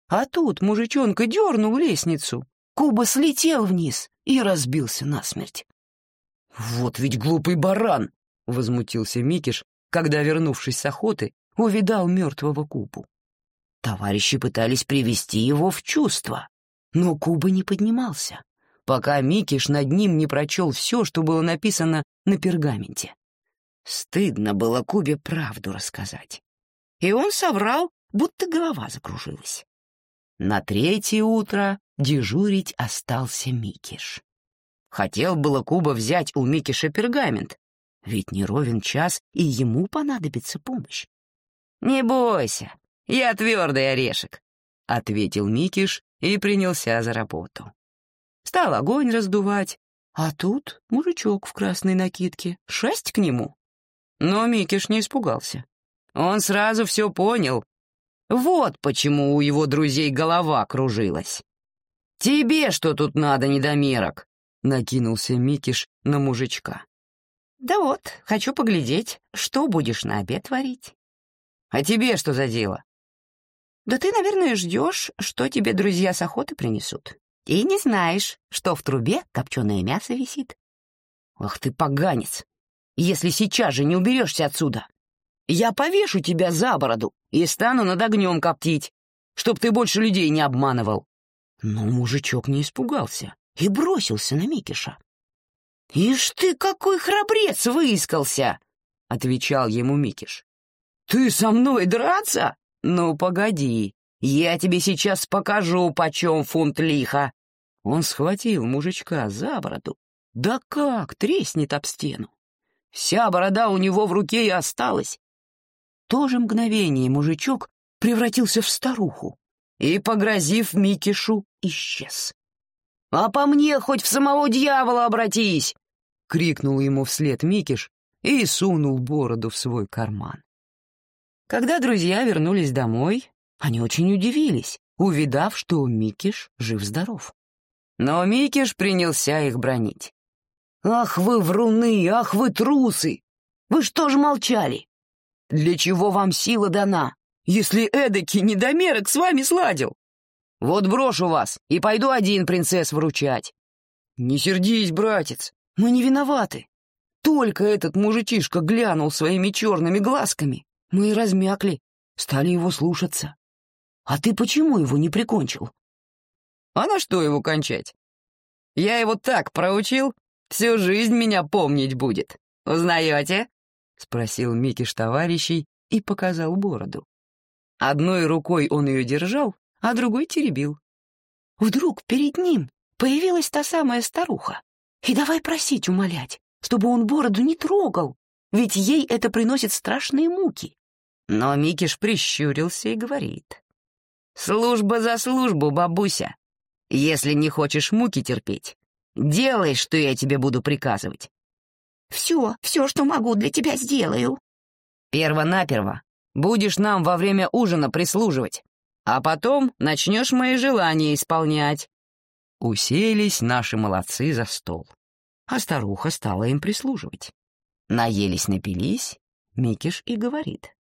а тут мужичонка дернул лестницу. Куба слетел вниз и разбился насмерть. «Вот ведь глупый баран!» — возмутился Микиш, когда, вернувшись с охоты, увидал мертвого Кубу. Товарищи пытались привести его в чувство, но Куба не поднимался, пока Микиш над ним не прочел все, что было написано на пергаменте. Стыдно было Кубе правду рассказать. И он соврал, будто голова закружилась. На третье утро дежурить остался Микиш. Хотел было Куба взять у Микиша пергамент, ведь не ровен час, и ему понадобится помощь. «Не бойся, я твердый орешек», — ответил Микиш и принялся за работу. Стал огонь раздувать, а тут мужичок в красной накидке, шесть к нему. Но Микиш не испугался. Он сразу все понял. Вот почему у его друзей голова кружилась. «Тебе что тут надо, недомерок?» — накинулся Микиш на мужичка. «Да вот, хочу поглядеть, что будешь на обед варить». «А тебе что за дело?» «Да ты, наверное, ждешь, что тебе друзья с охоты принесут. И не знаешь, что в трубе копченое мясо висит». «Ах ты поганец! если сейчас же не уберешься отсюда. Я повешу тебя за бороду и стану над огнем коптить, чтоб ты больше людей не обманывал». Но мужичок не испугался и бросился на Микиша. «Ишь ты, какой храбрец выискался!» — отвечал ему Микиш. «Ты со мной драться? Ну, погоди, я тебе сейчас покажу, почем фунт лиха». Он схватил мужичка за бороду. Да как, треснет об стену Вся борода у него в руке и осталась. То же мгновение мужичок превратился в старуху и, погрозив Микишу, исчез. «А по мне хоть в самого дьявола обратись!» — крикнул ему вслед Микиш и сунул бороду в свой карман. Когда друзья вернулись домой, они очень удивились, увидав, что Микиш жив-здоров. Но Микиш принялся их бронить. «Ах вы вруны, ах вы трусы! Вы что ж молчали? Для чего вам сила дана, если эдакий недомерок с вами сладил? Вот брошу вас и пойду один принцесс вручать». «Не сердись, братец, мы не виноваты. Только этот мужичишка глянул своими черными глазками, мы и размякли, стали его слушаться. А ты почему его не прикончил? А на что его кончать? Я его так проучил, всю жизнь меня помнить будет. Узнаете? Спросил Микиш товарищей и показал бороду. Одной рукой он ее держал, а другой теребил. Вдруг перед ним появилась та самая старуха. И давай просить, умолять, чтобы он бороду не трогал, ведь ей это приносит страшные муки. Но Микиш прищурился и говорит. «Служба за службу, бабуся. Если не хочешь муки терпеть, делай, что я тебе буду приказывать». «Все, все, что могу, для тебя сделаю». «Перво-наперво будешь нам во время ужина прислуживать, а потом начнешь мои желания исполнять». Уселись наши молодцы за стол, а старуха стала им прислуживать. Наелись-напились, Микиш и говорит.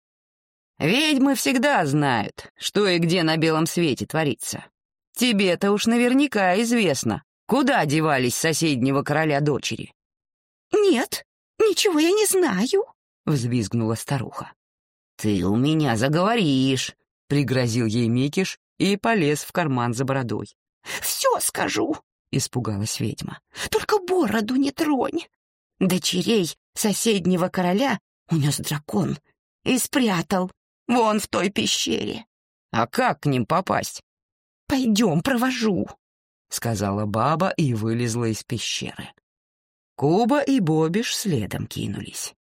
Ведьмы всегда знают, что и где на белом свете творится. Тебе-то уж наверняка известно, куда девались соседнего короля дочери. «Нет, ничего я не знаю», — взвизгнула старуха. «Ты у меня заговоришь», — пригрозил ей Микиш и полез в карман за бородой. «Все скажу», — испугалась ведьма. «Только бороду не тронь. Дочерей соседнего короля унес дракон и спрятал Вон в той пещере. А как к ним попасть? Пойдем, провожу, — сказала баба и вылезла из пещеры. Куба и Бобиш следом кинулись.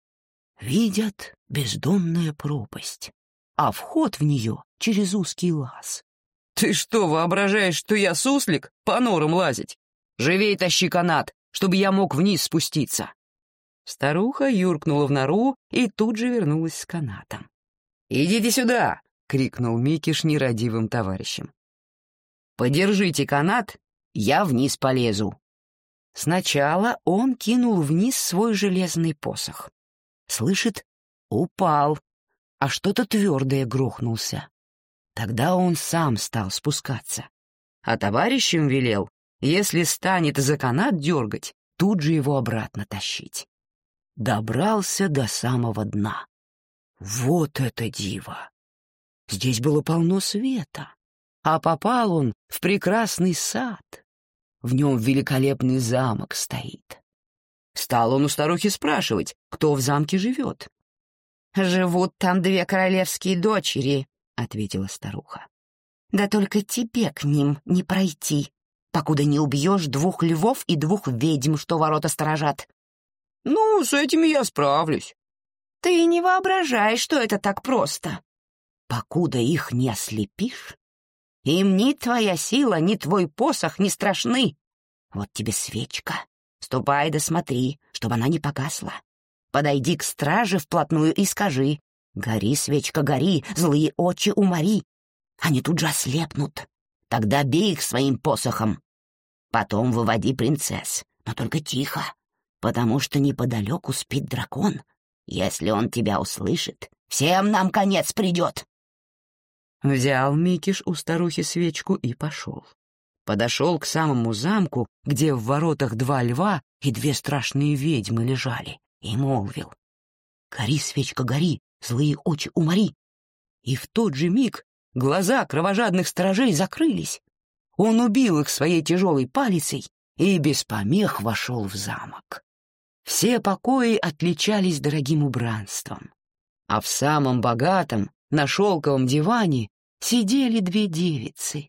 Видят бездонная пропасть, а вход в нее через узкий лаз. «Ты что, воображаешь, что я суслик по норам лазить? Живей тащи канат, чтобы я мог вниз спуститься!» Старуха юркнула в нору и тут же вернулась с канатом. «Идите сюда!» — крикнул Микиш нерадивым товарищем. «Подержите канат, я вниз полезу». Сначала он кинул вниз свой железный посох. Слышит, упал, а что-то твердое грохнулся. Тогда он сам стал спускаться. А товарищем велел, если станет за канат дергать, тут же его обратно тащить. Добрался до самого дна. Вот это диво! Здесь было полно света, а попал он в прекрасный сад. В нем великолепный замок стоит. Стал он у старухи спрашивать, кто в замке живет. «Живут там две королевские дочери», — ответила старуха. «Да только тебе к ним не пройти, покуда не убьешь двух львов и двух ведьм, что ворота сторожат». «Ну, с этими я справлюсь», ты не воображай, что это так просто. Покуда их не ослепишь, им ни твоя сила, ни твой посох не страшны. Вот тебе свечка. Ступай да смотри, чтобы она не погасла. Подойди к страже вплотную и скажи, «Гори, свечка, гори, злые очи умори». Они тут же ослепнут. Тогда бей их своим посохом. Потом выводи принцесс, но только тихо, потому что неподалеку спит дракон, если он тебя услышит, всем нам конец придет. Взял Микиш у старухи свечку и пошел. Подошел к самому замку, где в воротах два льва и две страшные ведьмы лежали, и молвил. «Гори, свечка, гори, злые очи умори!» И в тот же миг глаза кровожадных сторожей закрылись. Он убил их своей тяжелой палицей и без помех вошел в замок. Все покои отличались дорогим убранством, а в самом богатом, на шелковом диване, сидели две девицы.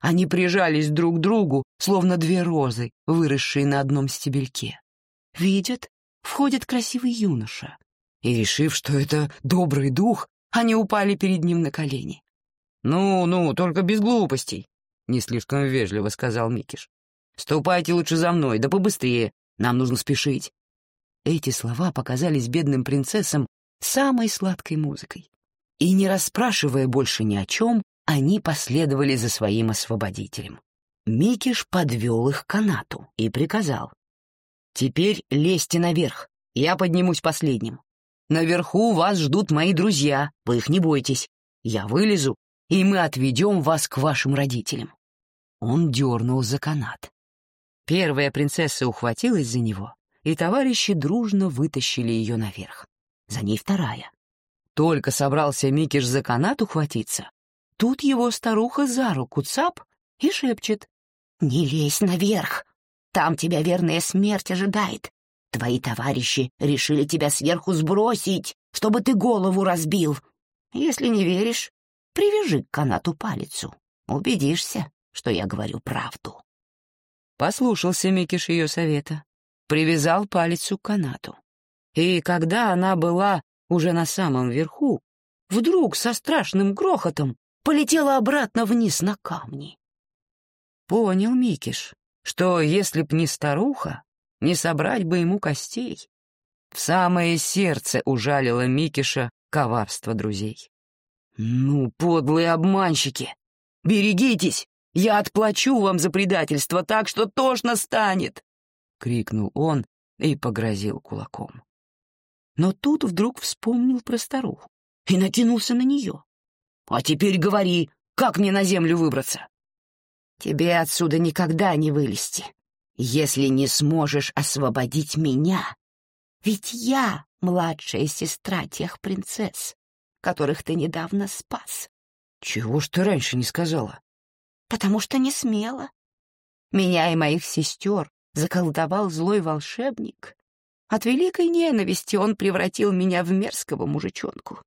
Они прижались друг к другу, словно две розы, выросшие на одном стебельке. Видят, входит красивый юноша. И, решив, что это добрый дух, они упали перед ним на колени. «Ну, ну, только без глупостей», — не слишком вежливо сказал Микиш. «Ступайте лучше за мной, да побыстрее, нам нужно спешить». Эти слова показались бедным принцессам самой сладкой музыкой. И, не расспрашивая больше ни о чем, они последовали за своим освободителем. Микиш подвел их к канату и приказал. «Теперь лезьте наверх, я поднимусь последним. Наверху вас ждут мои друзья, вы их не бойтесь. Я вылезу, и мы отведем вас к вашим родителям». Он дернул за канат. Первая принцесса ухватилась за него, и товарищи дружно вытащили ее наверх. За ней вторая. Только собрался Микиш за канат ухватиться, тут его старуха за руку цап и шепчет. «Не лезь наверх, там тебя верная смерть ожидает. Твои товарищи решили тебя сверху сбросить, чтобы ты голову разбил. Если не веришь, привяжи к канату палицу. Убедишься, что я говорю правду». Послушался Микиш ее совета привязал палицу к канату. И когда она была уже на самом верху, вдруг со страшным грохотом полетела обратно вниз на камни. Понял Микиш, что если б не старуха, не собрать бы ему костей. В самое сердце ужалило Микиша коварство друзей. «Ну, подлые обманщики! Берегитесь! Я отплачу вам за предательство так, что тошно станет!» — крикнул он и погрозил кулаком. Но тут вдруг вспомнил про старуху и накинулся на нее. «А теперь говори, как мне на землю выбраться?» «Тебе отсюда никогда не вылезти, если не сможешь освободить меня. Ведь я младшая сестра тех принцесс, которых ты недавно спас». «Чего ж ты раньше не сказала?» «Потому что не смела. Меня и моих сестер заколдовал злой волшебник. От великой ненависти он превратил меня в мерзкого мужичонку.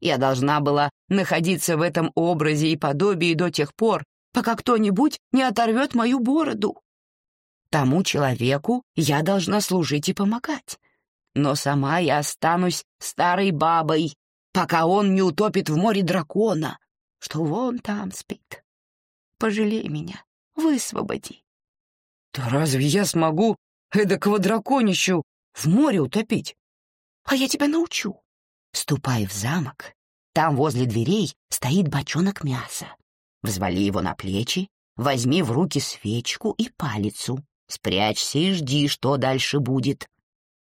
Я должна была находиться в этом образе и подобии до тех пор, пока кто-нибудь не оторвет мою бороду. Тому человеку я должна служить и помогать. Но сама я останусь старой бабой, пока он не утопит в море дракона, что вон там спит. Пожалей меня, высвободи. Да разве я смогу эдакого драконищу в море утопить? А я тебя научу. Ступай в замок. Там возле дверей стоит бочонок мяса. Взвали его на плечи, возьми в руки свечку и палицу. Спрячься и жди, что дальше будет.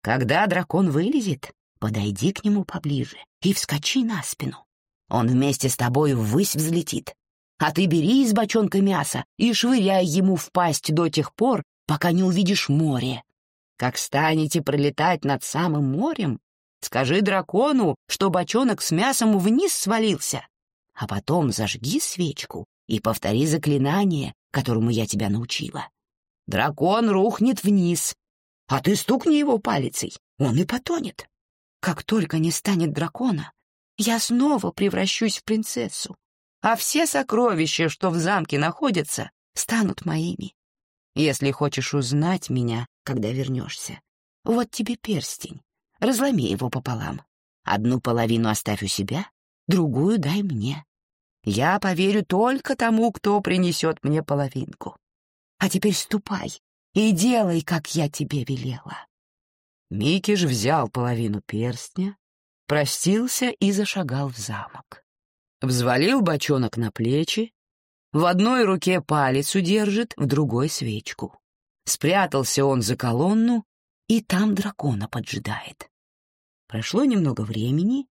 Когда дракон вылезет, подойди к нему поближе и вскочи на спину. Он вместе с тобой ввысь взлетит а ты бери из бочонка мяса и швыряй ему в пасть до тех пор, пока не увидишь море. Как станете пролетать над самым морем, скажи дракону, что бочонок с мясом вниз свалился, а потом зажги свечку и повтори заклинание, которому я тебя научила. Дракон рухнет вниз, а ты стукни его палицей, он и потонет. Как только не станет дракона, я снова превращусь в принцессу, а все сокровища, что в замке находятся, станут моими. Если хочешь узнать меня, когда вернешься, вот тебе перстень, разломи его пополам. Одну половину оставь у себя, другую дай мне. Я поверю только тому, кто принесет мне половинку. А теперь ступай и делай, как я тебе велела. Микиш взял половину перстня, простился и зашагал в замок взвалил бочонок на плечи, в одной руке палец удержит, в другой — свечку. Спрятался он за колонну, и там дракона поджидает. Прошло немного времени,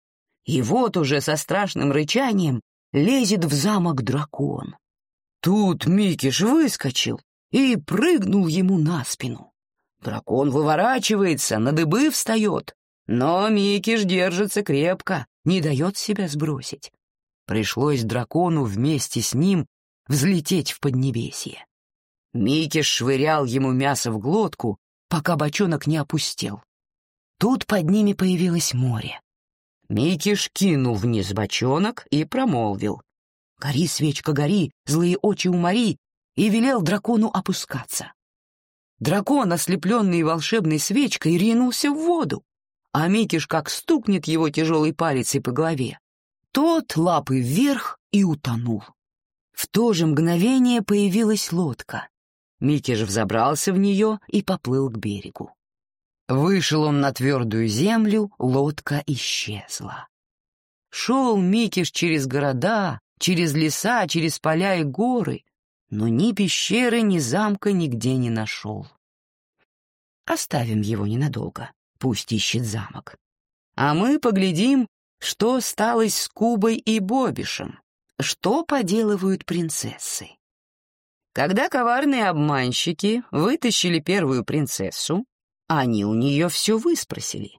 и вот уже со страшным рычанием лезет в замок дракон. Тут Микиш выскочил и прыгнул ему на спину. Дракон выворачивается, на дыбы встает, но Микиш держится крепко, не дает себя сбросить. Пришлось дракону вместе с ним взлететь в Поднебесье. Микиш швырял ему мясо в глотку, пока бочонок не опустел. Тут под ними появилось море. Микиш кинул вниз бочонок и промолвил. «Гори, свечка, гори, злые очи умори!» и велел дракону опускаться. дракон, ослепленный волшебной свечкой, ринулся в воду, а Микиш как стукнет его тяжелой палицей по голове. Тот лапы вверх и утонул. В то же мгновение появилась лодка. Микиш взобрался в нее и поплыл к берегу. Вышел он на твердую землю, лодка исчезла. Шел Микиш через города, через леса, через поля и горы, но ни пещеры, ни замка нигде не нашел. Оставим его ненадолго, пусть ищет замок. А мы поглядим, что сталось с Кубой и Бобишем, что поделывают принцессы. Когда коварные обманщики вытащили первую принцессу, они у нее все выспросили.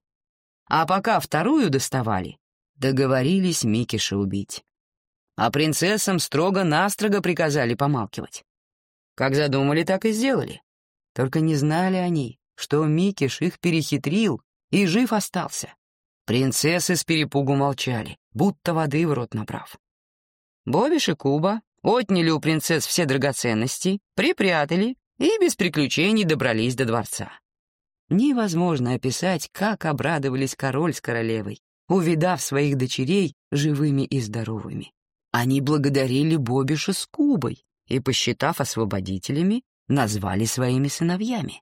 А пока вторую доставали, договорились Микиша убить. А принцессам строго-настрого приказали помалкивать. Как задумали, так и сделали. Только не знали они, что Микиш их перехитрил и жив остался. Принцессы с перепугу молчали, будто воды в рот набрав. Бобиш и Куба отняли у принцесс все драгоценности, припрятали и без приключений добрались до дворца. Невозможно описать, как обрадовались король с королевой, увидав своих дочерей живыми и здоровыми. Они благодарили Бобиша с Кубой и, посчитав освободителями, назвали своими сыновьями.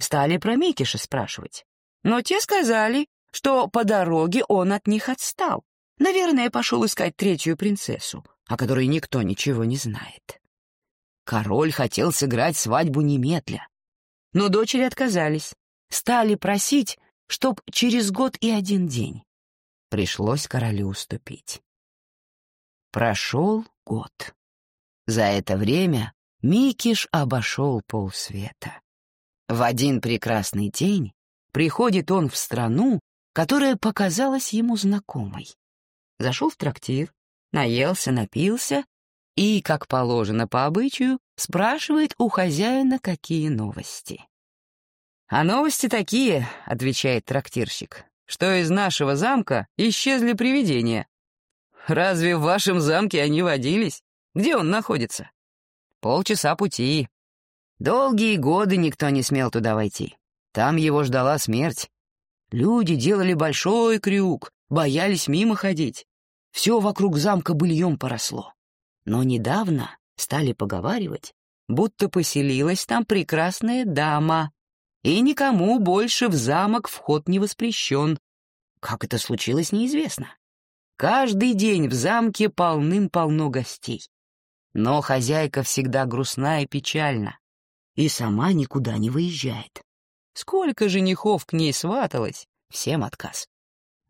Стали про Микиша спрашивать, но те сказали, что по дороге он от них отстал. Наверное, пошел искать третью принцессу, о которой никто ничего не знает. Король хотел сыграть свадьбу немедля, но дочери отказались, стали просить, чтоб через год и один день. Пришлось королю уступить. Прошел год. За это время Микиш обошел полсвета. В один прекрасный день приходит он в страну, которая показалась ему знакомой. Зашел в трактир, наелся, напился и, как положено по обычаю, спрашивает у хозяина, какие новости. «А новости такие», — отвечает трактирщик, что из нашего замка исчезли привидения. Разве в вашем замке они водились? Где он находится? Полчаса пути. Долгие годы никто не смел туда войти. Там его ждала смерть. Люди делали большой крюк, боялись мимо ходить. Все вокруг замка быльем поросло. Но недавно стали поговаривать, будто поселилась там прекрасная дама, и никому больше в замок вход не воспрещен. Как это случилось, неизвестно. Каждый день в замке полным-полно гостей. Но хозяйка всегда грустна и печальна, и сама никуда не выезжает. Сколько женихов к ней сваталось, всем отказ.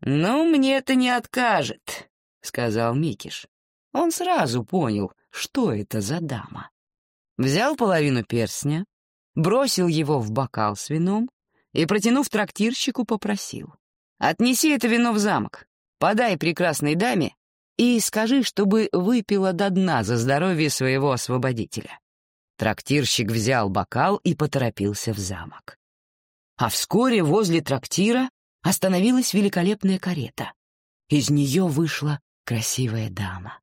«Ну, мне это не откажет», — сказал Микиш. Он сразу понял, что это за дама. Взял половину перстня, бросил его в бокал с вином и, протянув трактирщику, попросил. «Отнеси это вино в замок, подай прекрасной даме и скажи, чтобы выпила до дна за здоровье своего освободителя». Трактирщик взял бокал и поторопился в замок. А вскоре возле трактира остановилась великолепная карета. Из нее вышла красивая дама.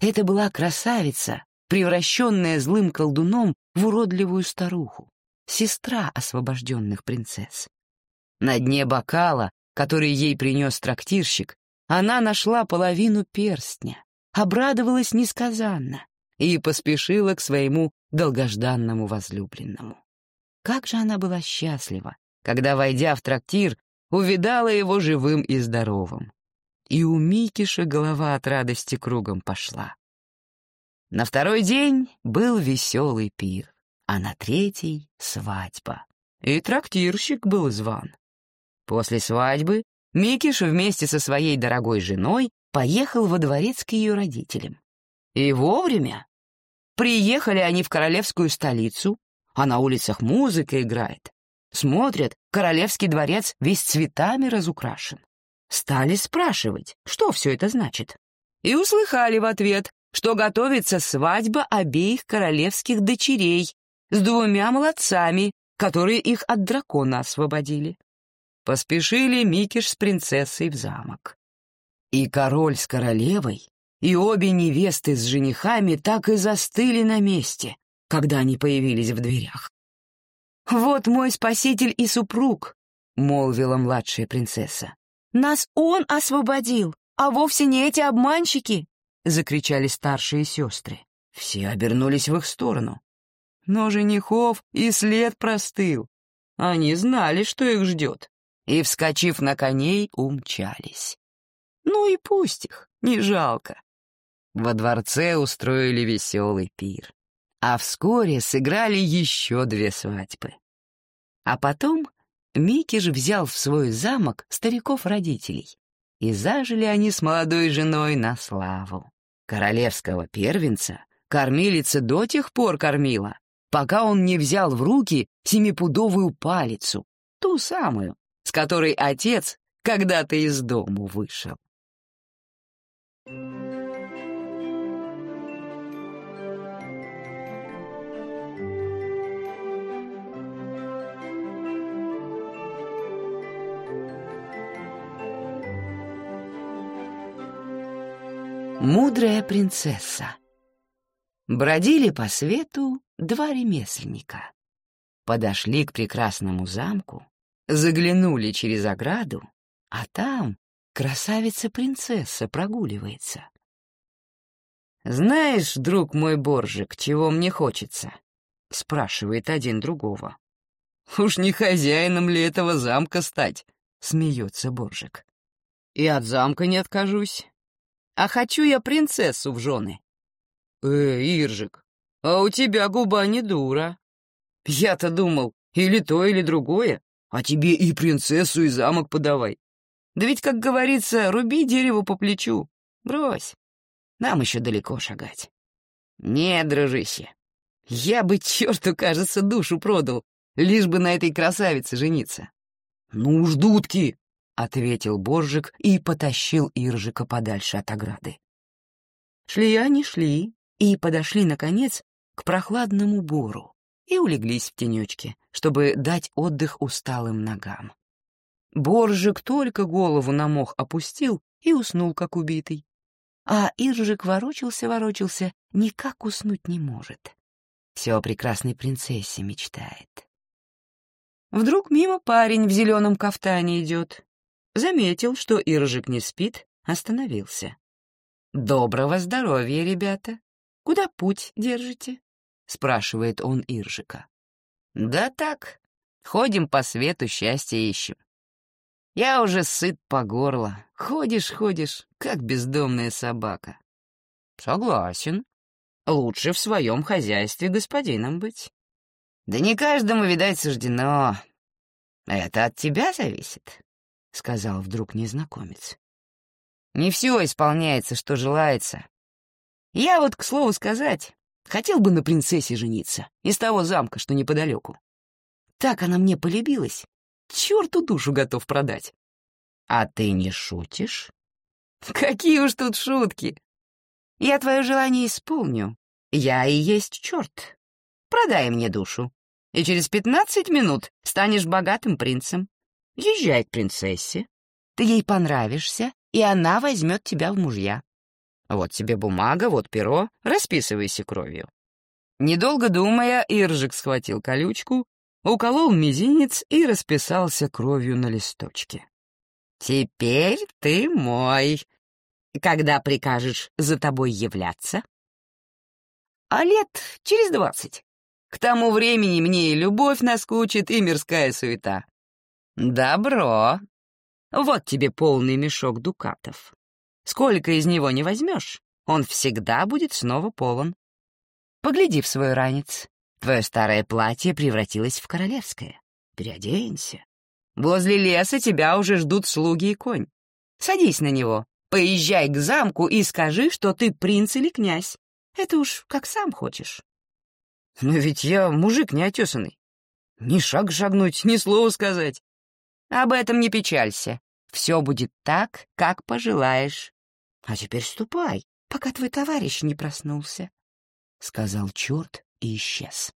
Это была красавица, превращенная злым колдуном в уродливую старуху, сестра освобожденных принцесс. На дне бокала, который ей принес трактирщик, она нашла половину перстня, обрадовалась несказанно и поспешила к своему долгожданному возлюбленному. Как же она была счастлива, когда, войдя в трактир, увидала его живым и здоровым. И у Микиша голова от радости кругом пошла. На второй день был веселый пир, а на третий — свадьба. И трактирщик был зван. После свадьбы Микиш вместе со своей дорогой женой поехал во дворец к ее родителям. И вовремя. Приехали они в королевскую столицу, а на улицах музыка играет. Смотрят, королевский дворец весь цветами разукрашен. Стали спрашивать, что все это значит. И услыхали в ответ, что готовится свадьба обеих королевских дочерей с двумя молодцами, которые их от дракона освободили. Поспешили Микиш с принцессой в замок. И король с королевой, и обе невесты с женихами так и застыли на месте, когда они появились в дверях. «Вот мой спаситель и супруг», — молвила младшая принцесса. «Нас он освободил, а вовсе не эти обманщики!» — закричали старшие сестры. Все обернулись в их сторону. Но женихов и след простыл. Они знали, что их ждет, и, вскочив на коней, умчались. Ну и пусть их, не жалко. Во дворце устроили веселый пир, а вскоре сыграли еще две свадьбы. А потом Микиш взял в свой замок стариков-родителей, и зажили они с молодой женой на славу. Королевского первенца кормилица до тех пор кормила, пока он не взял в руки семипудовую палицу, ту самую, с которой отец когда-то из дому вышел. Мудрая принцесса. Бродили по свету два ремесленника. Подошли к прекрасному замку, заглянули через ограду, а там красавица-принцесса прогуливается. «Знаешь, друг мой Боржик, чего мне хочется?» — спрашивает один другого. «Уж не хозяином ли этого замка стать?» — смеется Боржик. «И от замка не откажусь. А хочу я принцессу в жены. Э, Иржик, а у тебя губа не дура. Я-то думал, или то, или другое, а тебе и принцессу, и замок подавай. Да ведь, как говорится, руби дерево по плечу. Брось, нам еще далеко шагать. Не, дружище, я бы черту, кажется, душу продал, лишь бы на этой красавице жениться. Ну уж, дудки, — ответил Боржик и потащил Иржика подальше от ограды. Шли они, шли, и подошли, наконец, к прохладному бору и улеглись в тенечке, чтобы дать отдых усталым ногам. Боржик только голову на мох опустил и уснул, как убитый. А Иржик ворочался-ворочался, никак уснуть не может. Все о прекрасной принцессе мечтает. Вдруг мимо парень в зеленом кафтане идет, Заметил, что Иржик не спит, остановился. «Доброго здоровья, ребята! Куда путь держите?» — спрашивает он Иржика. «Да так, ходим по свету, счастье ищем. Я уже сыт по горло. Ходишь, ходишь, как бездомная собака». «Согласен. Лучше в своем хозяйстве господином быть». «Да не каждому, видать, суждено. Это от тебя зависит сказал вдруг незнакомец. «Не все исполняется, что желается. Я вот, к слову сказать, хотел бы на принцессе жениться, из того замка, что неподалеку. Так она мне полюбилась, черту душу готов продать». «А ты не шутишь?» «Какие уж тут шутки! Я твое желание исполню. Я и есть черт. Продай мне душу, и через пятнадцать минут станешь богатым принцем. Езжай к принцессе. Ты ей понравишься, и она возьмет тебя в мужья. Вот тебе бумага, вот перо, расписывайся кровью». Недолго думая, Иржик схватил колючку, уколол мизинец и расписался кровью на листочке. «Теперь ты мой. Когда прикажешь за тобой являться?» «А лет через двадцать. К тому времени мне и любовь наскучит, и мирская суета. «Добро. Вот тебе полный мешок дукатов. Сколько из него не возьмешь, он всегда будет снова полон. Погляди в свой ранец. Твое старое платье превратилось в королевское. Переоденься. Возле леса тебя уже ждут слуги и конь. Садись на него, поезжай к замку и скажи, что ты принц или князь. Это уж как сам хочешь. Но ведь я мужик неотесанный. Ни шаг шагнуть, ни слова сказать. Об этом не печалься. Все будет так, как пожелаешь. А теперь ступай, пока твой товарищ не проснулся, — сказал черт и исчез.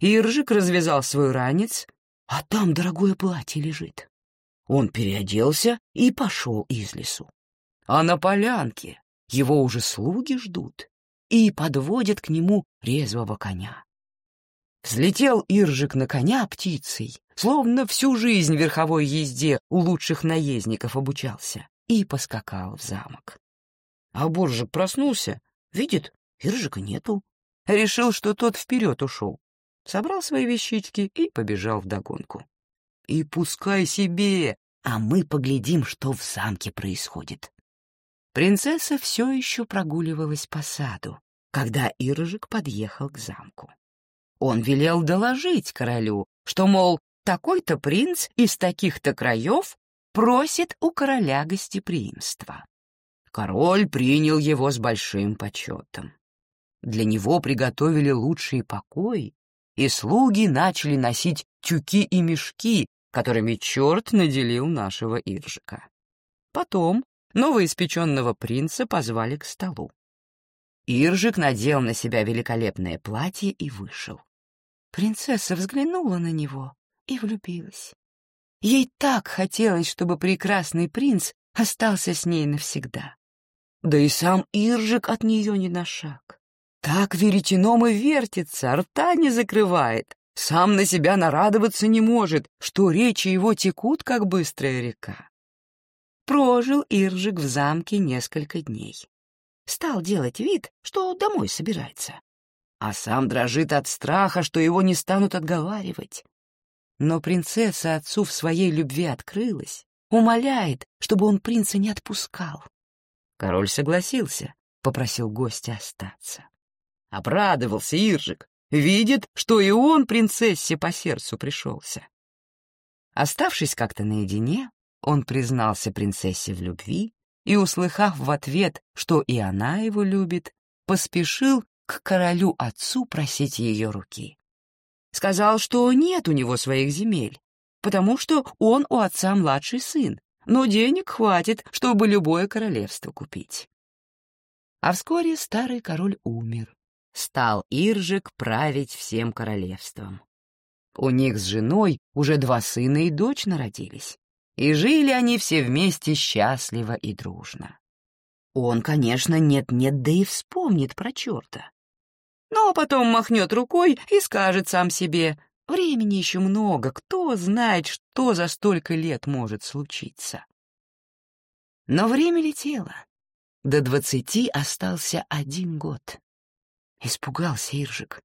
Иржик развязал свой ранец, а там дорогое платье лежит. Он переоделся и пошел из лесу. А на полянке его уже слуги ждут и подводят к нему резвого коня. Взлетел Иржик на коня птицей, словно всю жизнь верховой езде у лучших наездников обучался, и поскакал в замок. А Боржик проснулся, видит, Иржика нету. Решил, что тот вперед ушел. Собрал свои вещички и побежал вдогонку. И пускай себе, а мы поглядим, что в замке происходит. Принцесса все еще прогуливалась по саду, когда Иржик подъехал к замку. Он велел доложить королю, что, мол, такой-то принц из таких-то краев просит у короля гостеприимства. Король принял его с большим почетом. Для него приготовили лучшие покои, и слуги начали носить тюки и мешки, которыми черт наделил нашего Иржика. Потом новоиспеченного принца позвали к столу. Иржик надел на себя великолепное платье и вышел. Принцесса взглянула на него и влюбилась. Ей так хотелось, чтобы прекрасный принц остался с ней навсегда. Да и сам Иржик от нее не на шаг. Так веретеном и вертится, рта не закрывает, сам на себя нарадоваться не может, что речи его текут, как быстрая река. Прожил Иржик в замке несколько дней. Стал делать вид, что домой собирается а сам дрожит от страха, что его не станут отговаривать. Но принцесса отцу в своей любви открылась, умоляет, чтобы он принца не отпускал. Король согласился, попросил гостя остаться. Обрадовался Иржик, видит, что и он принцессе по сердцу пришелся. Оставшись как-то наедине, он признался принцессе в любви и, услыхав в ответ, что и она его любит, поспешил к королю-отцу просить ее руки. Сказал, что нет у него своих земель, потому что он у отца младший сын, но денег хватит, чтобы любое королевство купить. А вскоре старый король умер. Стал Иржик править всем королевством. У них с женой уже два сына и дочь народились, и жили они все вместе счастливо и дружно. Он, конечно, нет-нет, да и вспомнит про черта но потом махнет рукой и скажет сам себе, времени еще много, кто знает, что за столько лет может случиться. Но время летело. До двадцати остался один год. Испугался Иржик.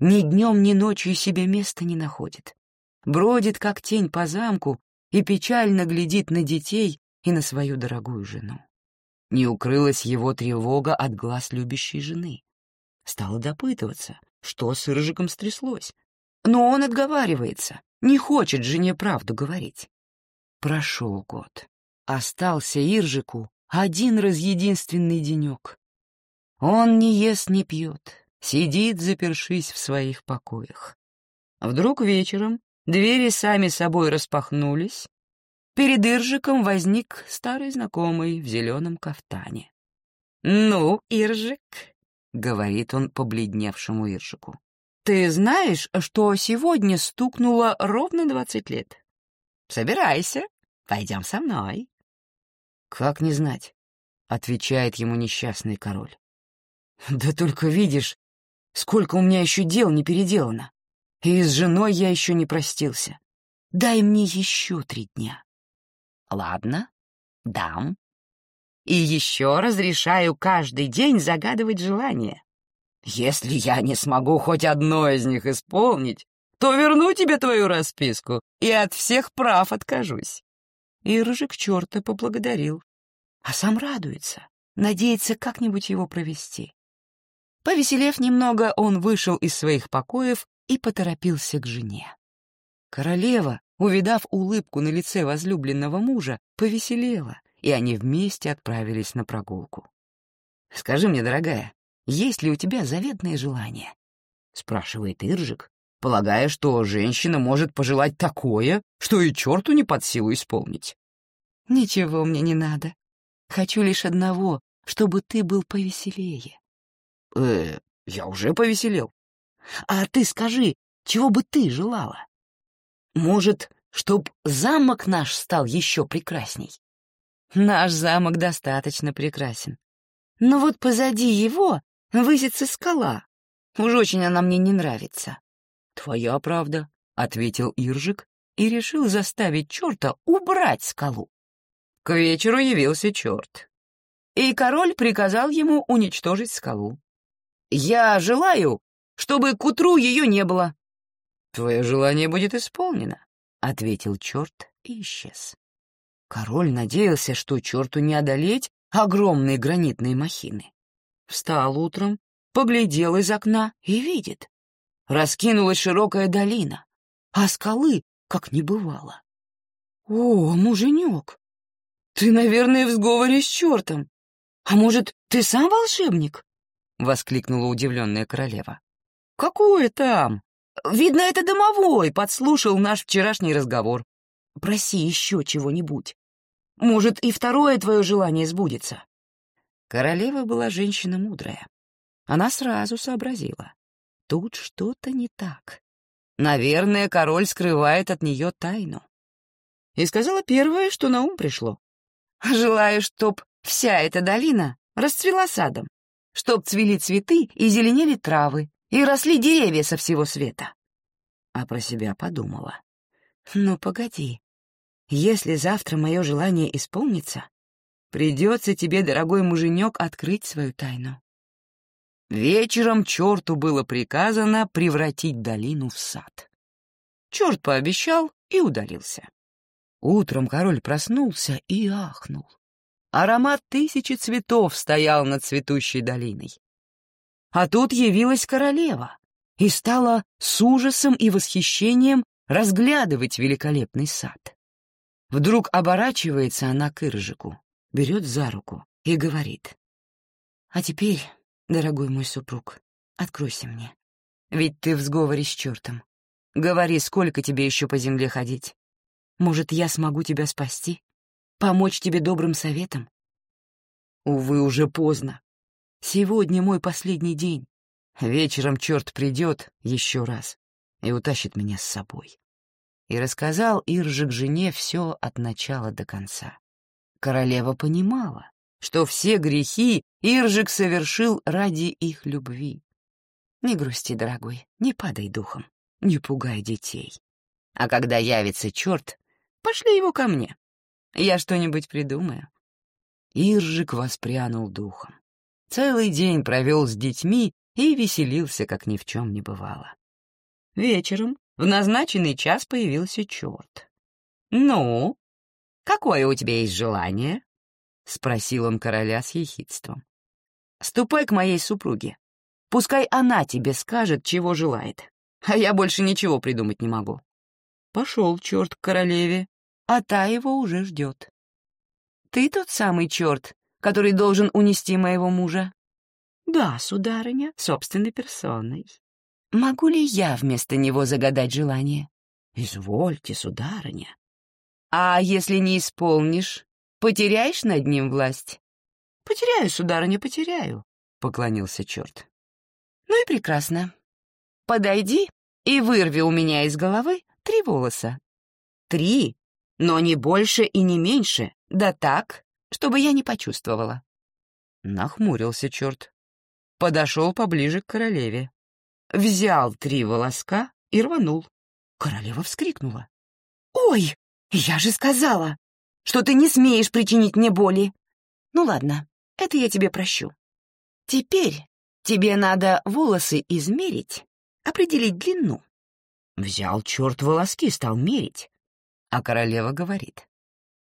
Ни днем, ни ночью себе места не находит. Бродит, как тень по замку, и печально глядит на детей и на свою дорогую жену. Не укрылась его тревога от глаз любящей жены. Стала допытываться, что с Иржиком стряслось. Но он отговаривается, не хочет жене правду говорить. Прошел год. Остался Иржику один раз единственный денек. Он не ест, не пьет, сидит, запершись в своих покоях. Вдруг вечером двери сами собой распахнулись. Перед Иржиком возник старый знакомый в зеленом кафтане. «Ну, Иржик, — говорит он побледневшему Иршику. «Ты знаешь, что сегодня стукнуло ровно двадцать лет? Собирайся, пойдем со мной». «Как не знать?» — отвечает ему несчастный король. «Да только видишь, сколько у меня еще дел не переделано, и с женой я еще не простился. Дай мне еще три дня». «Ладно, дам», и еще разрешаю каждый день загадывать желания. Если я не смогу хоть одно из них исполнить, то верну тебе твою расписку и от всех прав откажусь». И Рыжик черта поблагодарил, а сам радуется, надеется как-нибудь его провести. Повеселев немного, он вышел из своих покоев и поторопился к жене. Королева, увидав улыбку на лице возлюбленного мужа, повеселела и они вместе отправились на прогулку. «Скажи мне, дорогая, есть ли у тебя заветное желание?» — спрашивает Иржик, полагая, что женщина может пожелать такое, что и черту не под силу исполнить. «Ничего мне не надо. Хочу лишь одного, чтобы ты был повеселее». «Э, я уже повеселел». «А ты скажи, чего бы ты желала? Может, чтоб замок наш стал еще прекрасней?» Наш замок достаточно прекрасен. Но вот позади его высится скала. Уж очень она мне не нравится. «Твоя правда», — ответил Иржик и решил заставить черта убрать скалу. К вечеру явился черт, и король приказал ему уничтожить скалу. «Я желаю, чтобы к утру ее не было». «Твое желание будет исполнено», — ответил черт и исчез. Король надеялся, что черту не одолеть огромные гранитные махины. Встал утром, поглядел из окна и видит. Раскинулась широкая долина, а скалы как не бывало. «О, муженек, ты, наверное, в сговоре с чертом. А может, ты сам волшебник?» — воскликнула удивленная королева. «Какое там? Видно, это домовой подслушал наш вчерашний разговор. Проси еще чего-нибудь. Может, и второе твое желание сбудется». Королева была женщина мудрая. Она сразу сообразила. Тут что-то не так. Наверное, король скрывает от нее тайну. И сказала первое, что на ум пришло. «Желаю, чтоб вся эта долина расцвела садом, чтоб цвели цветы и зеленели травы, и росли деревья со всего света». А про себя подумала. «Ну, погоди, если завтра мое желание исполнится, придется тебе, дорогой муженек, открыть свою тайну. Вечером черту было приказано превратить долину в сад. Черт пообещал и удалился. Утром король проснулся и ахнул. Аромат тысячи цветов стоял над цветущей долиной. А тут явилась королева и стала с ужасом и восхищением разглядывать великолепный сад. Вдруг оборачивается она к Иржику, берет за руку и говорит. «А теперь, дорогой мой супруг, откройся мне. Ведь ты в сговоре с чертом. Говори, сколько тебе еще по земле ходить. Может, я смогу тебя спасти? Помочь тебе добрым советом?» Увы, уже поздно. Сегодня мой последний день. Вечером черт придет еще раз и утащит меня с собой и рассказал Иржик жене все от начала до конца. Королева понимала, что все грехи Иржик совершил ради их любви. Не грусти, дорогой, не падай духом, не пугай детей. А когда явится черт, пошли его ко мне. Я что-нибудь придумаю. Иржик воспрянул духом. Целый день провел с детьми и веселился, как ни в чем не бывало. Вечером в назначенный час появился черт. «Ну, какое у тебя есть желание?» — спросил он короля с ехидством. «Ступай к моей супруге. Пускай она тебе скажет, чего желает, а я больше ничего придумать не могу». Пошел черт к королеве, а та его уже ждет. «Ты тот самый черт, который должен унести моего мужа?» «Да, сударыня, собственной персоной», Могу ли я вместо него загадать желание? Извольте, сударыня. А если не исполнишь, потеряешь над ним власть? Потеряю, сударыня, потеряю, — поклонился черт. Ну и прекрасно. Подойди и вырви у меня из головы три волоса. Три, но не больше и не меньше, да так, чтобы я не почувствовала. Нахмурился черт. Подошел поближе к королеве взял три волоска и рванул. Королева вскрикнула. «Ой, я же сказала, что ты не смеешь причинить мне боли. Ну ладно, это я тебе прощу. Теперь тебе надо волосы измерить, определить длину». Взял черт волоски, стал мерить. А королева говорит.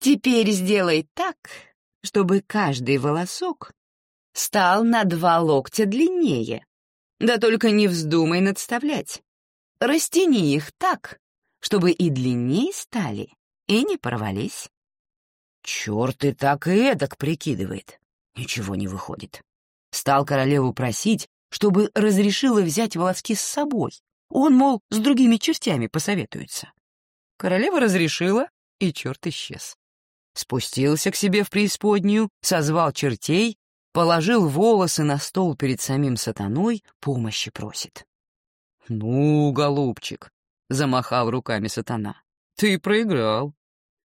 «Теперь сделай так, чтобы каждый волосок стал на два локтя длиннее, да только не вздумай надставлять. Растяни их так, чтобы и длиннее стали, и не порвались. Черт и так и эдак прикидывает. Ничего не выходит. Стал королеву просить, чтобы разрешила взять волоски с собой. Он, мол, с другими чертями посоветуется. Королева разрешила, и черт исчез. Спустился к себе в преисподнюю, созвал чертей положил волосы на стол перед самим сатаной, помощи просит. «Ну, голубчик», — замахал руками сатана, — «ты проиграл.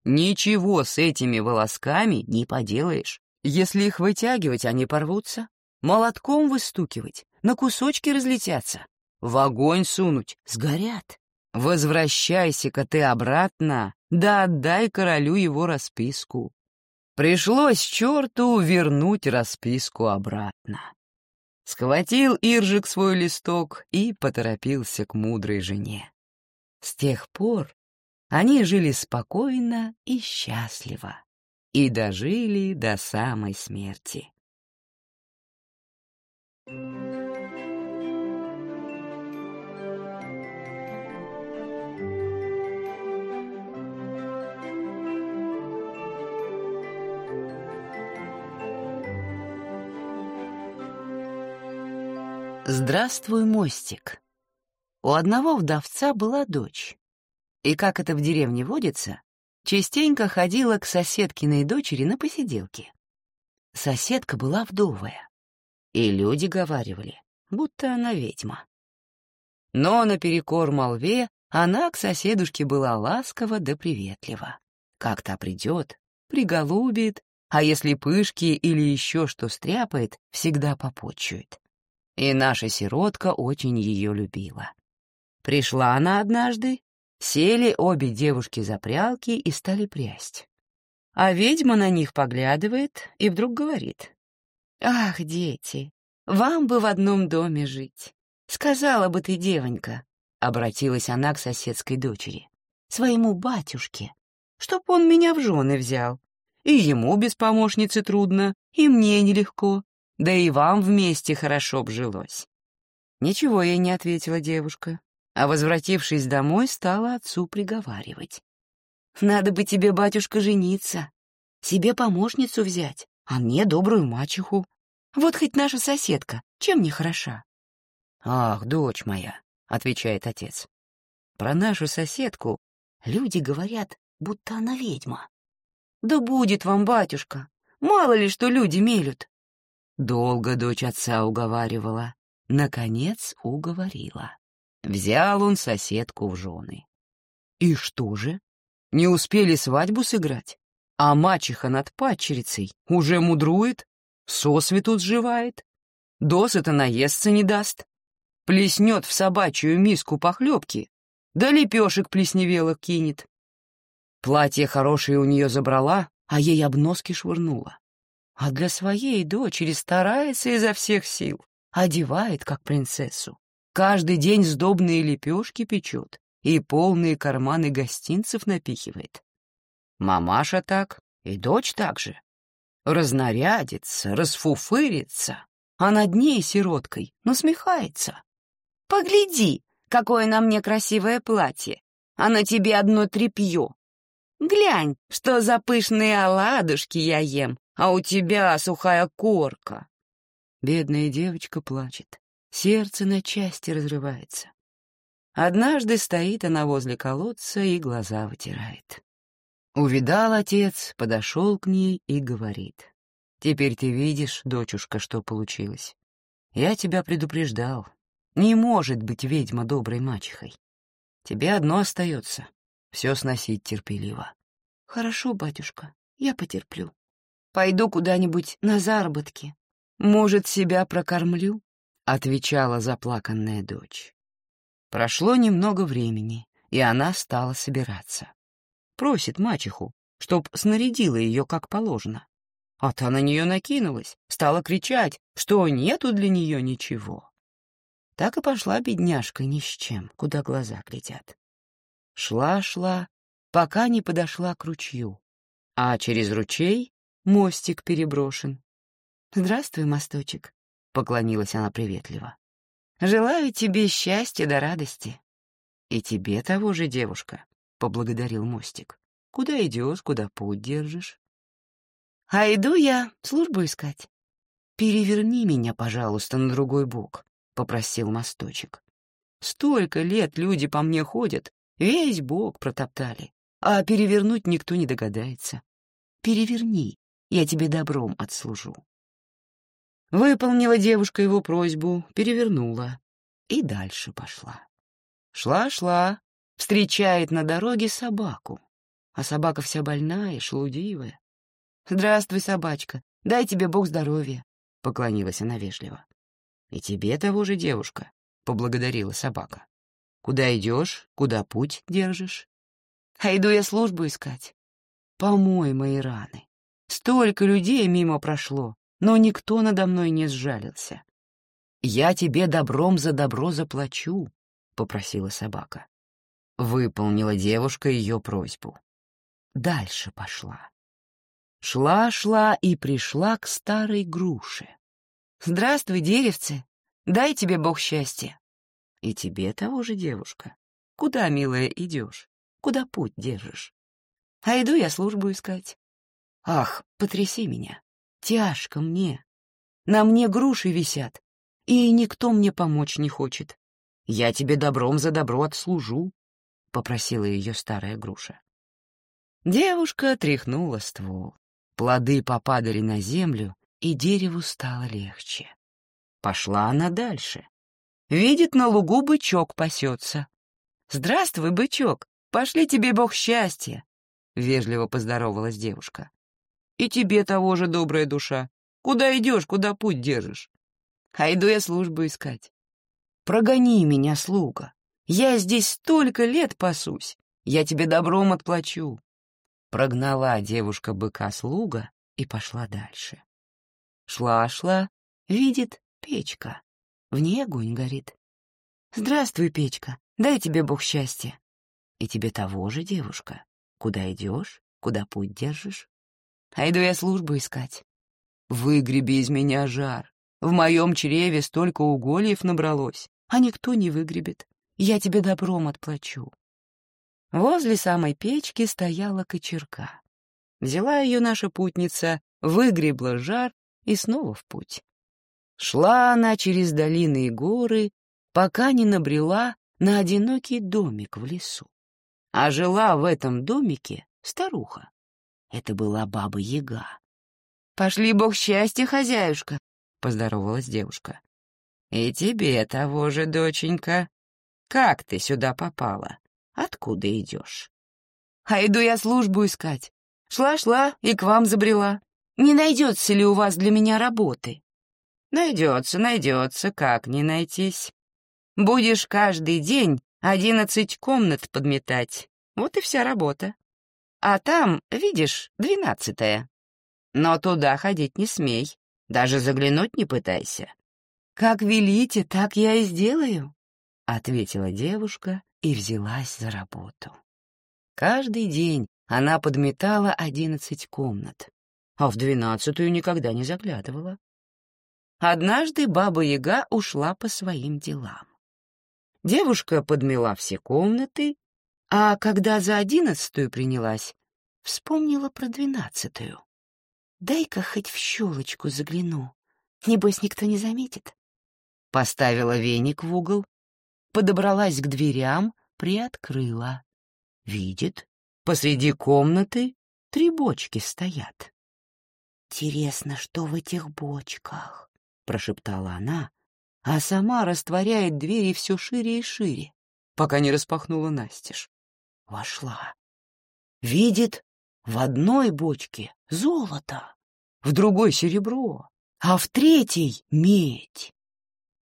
Ничего с этими волосками не поделаешь. Если их вытягивать, они порвутся. Молотком выстукивать, на кусочки разлетятся. в огонь сунуть, сгорят. Возвращайся-ка ты обратно, да отдай королю его расписку. Пришлось черту вернуть расписку обратно. Схватил Иржик свой листок и поторопился к мудрой жене. С тех пор они жили спокойно и счастливо и дожили до самой смерти. Здравствуй, мостик. У одного вдовца была дочь. И как это в деревне водится, частенько ходила к соседкиной дочери на посиделки. Соседка была вдовая, и люди говаривали, будто она ведьма. Но наперекор молве она к соседушке была ласкова да приветлива. Как то придет, приголубит, а если пышки или еще что стряпает, всегда попочует и наша сиротка очень ее любила. Пришла она однажды, сели обе девушки за прялки и стали прясть. А ведьма на них поглядывает и вдруг говорит. «Ах, дети, вам бы в одном доме жить. Сказала бы ты, девонька», — обратилась она к соседской дочери, «своему батюшке, чтоб он меня в жены взял. И ему без помощницы трудно, и мне нелегко, да и вам вместе хорошо б жилось». Ничего ей не ответила девушка, а, возвратившись домой, стала отцу приговаривать. «Надо бы тебе, батюшка, жениться, себе помощницу взять, а мне добрую мачеху. Вот хоть наша соседка, чем не хороша?» «Ах, дочь моя», — отвечает отец, — «про нашу соседку люди говорят, будто она ведьма». «Да будет вам, батюшка, мало ли что люди мелют. Долго дочь отца уговаривала. Наконец уговорила. Взял он соседку в жены. И что же? Не успели свадьбу сыграть? А мачеха над падчерицей уже мудрует, сосвету сживает, досыта наесться не даст, плеснет в собачью миску похлебки, да лепешек плесневелых кинет. Платье хорошее у нее забрала, а ей обноски швырнула а для своей дочери старается изо всех сил, одевает как принцессу. Каждый день сдобные лепешки печет и полные карманы гостинцев напихивает. Мамаша так, и дочь так же. Разнарядится, расфуфырится, а над ней, сироткой, насмехается. «Погляди, какое на мне красивое платье, а на тебе одно тряпье. Глянь, что за пышные оладушки я ем, а у тебя сухая корка. Бедная девочка плачет, сердце на части разрывается. Однажды стоит она возле колодца и глаза вытирает. Увидал отец, подошел к ней и говорит. «Теперь ты видишь, дочушка, что получилось. Я тебя предупреждал. Не может быть ведьма доброй мачехой. Тебе одно остается — все сносить терпеливо». «Хорошо, батюшка, я потерплю», Пойду куда-нибудь на заработки. Может, себя прокормлю?» — отвечала заплаканная дочь. Прошло немного времени, и она стала собираться. Просит мачеху, чтоб снарядила ее как положено. А та на нее накинулась, стала кричать, что нету для нее ничего. Так и пошла бедняжка ни с чем, куда глаза глядят. Шла-шла, пока не подошла к ручью, а через ручей мостик переброшен. «Здравствуй, мосточек», — поклонилась она приветливо. «Желаю тебе счастья да радости». «И тебе того же, девушка», — поблагодарил мостик. «Куда идешь, куда путь держишь?» «А иду я службу искать». «Переверни меня, пожалуйста, на другой бок», — попросил мосточек. «Столько лет люди по мне ходят, весь бок протоптали, а перевернуть никто не догадается. Переверни, я тебе добром отслужу. Выполнила девушка его просьбу, перевернула и дальше пошла. Шла-шла, встречает на дороге собаку, а собака вся больная, шлудивая. «Здравствуй, собачка, дай тебе Бог здоровья», — поклонилась она вежливо. «И тебе того же, девушка. — поблагодарила собака. «Куда идешь, куда путь держишь?» «А иду я службу искать». «Помой мои раны. Столько людей мимо прошло, но никто надо мной не сжалился. Я тебе добром за добро заплачу», — попросила собака. Выполнила девушка ее просьбу. Дальше пошла. Шла-шла и пришла к старой груше. «Здравствуй, деревце! Дай тебе Бог счастья!» «И тебе того же, девушка. Куда, милая, идешь? Куда путь держишь?» «А иду я службу искать». «Ах, потряси меня! Тяжко мне! На мне груши висят, и никто мне помочь не хочет. Я тебе добром за добро отслужу», — попросила ее старая груша. Девушка тряхнула ствол. Плоды попадали на землю, и дереву стало легче. Пошла она дальше. Видит, на лугу бычок пасется. «Здравствуй, бычок! Пошли тебе бог счастья!» — вежливо поздоровалась девушка. «И тебе того же, добрая душа. Куда идешь, куда путь держишь?» «А иду я службу искать». «Прогони меня, слуга. Я здесь столько лет пасусь. Я тебе добром отплачу». Прогнала девушка быка слуга и пошла дальше. Шла-шла, видит печка. В ней огонь горит. «Здравствуй, печка, дай тебе Бог счастья». «И тебе того же, девушка. Куда идешь, куда путь держишь?» «А иду я службу искать». «Выгреби из меня жар. В моем чреве столько угольев набралось, а никто не выгребет. Я тебе добром отплачу». Возле самой печки стояла кочерка. Взяла ее наша путница, выгребла жар и снова в путь. Шла она через долины и горы, пока не набрела на одинокий домик в лесу. А жила в этом домике старуха. Это была баба-яга. «Пошли, бог счастья, хозяюшка!» — поздоровалась девушка. «И тебе того же, доченька. Как ты сюда попала?» Откуда идешь? А иду я службу искать. Шла-шла и к вам забрела. Не найдется ли у вас для меня работы? Найдется, найдется, как не найтись. Будешь каждый день одиннадцать комнат подметать. Вот и вся работа. А там, видишь, двенадцатая. Но туда ходить не смей, даже заглянуть не пытайся. «Как велите, так я и сделаю», — ответила девушка и взялась за работу. Каждый день она подметала одиннадцать комнат, а в двенадцатую никогда не заглядывала. Однажды Баба-Яга ушла по своим делам. Девушка подмела все комнаты, а когда за одиннадцатую принялась, вспомнила про двенадцатую. «Дай-ка хоть в щелочку загляну, небось никто не заметит». Поставила веник в угол, подобралась к дверям, приоткрыла. Видит, посреди комнаты три бочки стоят. «Интересно, что в этих бочках?» — прошептала она, а сама растворяет двери все шире и шире, пока не распахнула настежь. Вошла. Видит, в одной бочке золото, в другой — серебро, а в третьей — медь.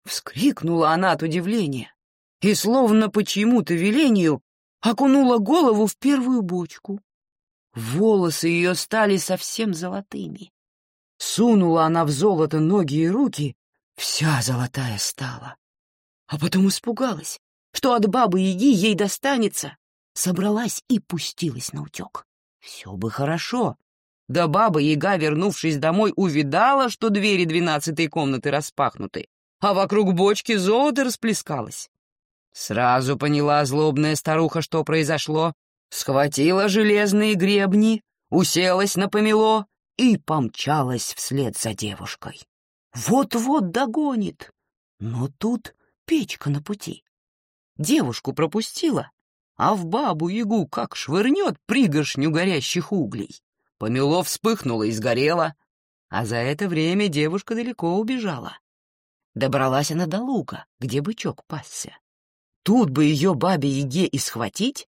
Вскрикнула она от удивления и, словно по чьему-то велению, окунула голову в первую бочку. Волосы ее стали совсем золотыми. Сунула она в золото ноги и руки, вся золотая стала. А потом испугалась, что от бабы-яги ей достанется, собралась и пустилась на утек. Все бы хорошо. Да баба-яга, вернувшись домой, увидала, что двери двенадцатой комнаты распахнуты, а вокруг бочки золото расплескалось. Сразу поняла злобная старуха, что произошло, схватила железные гребни, уселась на помело и помчалась вслед за девушкой. Вот-вот догонит. Но тут печка на пути. Девушку пропустила, а в бабу-ягу как швырнет пригоршню горящих углей. Помело вспыхнуло и сгорело, а за это время девушка далеко убежала. Добралась она до луга, где бычок пасся. Тут бы ее бабе-яге и схватить,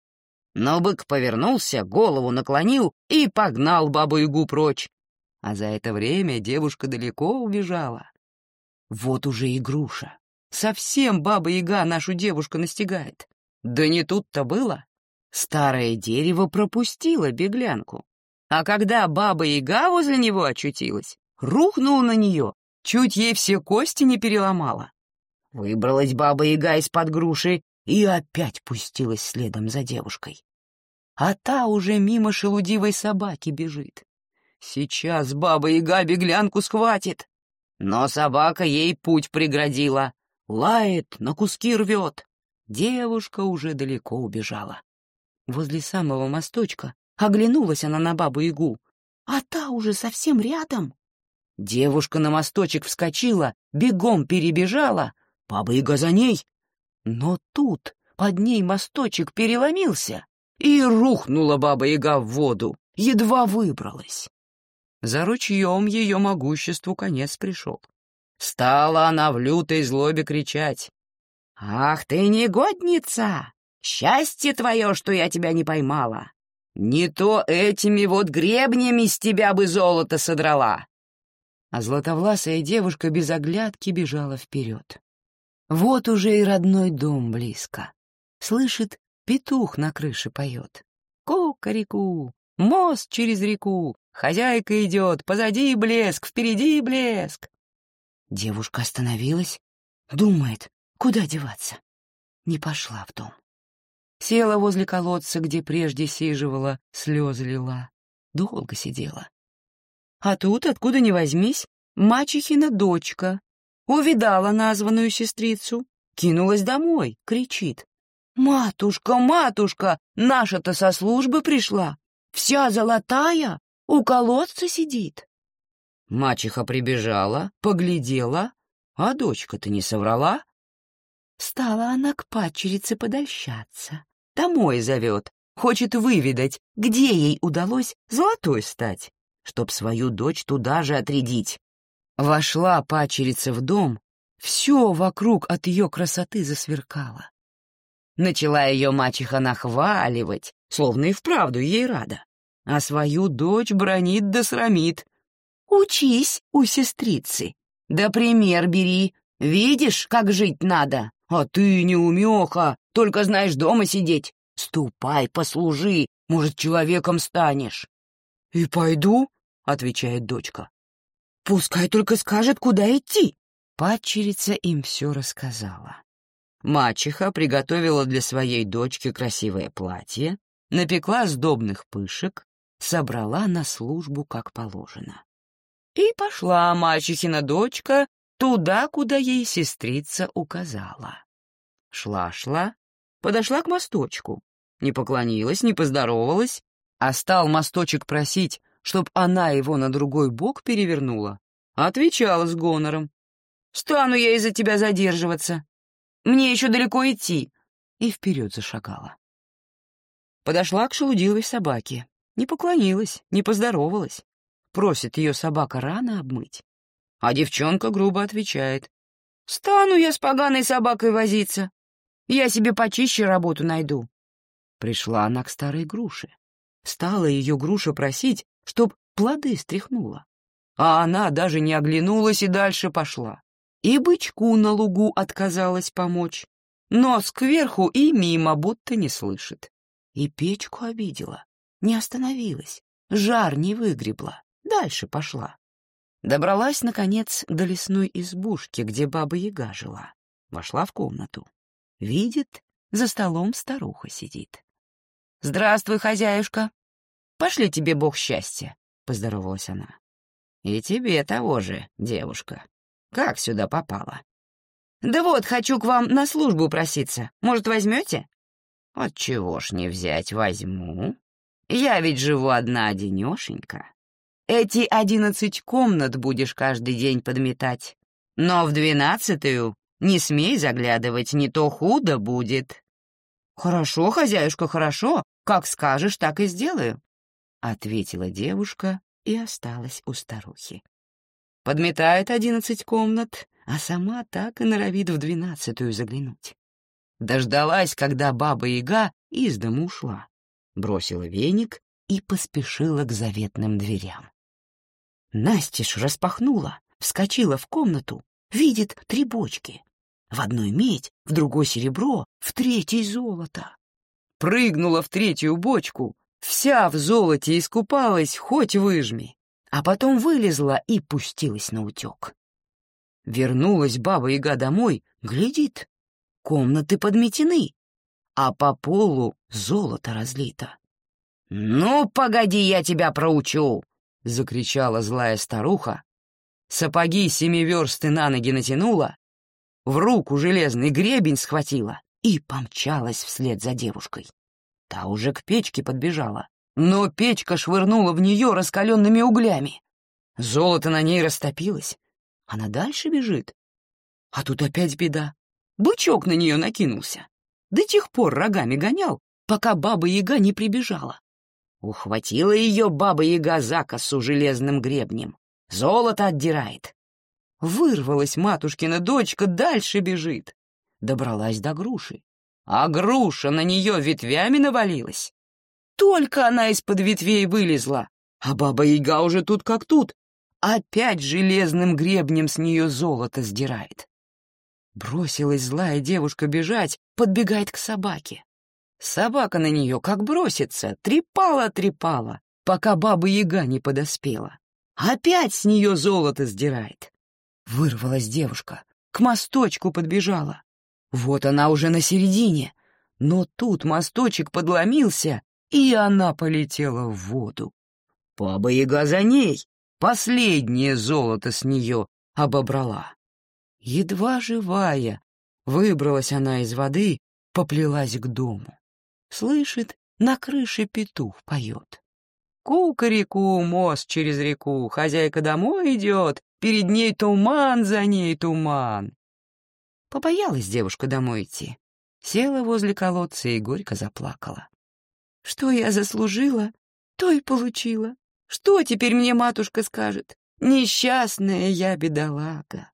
но бык повернулся, голову наклонил и погнал бабу-ягу прочь. А за это время девушка далеко убежала. Вот уже и груша. совсем баба-яга нашу девушку настигает. Да не тут-то было. Старое дерево пропустило беглянку. А когда баба-яга возле него очутилась, рухнул на нее, чуть ей все кости не переломала. Выбралась баба-яга из-под груши и опять пустилась следом за девушкой. А та уже мимо шелудивой собаки бежит. Сейчас баба-яга беглянку схватит. Но собака ей путь преградила. Лает, на куски рвет. Девушка уже далеко убежала. Возле самого мосточка оглянулась она на бабу-ягу, а та уже совсем рядом. Девушка на мосточек вскочила, бегом перебежала, баба-яга за ней. Но тут под ней мосточек переломился, и рухнула баба-яга в воду, едва выбралась. За ручьем ее могуществу конец пришел. Стала она в лютой злобе кричать. «Ах ты, негодница! Счастье твое, что я тебя не поймала! Не то этими вот гребнями с тебя бы золото содрала!» А златовласая девушка без оглядки бежала вперед. Вот уже и родной дом близко. Слышит, петух на крыше поет. Ку-ка-реку, мост через реку, хозяйка идет, позади блеск, впереди блеск. Девушка остановилась, думает, куда деваться. Не пошла в дом. Села возле колодца, где прежде сиживала, слезы лила. Долго сидела. А тут, откуда ни возьмись, мачехина дочка. Увидала названную сестрицу, кинулась домой, кричит. «Матушка, матушка, наша-то со службы пришла, вся золотая, у колодца сидит». Мачеха прибежала, поглядела, а дочка-то не соврала. Стала она к падчерице подольщаться. Домой зовет, хочет выведать, где ей удалось золотой стать, чтоб свою дочь туда же отрядить. Вошла падчерица в дом, все вокруг от ее красоты засверкало. Начала ее мачеха нахваливать, словно и вправду ей рада, а свою дочь бронит да срамит. «Учись у сестрицы, да пример бери, видишь, как жить надо, а ты неумеха, только знаешь дома сидеть. Ступай, послужи, может, человеком станешь». «И пойду», — отвечает дочка. Пускай только скажет, куда идти. Падчерица им все рассказала. Мачеха приготовила для своей дочки красивое платье, напекла сдобных пышек, собрала на службу как положено. И пошла мачехина дочка туда, куда ей сестрица указала. Шла-шла, подошла к мосточку, не поклонилась, не поздоровалась, а стал мосточек просить, чтоб она его на другой бок перевернула, отвечала с гонором. «Стану я из-за тебя задерживаться. Мне еще далеко идти». И вперед зашагала. Подошла к шелудивой собаке. Не поклонилась, не поздоровалась. Просит ее собака рано обмыть. А девчонка грубо отвечает. «Стану я с поганой собакой возиться. Я себе почище работу найду». Пришла она к старой груше. Стала ее груша просить, чтоб плоды стряхнула. А она даже не оглянулась и дальше пошла. И бычку на лугу отказалась помочь. Нос кверху и мимо, будто не слышит. И печку обидела. Не остановилась. Жар не выгребла. Дальше пошла. Добралась, наконец, до лесной избушки, где баба-яга жила. Вошла в комнату. Видит, за столом старуха сидит. «Здравствуй, хозяюшка!» Пошли тебе бог счастья, — поздоровалась она. И тебе того же, девушка. Как сюда попала? Да вот, хочу к вам на службу проситься. Может, возьмете? От чего ж не взять, возьму. Я ведь живу одна-одинешенька. Эти одиннадцать комнат будешь каждый день подметать. Но в двенадцатую не смей заглядывать, не то худо будет. Хорошо, хозяюшка, хорошо. Как скажешь, так и сделаю ответила девушка и осталась у старухи. Подметает одиннадцать комнат, а сама так и норовит в двенадцатую заглянуть. Дождалась, когда баба-яга из дома ушла, бросила веник и поспешила к заветным дверям. Настеж распахнула, вскочила в комнату, видит три бочки. В одной медь, в другой серебро, в третьей золото. Прыгнула в третью бочку, вся в золоте искупалась, хоть выжми, а потом вылезла и пустилась на утек. Вернулась баба-яга домой, глядит, комнаты подметены, а по полу золото разлито. «Ну, погоди, я тебя проучу!» — закричала злая старуха. Сапоги семи версты на ноги натянула, в руку железный гребень схватила и помчалась вслед за девушкой. Та уже к печке подбежала, но печка швырнула в нее раскаленными углями. Золото на ней растопилось, она дальше бежит. А тут опять беда. Бычок на нее накинулся. До тех пор рогами гонял, пока баба-яга не прибежала. Ухватила ее баба-яга за косу железным гребнем. Золото отдирает. Вырвалась матушкина дочка, дальше бежит. Добралась до груши. А груша на нее ветвями навалилась. Только она из-под ветвей вылезла, а баба-яга уже тут как тут, опять железным гребнем с нее золото сдирает. Бросилась злая девушка бежать, подбегает к собаке. Собака на нее как бросится, трепала-трепала, пока баба-яга не подоспела. Опять с нее золото сдирает. Вырвалась девушка, к мосточку подбежала. Вот она уже на середине, но тут мосточек подломился, и она полетела в воду. Баба-яга за ней, Последнее золото с нее обобрала. Едва живая, выбралась она из воды, поплелась к дому. Слышит, на крыше петух поет. Кукареку, мост через реку, хозяйка домой идет, перед ней туман, за ней туман. Побоялась девушка домой идти. Села возле колодца и горько заплакала. Что я заслужила, то и получила. Что теперь мне матушка скажет? Несчастная я бедолага.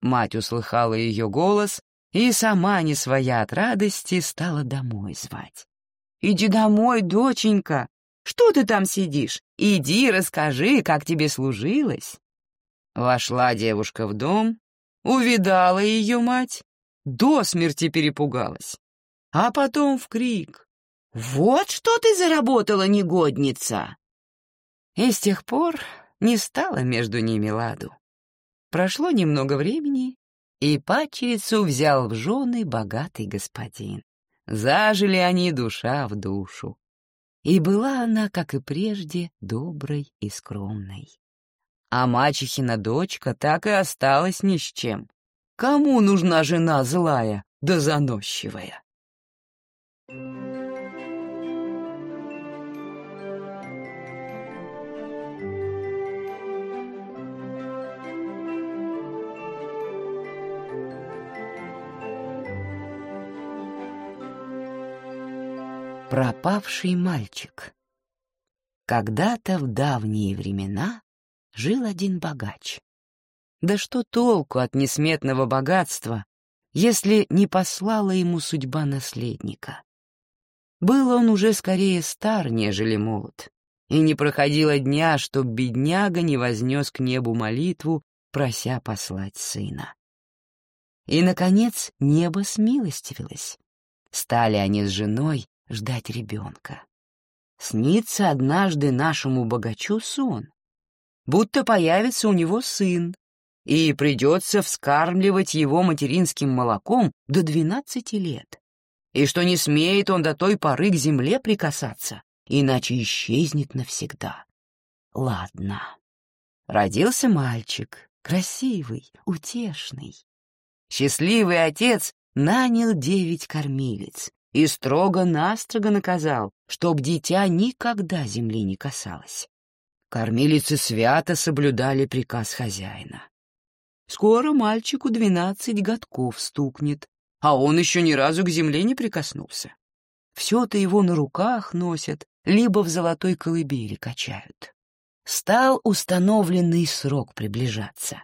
Мать услыхала ее голос и сама не своя от радости стала домой звать. «Иди домой, доченька! Что ты там сидишь? Иди, расскажи, как тебе служилось!» Вошла девушка в дом, увидала ее мать, до смерти перепугалась, а потом в крик. «Вот что ты заработала, негодница! И с тех пор не стало между ними ладу. Прошло немного времени, и падчерицу взял в жены богатый господин. Зажили они душа в душу. И была она, как и прежде, доброй и скромной. А мачехина дочка так и осталась ни с чем. Кому нужна жена злая да заносчивая? Пропавший мальчик. Когда-то в давние времена жил один богач. Да что толку от несметного богатства, если не послала ему судьба наследника? Был он уже скорее стар, нежели молод, и не проходило дня, чтоб бедняга не вознес к небу молитву, прося послать сына. И, наконец, небо смилостивилось. Стали они с женой ждать ребенка. Снится однажды нашему богачу сон, будто появится у него сын, и придется вскармливать его материнским молоком до двенадцати лет, и что не смеет он до той поры к земле прикасаться, иначе исчезнет навсегда. Ладно. Родился мальчик, красивый, утешный. Счастливый отец нанял девять кормилец, и строго-настрого наказал, чтоб дитя никогда земли не касалось. Кормилицы свято соблюдали приказ хозяина. Скоро мальчику двенадцать годков стукнет, а он еще ни разу к земле не прикоснулся. Все-то его на руках носят, либо в золотой колыбели качают. Стал установленный срок приближаться.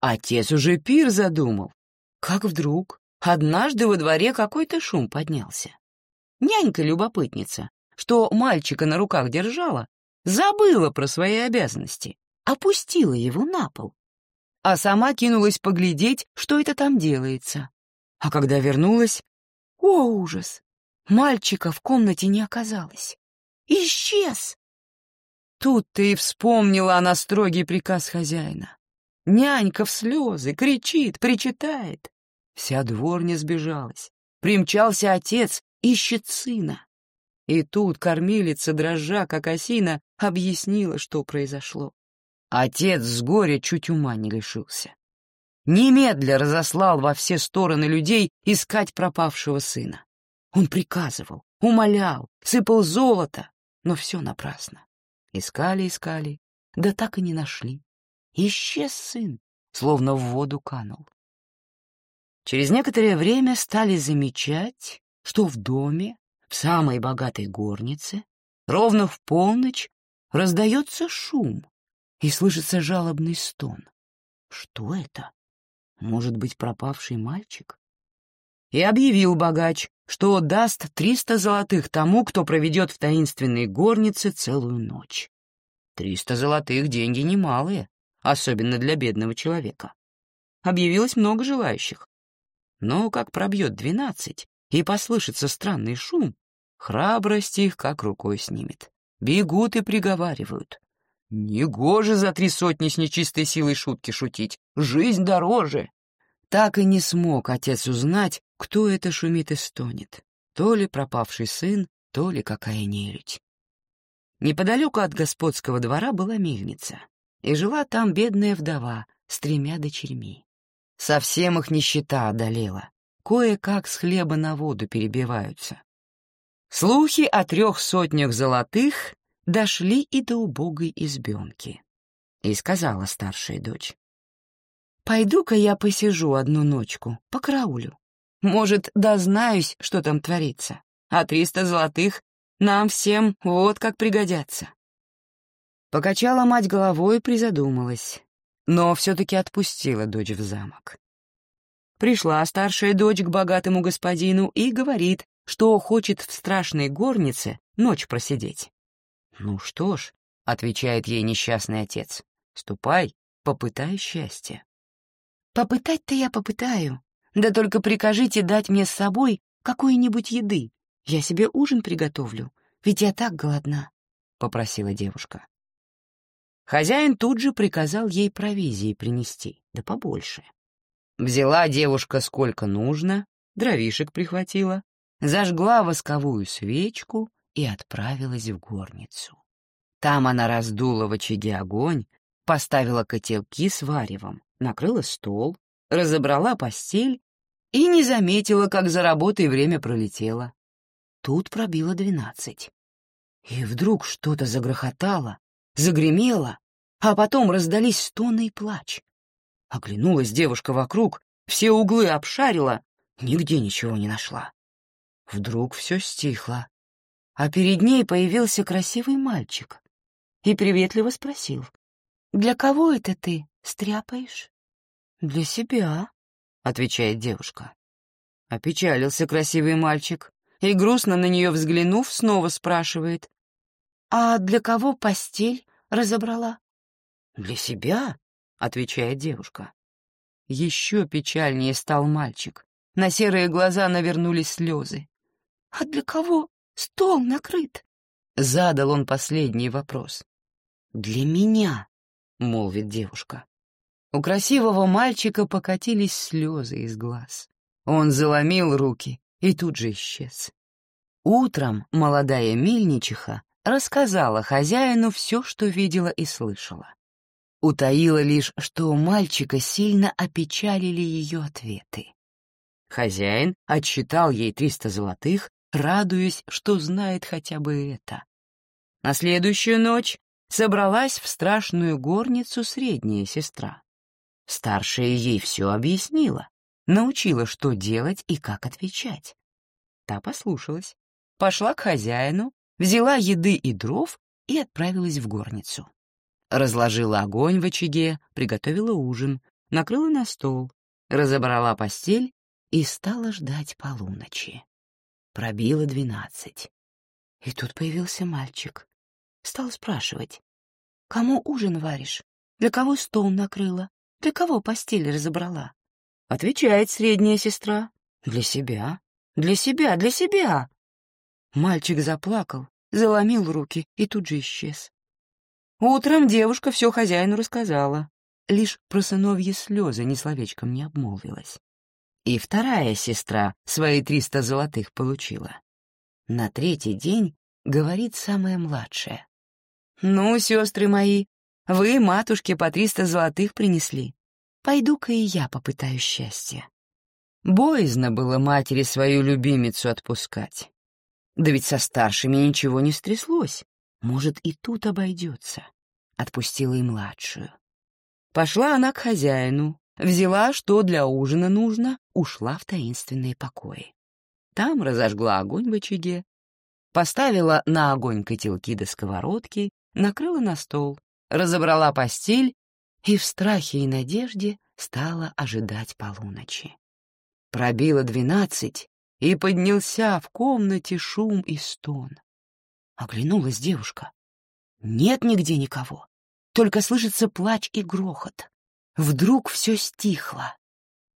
Отец уже пир задумал. Как вдруг Однажды во дворе какой-то шум поднялся. Нянька-любопытница, что мальчика на руках держала, забыла про свои обязанности, опустила его на пол. а сама кинулась поглядеть, что это там делается. А когда вернулась, о, ужас! Мальчика в комнате не оказалось. Исчез! Тут-то и вспомнила она строгий приказ хозяина. Нянька в слезы, кричит, причитает. Вся дворня сбежалась. Примчался отец, ищет сына. И тут кормилица, дрожа, как осина, объяснила, что произошло. Отец с горя чуть ума не лишился. Немедля разослал во все стороны людей искать пропавшего сына. Он приказывал, умолял, сыпал золото, но все напрасно. Искали, искали, да так и не нашли. Исчез сын, словно в воду канул. Через некоторое время стали замечать, что в доме, в самой богатой горнице, ровно в полночь раздается шум и слышится жалобный стон. Что это? Может быть, пропавший мальчик? И объявил богач, что даст триста золотых тому, кто проведет в таинственной горнице целую ночь. Триста золотых — деньги немалые, особенно для бедного человека. Объявилось много желающих. Но как пробьет двенадцать и послышится странный шум, храбрость их как рукой снимет. Бегут и приговаривают. Негоже за три сотни с нечистой силой шутки шутить. Жизнь дороже. Так и не смог отец узнать, кто это шумит и стонет. То ли пропавший сын, то ли какая нерить. Неподалеку от господского двора была мельница, и жила там бедная вдова с тремя дочерьми. Совсем их нищета одолела. Кое-как с хлеба на воду перебиваются. Слухи о трех сотнях золотых дошли и до убогой избенки. И сказала старшая дочь. «Пойду-ка я посижу одну ночку, по караулю. Может, дознаюсь, что там творится, а триста золотых нам всем вот как пригодятся». Покачала мать головой и призадумалась но все-таки отпустила дочь в замок. Пришла старшая дочь к богатому господину и говорит, что хочет в страшной горнице ночь просидеть. «Ну что ж», — отвечает ей несчастный отец, — «ступай, попытай счастье». «Попытать-то я попытаю, да только прикажите дать мне с собой какой-нибудь еды, я себе ужин приготовлю, ведь я так голодна», — попросила девушка. Хозяин тут же приказал ей провизии принести, да побольше. Взяла девушка сколько нужно, дровишек прихватила, зажгла восковую свечку и отправилась в горницу. Там она раздула в очаге огонь, поставила котелки с варевом, накрыла стол, разобрала постель и не заметила, как за работой время пролетело. Тут пробило двенадцать. И вдруг что-то загрохотало, загремело, а потом раздались стоны и плач. Оглянулась девушка вокруг, все углы обшарила, нигде ничего не нашла. Вдруг все стихло, а перед ней появился красивый мальчик и приветливо спросил, «Для кого это ты стряпаешь?» «Для себя», — отвечает девушка. Опечалился красивый мальчик и, грустно на нее взглянув, снова спрашивает, «А для кого постель разобрала?» «Для себя?» — отвечает девушка. Еще печальнее стал мальчик. На серые глаза навернулись слезы. «А для кого стол накрыт?» Задал он последний вопрос. «Для меня», — молвит девушка. У красивого мальчика покатились слезы из глаз. Он заломил руки и тут же исчез. Утром молодая мельничиха рассказала хозяину все, что видела и слышала. Утаила лишь, что мальчика сильно опечалили ее ответы. Хозяин отсчитал ей триста золотых, радуясь, что знает хотя бы это. На следующую ночь собралась в страшную горницу средняя сестра. Старшая ей все объяснила, научила, что делать и как отвечать. Та послушалась, пошла к хозяину, взяла еды и дров и отправилась в горницу. Разложила огонь в очаге, приготовила ужин, накрыла на стол, разобрала постель и стала ждать полуночи. Пробило двенадцать. И тут появился мальчик. Стал спрашивать, «Кому ужин варишь? Для кого стол накрыла? Для кого постель разобрала? Отвечает средняя сестра. Для себя, для себя, для себя. Мальчик заплакал, заломил руки и тут же исчез. Утром девушка все хозяину рассказала. Лишь про сыновьи слезы ни словечком не обмолвилась. И вторая сестра свои триста золотых получила. На третий день говорит самая младшая. «Ну, сестры мои, вы матушке по триста золотых принесли. Пойду-ка и я попытаю счастья». Боязно было матери свою любимицу отпускать. Да ведь со старшими ничего не стряслось. Может, и тут обойдется. Отпустила и младшую. Пошла она к хозяину, взяла, что для ужина нужно, ушла в таинственные покои. Там разожгла огонь в очаге, поставила на огонь котелки до сковородки, накрыла на стол, разобрала постель и в страхе и надежде стала ожидать полуночи. Пробило двенадцать, и поднялся в комнате шум и стон. Оглянулась девушка. Нет нигде никого, только слышится плач и грохот. Вдруг все стихло,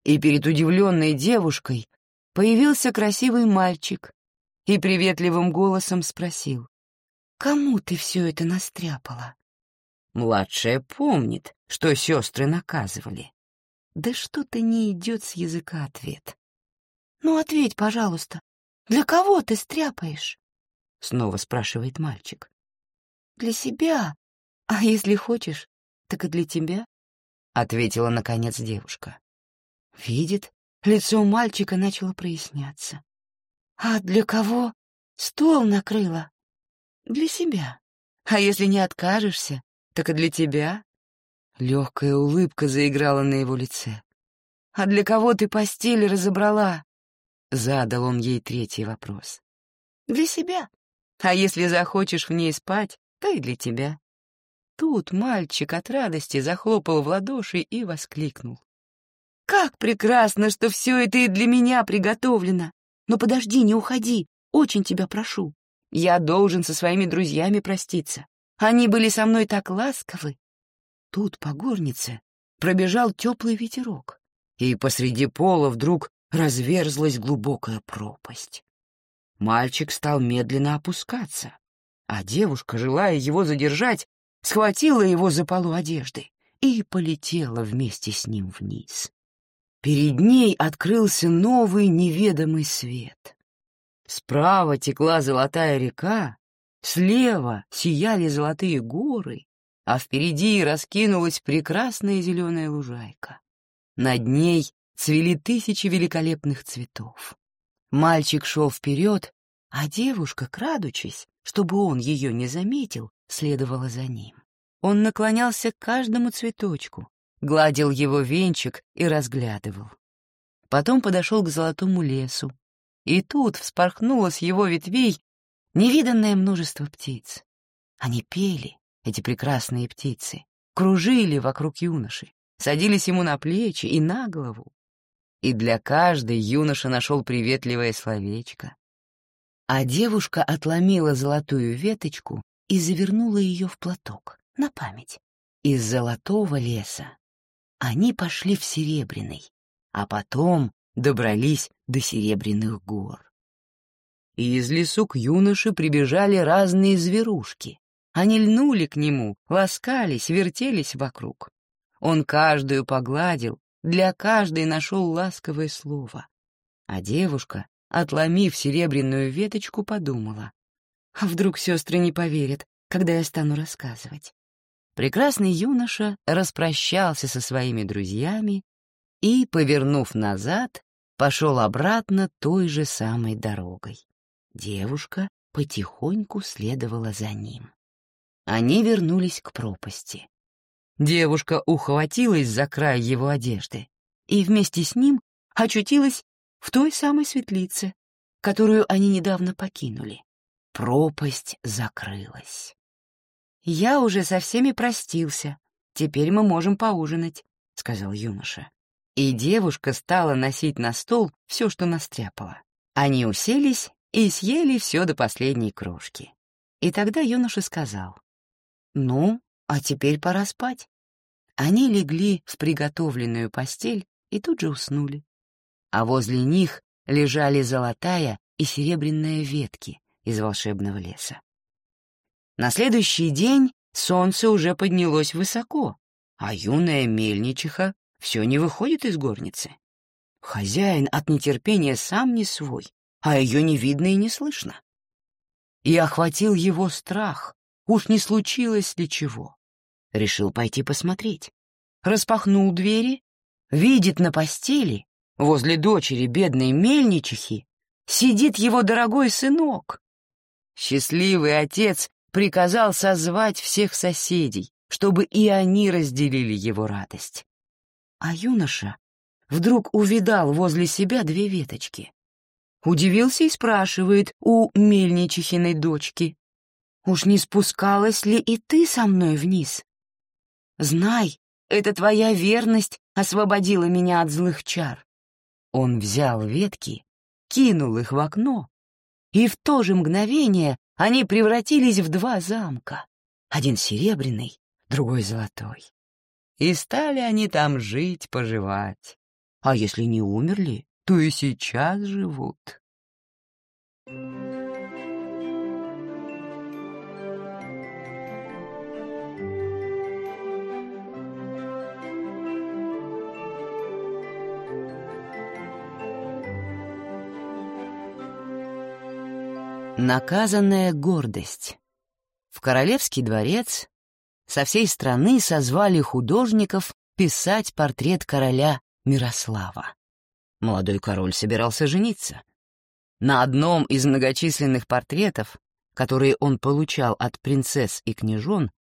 и перед удивленной девушкой появился красивый мальчик и приветливым голосом спросил. «Кому ты все это настряпала?» Младшая помнит, что сестры наказывали. Да что-то не идет с языка ответ. «Ну, ответь, пожалуйста, для кого ты стряпаешь?» — снова спрашивает мальчик. «Для себя. А если хочешь, так и для тебя», — ответила, наконец, девушка. Видит, лицо мальчика начало проясняться. «А для кого стол накрыла?» «Для себя. А если не откажешься, так и для тебя». Легкая улыбка заиграла на его лице. «А для кого ты постель разобрала?» Задал он ей третий вопрос. «Для себя. А если захочешь в ней спать, то и для тебя». Тут мальчик от радости захлопал в ладоши и воскликнул. «Как прекрасно, что все это и для меня приготовлено! Но подожди, не уходи, очень тебя прошу. Я должен со своими друзьями проститься. Они были со мной так ласковы». Тут по горнице пробежал теплый ветерок, и посреди пола вдруг разверзлась глубокая пропасть. Мальчик стал медленно опускаться, а девушка, желая его задержать, схватила его за полу одежды и полетела вместе с ним вниз. Перед ней открылся новый неведомый свет. Справа текла золотая река, слева сияли золотые горы, а впереди раскинулась прекрасная зеленая лужайка. Над ней цвели тысячи великолепных цветов. Мальчик шел вперед, а девушка, крадучись, чтобы он ее не заметил, следовала за ним. Он наклонялся к каждому цветочку, гладил его венчик и разглядывал. Потом подошел к золотому лесу, и тут вспорхнуло с его ветвей невиданное множество птиц. Они пели, эти прекрасные птицы, кружили вокруг юноши, садились ему на плечи и на голову, и для каждой юноша нашел приветливое словечко. А девушка отломила золотую веточку и завернула ее в платок, на память. Из золотого леса они пошли в Серебряный, а потом добрались до Серебряных гор. И из лесу к юноше прибежали разные зверушки. Они льнули к нему, ласкались, вертелись вокруг. Он каждую погладил, для каждой нашел ласковое слово. А девушка, отломив серебряную веточку, подумала, а вдруг сестры не поверят, когда я стану рассказывать. Прекрасный юноша распрощался со своими друзьями и, повернув назад, пошел обратно той же самой дорогой. Девушка потихоньку следовала за ним. Они вернулись к пропасти. Девушка ухватилась за край его одежды и вместе с ним очутилась в той самой светлице, которую они недавно покинули. Пропасть закрылась. «Я уже со всеми простился. Теперь мы можем поужинать», — сказал юноша. И девушка стала носить на стол все, что настряпала. Они уселись и съели все до последней крошки. И тогда юноша сказал, «Ну, а теперь пора спать. Они легли в приготовленную постель и тут же уснули. А возле них лежали золотая и серебряная ветки из волшебного леса. На следующий день солнце уже поднялось высоко, а юная мельничиха все не выходит из горницы. Хозяин от нетерпения сам не свой, а ее не видно и не слышно. И охватил его страх, уж не случилось ли чего. Решил пойти посмотреть. Распахнул двери, видит на постели, возле дочери бедной мельничихи, сидит его дорогой сынок. Счастливый отец приказал созвать всех соседей, чтобы и они разделили его радость. А юноша вдруг увидал возле себя две веточки. Удивился и спрашивает у мельничихиной дочки. «Уж не спускалась ли и ты со мной вниз? Знай, это твоя верность освободила меня от злых чар». Он взял ветки, кинул их в окно, и в то же мгновение они превратились в два замка, один серебряный, другой золотой. И стали они там жить-поживать. А если не умерли, то и сейчас живут. Наказанная гордость. В королевский дворец со всей страны созвали художников писать портрет короля Мирослава. Молодой король собирался жениться. На одном из многочисленных портретов, которые он получал от принцесс и княжон,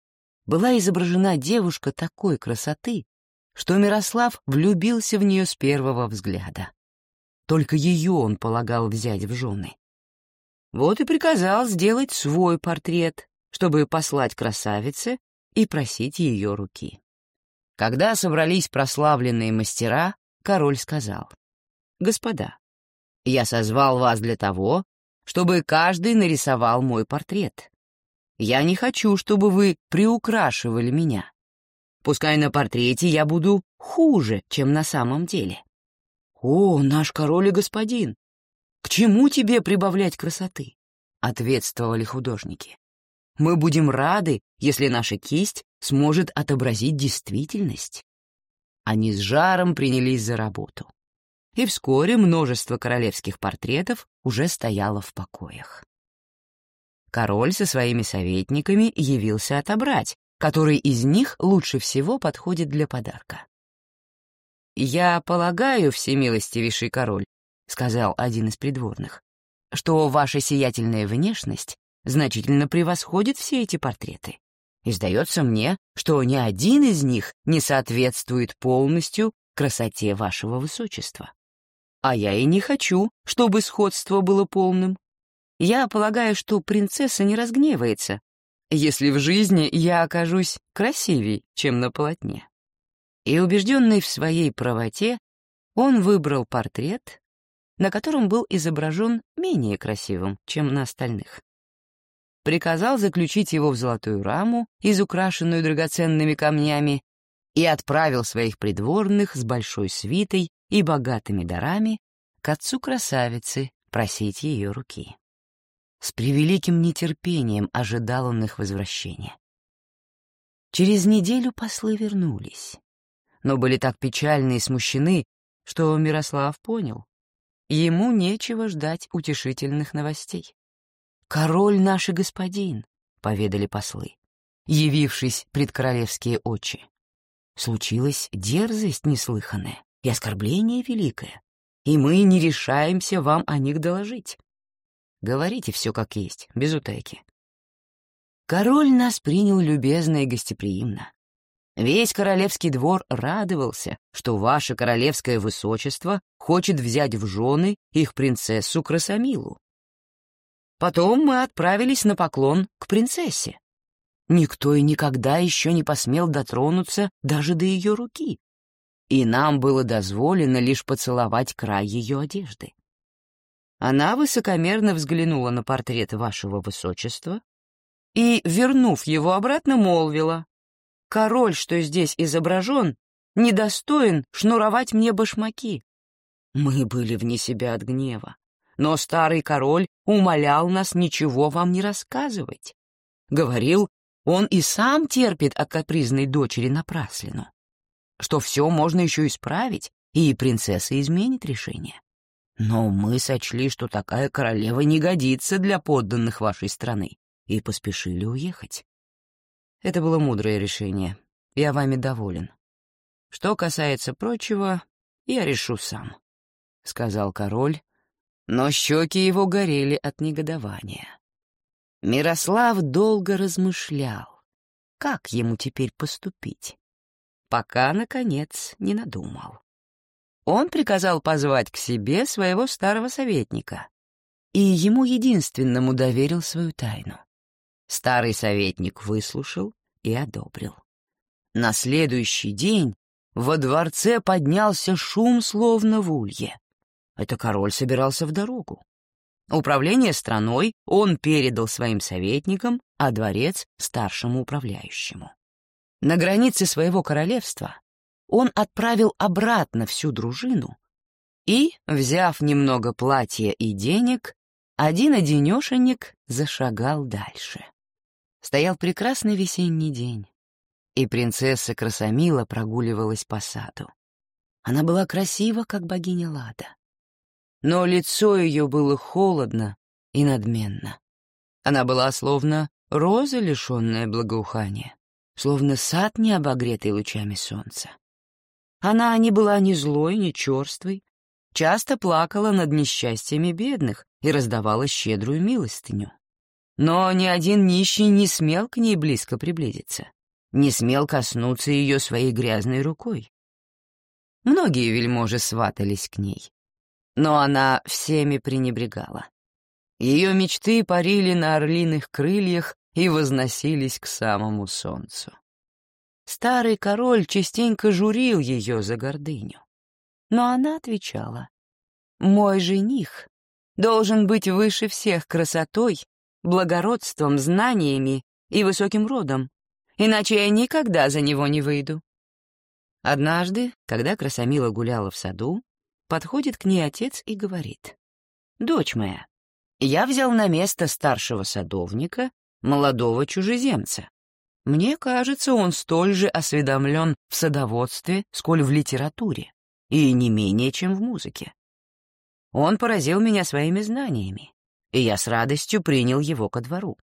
была изображена девушка такой красоты, что Мирослав влюбился в нее с первого взгляда. Только ее он полагал взять в жены. Вот и приказал сделать свой портрет, чтобы послать красавице и просить ее руки. Когда собрались прославленные мастера, король сказал, «Господа, я созвал вас для того, чтобы каждый нарисовал мой портрет. Я не хочу, чтобы вы приукрашивали меня. Пускай на портрете я буду хуже, чем на самом деле. О, наш король и господин, «К чему тебе прибавлять красоты?» — ответствовали художники. «Мы будем рады, если наша кисть сможет отобразить действительность». Они с жаром принялись за работу. И вскоре множество королевских портретов уже стояло в покоях. Король со своими советниками явился отобрать, который из них лучше всего подходит для подарка. «Я полагаю, всемилостивейший король, сказал один из придворных, что ваша сиятельная внешность значительно превосходит все эти портреты. И сдается мне, что ни один из них не соответствует полностью красоте вашего высочества. А я и не хочу, чтобы сходство было полным. Я полагаю, что принцесса не разгневается, если в жизни я окажусь красивей, чем на полотне. И убежденный в своей правоте, он выбрал портрет, на котором был изображен менее красивым, чем на остальных. Приказал заключить его в золотую раму, изукрашенную драгоценными камнями, и отправил своих придворных с большой свитой и богатыми дарами к отцу красавицы просить ее руки. С превеликим нетерпением ожидал он их возвращения. Через неделю послы вернулись, но были так печальны и смущены, что Мирослав понял, Ему нечего ждать утешительных новостей. «Король наш и господин», — поведали послы, явившись пред королевские очи. Случилась дерзость неслыханная и оскорбление великое, и мы не решаемся вам о них доложить. Говорите все как есть, без утайки. Король нас принял любезно и гостеприимно. Весь королевский двор радовался, что ваше королевское высочество хочет взять в жены их принцессу Красомилу. Потом мы отправились на поклон к принцессе. Никто и никогда еще не посмел дотронуться даже до ее руки, и нам было дозволено лишь поцеловать край ее одежды. Она высокомерно взглянула на портрет вашего высочества и, вернув его обратно, молвила, король, что здесь изображен, недостоин шнуровать мне башмаки. Мы были вне себя от гнева, но старый король умолял нас ничего вам не рассказывать. Говорил, он и сам терпит от капризной дочери напраслину, что все можно еще исправить, и принцесса изменит решение. Но мы сочли, что такая королева не годится для подданных вашей страны, и поспешили уехать. Это было мудрое решение. Я вами доволен. Что касается прочего, я решу сам, — сказал король, но щеки его горели от негодования. Мирослав долго размышлял, как ему теперь поступить, пока, наконец, не надумал. Он приказал позвать к себе своего старого советника и ему единственному доверил свою тайну. Старый советник выслушал и одобрил. На следующий день во дворце поднялся шум, словно в улье. Это король собирался в дорогу. Управление страной он передал своим советникам, а дворец — старшему управляющему. На границе своего королевства он отправил обратно всю дружину и, взяв немного платья и денег, один-одинешенек зашагал дальше. Стоял прекрасный весенний день и принцесса Красомила прогуливалась по саду. Она была красива, как богиня Лада. Но лицо ее было холодно и надменно. Она была словно роза, лишенная благоухания, словно сад, не обогретый лучами солнца. Она не была ни злой, ни черствой, часто плакала над несчастьями бедных и раздавала щедрую милостыню. Но ни один нищий не смел к ней близко приблизиться не смел коснуться ее своей грязной рукой. Многие вельможи сватались к ней, но она всеми пренебрегала. Ее мечты парили на орлиных крыльях и возносились к самому солнцу. Старый король частенько журил ее за гордыню. Но она отвечала, «Мой жених должен быть выше всех красотой, благородством, знаниями и высоким родом, иначе я никогда за него не выйду. Однажды, когда Красомила гуляла в саду, подходит к ней отец и говорит. «Дочь моя, я взял на место старшего садовника молодого чужеземца. Мне кажется, он столь же осведомлен в садоводстве, сколь в литературе, и не менее, чем в музыке. Он поразил меня своими знаниями, и я с радостью принял его ко двору.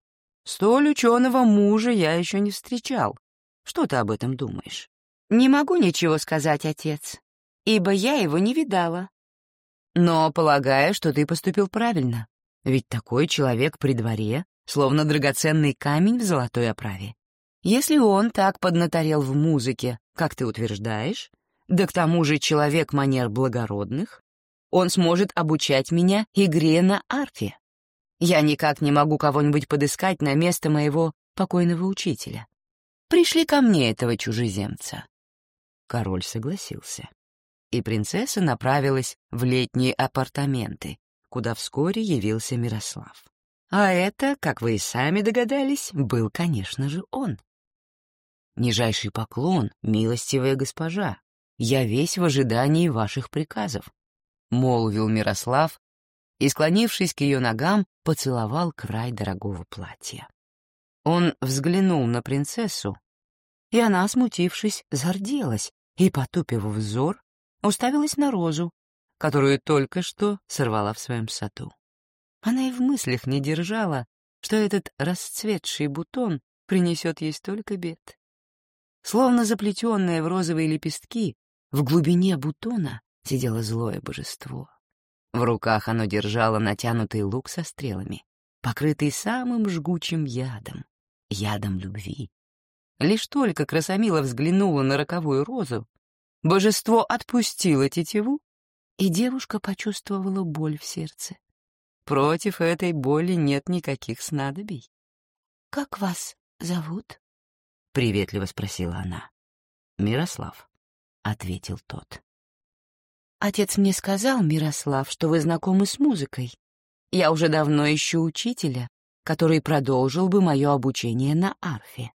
Столь ученого мужа я еще не встречал. Что ты об этом думаешь? Не могу ничего сказать, отец, ибо я его не видала. Но полагаю, что ты поступил правильно. Ведь такой человек при дворе, словно драгоценный камень в золотой оправе. Если он так поднаторел в музыке, как ты утверждаешь, да к тому же человек манер благородных, он сможет обучать меня игре на арфе. Я никак не могу кого-нибудь подыскать на место моего покойного учителя. Пришли ко мне этого чужеземца». Король согласился, и принцесса направилась в летние апартаменты, куда вскоре явился Мирослав. А это, как вы и сами догадались, был, конечно же, он. «Нижайший поклон, милостивая госпожа, я весь в ожидании ваших приказов», — молвил Мирослав, и, склонившись к ее ногам, поцеловал край дорогого платья. Он взглянул на принцессу, и она, смутившись, зарделась и, потупив взор, уставилась на розу, которую только что сорвала в своем саду. Она и в мыслях не держала, что этот расцветший бутон принесет ей столько бед. Словно заплетенное в розовые лепестки, в глубине бутона сидело злое божество. В руках оно держало натянутый лук со стрелами, покрытый самым жгучим ядом, ядом любви. Лишь только Красомила взглянула на роковую розу, божество отпустило тетиву, и девушка почувствовала боль в сердце. Против этой боли нет никаких снадобий. «Как вас зовут?» — приветливо спросила она. «Мирослав», — ответил тот. Отец мне сказал, Мирослав, что вы знакомы с музыкой. Я уже давно ищу учителя, который продолжил бы мое обучение на арфе.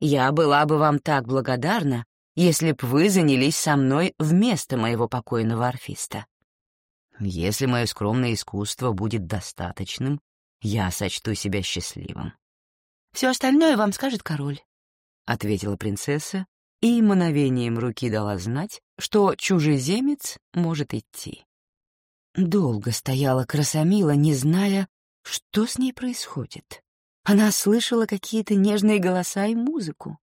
Я была бы вам так благодарна, если б вы занялись со мной вместо моего покойного орфиста. Если мое скромное искусство будет достаточным, я сочту себя счастливым. Все остальное вам скажет король, — ответила принцесса и мановением руки дала знать, что чужеземец может идти. Долго стояла Красомила, не зная, что с ней происходит. Она слышала какие-то нежные голоса и музыку.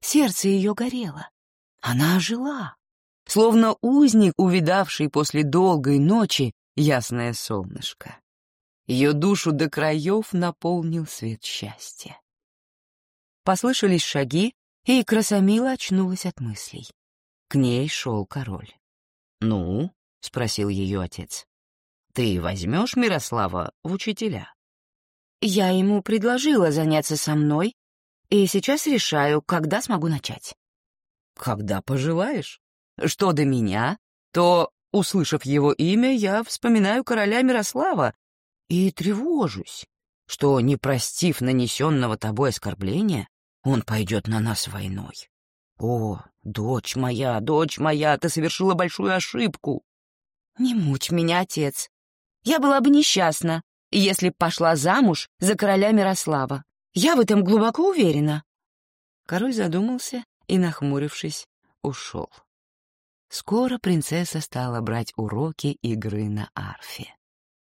Сердце ее горело. Она ожила, словно узник, увидавший после долгой ночи ясное солнышко. Ее душу до краев наполнил свет счастья. Послышались шаги, и Красомила очнулась от мыслей. К ней шел король. «Ну?» — спросил ее отец. «Ты возьмешь Мирослава в учителя?» Я ему предложила заняться со мной, и сейчас решаю, когда смогу начать. Когда пожелаешь. Что до меня, то, услышав его имя, я вспоминаю короля Мирослава и тревожусь, что, не простив нанесенного тобой оскорбления, он пойдет на нас войной. О, дочь моя, дочь моя, ты совершила большую ошибку. Не мучь меня, отец. Я была бы несчастна, если б пошла замуж за короля Мирослава. Я в этом глубоко уверена. Король задумался и, нахмурившись, ушел. Скоро принцесса стала брать уроки игры на арфе.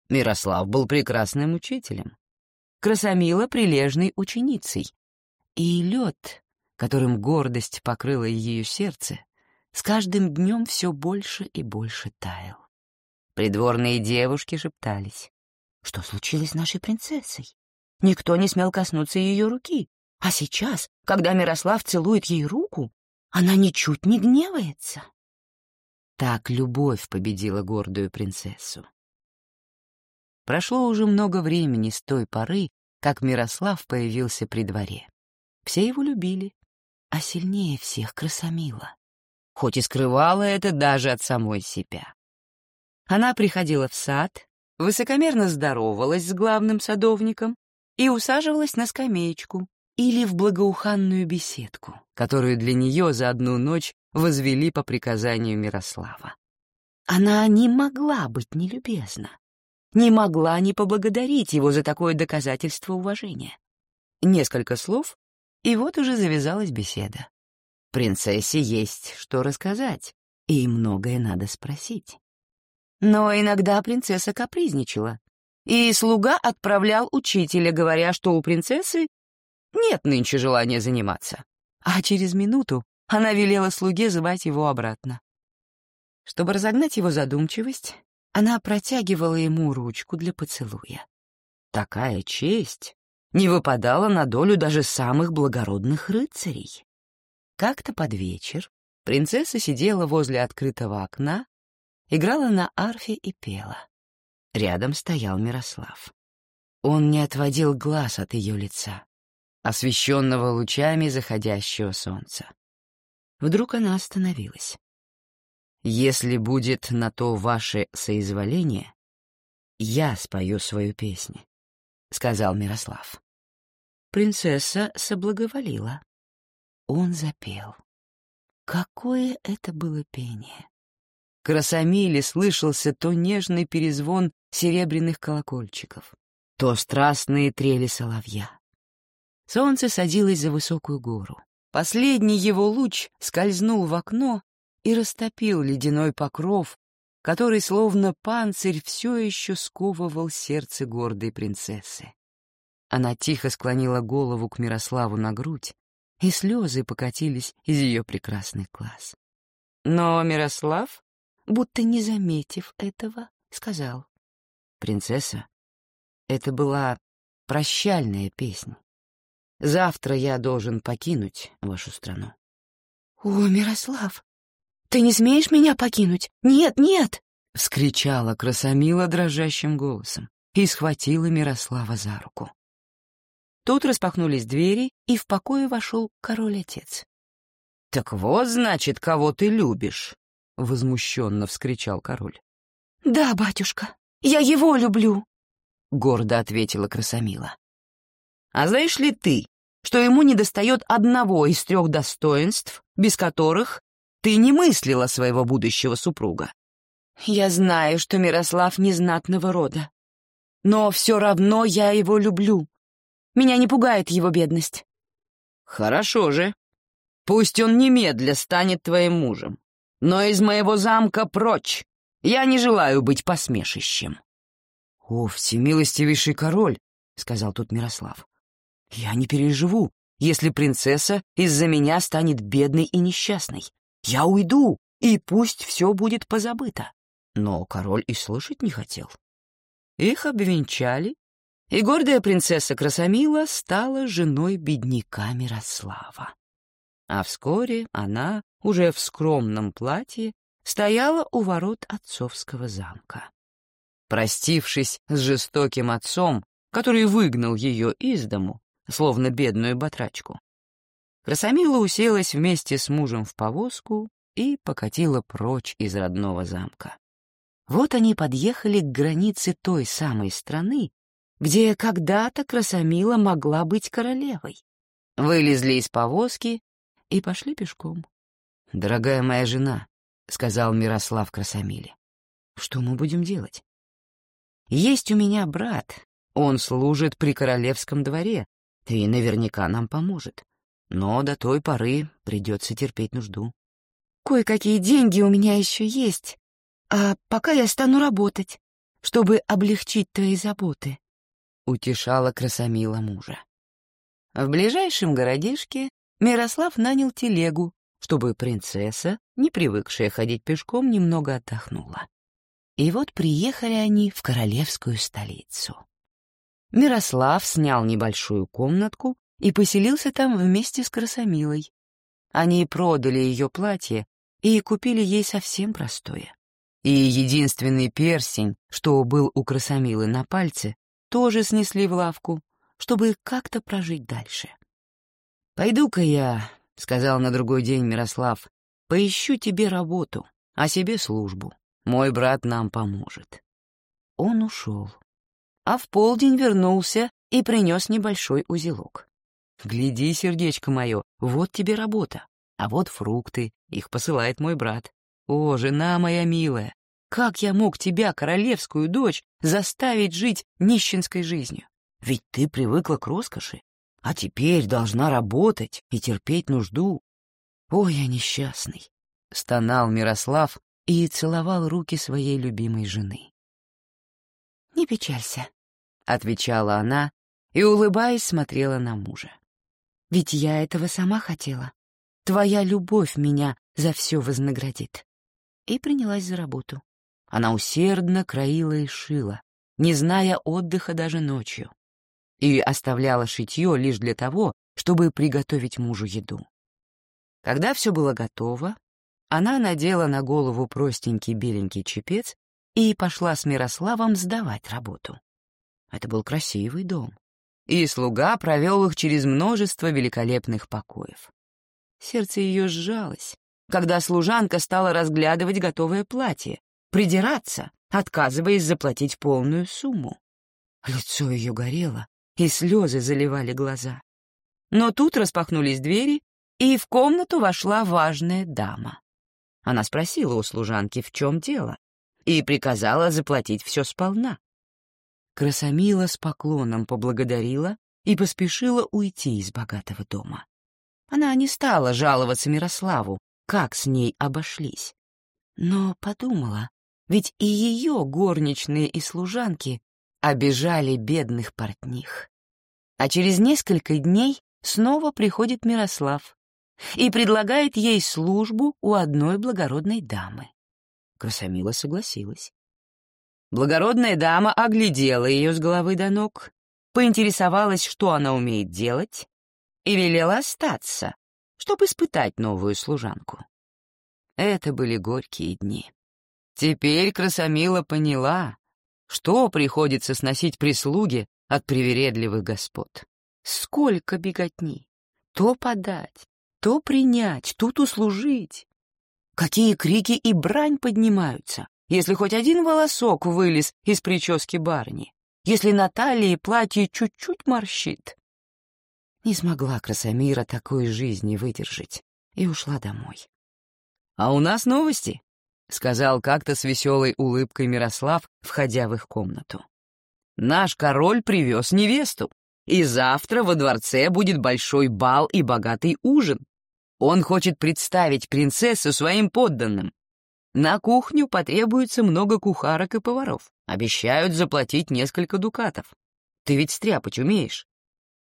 Мирослав был прекрасным учителем. Красомила — прилежной ученицей. И лед, которым гордость покрыла ее сердце, с каждым днем все больше и больше таял. Придворные девушки шептались. Что случилось с нашей принцессой? Никто не смел коснуться ее руки. А сейчас, когда Мирослав целует ей руку, она ничуть не гневается. Так любовь победила гордую принцессу. Прошло уже много времени с той поры, как Мирослав появился при дворе. Все его любили, а сильнее всех Красомила, хоть и скрывала это даже от самой себя. Она приходила в сад, высокомерно здоровалась с главным садовником и усаживалась на скамеечку, или в благоуханную беседку, которую для нее за одну ночь возвели по приказанию Мирослава. Она не могла быть нелюбезна, не могла не поблагодарить его за такое доказательство уважения. Несколько слов, и вот уже завязалась беседа. Принцессе есть что рассказать, и многое надо спросить. Но иногда принцесса капризничала, и слуга отправлял учителя, говоря, что у принцессы нет нынче желания заниматься. А через минуту она велела слуге звать его обратно. Чтобы разогнать его задумчивость, она протягивала ему ручку для поцелуя. Такая честь не выпадала на долю даже самых благородных рыцарей. Как-то под вечер принцесса сидела возле открытого окна, играла на арфе и пела. Рядом стоял Мирослав. Он не отводил глаз от ее лица освещенного лучами заходящего солнца. Вдруг она остановилась. «Если будет на то ваше соизволение, я спою свою песню», — сказал Мирослав. Принцесса соблаговолила. Он запел. Какое это было пение! Красомиле слышался то нежный перезвон серебряных колокольчиков, то страстные трели соловья. Солнце садилось за высокую гору. Последний его луч скользнул в окно и растопил ледяной покров, который, словно панцирь, все еще сковывал сердце гордой принцессы. Она тихо склонила голову к Мирославу на грудь, и слезы покатились из ее прекрасных глаз. Но Мирослав, будто не заметив этого, сказал, «Принцесса, это была прощальная песня. Завтра я должен покинуть вашу страну. — О, Мирослав, ты не смеешь меня покинуть? Нет, нет! — вскричала Красомила дрожащим голосом и схватила Мирослава за руку. Тут распахнулись двери, и в покое вошел король-отец. — Так вот, значит, кого ты любишь! — возмущенно вскричал король. — Да, батюшка, я его люблю! — гордо ответила Красомила. А знаешь ли ты, что ему недостает одного из трех достоинств, без которых ты не мыслила своего будущего супруга. Я знаю, что Мирослав незнатного рода. Но все равно я его люблю. Меня не пугает его бедность. Хорошо же. Пусть он немедля станет твоим мужем. Но из моего замка прочь. Я не желаю быть посмешищем. — О, всемилостивейший король, — сказал тут Мирослав. — Я не переживу, если принцесса из-за меня станет бедной и несчастной. Я уйду, и пусть все будет позабыто. Но король и слышать не хотел. Их обвенчали, и гордая принцесса Красомила стала женой бедняка Мирослава. А вскоре она, уже в скромном платье, стояла у ворот отцовского замка. Простившись с жестоким отцом, который выгнал ее из дому, словно бедную батрачку, Красомила уселась вместе с мужем в повозку и покатила прочь из родного замка. Вот они подъехали к границе той самой страны, где когда-то Красомила могла быть королевой. Вылезли из повозки и пошли пешком. «Дорогая моя жена», — сказал Мирослав Красомиле, — «что мы будем делать? Есть у меня брат, он служит при королевском дворе, и наверняка нам поможет. Но до той поры придется терпеть нужду». «Кое-какие деньги у меня еще есть, а пока я стану работать, чтобы облегчить твои заботы», — утешала Красомила мужа. В ближайшем городишке Мирослав нанял телегу, чтобы принцесса, не привыкшая ходить пешком, немного отдохнула. И вот приехали они в королевскую столицу. Мирослав снял небольшую комнатку и поселился там вместе с Красомилой. Они продали ее платье и купили ей совсем простое. И единственный перстень, что был у Красомилы на пальце, тоже снесли в лавку, чтобы как-то прожить дальше. «Пойду-ка я», — сказал на другой день Мирослав, — «поищу тебе работу, а себе службу. Мой брат нам поможет». Он ушел, а в полдень вернулся и принес небольшой узелок. «Гляди, сердечко мое, вот тебе работа, а вот фрукты, их посылает мой брат. О, жена моя милая, как я мог тебя, королевскую дочь, заставить жить нищенской жизнью? Ведь ты привыкла к роскоши, а теперь должна работать и терпеть нужду. Ой, я несчастный!» — стонал Мирослав и целовал руки своей любимой жены. «Не печалься», — отвечала она и, улыбаясь, смотрела на мужа. «Ведь я этого сама хотела. Твоя любовь меня за все вознаградит». И принялась за работу. Она усердно краила и шила, не зная отдыха даже ночью и оставляла шитье лишь для того, чтобы приготовить мужу еду. Когда все было готово, она надела на голову простенький беленький чепец и пошла с Мирославом сдавать работу. Это был красивый дом, и слуга провел их через множество великолепных покоев. Сердце ее сжалось, когда служанка стала разглядывать готовое платье, придираться, отказываясь заплатить полную сумму. Лицо ее горело, и слезы заливали глаза. Но тут распахнулись двери, и в комнату вошла важная дама. Она спросила у служанки, в чем дело, и приказала заплатить все сполна. Красомила с поклоном поблагодарила и поспешила уйти из богатого дома. Она не стала жаловаться Мирославу, как с ней обошлись. Но подумала, ведь и ее горничные и служанки обижали бедных портних. А через несколько дней снова приходит Мирослав и предлагает ей службу у одной благородной дамы. Красомила согласилась. Благородная дама оглядела ее с головы до ног, поинтересовалась, что она умеет делать, и велела остаться, чтобы испытать новую служанку. Это были горькие дни. Теперь Красомила поняла, что приходится сносить прислуге от привередливых господ? Сколько беготни! То подать, то принять, тут услужить. Какие крики и брань поднимаются, если хоть один волосок вылез из прически барни, если на талии платье чуть-чуть морщит. Не смогла Красомира такой жизни выдержать и ушла домой. «А у нас новости», — сказал как-то с веселой улыбкой Мирослав, входя в их комнату. «Наш король привез невесту, и завтра во дворце будет большой бал и богатый ужин. Он хочет представить принцессу своим подданным. На кухню потребуется много кухарок и поваров. Обещают заплатить несколько дукатов. Ты ведь стряпать умеешь.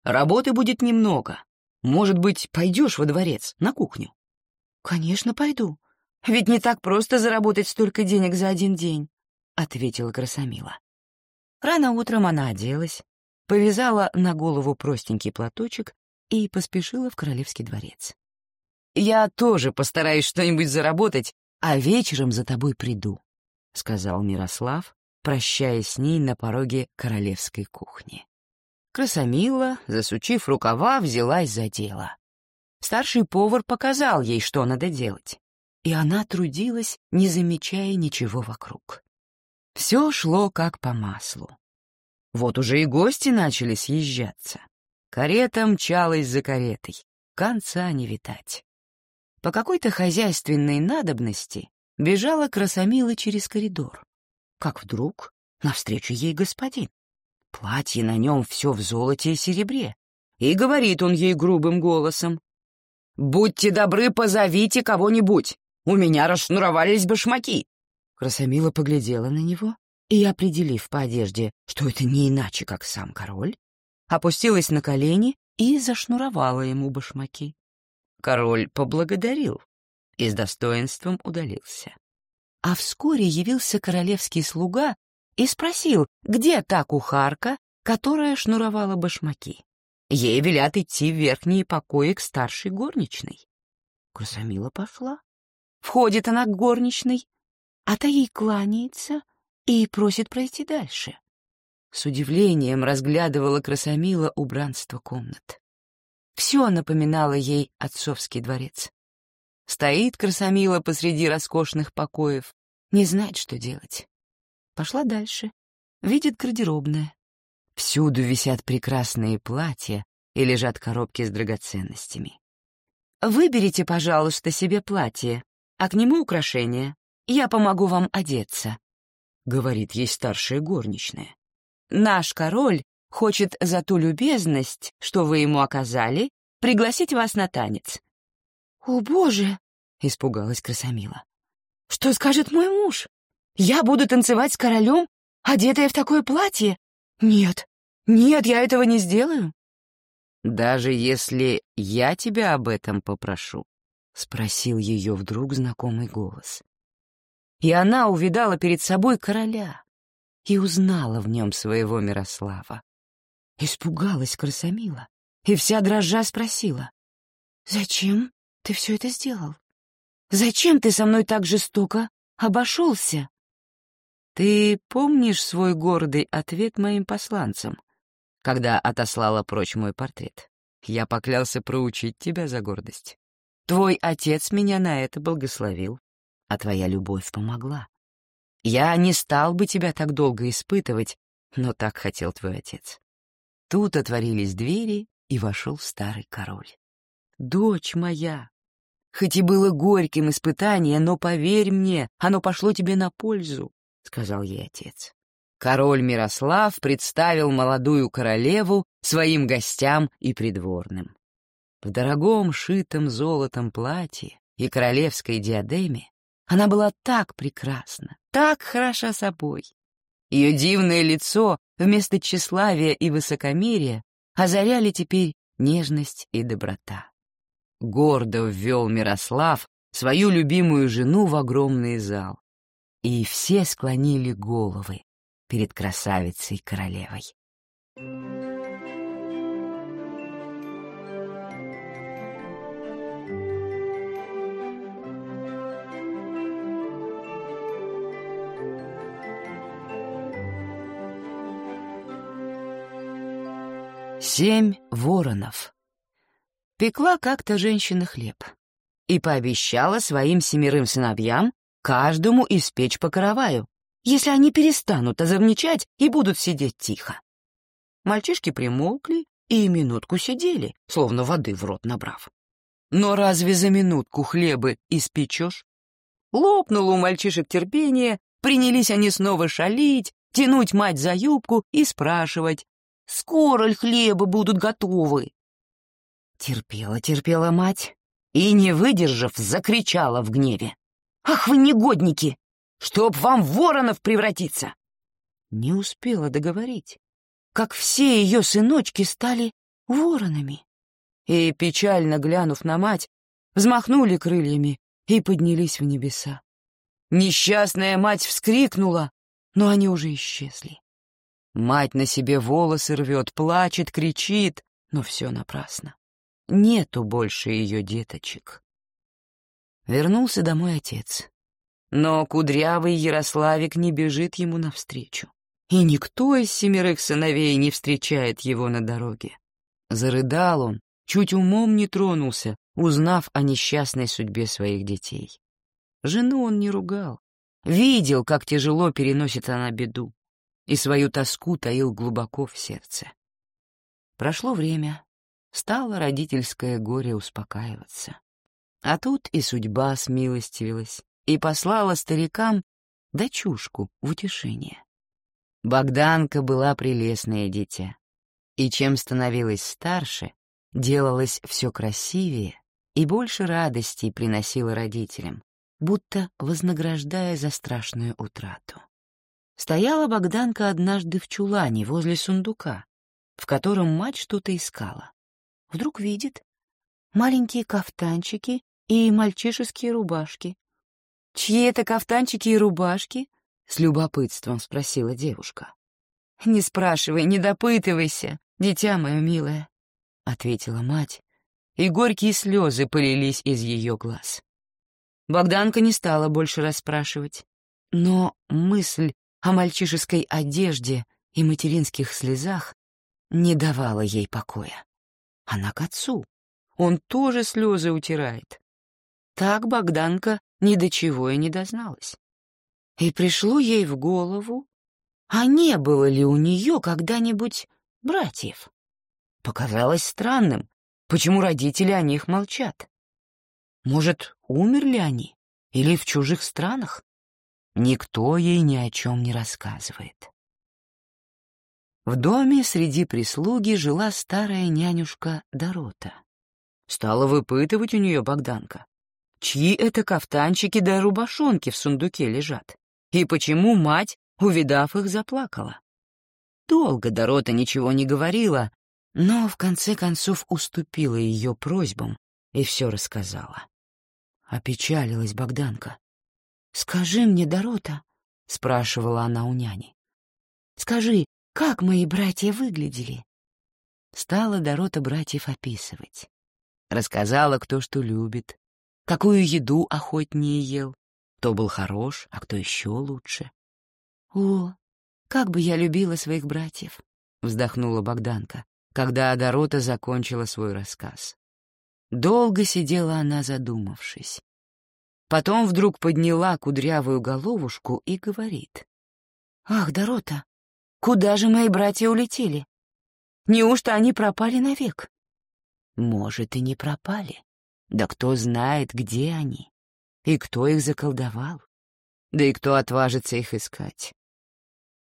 Работы будет немного. Может быть, пойдешь во дворец, на кухню? Конечно, пойду. Ведь не так просто заработать столько денег за один день, ответила Красомила. Рано утром она оделась, повязала на голову простенький платочек и поспешила в королевский дворец. «Я тоже постараюсь что-нибудь заработать, а вечером за тобой приду», — сказал Мирослав, прощаясь с ней на пороге королевской кухни. Красомила, засучив рукава, взялась за дело. Старший повар показал ей, что надо делать, и она трудилась, не замечая ничего вокруг. Все шло как по маслу. Вот уже и гости начали съезжаться. Карета мчалась за каретой, конца не витать. По какой-то хозяйственной надобности бежала Красомила через коридор. Как вдруг навстречу ей господин. Платье на нем все в золоте и серебре. И говорит он ей грубым голосом. «Будьте добры, позовите кого-нибудь. У меня расшнуровались башмаки». Красомила поглядела на него и, определив по одежде, что это не иначе, как сам король, опустилась на колени и зашнуровала ему башмаки. Король поблагодарил и с достоинством удалился. А вскоре явился королевский слуга и спросил, где та кухарка, которая шнуровала башмаки. Ей велят идти в верхние покои к старшей горничной. Красомила пошла. Входит она к горничной, а та ей кланяется и просит пройти дальше. С удивлением разглядывала Красомила убранство комнат. Все напоминало ей отцовский дворец. Стоит Красомила посреди роскошных покоев, не знает, что делать. Пошла дальше, видит гардеробная. Всюду висят прекрасные платья и лежат коробки с драгоценностями. «Выберите, пожалуйста, себе платье, а к нему украшения. Я помогу вам одеться», — говорит ей старшая горничная. «Наш король хочет за ту любезность, что вы ему оказали, пригласить вас на танец». «О, Боже!» — испугалась Красомила. «Что скажет мой муж? Я буду танцевать с королем, одетая в такое платье? Нет, нет, я этого не сделаю». «Даже если я тебя об этом попрошу?» — спросил ее вдруг знакомый голос. И она увидала перед собой короля и узнала в нем своего Мирослава. Испугалась Красомила и вся дрожа спросила. «Зачем ты все это сделал? Зачем ты со мной так жестоко обошелся?» «Ты помнишь свой гордый ответ моим посланцам, когда отослала прочь мой портрет? Я поклялся проучить тебя за гордость. Твой отец меня на это благословил, а твоя любовь помогла. Я не стал бы тебя так долго испытывать, но так хотел твой отец. Тут отворились двери, и вошел старый король. «Дочь моя! Хоть и было горьким испытание, но поверь мне, оно пошло тебе на пользу», — сказал ей отец. Король Мирослав представил молодую королеву своим гостям и придворным. В дорогом шитом золотом платье и королевской диадеме она была так прекрасна, так хороша собой. Ее дивное лицо вместо тщеславия и высокомерия озаряли теперь нежность и доброта. Гордо ввел Мирослав свою любимую жену в огромный зал, и все склонили головы перед красавицей-королевой. Семь воронов. Пекла как-то женщина хлеб и пообещала своим семерым сыновьям каждому испечь по караваю, если они перестанут озорничать и будут сидеть тихо. Мальчишки примолкли и минутку сидели, словно воды в рот набрав. Но разве за минутку хлебы испечешь? Лопнуло у мальчишек терпение, принялись они снова шалить, тянуть мать за юбку и спрашивать, скоро ли хлебы будут готовы? Терпела, терпела мать и, не выдержав, закричала в гневе. «Ах вы негодники! Чтоб вам воронов превратиться!» Не успела договорить, как все ее сыночки стали воронами. И, печально глянув на мать, взмахнули крыльями и поднялись в небеса. Несчастная мать вскрикнула, но они уже исчезли. Мать на себе волосы рвет, плачет, кричит, но все напрасно. Нету больше ее деточек. Вернулся домой отец. Но кудрявый Ярославик не бежит ему навстречу. И никто из семерых сыновей не встречает его на дороге. Зарыдал он, чуть умом не тронулся, узнав о несчастной судьбе своих детей. Жену он не ругал, видел, как тяжело переносит она беду, и свою тоску таил глубоко в сердце. Прошло время, стало родительское горе успокаиваться. А тут и судьба смилостивилась и послала старикам дочушку в утешение. Богданка была прелестное дитя, и чем становилась старше, делалась все красивее и больше радостей приносила родителям, будто вознаграждая за страшную утрату. Стояла Богданка однажды в чулане возле сундука, в котором мать что-то искала. Вдруг видит маленькие кафтанчики и мальчишеские рубашки. «Чьи это кафтанчики и рубашки?» — с любопытством спросила девушка. «Не спрашивай, не допытывайся, дитя мое милое», — ответила мать, и горькие слезы полились из ее глаз. Богданка не стала больше расспрашивать, но мысль о мальчишеской одежде и материнских слезах не давала ей покоя. Она к отцу. Он тоже слезы утирает. Так Богданка ни до чего и не дозналась. И пришло ей в голову, а не было ли у нее когда-нибудь братьев? Показалось странным, почему родители о них молчат. Может, умерли они или в чужих странах? Никто ей ни о чем не рассказывает. В доме среди прислуги жила старая нянюшка Дорота. Стала выпытывать у нее Богданка. Чьи это кафтанчики да рубашонки в сундуке лежат? И почему мать, увидав их, заплакала? Долго Дорота ничего не говорила, но в конце концов уступила ее просьбам и все рассказала. Опечалилась Богданка. «Скажи мне, Дорота», — спрашивала она у няни, — «скажи, как мои братья выглядели?» Стала Дорота братьев описывать. Рассказала, кто что любит, какую еду охотнее ел, кто был хорош, а кто еще лучше. «О, как бы я любила своих братьев!» — вздохнула Богданка, когда Дорота закончила свой рассказ. Долго сидела она, задумавшись. Потом вдруг подняла кудрявую головушку и говорит. «Ах, Дорота, Куда же мои братья улетели? Неужто они пропали навек? Может, и не пропали. Да кто знает, где они? И кто их заколдовал? Да и кто отважится их искать?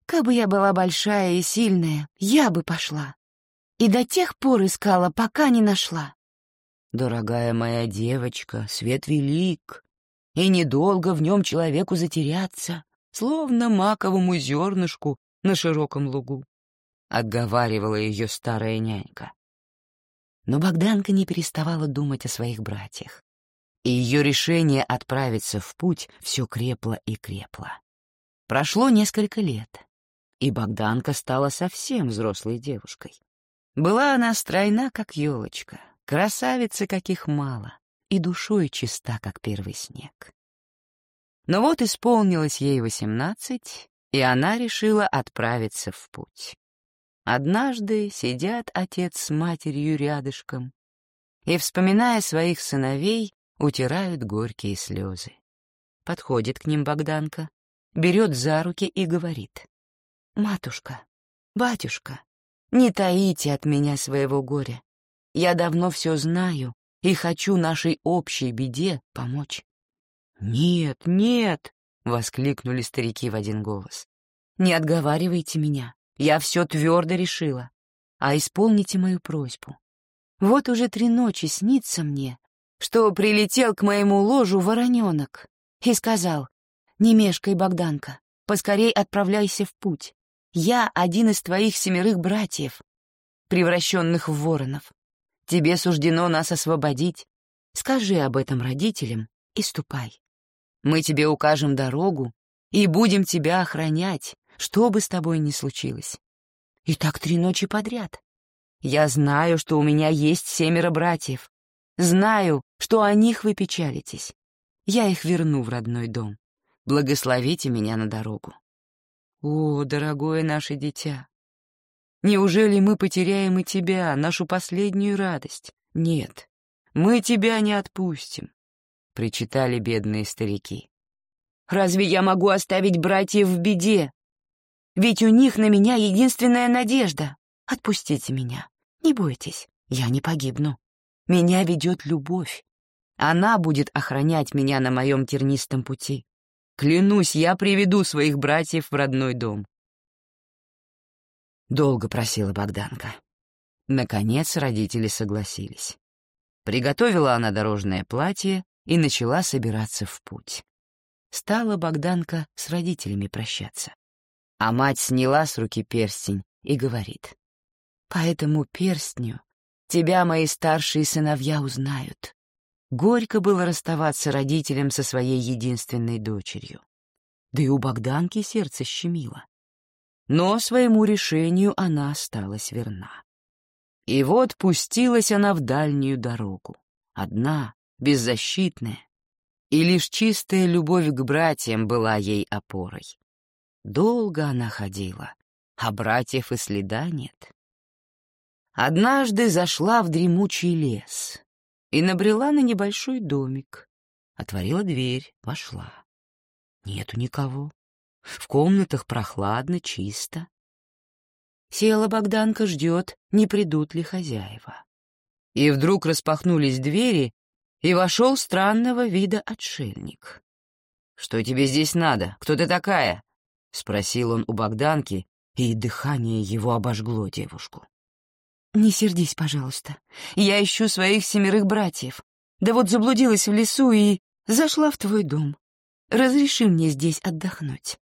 Кабы я была большая и сильная, я бы пошла. И до тех пор искала, пока не нашла. Дорогая моя девочка, свет велик, и недолго в нем человеку затеряться, словно маковому зернышку на широком лугу», — отговаривала ее старая нянька. Но Богданка не переставала думать о своих братьях, и ее решение отправиться в путь все крепло и крепло. Прошло несколько лет, и Богданка стала совсем взрослой девушкой. Была она стройна, как елочка, красавица, каких мало, и душой чиста, как первый снег. Но вот исполнилось ей восемнадцать, и она решила отправиться в путь. Однажды сидят отец с матерью рядышком и, вспоминая своих сыновей, утирают горькие слезы. Подходит к ним Богданка, берет за руки и говорит. «Матушка, батюшка, Не таите от меня своего горя. Я давно все знаю и хочу нашей общей беде помочь». «Нет, нет!» — воскликнули старики в один голос. «Не отговаривайте меня. Я все твердо решила. А исполните мою просьбу. Вот уже три ночи снится мне, что прилетел к моему ложу вороненок и сказал, «Не мешкай, Богданка, поскорей отправляйся в путь. Я один из твоих семерых братьев, превращенных в воронов. Тебе суждено нас освободить. Скажи об этом родителям и ступай. Мы тебе укажем дорогу и будем тебя охранять, что бы с тобой ни случилось. И так три ночи подряд. Я знаю, что у меня есть семеро братьев. Знаю, что о них вы печалитесь. Я их верну в родной дом. Благословите меня на дорогу. О, дорогое наше дитя! Неужели мы потеряем и тебя, нашу последнюю радость? Нет, мы тебя не отпустим, — причитали бедные старики. Разве я могу оставить братьев в беде? Ведь у них на меня единственная надежда. Отпустите меня. Не бойтесь, я не погибну. Меня ведет любовь. Она будет охранять меня на моем тернистом пути. Клянусь, я приведу своих братьев в родной дом. Долго просила Богданка. Наконец родители согласились. Приготовила она дорожное платье и начала собираться в путь. Стала Богданка с родителями прощаться. А мать сняла с руки перстень и говорит, «По этому перстню тебя мои старшие сыновья узнают». Горько было расставаться родителям со своей единственной дочерью. Да и у Богданки сердце щемило. Но своему решению она осталась верна. И вот пустилась она в дальнюю дорогу, одна, беззащитная, и лишь чистая любовь к братьям была ей опорой. Долго она ходила, а братьев и следа нет. Однажды зашла в дремучий лес и набрела на небольшой домик. Отворила дверь, вошла. Нету никого. В комнатах прохладно, чисто. Села Богданка, ждет, не придут ли хозяева. И вдруг распахнулись двери, и вошел странного вида отшельник. «Что тебе здесь надо? Кто ты такая?» — спросил он у Богданки, и дыхание его обожгло девушку. «Не сердись, пожалуйста. Я ищу своих семерых братьев. Да вот заблудилась в лесу и зашла в твой дом. Разреши мне здесь отдохнуть».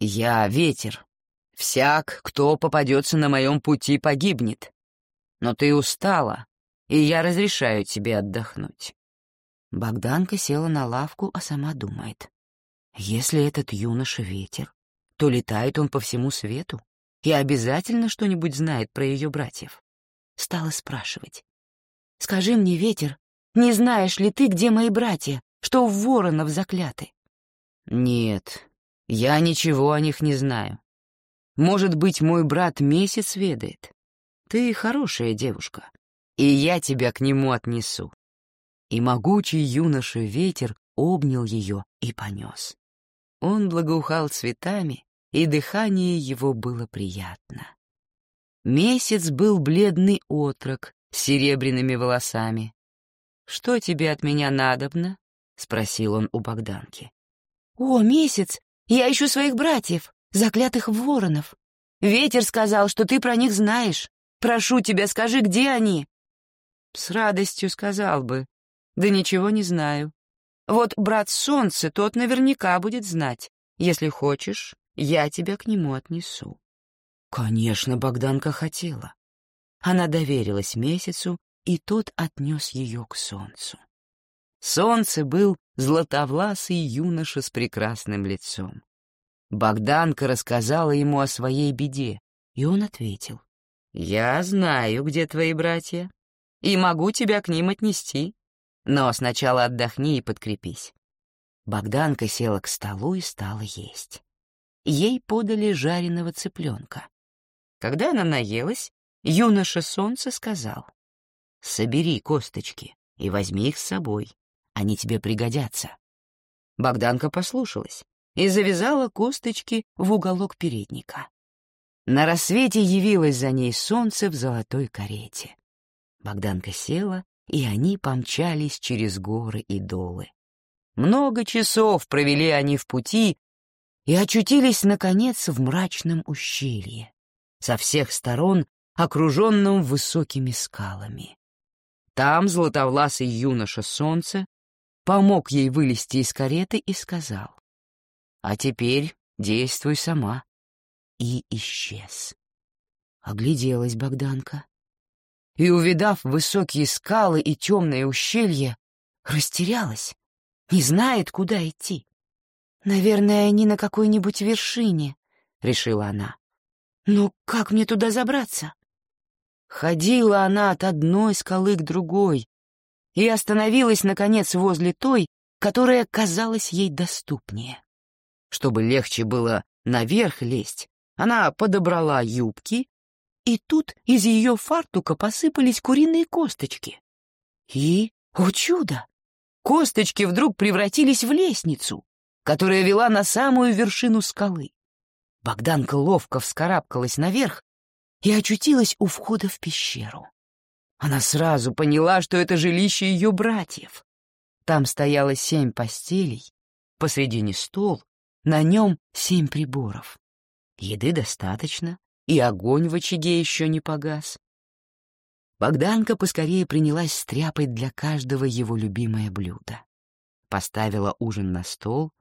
«Я ветер. Всяк, кто попадется на моем пути, погибнет. Но ты устала, и я разрешаю тебе отдохнуть». Богданка села на лавку, а сама думает. «Если этот юноша ветер, то летает он по всему свету и обязательно что-нибудь знает про ее братьев». Стала спрашивать. «Скажи мне, ветер, не знаешь ли ты, где мои братья, что в воронов закляты?» «Нет, я ничего о них не знаю. Может быть, мой брат месяц ведает. Ты хорошая девушка, и я тебя к нему отнесу». И могучий юноша ветер обнял ее и понес. Он благоухал цветами, и дыхание его было приятно. Месяц был бледный отрок с серебряными волосами. «Что тебе от меня надобно?» — спросил он у Богданки. «О, месяц! Я ищу своих братьев, заклятых воронов. Ветер сказал, что ты про них знаешь. Прошу тебя, скажи, где они?» С радостью сказал бы. Да ничего не знаю. Вот брат Солнце, тот наверняка будет знать. Если хочешь, я тебя к нему отнесу. Конечно, Богданка хотела. Она доверилась месяцу, и тот отнес ее к солнцу. Солнце был златовласый юноша с прекрасным лицом. Богданка рассказала ему о своей беде, и он ответил. «Я знаю, где твои братья, и могу тебя к ним отнести. Но сначала отдохни и подкрепись». Богданка села к столу и стала есть. Ей подали жареного цыпленка. Когда она наелась, юноша солнца сказал, «Собери косточки и возьми их с собой, они тебе пригодятся». Богданка послушалась и завязала косточки в уголок передника. На рассвете явилось за ней солнце в золотой карете. Богданка села, и они помчались через горы и долы. Много часов провели они в пути и очутились, наконец, в мрачном ущелье, со всех сторон окруженном высокими скалами. Там златовласый юноша солнце помог ей вылезти из кареты и сказал, «А теперь действуй сама». И исчез. Огляделась Богданка. И, увидав высокие скалы и темное ущелье, растерялась, не знает, куда идти. «Наверное, они на какой-нибудь вершине», — решила она. «Но как мне туда забраться?» Ходила она от одной скалы к другой и остановилась, наконец, возле той, которая казалась ей доступнее. Чтобы легче было наверх лезть, она подобрала юбки, и тут из ее фартука посыпались куриные косточки. И, о чудо, косточки вдруг превратились в лестницу, которая вела на самую вершину скалы. Богданка ловко вскарабкалась наверх и очутилась у входа в пещеру. Она сразу поняла, что это жилище ее братьев. Там стояло семь постелей, посредине стол, на нем семь приборов. Еды достаточно, и огонь в очаге еще не погас. Богданка поскорее принялась стряпать для каждого его любимое блюдо. Поставила ужин на стол,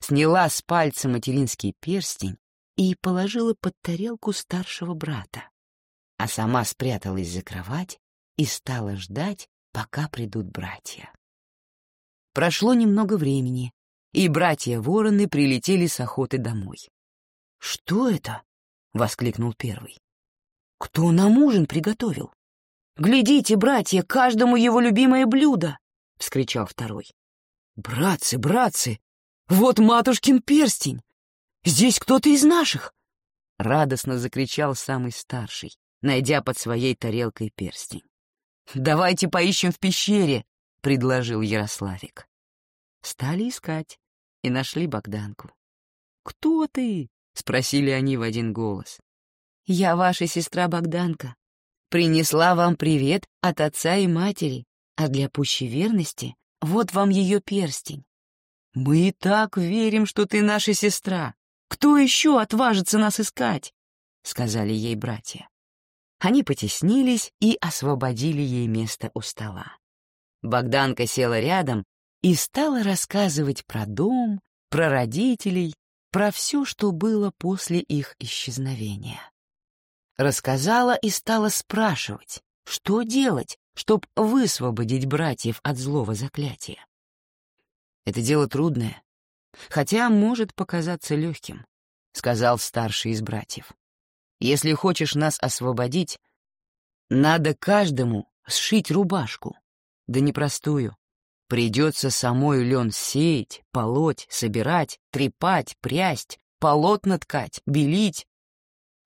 сняла с пальца материнский перстень и положила под тарелку старшего брата, а сама спряталась за кровать и стала ждать, пока придут братья. Прошло немного времени, и братья-вороны прилетели с охоты домой. «Что это?» — воскликнул первый. «Кто нам ужин приготовил?» «Глядите, братья, каждому его любимое блюдо!» — вскричал второй. «Братцы, братцы, вот матушкин перстень! Здесь кто-то из наших!» Радостно закричал самый старший, найдя под своей тарелкой перстень. «Давайте поищем в пещере», — предложил Ярославик. Стали искать и нашли Богданку. «Кто ты?» — спросили они в один голос. «Я ваша сестра Богданка. Принесла вам привет от отца и матери, а для пущей верности вот вам ее перстень. Мы и так верим, что ты наша сестра. Кто еще отважится нас искать?» — сказали ей братья. Они потеснились и освободили ей место у стола. Богданка села рядом и стала рассказывать про дом, про родителей, про все, что было после их исчезновения. Рассказала и стала спрашивать, что делать, чтобы высвободить братьев от злого заклятия. Это дело трудное, хотя может показаться легким, — сказал старший из братьев. Если хочешь нас освободить, надо каждому сшить рубашку, да непростую. Придется самой лен сеять, полоть, собирать, трепать, прясть, полотна ткать, белить,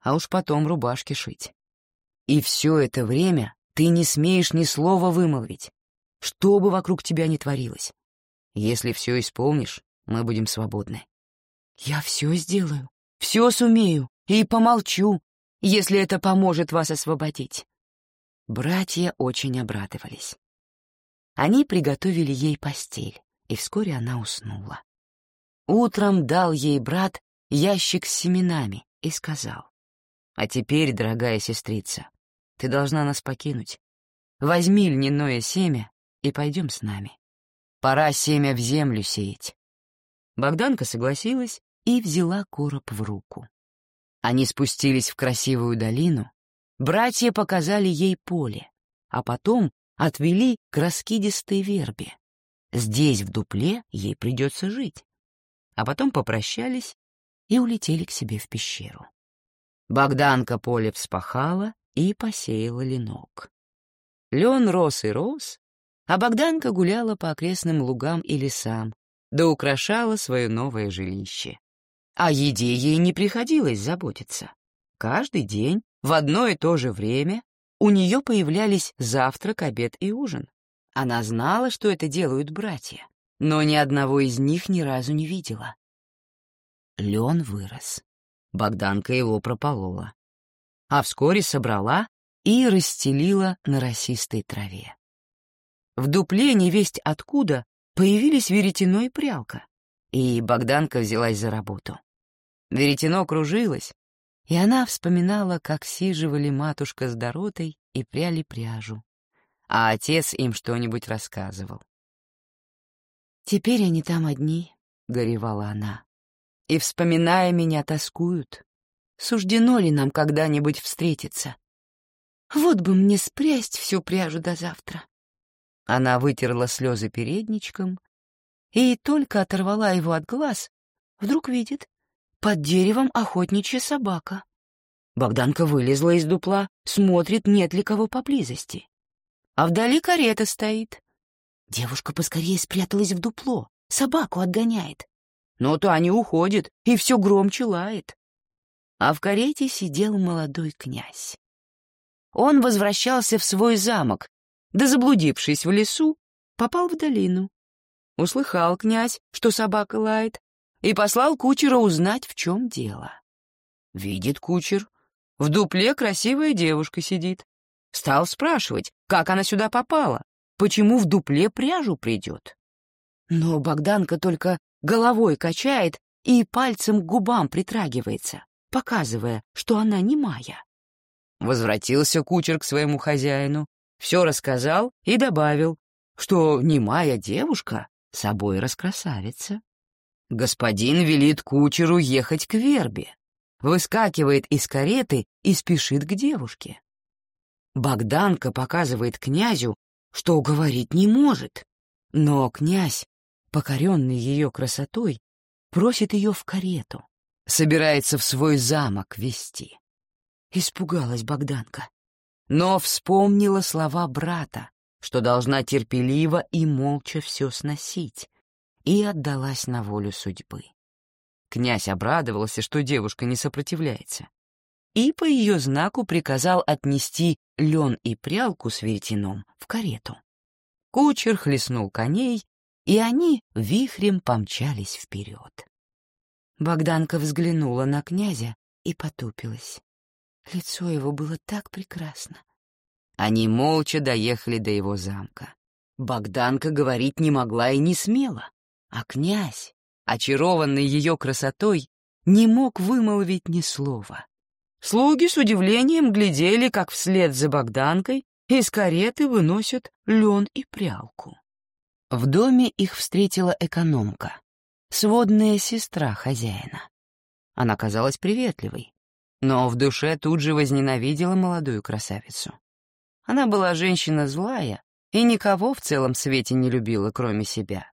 а уж потом рубашки шить. И все это время ты не смеешь ни слова вымолвить, что бы вокруг тебя ни творилось. Если все исполнишь, мы будем свободны. Я все сделаю, все сумею и помолчу, если это поможет вас освободить. Братья очень обрадовались. Они приготовили ей постель, и вскоре она уснула. Утром дал ей брат ящик с семенами и сказал, «А теперь, дорогая сестрица, ты должна нас покинуть. Возьми льняное семя и пойдем с нами. Пора семя в землю сеять». Богданка согласилась и взяла короб в руку. Они спустились в красивую долину, братья показали ей поле, а потом отвели к раскидистой вербе. Здесь, в дупле, ей придется жить. А потом попрощались и улетели к себе в пещеру. Богданка поле вспахала и посеяла ленок. Лен рос и рос, а Богданка гуляла по окрестным лугам и лесам, да украшала свое новое жилище. О еде ей не приходилось заботиться. Каждый день, в одно и то же время, у нее появлялись завтрак, обед и ужин. Она знала, что это делают братья, но ни одного из них ни разу не видела. Лен вырос. Богданка его прополола. а вскоре собрала и расстелила на росистой траве. В дупле невесть откуда появились веретено и прялка, и Богданка взялась за работу. Веретено кружилось, и она вспоминала, как сиживали матушка с Доротой и пряли пряжу, а отец им что-нибудь рассказывал. «Теперь они там одни», — горевала она, — «и, вспоминая меня, тоскуют. Суждено ли нам когда-нибудь встретиться? Вот бы мне спрясть всю пряжу до завтра». Она вытерла слезы передничком и только оторвала его от глаз, вдруг видит, под деревом охотничья собака. Богданка вылезла из дупла, смотрит, нет ли кого поблизости. А вдали карета стоит. Девушка поскорее спряталась в дупло, собаку отгоняет. Но то не уходит и все громче лает. А в карете сидел молодой князь. Он возвращался в свой замок, да заблудившись в лесу, попал в долину. Услыхал князь, что собака лает, и послал кучера узнать, в чем дело. Видит кучер, в дупле красивая девушка сидит. Стал спрашивать, как она сюда попала, почему в дупле пряжу придет. Но Богданка только головой качает и пальцем к губам притрагивается, показывая, что она не моя. Возвратился кучер к своему хозяину, все рассказал и добавил, что немая девушка собой раскрасавица. Господин велит кучеру ехать к вербе, выскакивает из кареты и спешит к девушке. Богданка показывает князю, что говорить не может, но князь, покоренный ее красотой, просит ее в карету, собирается в свой замок вести. Испугалась Богданка, но вспомнила слова брата, что должна терпеливо и молча все сносить, и отдалась на волю судьбы. Князь обрадовался, что девушка не сопротивляется, и по ее знаку приказал отнести лен и прялку с веретеном в карету. Кучер хлестнул коней, и они вихрем помчались вперед. Богданка взглянула на князя и потупилась. Лицо его было так прекрасно. Они молча доехали до его замка. Богданка говорить не могла и не смела. А князь, очарованный ее красотой, не мог вымолвить ни слова. Слуги с удивлением глядели, как вслед за Богданкой из кареты выносят лен и прялку. В доме их встретила экономка, сводная сестра хозяина. Она казалась приветливой, но в душе тут же возненавидела молодую красавицу. Она была женщина злая и никого в целом свете не любила, кроме себя.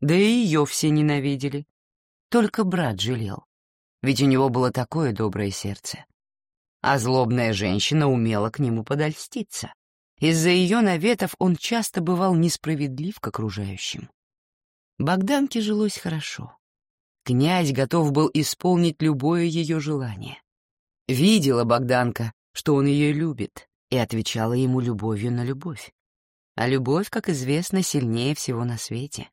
Да и ее все ненавидели. Только брат жалел, ведь у него было такое доброе сердце. А злобная женщина умела к нему подольститься. Из-за ее наветов он часто бывал несправедлив к окружающим. Богданке жилось хорошо. Князь готов был исполнить любое ее желание. Видела Богданка, что он ее любит, и отвечала ему любовью на любовь. А любовь, как известно, сильнее всего на свете.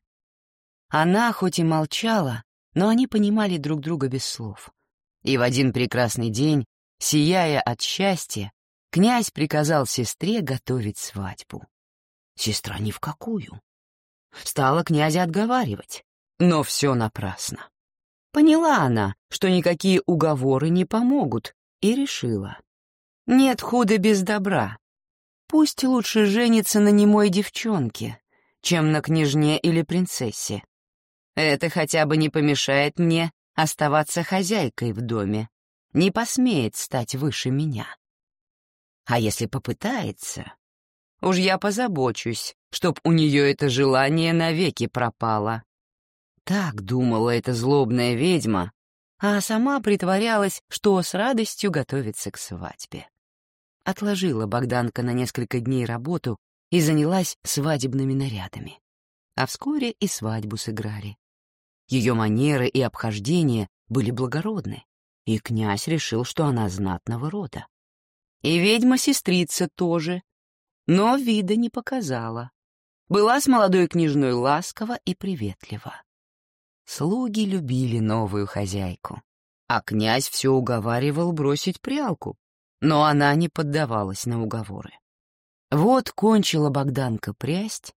Она хоть и молчала, но они понимали друг друга без слов. И в один прекрасный день, сияя от счастья, князь приказал сестре готовить свадьбу. Сестра ни в какую. Стала князя отговаривать, но все напрасно. Поняла она, что никакие уговоры не помогут, и решила. Нет худа без добра. Пусть лучше женится на немой девчонке, чем на княжне или принцессе. Это хотя бы не помешает мне оставаться хозяйкой в доме, не посмеет стать выше меня. А если попытается, уж я позабочусь, чтоб у нее это желание навеки пропало. Так думала эта злобная ведьма, а сама притворялась, что с радостью готовится к свадьбе. Отложила Богданка на несколько дней работу и занялась свадебными нарядами. А вскоре и свадьбу сыграли. Ее манеры и обхождения были благородны, и князь решил, что она знатного рода. И ведьма-сестрица тоже, но вида не показала. Была с молодой княжной ласкова и приветлива. Слуги любили новую хозяйку, а князь все уговаривал бросить прялку, но она не поддавалась на уговоры. Вот кончила Богданка прясть,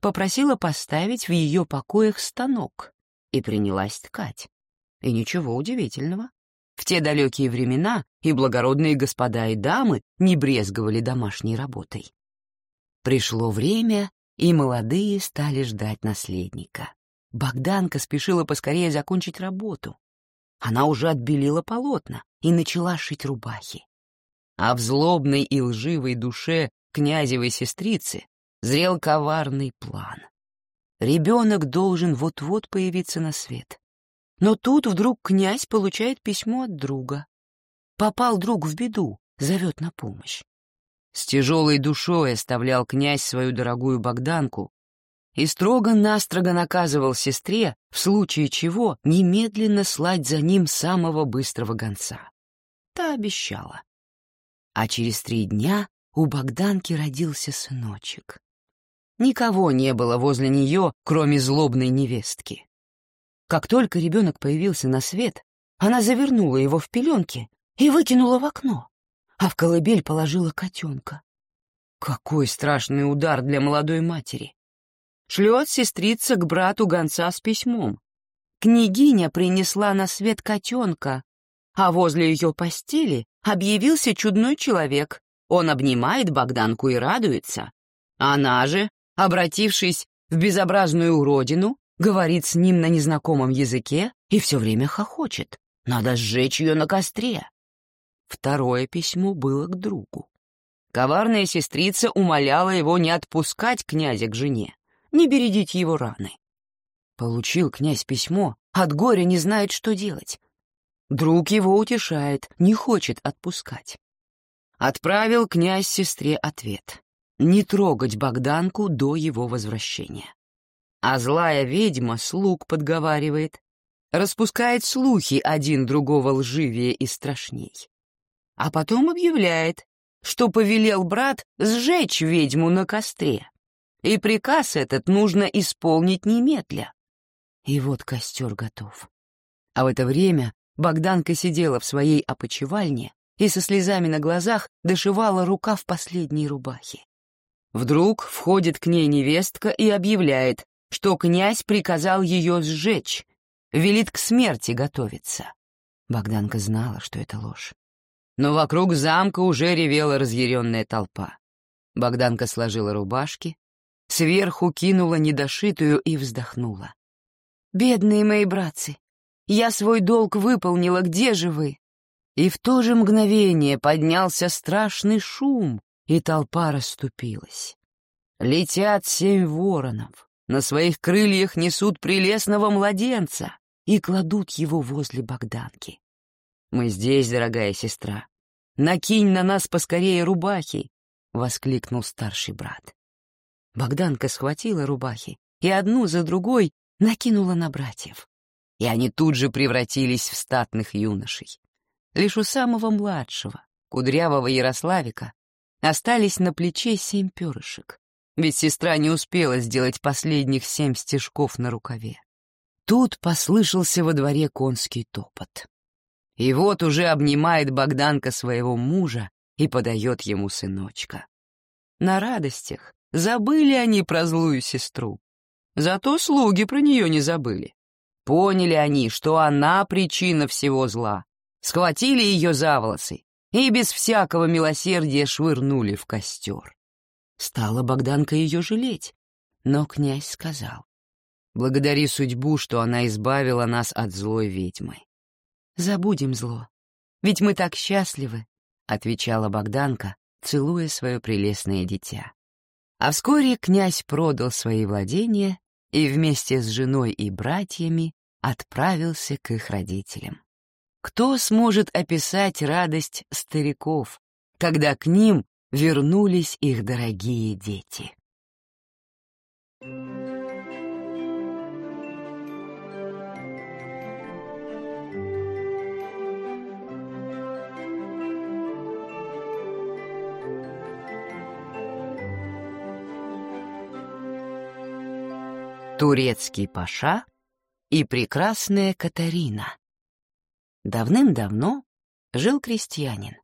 попросила поставить в ее покоях станок и принялась ткать. И ничего удивительного. В те далекие времена и благородные господа и дамы не брезговали домашней работой. Пришло время, и молодые стали ждать наследника. Богданка спешила поскорее закончить работу. Она уже отбелила полотна и начала шить рубахи. А в злобной и лживой душе князевой сестрицы зрел коварный план. Ребенок должен вот-вот появиться на свет. Но тут вдруг князь получает письмо от друга. Попал друг в беду, зовет на помощь. С тяжелой душой оставлял князь свою дорогую Богданку и строго-настрого наказывал сестре, в случае чего немедленно слать за ним самого быстрого гонца. Та обещала. А через три дня у Богданки родился сыночек. Никого не было возле нее, кроме злобной невестки. Как только ребенок появился на свет, она завернула его в пеленки и выкинула в окно, а в колыбель положила котенка. Какой страшный удар для молодой матери! Шлет сестрица к брату гонца с письмом. Княгиня принесла на свет котенка, а возле ее постели объявился чудной человек. Он обнимает Богданку и радуется. Она же, обратившись в безобразную уродину, говорит с ним на незнакомом языке и все время хохочет. Надо сжечь ее на костре. Второе письмо было к другу. Коварная сестрица умоляла его не отпускать князя к жене, не бередить его раны. Получил князь письмо, от горя не знает, что делать. Друг его утешает, не хочет отпускать. Отправил князь сестре ответ — не трогать Богданку до его возвращения. А злая ведьма слуг подговаривает, распускает слухи один другого лживее и страшней. А потом объявляет, что повелел брат сжечь ведьму на костре, и приказ этот нужно исполнить немедля. И вот костер готов. А в это время Богданка сидела в своей опочивальне и со слезами на глазах дошивала рука в последней рубахе. Вдруг входит к ней невестка и объявляет, что князь приказал ее сжечь, велит к смерти готовиться. Богданка знала, что это ложь. Но вокруг замка уже ревела разъяренная толпа. Богданка сложила рубашки, сверху кинула недошитую и вздохнула. «Бедные мои братцы, я свой долг выполнила, где же вы?» И в то же мгновение поднялся страшный шум, и толпа расступилась. Летят семь воронов, на своих крыльях несут прелестного младенца и кладут его возле Богданки. «Мы здесь, дорогая сестра. Накинь на нас поскорее рубахи!» — воскликнул старший брат. Богданка схватила рубахи и одну за другой накинула на братьев. И они тут же превратились в статных юношей. Лишь у самого младшего, кудрявого Ярославика, остались на плече семь перышек, ведь сестра не успела сделать последних семь стежков на рукаве. Тут послышался во дворе конский топот. И вот уже обнимает Богданка своего мужа и подает ему сыночка. На радостях забыли они про злую сестру. Зато слуги про нее не забыли. Поняли они, что она причина всего зла. Схватили ее за волосы и без всякого милосердия швырнули в костер. Стала Богданка ее жалеть, но князь сказал, «Благодари судьбу, что она избавила нас от злой ведьмы. Забудем зло, ведь мы так счастливы», — отвечала Богданка, целуя свое прелестное дитя. А вскоре князь продал свои владения и вместе с женой и братьями отправился к их родителям. Кто сможет описать радость стариков, когда к ним вернулись их дорогие дети? Турецкий паша и прекрасная Катарина. Давным-давно жил крестьянин.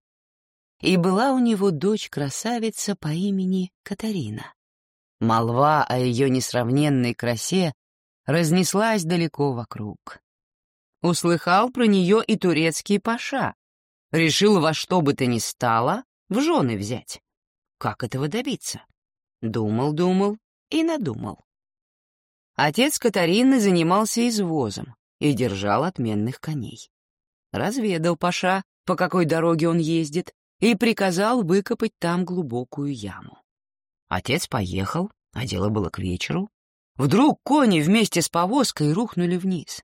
и была у него дочь-красавица по имени Катарина. Молва о ее несравненной красе разнеслась далеко вокруг. Услыхал про нее и турецкий паша. Решил во что бы то ни стало в жены взять. Как этого добиться? Думал, думал и надумал. Отец Катарины занимался извозом и держал отменных коней. Разведал Паша, по какой дороге он ездит, и приказал выкопать там глубокую яму. Отец поехал, а дело было к вечеру. Вдруг кони вместе с повозкой рухнули вниз.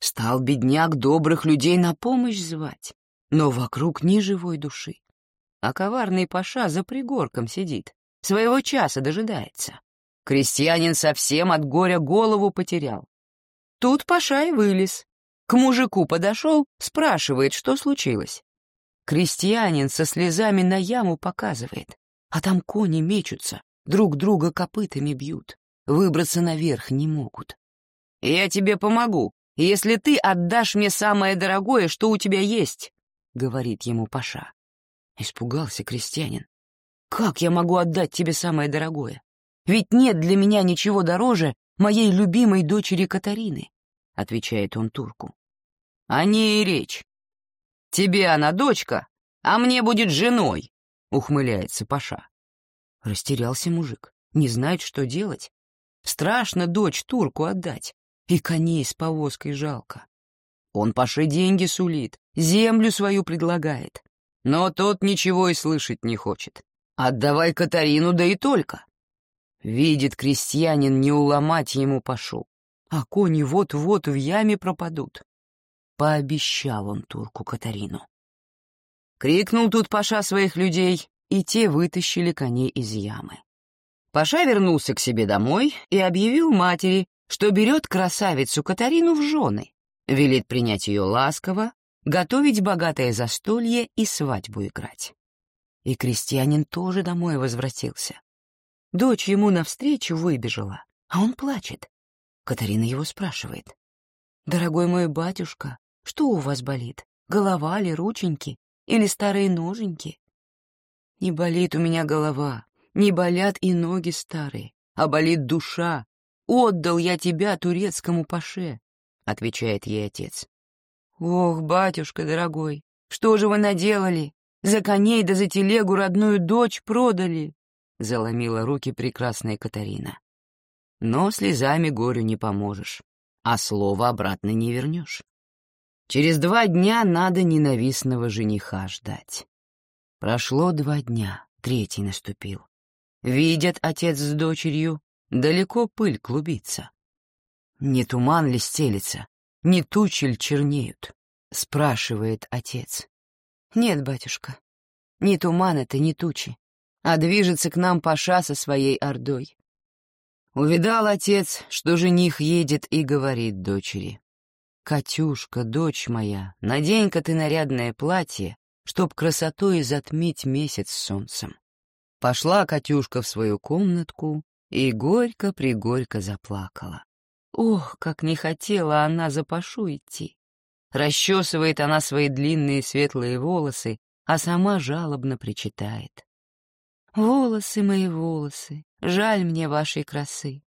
Стал бедняк добрых людей на помощь звать, но вокруг ни живой души. А коварный Паша за пригорком сидит, своего часа дожидается. Крестьянин совсем от горя голову потерял. Тут Паша и вылез. К мужику подошел, спрашивает, что случилось. Крестьянин со слезами на яму показывает, а там кони мечутся, друг друга копытами бьют, выбраться наверх не могут. «Я тебе помогу, если ты отдашь мне самое дорогое, что у тебя есть», — говорит ему Паша. Испугался крестьянин. «Как я могу отдать тебе самое дорогое? Ведь нет для меня ничего дороже моей любимой дочери Катарины, — отвечает он турку. О ней и речь. Тебе она дочка, а мне будет женой, — ухмыляется Паша. Растерялся мужик, не знает, что делать. Страшно дочь турку отдать, и коней с повозкой жалко. Он Паше деньги сулит, землю свою предлагает. Но тот ничего и слышать не хочет. Отдавай Катарину, да и только. Видит крестьянин, не уломать ему пошел, а кони вот-вот в яме пропадут. Пообещал он турку Катарину. Крикнул тут Паша своих людей, и те вытащили коней из ямы. Паша вернулся к себе домой и объявил матери, что берет красавицу Катарину в жены, велит принять ее ласково, готовить богатое застолье и свадьбу играть. И крестьянин тоже домой возвратился. Дочь ему навстречу выбежала, а он плачет. Катарина его спрашивает. «Дорогой мой батюшка, что у вас болит? Голова ли, рученьки или старые ноженьки?» «Не болит у меня голова, не болят и ноги старые, а болит душа. Отдал я тебя турецкому паше», — отвечает ей отец. «Ох, батюшка дорогой, что же вы наделали? За коней да за телегу родную дочь продали!» — заломила руки прекрасная Катарина. Но слезами горю не поможешь, а слово обратно не вернешь. Через два дня надо ненавистного жениха ждать. Прошло два дня, третий наступил. Видят отец с дочерью, далеко пыль клубится. Не туман ли стелится, не тучи ли чернеют? Спрашивает отец. Нет, батюшка, ни туман это, ни тучи а движется к нам Паша со своей ордой. Увидал отец, что жених едет, и говорит дочери. «Катюшка, дочь моя, надень-ка ты нарядное платье, чтоб красотой затмить месяц солнцем». Пошла Катюшка в свою комнатку и горько-пригорько заплакала. Ох, как не хотела она за Пашу идти. Расчесывает она свои длинные светлые волосы, а сама жалобно причитает. Волосы мои, волосы, жаль мне вашей красы.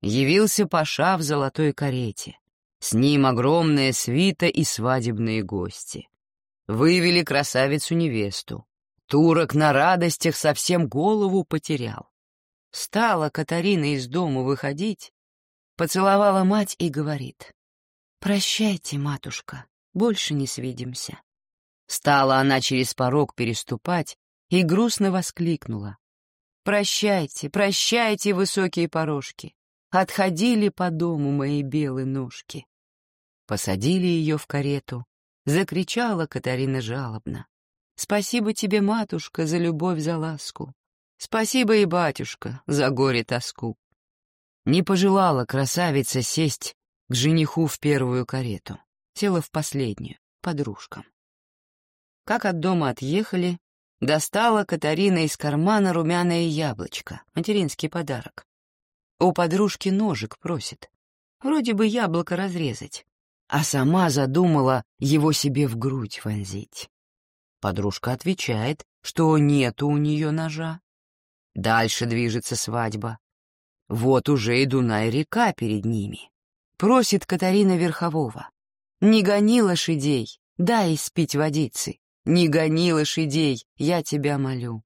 Явился Паша в золотой карете. С ним огромная свита и свадебные гости. Вывели красавицу-невесту. Турок на радостях совсем голову потерял. Стала Катарина из дома выходить, поцеловала мать и говорит. «Прощайте, матушка, больше не свидимся». Стала она через порог переступать, и грустно воскликнула. «Прощайте, прощайте, высокие порожки! Отходили по дому мои белые ножки!» Посадили ее в карету. Закричала Катарина жалобно. «Спасибо тебе, матушка, за любовь, за ласку! Спасибо и батюшка за горе-тоску!» Не пожелала красавица сесть к жениху в первую карету. Села в последнюю, подружкам. Как от дома отъехали, Достала Катарина из кармана румяное яблочко, материнский подарок. У подружки ножик просит. Вроде бы яблоко разрезать. А сама задумала его себе в грудь вонзить. Подружка отвечает, что нету у нее ножа. Дальше движется свадьба. Вот уже и Дунай-река перед ними. Просит Катарина Верхового. «Не гони лошадей, дай испить водицы. Не гони лошадей, я тебя молю».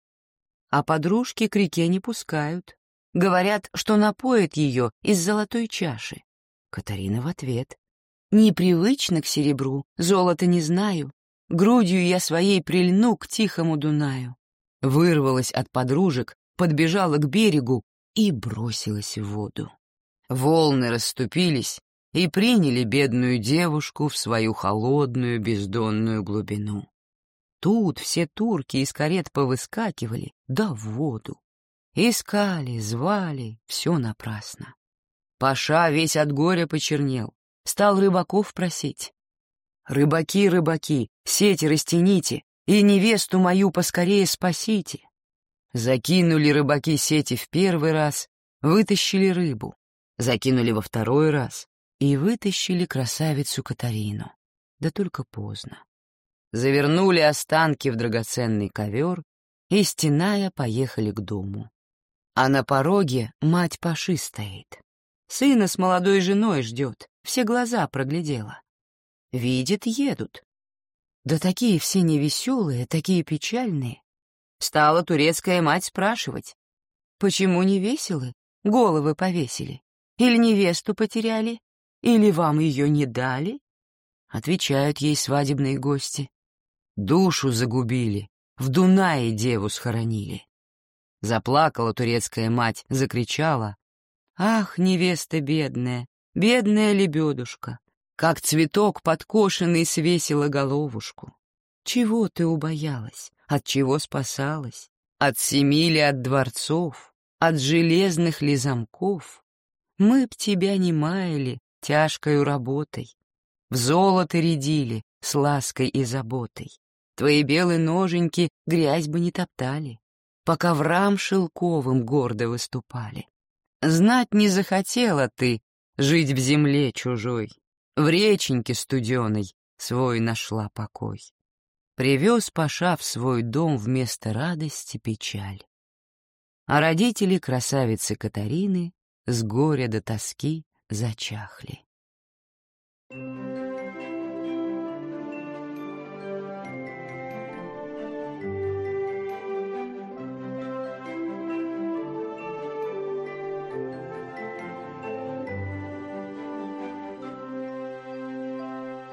А подружки к реке не пускают. Говорят, что напоят ее из золотой чаши. Катарина в ответ. «Непривычно к серебру, золота не знаю. Грудью я своей прильну к тихому Дунаю». Вырвалась от подружек, подбежала к берегу и бросилась в воду. Волны расступились и приняли бедную девушку в свою холодную бездонную глубину. Тут все турки из карет повыскакивали, да в воду. Искали, звали, все напрасно. Паша весь от горя почернел, стал рыбаков просить. «Рыбаки, рыбаки, сети растяните, и невесту мою поскорее спасите». Закинули рыбаки сети в первый раз, вытащили рыбу. Закинули во второй раз и вытащили красавицу Катарину. Да только поздно. Завернули останки в драгоценный ковер и, стеная, поехали к дому. А на пороге мать Паши стоит. Сына с молодой женой ждет, все глаза проглядела. Видит, едут. Да такие все невеселые, такие печальные. Стала турецкая мать спрашивать, почему не веселы, головы повесили, или невесту потеряли, или вам ее не дали? Отвечают ей свадебные гости. Душу загубили, в Дунае деву схоронили. Заплакала турецкая мать, закричала. Ах, невеста бедная, бедная лебедушка, как цветок подкошенный свесила головушку. Чего ты убоялась? От чего спасалась? От семи ли от дворцов? От железных ли замков? Мы б тебя не маяли тяжкою работой, В золото рядили с лаской и заботой. Твои белые ноженьки грязь бы не топтали, Пока в рам шелковым гордо выступали. Знать не захотела ты жить в земле чужой, В реченьке студеной свой нашла покой. Привез Паша в свой дом вместо радости печаль. А родители красавицы Катарины с горя до тоски зачахли.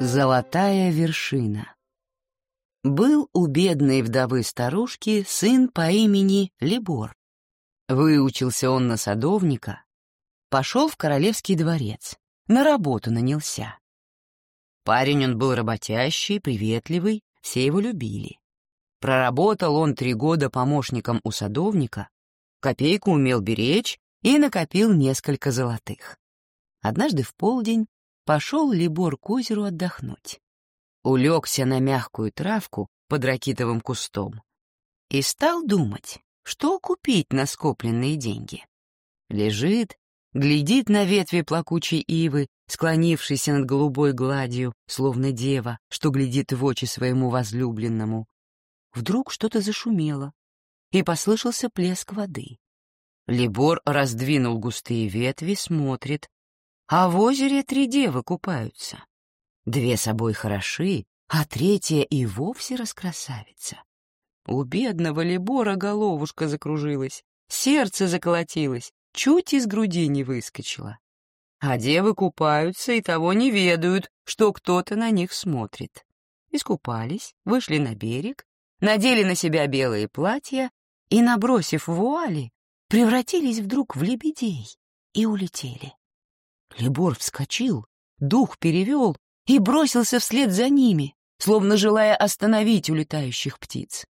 Золотая вершина был у бедной вдовы старушки сын по имени Лебор. Выучился он на садовника, пошел в королевский дворец, на работу нанялся. Парень он был работящий, приветливый, все его любили. Проработал он три года помощником у садовника, копейку умел беречь и накопил несколько золотых. Однажды в полдень пошел Лебор к озеру отдохнуть улегся на мягкую травку под ракитовым кустом и стал думать, что купить на скопленные деньги. Лежит, глядит на ветви плакучей ивы, склонившейся над голубой гладью, словно дева, что глядит в очи своему возлюбленному. Вдруг что-то зашумело, и послышался плеск воды. Лебор раздвинул густые ветви, смотрит, а в озере три девы купаются. Две собой хороши, а третья и вовсе раскрасавица. У бедного Лебора головушка закружилась, сердце заколотилось, чуть из груди не выскочило. А девы купаются и того не ведают, что кто-то на них смотрит. Искупались, вышли на берег, надели на себя белые платья и, набросив вуали, превратились вдруг в лебедей и улетели. Лебор вскочил, дух перевел и бросился вслед за ними, словно желая остановить улетающих птиц.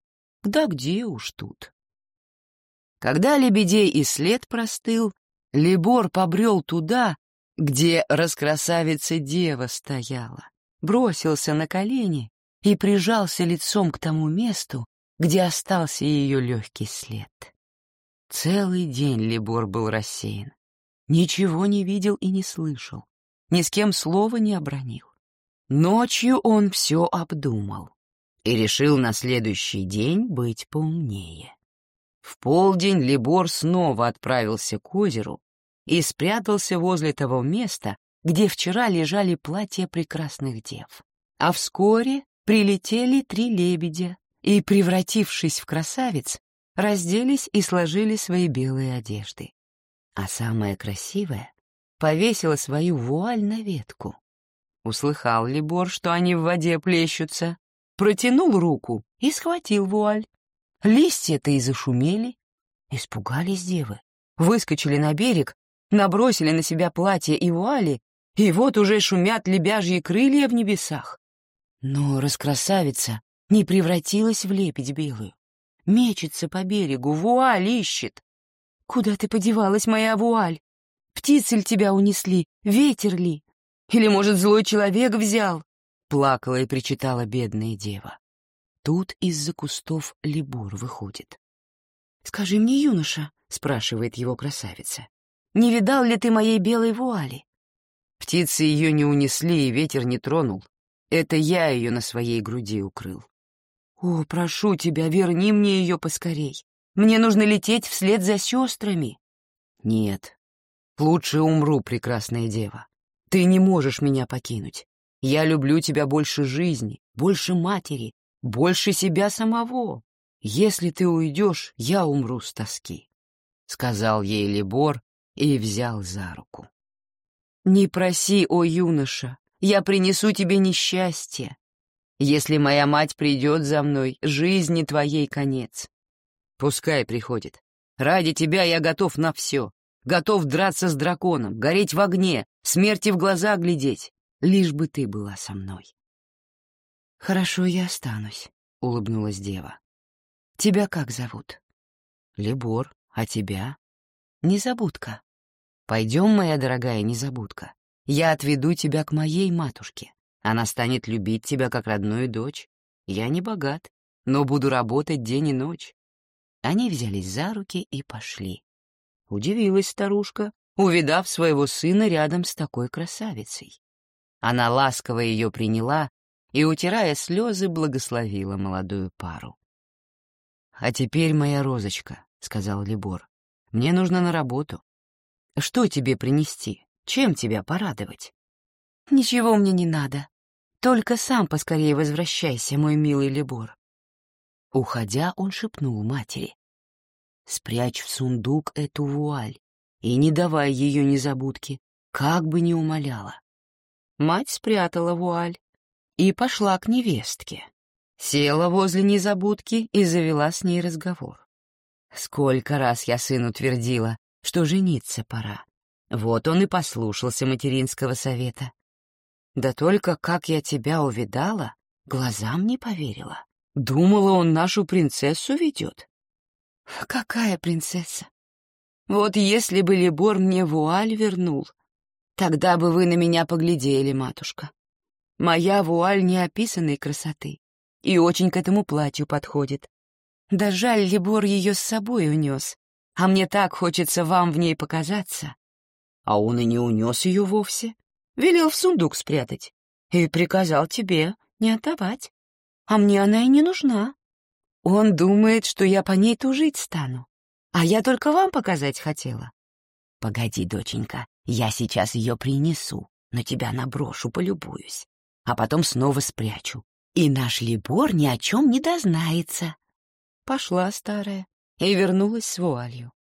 Да где уж тут. Когда лебедей и след простыл, Лебор побрел туда, где раскрасавица дева стояла, бросился на колени и прижался лицом к тому месту, где остался ее легкий след. Целый день Лебор был рассеян, ничего не видел и не слышал, ни с кем слова не обронил. Ночью он все обдумал. и решил на следующий день быть поумнее. В полдень Либор снова отправился к озеру и спрятался возле того места, где вчера лежали платья прекрасных дев. А вскоре прилетели три лебедя и, превратившись в красавиц, разделись и сложили свои белые одежды. А самая красивая повесила свою вуаль на ветку. Услыхал Либор, что они в воде плещутся, протянул руку и схватил вуаль. Листья-то и зашумели. Испугались девы, выскочили на берег, набросили на себя платье и вуали, и вот уже шумят лебяжьи крылья в небесах. Но раскрасавица не превратилась в лепедь белую. Мечется по берегу, вуаль ищет. Куда ты подевалась, моя вуаль? Птицы ли тебя унесли, ветер ли? Или, может, злой человек взял? Плакала и причитала бедная дева. Тут из-за кустов Либор выходит. «Скажи мне, юноша», — спрашивает его красавица, «не видал ли ты моей белой вуали?» Птицы ее не унесли, и ветер не тронул. Это я ее на своей груди укрыл. «О, прошу тебя, верни мне ее поскорей. Мне нужно лететь вслед за сестрами». «Нет, лучше умру, прекрасная дева. Ты не можешь меня покинуть. Я люблю тебя больше жизни, больше матери, больше себя самого. Если ты уйдешь, я умру с тоски», — сказал ей Лебор и взял за руку. «Не проси, о юноша, я принесу тебе несчастье. Если моя мать придет за мной, жизни твоей конец. Пускай приходит. Ради тебя я готов на все. Готов драться с драконом, гореть в огне, смерти в глаза глядеть, лишь бы ты была со мной. «Хорошо, я останусь», — улыбнулась дева. «Тебя как зовут?» «Лебор, а тебя?» «Незабудка. Пойдем, моя дорогая незабудка. Я отведу тебя к моей матушке. Она станет любить тебя как родную дочь. Я не богат, но буду работать день и ночь». Они взялись за руки и пошли. Удивилась старушка, увидав своего сына рядом с такой красавицей. Она ласково ее приняла и, утирая слезы, благословила молодую пару. «А теперь, моя розочка», — сказал Либор, — «мне нужно на работу. Что тебе принести? Чем тебя порадовать?» «Ничего мне не надо. Только сам поскорее возвращайся, мой милый Либор». Уходя, он шепнул матери. «Спрячь в сундук эту вуаль и не давай ее незабудке, как бы ни умоляла». Мать спрятала вуаль, и пошла к невестке. Села возле незабудки и завела с ней разговор. Сколько раз я сыну твердила, что жениться пора. Вот он и послушался материнского совета. Да только как я тебя увидала, глазам не поверила. Думала, он нашу принцессу ведет. Какая принцесса? Вот если бы Лебор мне вуаль вернул, тогда бы вы на меня поглядели, матушка. Моя вуаль неописанной красоты и очень к этому платью подходит. Да жаль, Лебор ее с собой унес, а мне так хочется вам в ней показаться. А он и не унес ее вовсе, велел в сундук спрятать и приказал тебе не отдавать. А мне она и не нужна. Он думает, что я по ней тужить стану, а я только вам показать хотела. Погоди, доченька, я сейчас ее принесу, на тебя наброшу, полюбуюсь а потом снова спрячу. И наш Либор ни о чем не дознается. Пошла старая и вернулась с вуалью.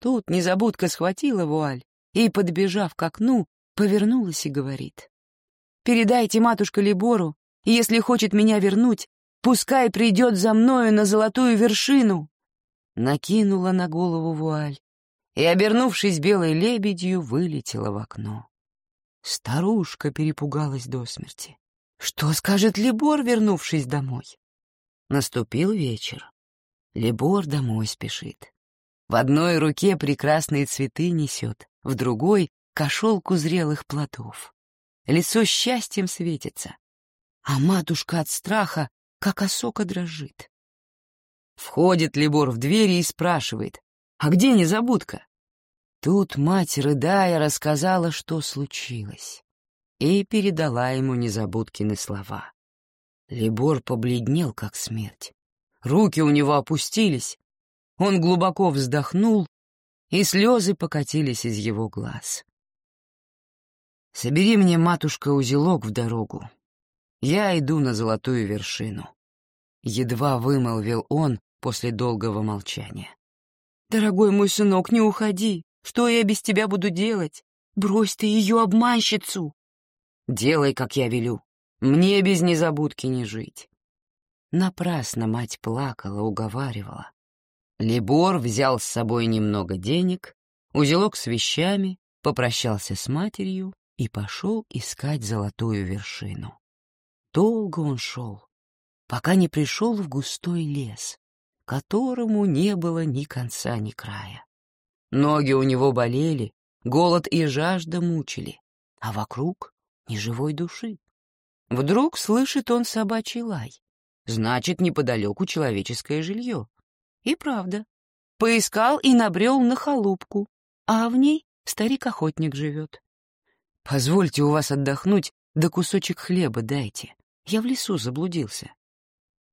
Тут незабудка схватила вуаль и, подбежав к окну, повернулась и говорит. «Передайте матушка Если хочет меня вернуть, пускай придет за мною на золотую вершину». Накинула на голову вуаль и, обернувшись белой лебедью, вылетела в окно. Старушка перепугалась до смерти. Что скажет Либор, вернувшись домой? Наступил вечер. Либор домой спешит. В одной руке прекрасные цветы несет, в другой — кошелку зрелых плодов. Лицо счастьем светится, а матушка от страха, как осока, дрожит. Входит Либор в двери и спрашивает, «А где незабудка?» Тут мать, рыдая, рассказала, что случилось, и передала ему незабудкины слова. Либор побледнел, как смерть. Руки у него опустились. Он глубоко вздохнул, и слезы покатились из его глаз. «Собери мне, матушка, узелок в дорогу. Я иду на золотую вершину». Едва вымолвил он после долгого молчания. «Дорогой мой сынок, не уходи. Что я без тебя буду делать? Брось ты ее обманщицу!» «Делай, как я велю. Мне без незабудки не жить». Напрасно мать плакала, уговаривала. Лебор взял с собой немного денег, узелок с вещами, попрощался с матерью и пошел искать золотую вершину. Долго он шел, пока не пришел в густой лес, которому не было ни конца, ни края. Ноги у него болели, голод и жажда мучили, а вокруг ни живой души. Вдруг слышит он собачий лай. Значит, неподалеку человеческое жилье. И правда. Поискал и набрел на халупку, а в ней старик-охотник живет. «Позвольте у вас отдохнуть, да кусочек хлеба дайте. Я в лесу заблудился.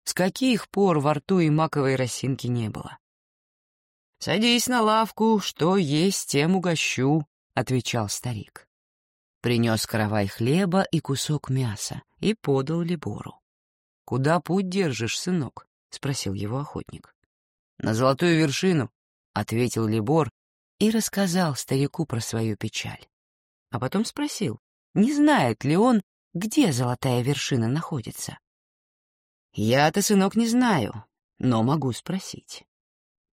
С каких пор во рту и маковой росинки не было? «Садись на лавку, что есть, тем угощу», — отвечал старик. Принес каравай хлеба и кусок мяса и подал Лебору. «Куда путь держишь, сынок?» — спросил его охотник. «На золотую вершину», — ответил Лебор и рассказал старику про свою печаль. А потом спросил, не знает ли он, где золотая вершина находится. Я-то, сынок, не знаю, но могу спросить.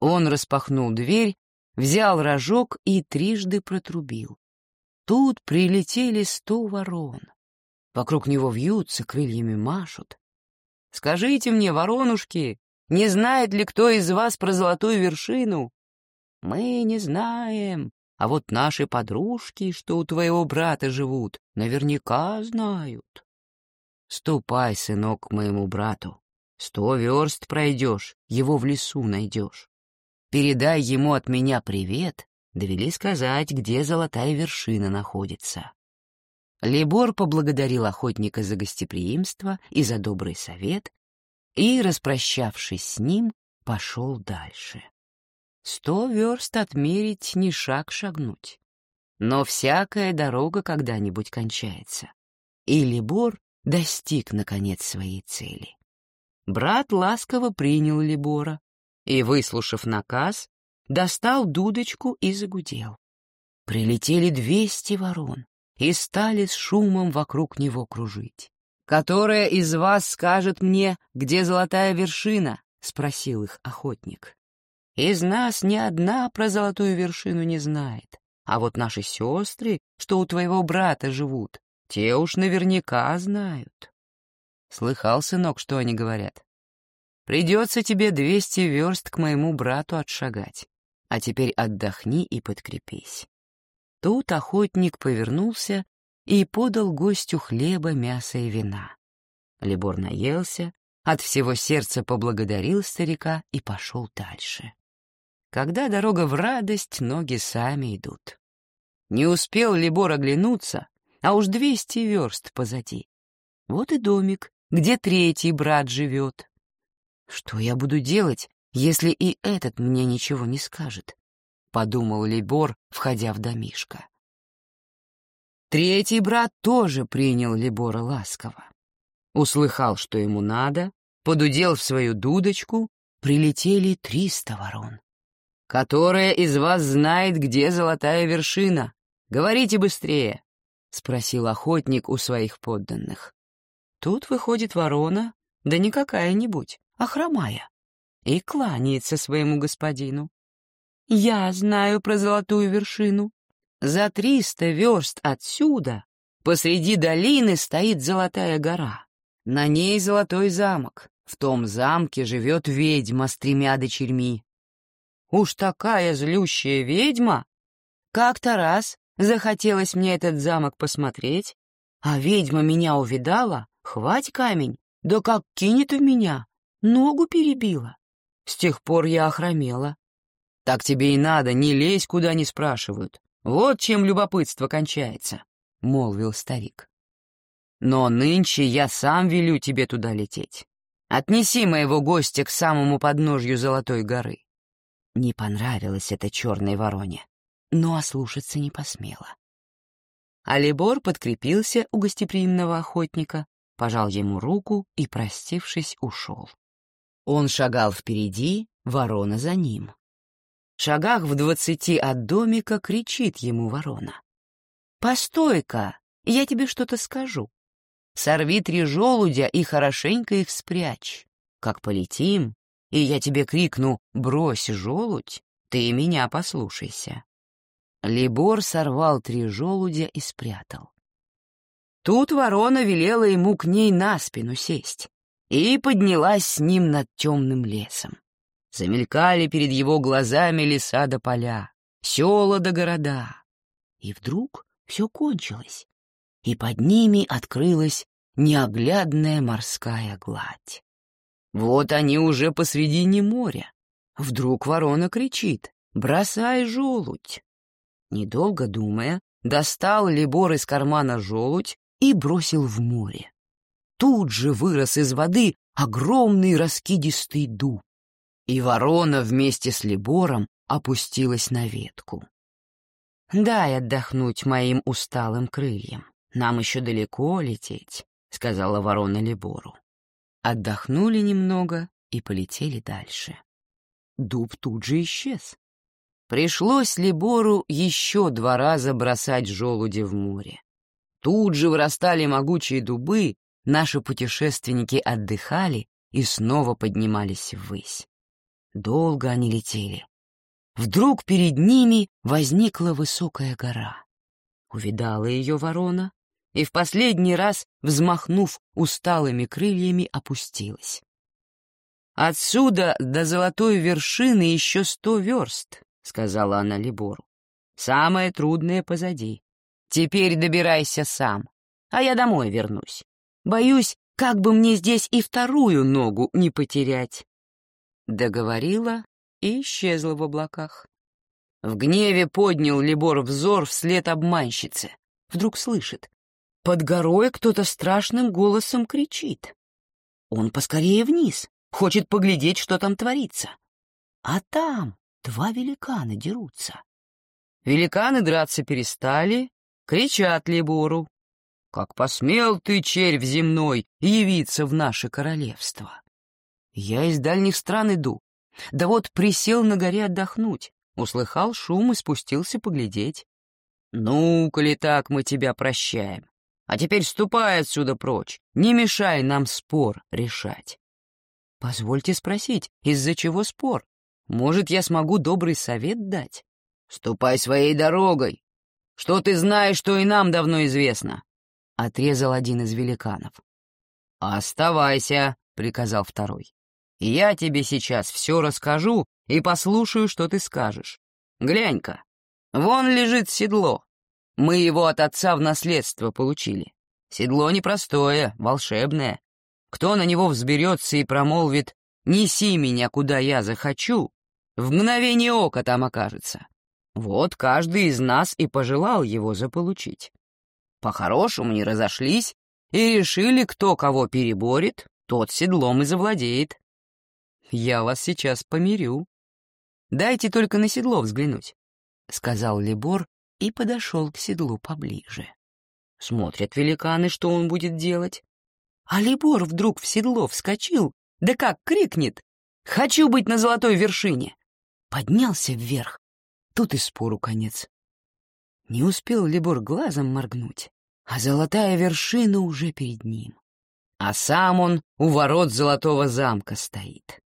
Он распахнул дверь, взял рожок и трижды протрубил. Тут прилетели сто ворон. Вокруг него вьются, крыльями машут. «Скажите мне, воронушки, не знает ли кто из вас про золотую вершину?» «Мы не знаем, а вот наши подружки, что у твоего брата живут, наверняка знают». Ступай, сынок, к моему брату. Сто верст пройдешь, его в лесу найдешь. Передай ему от меня привет, довели сказать, где золотая вершина находится. Лебор поблагодарил охотника за гостеприимство и за добрый совет и, распрощавшись с ним, пошел дальше. Сто верст отмерить, ни шаг шагнуть. Но всякая дорога когда-нибудь кончается. И Лебор достиг, наконец, своей цели. Брат ласково принял Либора и, выслушав наказ, достал дудочку и загудел. Прилетели двести ворон и стали с шумом вокруг него кружить. «Которая из вас скажет мне, где золотая вершина?» — спросил их охотник. «Из нас ни одна про золотую вершину не знает, а вот наши сестры, что у твоего брата живут, те уж наверняка знают. Слыхал, сынок, что они говорят? Придется тебе двести верст к моему брату отшагать, а теперь отдохни и подкрепись. Тут охотник повернулся и подал гостю хлеба, мяса и вина. Лебор наелся, от всего сердца поблагодарил старика и пошел дальше. Когда дорога в радость, ноги сами идут. Не успел Лебор оглянуться, а уж двести верст позади. Вот и домик, где третий брат живет. Что я буду делать, если и этот мне ничего не скажет? Подумал Либор, входя в домишко. Третий брат тоже принял Либора ласково. Услыхал, что ему надо, подудел в свою дудочку, прилетели триста ворон. «Которая из вас знает, где золотая вершина? Говорите быстрее!» — спросил охотник у своих подданных. Тут выходит ворона, да не какая-нибудь, а хромая, и кланяется своему господину. «Я знаю про золотую вершину. За триста верст отсюда, посреди долины, стоит золотая гора. На ней золотой замок. В том замке живет ведьма с тремя дочерьми. Уж такая злющая ведьма! Как-то раз Захотелось мне этот замок посмотреть, а ведьма меня увидала, хвать камень, да как кинет в меня, ногу перебила. С тех пор я охромела. Так тебе и надо, не лезь, куда не спрашивают. Вот чем любопытство кончается, — молвил старик. Но нынче я сам велю тебе туда лететь. Отнеси моего гостя к самому подножью Золотой горы. Не понравилось это черной вороне, но ослушаться не посмела. Алибор подкрепился у гостеприимного охотника, пожал ему руку и, простившись, ушел. Он шагал впереди, ворона за ним. В шагах в двадцати от домика кричит ему ворона. «Постой-ка, я тебе что-то скажу. Сорви три желудя и хорошенько их спрячь. Как полетим, и я тебе крикну «брось желудь», ты меня послушайся». Либор сорвал три желудя и спрятал. Тут ворона велела ему к ней на спину сесть и поднялась с ним над темным лесом. Замелькали перед его глазами леса до поля, села до города. И вдруг все кончилось и под ними открылась неоглядная морская гладь. Вот они уже посредине моря. Вдруг ворона кричит «Бросай желудь!». Недолго думая, достал Лебор из кармана желудь и бросил в море. Тут же вырос из воды огромный раскидистый дуб, и ворона вместе с Лебором опустилась на ветку. «Дай отдохнуть моим усталым крыльям». Нам еще далеко лететь», — сказала ворона Лебору. Отдохнули немного и полетели дальше. Дуб тут же исчез. Пришлось Лебору еще два раза бросать желуди в море. Тут же вырастали могучие дубы, наши путешественники отдыхали и снова поднимались ввысь. Долго они летели. Вдруг перед ними возникла высокая гора. Увидала ее ворона, и в последний раз, взмахнув усталыми крыльями, опустилась. «Отсюда до золотой вершины еще сто верст», — сказала она Либору. «Самое трудное позади. Теперь добирайся сам, а я домой вернусь. Боюсь, как бы мне здесь и вторую ногу не потерять». Договорила и исчезла в облаках. В гневе поднял Либор взор вслед обманщице. Вдруг слышит. Под горой кто-то страшным голосом кричит. Он поскорее вниз, хочет поглядеть, что там творится. А там два великана дерутся. Великаны драться перестали, кричат Лебору. «Как посмел ты, червь земной, явиться в наше королевство?» Я из дальних стран иду. Да вот присел на горе отдохнуть, услыхал шум и спустился поглядеть. «Ну, коли так, мы тебя прощаем. А теперь ступай отсюда прочь, не мешай нам спор решать. Позвольте спросить, из-за чего спор? Может, я смогу добрый совет дать? Ступай своей дорогой. Что ты знаешь, что и нам давно известно? Отрезал один из великанов. Оставайся, приказал второй. Я тебе сейчас все расскажу и послушаю, что ты скажешь. Глянь-ка, вон лежит седло. Мы его от отца в наследство получили. Седло непростое, волшебное. Кто на него взберется и промолвит «Неси меня, куда я захочу», в мгновение ока там окажется. Вот каждый из нас и пожелал его заполучить. По-хорошему не разошлись и решили, кто кого переборет, тот седлом и завладеет. Я вас сейчас помирю. Дайте только на седло взглянуть, — сказал Лебор, и подошел к седлу поближе. Смотрят великаны, что он будет делать. А Либор вдруг в седло вскочил, да как крикнет «Хочу быть на золотой вершине!» Поднялся вверх. Тут и спору конец. Не успел Либор глазом моргнуть, а золотая вершина уже перед ним. А сам он у ворот золотого замка стоит.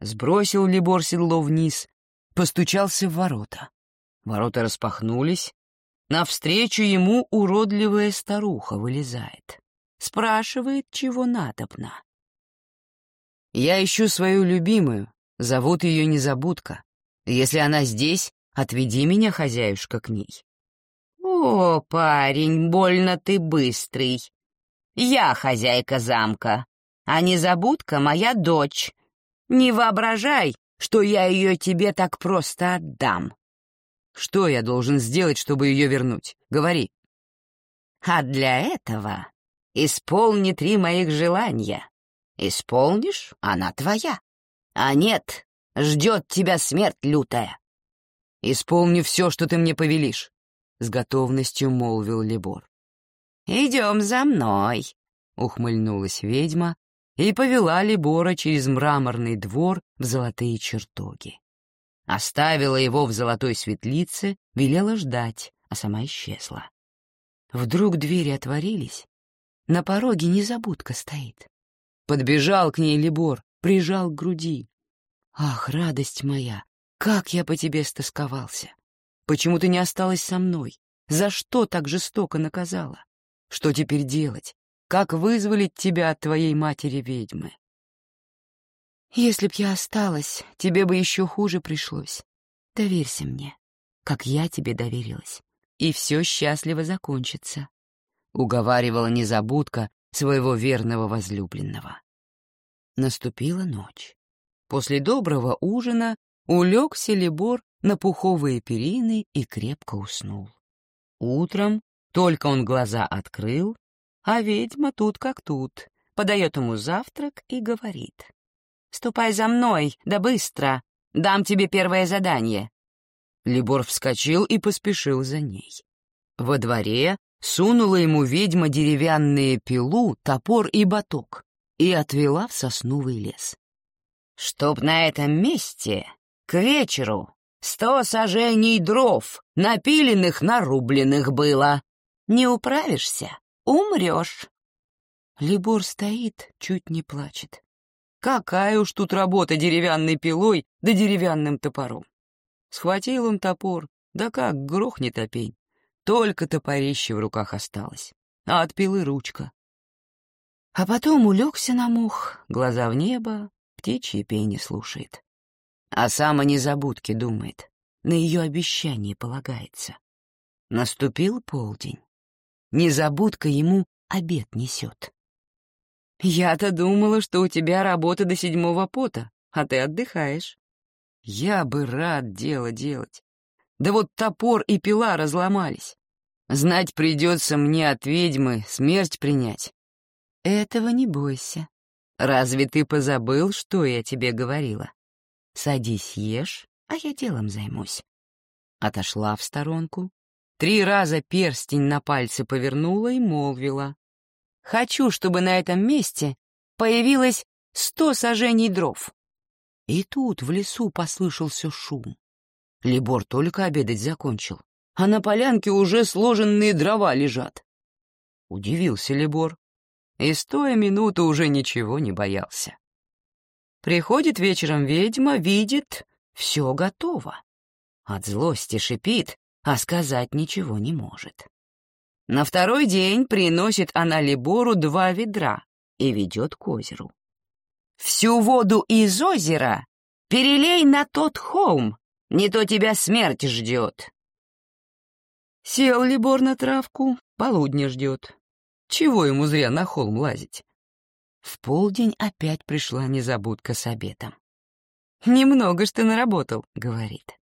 Сбросил Либор седло вниз, постучался в ворота. Ворота распахнулись. Навстречу ему уродливая старуха вылезает. Спрашивает, чего надобно. Я ищу свою любимую, зовут ее Незабудка. Если она здесь, отведи меня, хозяюшка, к ней. О, парень, больно ты быстрый. Я хозяйка замка, а Незабудка моя дочь. Не воображай, что я ее тебе так просто отдам. Что я должен сделать, чтобы ее вернуть? Говори. А для этого исполни три моих желания. Исполнишь — она твоя. А нет, ждет тебя смерть лютая. Исполни все, что ты мне повелишь, — с готовностью молвил Лебор. Идем за мной, — ухмыльнулась ведьма и повела Лебора через мраморный двор в золотые чертоги. Оставила его в золотой светлице, велела ждать, а сама исчезла. Вдруг двери отворились, на пороге незабудка стоит. Подбежал к ней Лебор, прижал к груди. «Ах, радость моя, как я по тебе стосковался! Почему ты не осталась со мной? За что так жестоко наказала? Что теперь делать? Как вызволить тебя от твоей матери-ведьмы?» «Если б я осталась, тебе бы еще хуже пришлось. Доверься мне, как я тебе доверилась, и все счастливо закончится», — уговаривала незабудка своего верного возлюбленного. Наступила ночь. После доброго ужина улегся Лебор на пуховые перины и крепко уснул. Утром только он глаза открыл, а ведьма тут как тут, подает ему завтрак и говорит. «Ступай за мной, да быстро, дам тебе первое задание». Лебор вскочил и поспешил за ней. Во дворе сунула ему ведьма деревянные пилу, топор и баток и отвела в сосновый лес чтоб на этом месте к вечеру сто сажений дров, напиленных, нарубленных было. Не управишься — умрешь. Либор стоит, чуть не плачет. Какая уж тут работа деревянной пилой да деревянным топором. Схватил он топор, да как грохнет опень. Только топорище в руках осталось, а от пилы ручка. А потом улегся на мух, глаза в небо, птичье пение слушает. А сам о незабудке думает, на ее обещание полагается. Наступил полдень. Незабудка ему обед несет. «Я-то думала, что у тебя работа до седьмого пота, а ты отдыхаешь. Я бы рад дело делать. Да вот топор и пила разломались. Знать придется мне от ведьмы смерть принять. Этого не бойся. Разве ты позабыл, что я тебе говорила? Садись, ешь, а я делом займусь. Отошла в сторонку, три раза перстень на пальце повернула и молвила. Хочу, чтобы на этом месте появилось сто сажений дров. И тут в лесу послышался шум. Либор только обедать закончил, а на полянке уже сложенные дрова лежат. Удивился Либор, и стоя минуту уже ничего не боялся. Приходит вечером ведьма, видит, все готово. От злости шипит, а сказать ничего не может. На второй день приносит она Либору два ведра и ведет к озеру. «Всю воду из озера перелей на тот холм, не то тебя смерть ждет». Сел Либор на травку, полудня ждет. Чего ему зря на холм лазить? В полдень опять пришла незабудка с обедом. «Немного ж ты наработал», — говорит.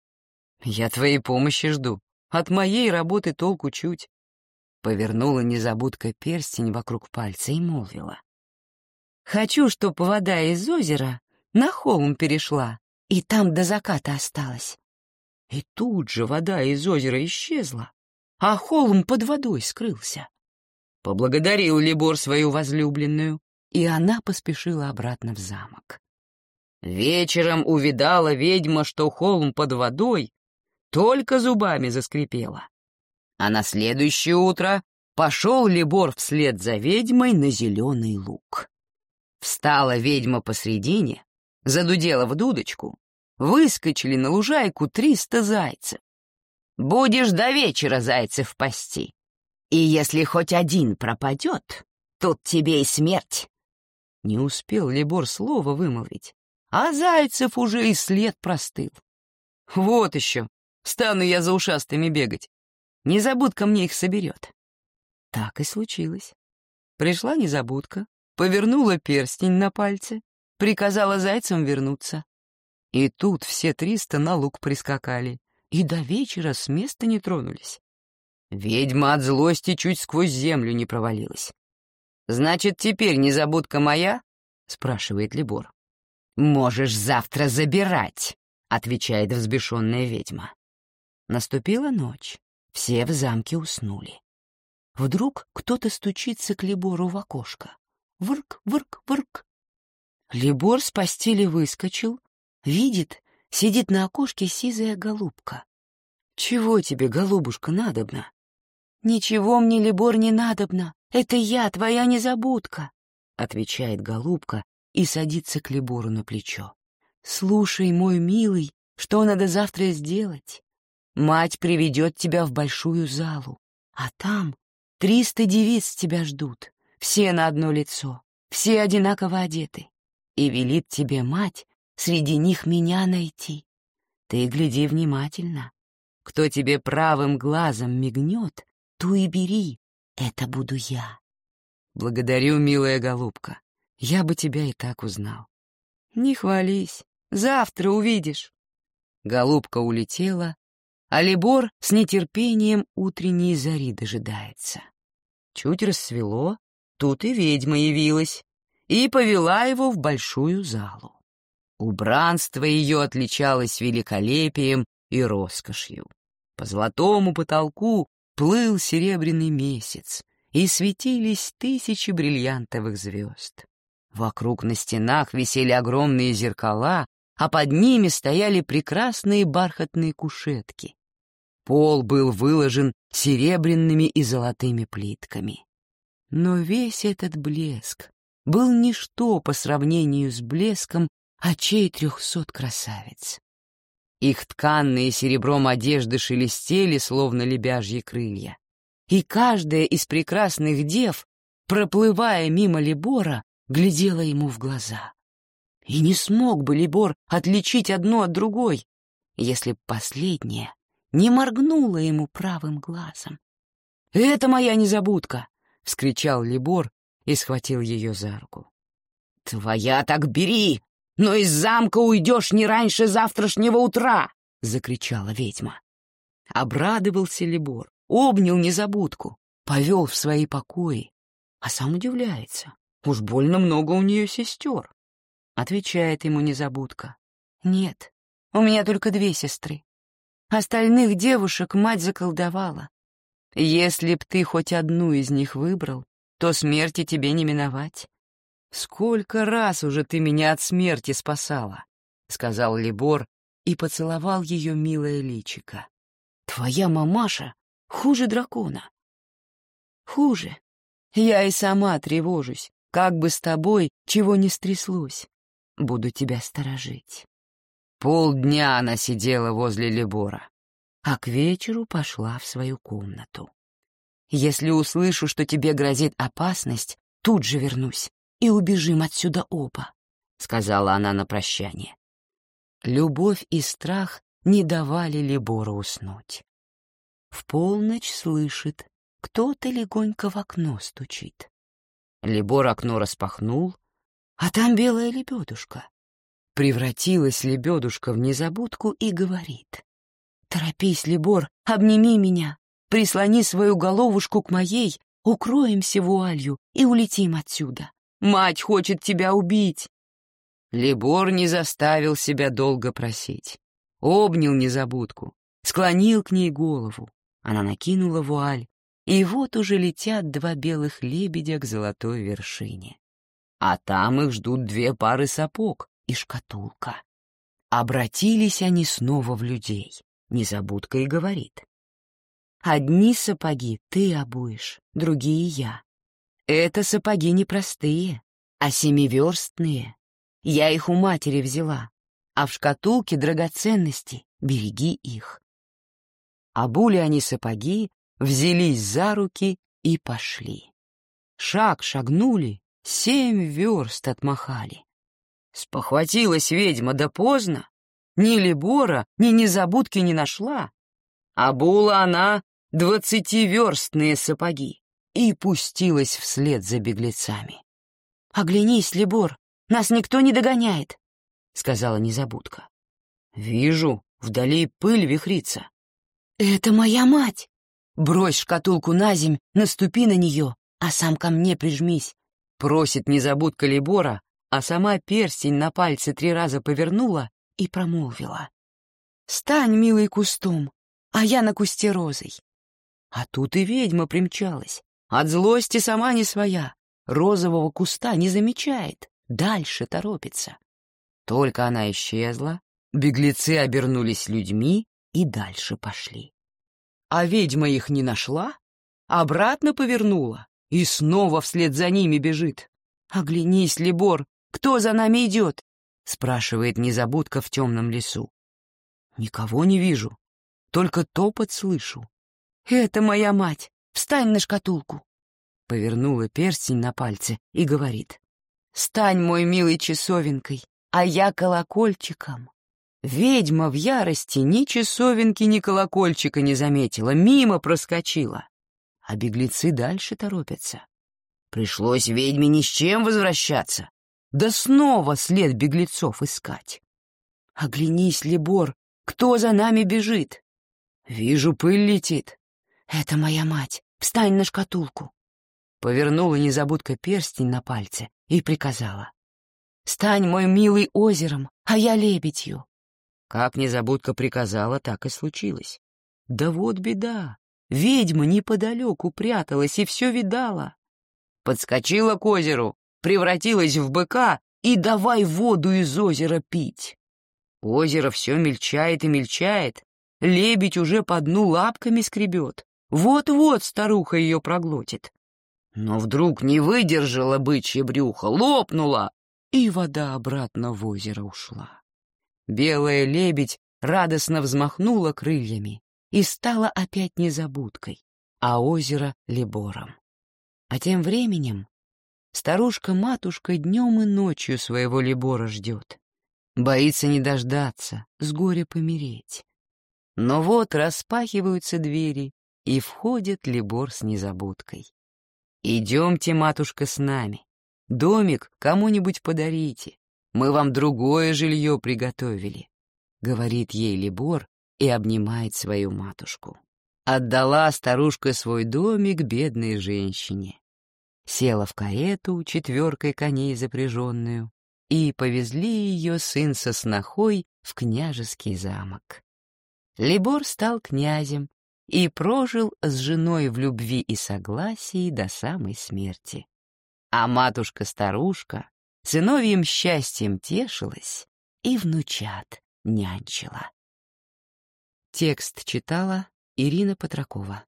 «Я твоей помощи жду. От моей работы толку чуть». Повернула незабудка перстень вокруг пальца и молвила. «Хочу, чтоб вода из озера на холм перешла, и там до заката осталась». И тут же вода из озера исчезла, а холм под водой скрылся. Поблагодарил Либор свою возлюбленную, и она поспешила обратно в замок. Вечером увидала ведьма, что холм под водой, только зубами заскрипела. А на следующее утро пошел Либор вслед за ведьмой на зеленый луг. Встала ведьма посредине, задудела в дудочку, выскочили на лужайку триста зайцев. «Будешь до вечера зайцев пасти», и если хоть один пропадет, тут тебе и смерть. Не успел Лебор слова вымолвить, а Зайцев уже и след простыл. Вот еще, стану я за ушастыми бегать. Незабудка мне их соберет. Так и случилось. Пришла незабудка, повернула перстень на пальце, приказала зайцам вернуться. И тут все триста на луг прискакали, и до вечера с места не тронулись. Ведьма от злости чуть сквозь землю не провалилась. «Значит, теперь незабудка моя?» — спрашивает Либор. «Можешь завтра забирать», — отвечает взбешенная ведьма. Наступила ночь, все в замке уснули. Вдруг кто-то стучится к Либору в окошко. Вырк, вырк, вырк. Либор с постели выскочил, видит, сидит на окошке сизая голубка. «Чего тебе, голубушка, надобно?» «Ничего мне, Либор, не надобно. Это я, твоя незабудка», — отвечает голубка и садится к Либору на плечо. «Слушай, мой милый, что надо завтра сделать? Мать приведет тебя в большую залу, а там триста девиц тебя ждут, все на одно лицо, все одинаково одеты, и велит тебе мать среди них меня найти. Ты гляди внимательно. Кто тебе правым глазом мигнет, ту и бери, это буду я. Благодарю, милая голубка. Я бы тебя и так узнал. Не хвались, завтра увидишь. Голубка улетела, а Либор с нетерпением утренней зари дожидается. Чуть рассвело, тут и ведьма явилась и повела его в большую залу. Убранство ее отличалось великолепием и роскошью. По золотому потолку плыл серебряный месяц, и светились тысячи бриллиантовых звезд. Вокруг на стенах висели огромные зеркала, а под ними стояли прекрасные бархатные кушетки. Пол был выложен серебряными и золотыми плитками. Но весь этот блеск был ничто по сравнению с блеском очей трехсот красавиц. Их тканные серебром одежды шелестели, словно лебяжьи крылья. И каждая из прекрасных дев, проплывая мимо Либора, глядела ему в глаза. И не смог бы Либор отличить одну от другой, если б последняя не моргнула ему правым глазом. «Это моя незабудка!» — вскричал Либор и схватил ее за руку. «Твоя так бери, но из замка уйдешь не раньше завтрашнего утра!» — закричала ведьма. Обрадовался Либор, обнял незабудку, повел в свои покои, а сам удивляется. Уж больно много у нее сестер. Отвечает ему незабудка. Нет, у меня только две сестры. Остальных девушек мать заколдовала. Если б ты хоть одну из них выбрал, то смерти тебе не миновать. Сколько раз уже ты меня от смерти спасала, — сказал Либор и поцеловал ее милое личико. Твоя мамаша хуже дракона. Хуже. Я и сама тревожусь, как бы с тобой чего не стряслось. Буду тебя сторожить. Полдня она сидела возле Либора, а к вечеру пошла в свою комнату. Если услышу, что тебе грозит опасность, тут же вернусь и убежим отсюда оба», — сказала она на прощание. Любовь и страх не давали Либору уснуть. В полночь слышит, кто-то легонько в окно стучит. Либор окно распахнул, а там белая лебедушка. Превратилась лебедушка в незабудку и говорит. «Торопись, Либор, обними меня, Прислони свою головушку к моей, укроемся вуалью и улетим отсюда. Мать хочет тебя убить. Лебор не заставил себя долго просить. Обнял незабудку, склонил к ней голову. Она накинула вуаль, и вот уже летят два белых лебедя к золотой вершине. А там их ждут две пары сапог и шкатулка. Обратились они снова в людей. Незабудка и говорит. Одни сапоги ты обуешь, другие я. Это сапоги не простые, а семиверстные. Я их у матери взяла, а в шкатулке драгоценности береги их. Обули они сапоги, взялись за руки и пошли. Шаг шагнули, семь верст отмахали. Спохватилась ведьма, да поздно. Ни Лебора, ни незабудки не нашла. Обула она двадцативерстные сапоги и пустилась вслед за беглецами. «Оглянись, Лебор, нас никто не догоняет», — сказала незабудка. «Вижу, вдали пыль вихрится». «Это моя мать! Брось шкатулку на земь, наступи на нее, а сам ко мне прижмись», — просит незабудка Либора, а сама перстень на пальце три раза повернула и промолвила. «Стань, милый, кустом, а я на кусте розой». А тут и ведьма примчалась. От злости сама не своя. Розового куста не замечает, дальше торопится. Только она исчезла, беглецы обернулись людьми и дальше пошли. А ведьма их не нашла, обратно повернула и снова вслед за ними бежит. «Оглянись, Лебор, кто за нами идет?» — спрашивает незабудка в темном лесу. «Никого не вижу, только топот слышу. Это моя мать, встань на шкатулку!» Повернула перстень на пальце и говорит. «Стань, мой милый часовенкой, а я колокольчиком». Ведьма в ярости ни часовенки, ни колокольчика не заметила, мимо проскочила. А беглецы дальше торопятся. Пришлось ведьме ни с чем возвращаться да снова след беглецов искать. Оглянись, Лебор, кто за нами бежит? Вижу, пыль летит. Это моя мать. Встань на шкатулку. Повернула незабудка перстень на пальце и приказала. Стань, мой милый, озером, а я лебедью. Как незабудка приказала, так и случилось. Да вот беда. Ведьма неподалеку пряталась и все видала. Подскочила к озеру, превратилась в быка и давай воду из озера пить. Озеро все мельчает и мельчает, лебедь уже по дну лапками скребет. Вот-вот старуха ее проглотит. Но вдруг не выдержала бычье брюхо, лопнула, и вода обратно в озеро ушла. Белая лебедь радостно взмахнула крыльями и стала опять незабудкой, а озеро — лебором. А тем временем Старушка-матушка днем и ночью своего Лебора ждет. Боится не дождаться, с горя помереть. Но вот распахиваются двери, и входит Лебор с незабудкой. «Идемте, матушка, с нами. Домик кому-нибудь подарите. Мы вам другое жилье приготовили», — говорит ей Лебор и обнимает свою матушку. Отдала старушка свой домик бедной женщине села в карету четверкой коней запряженную, и повезли ее сын со снохой в княжеский замок. Либор стал князем и прожил с женой в любви и согласии до самой смерти. А матушка-старушка сыновьим счастьем тешилась и внучат нянчила. Текст читала Ирина Патракова.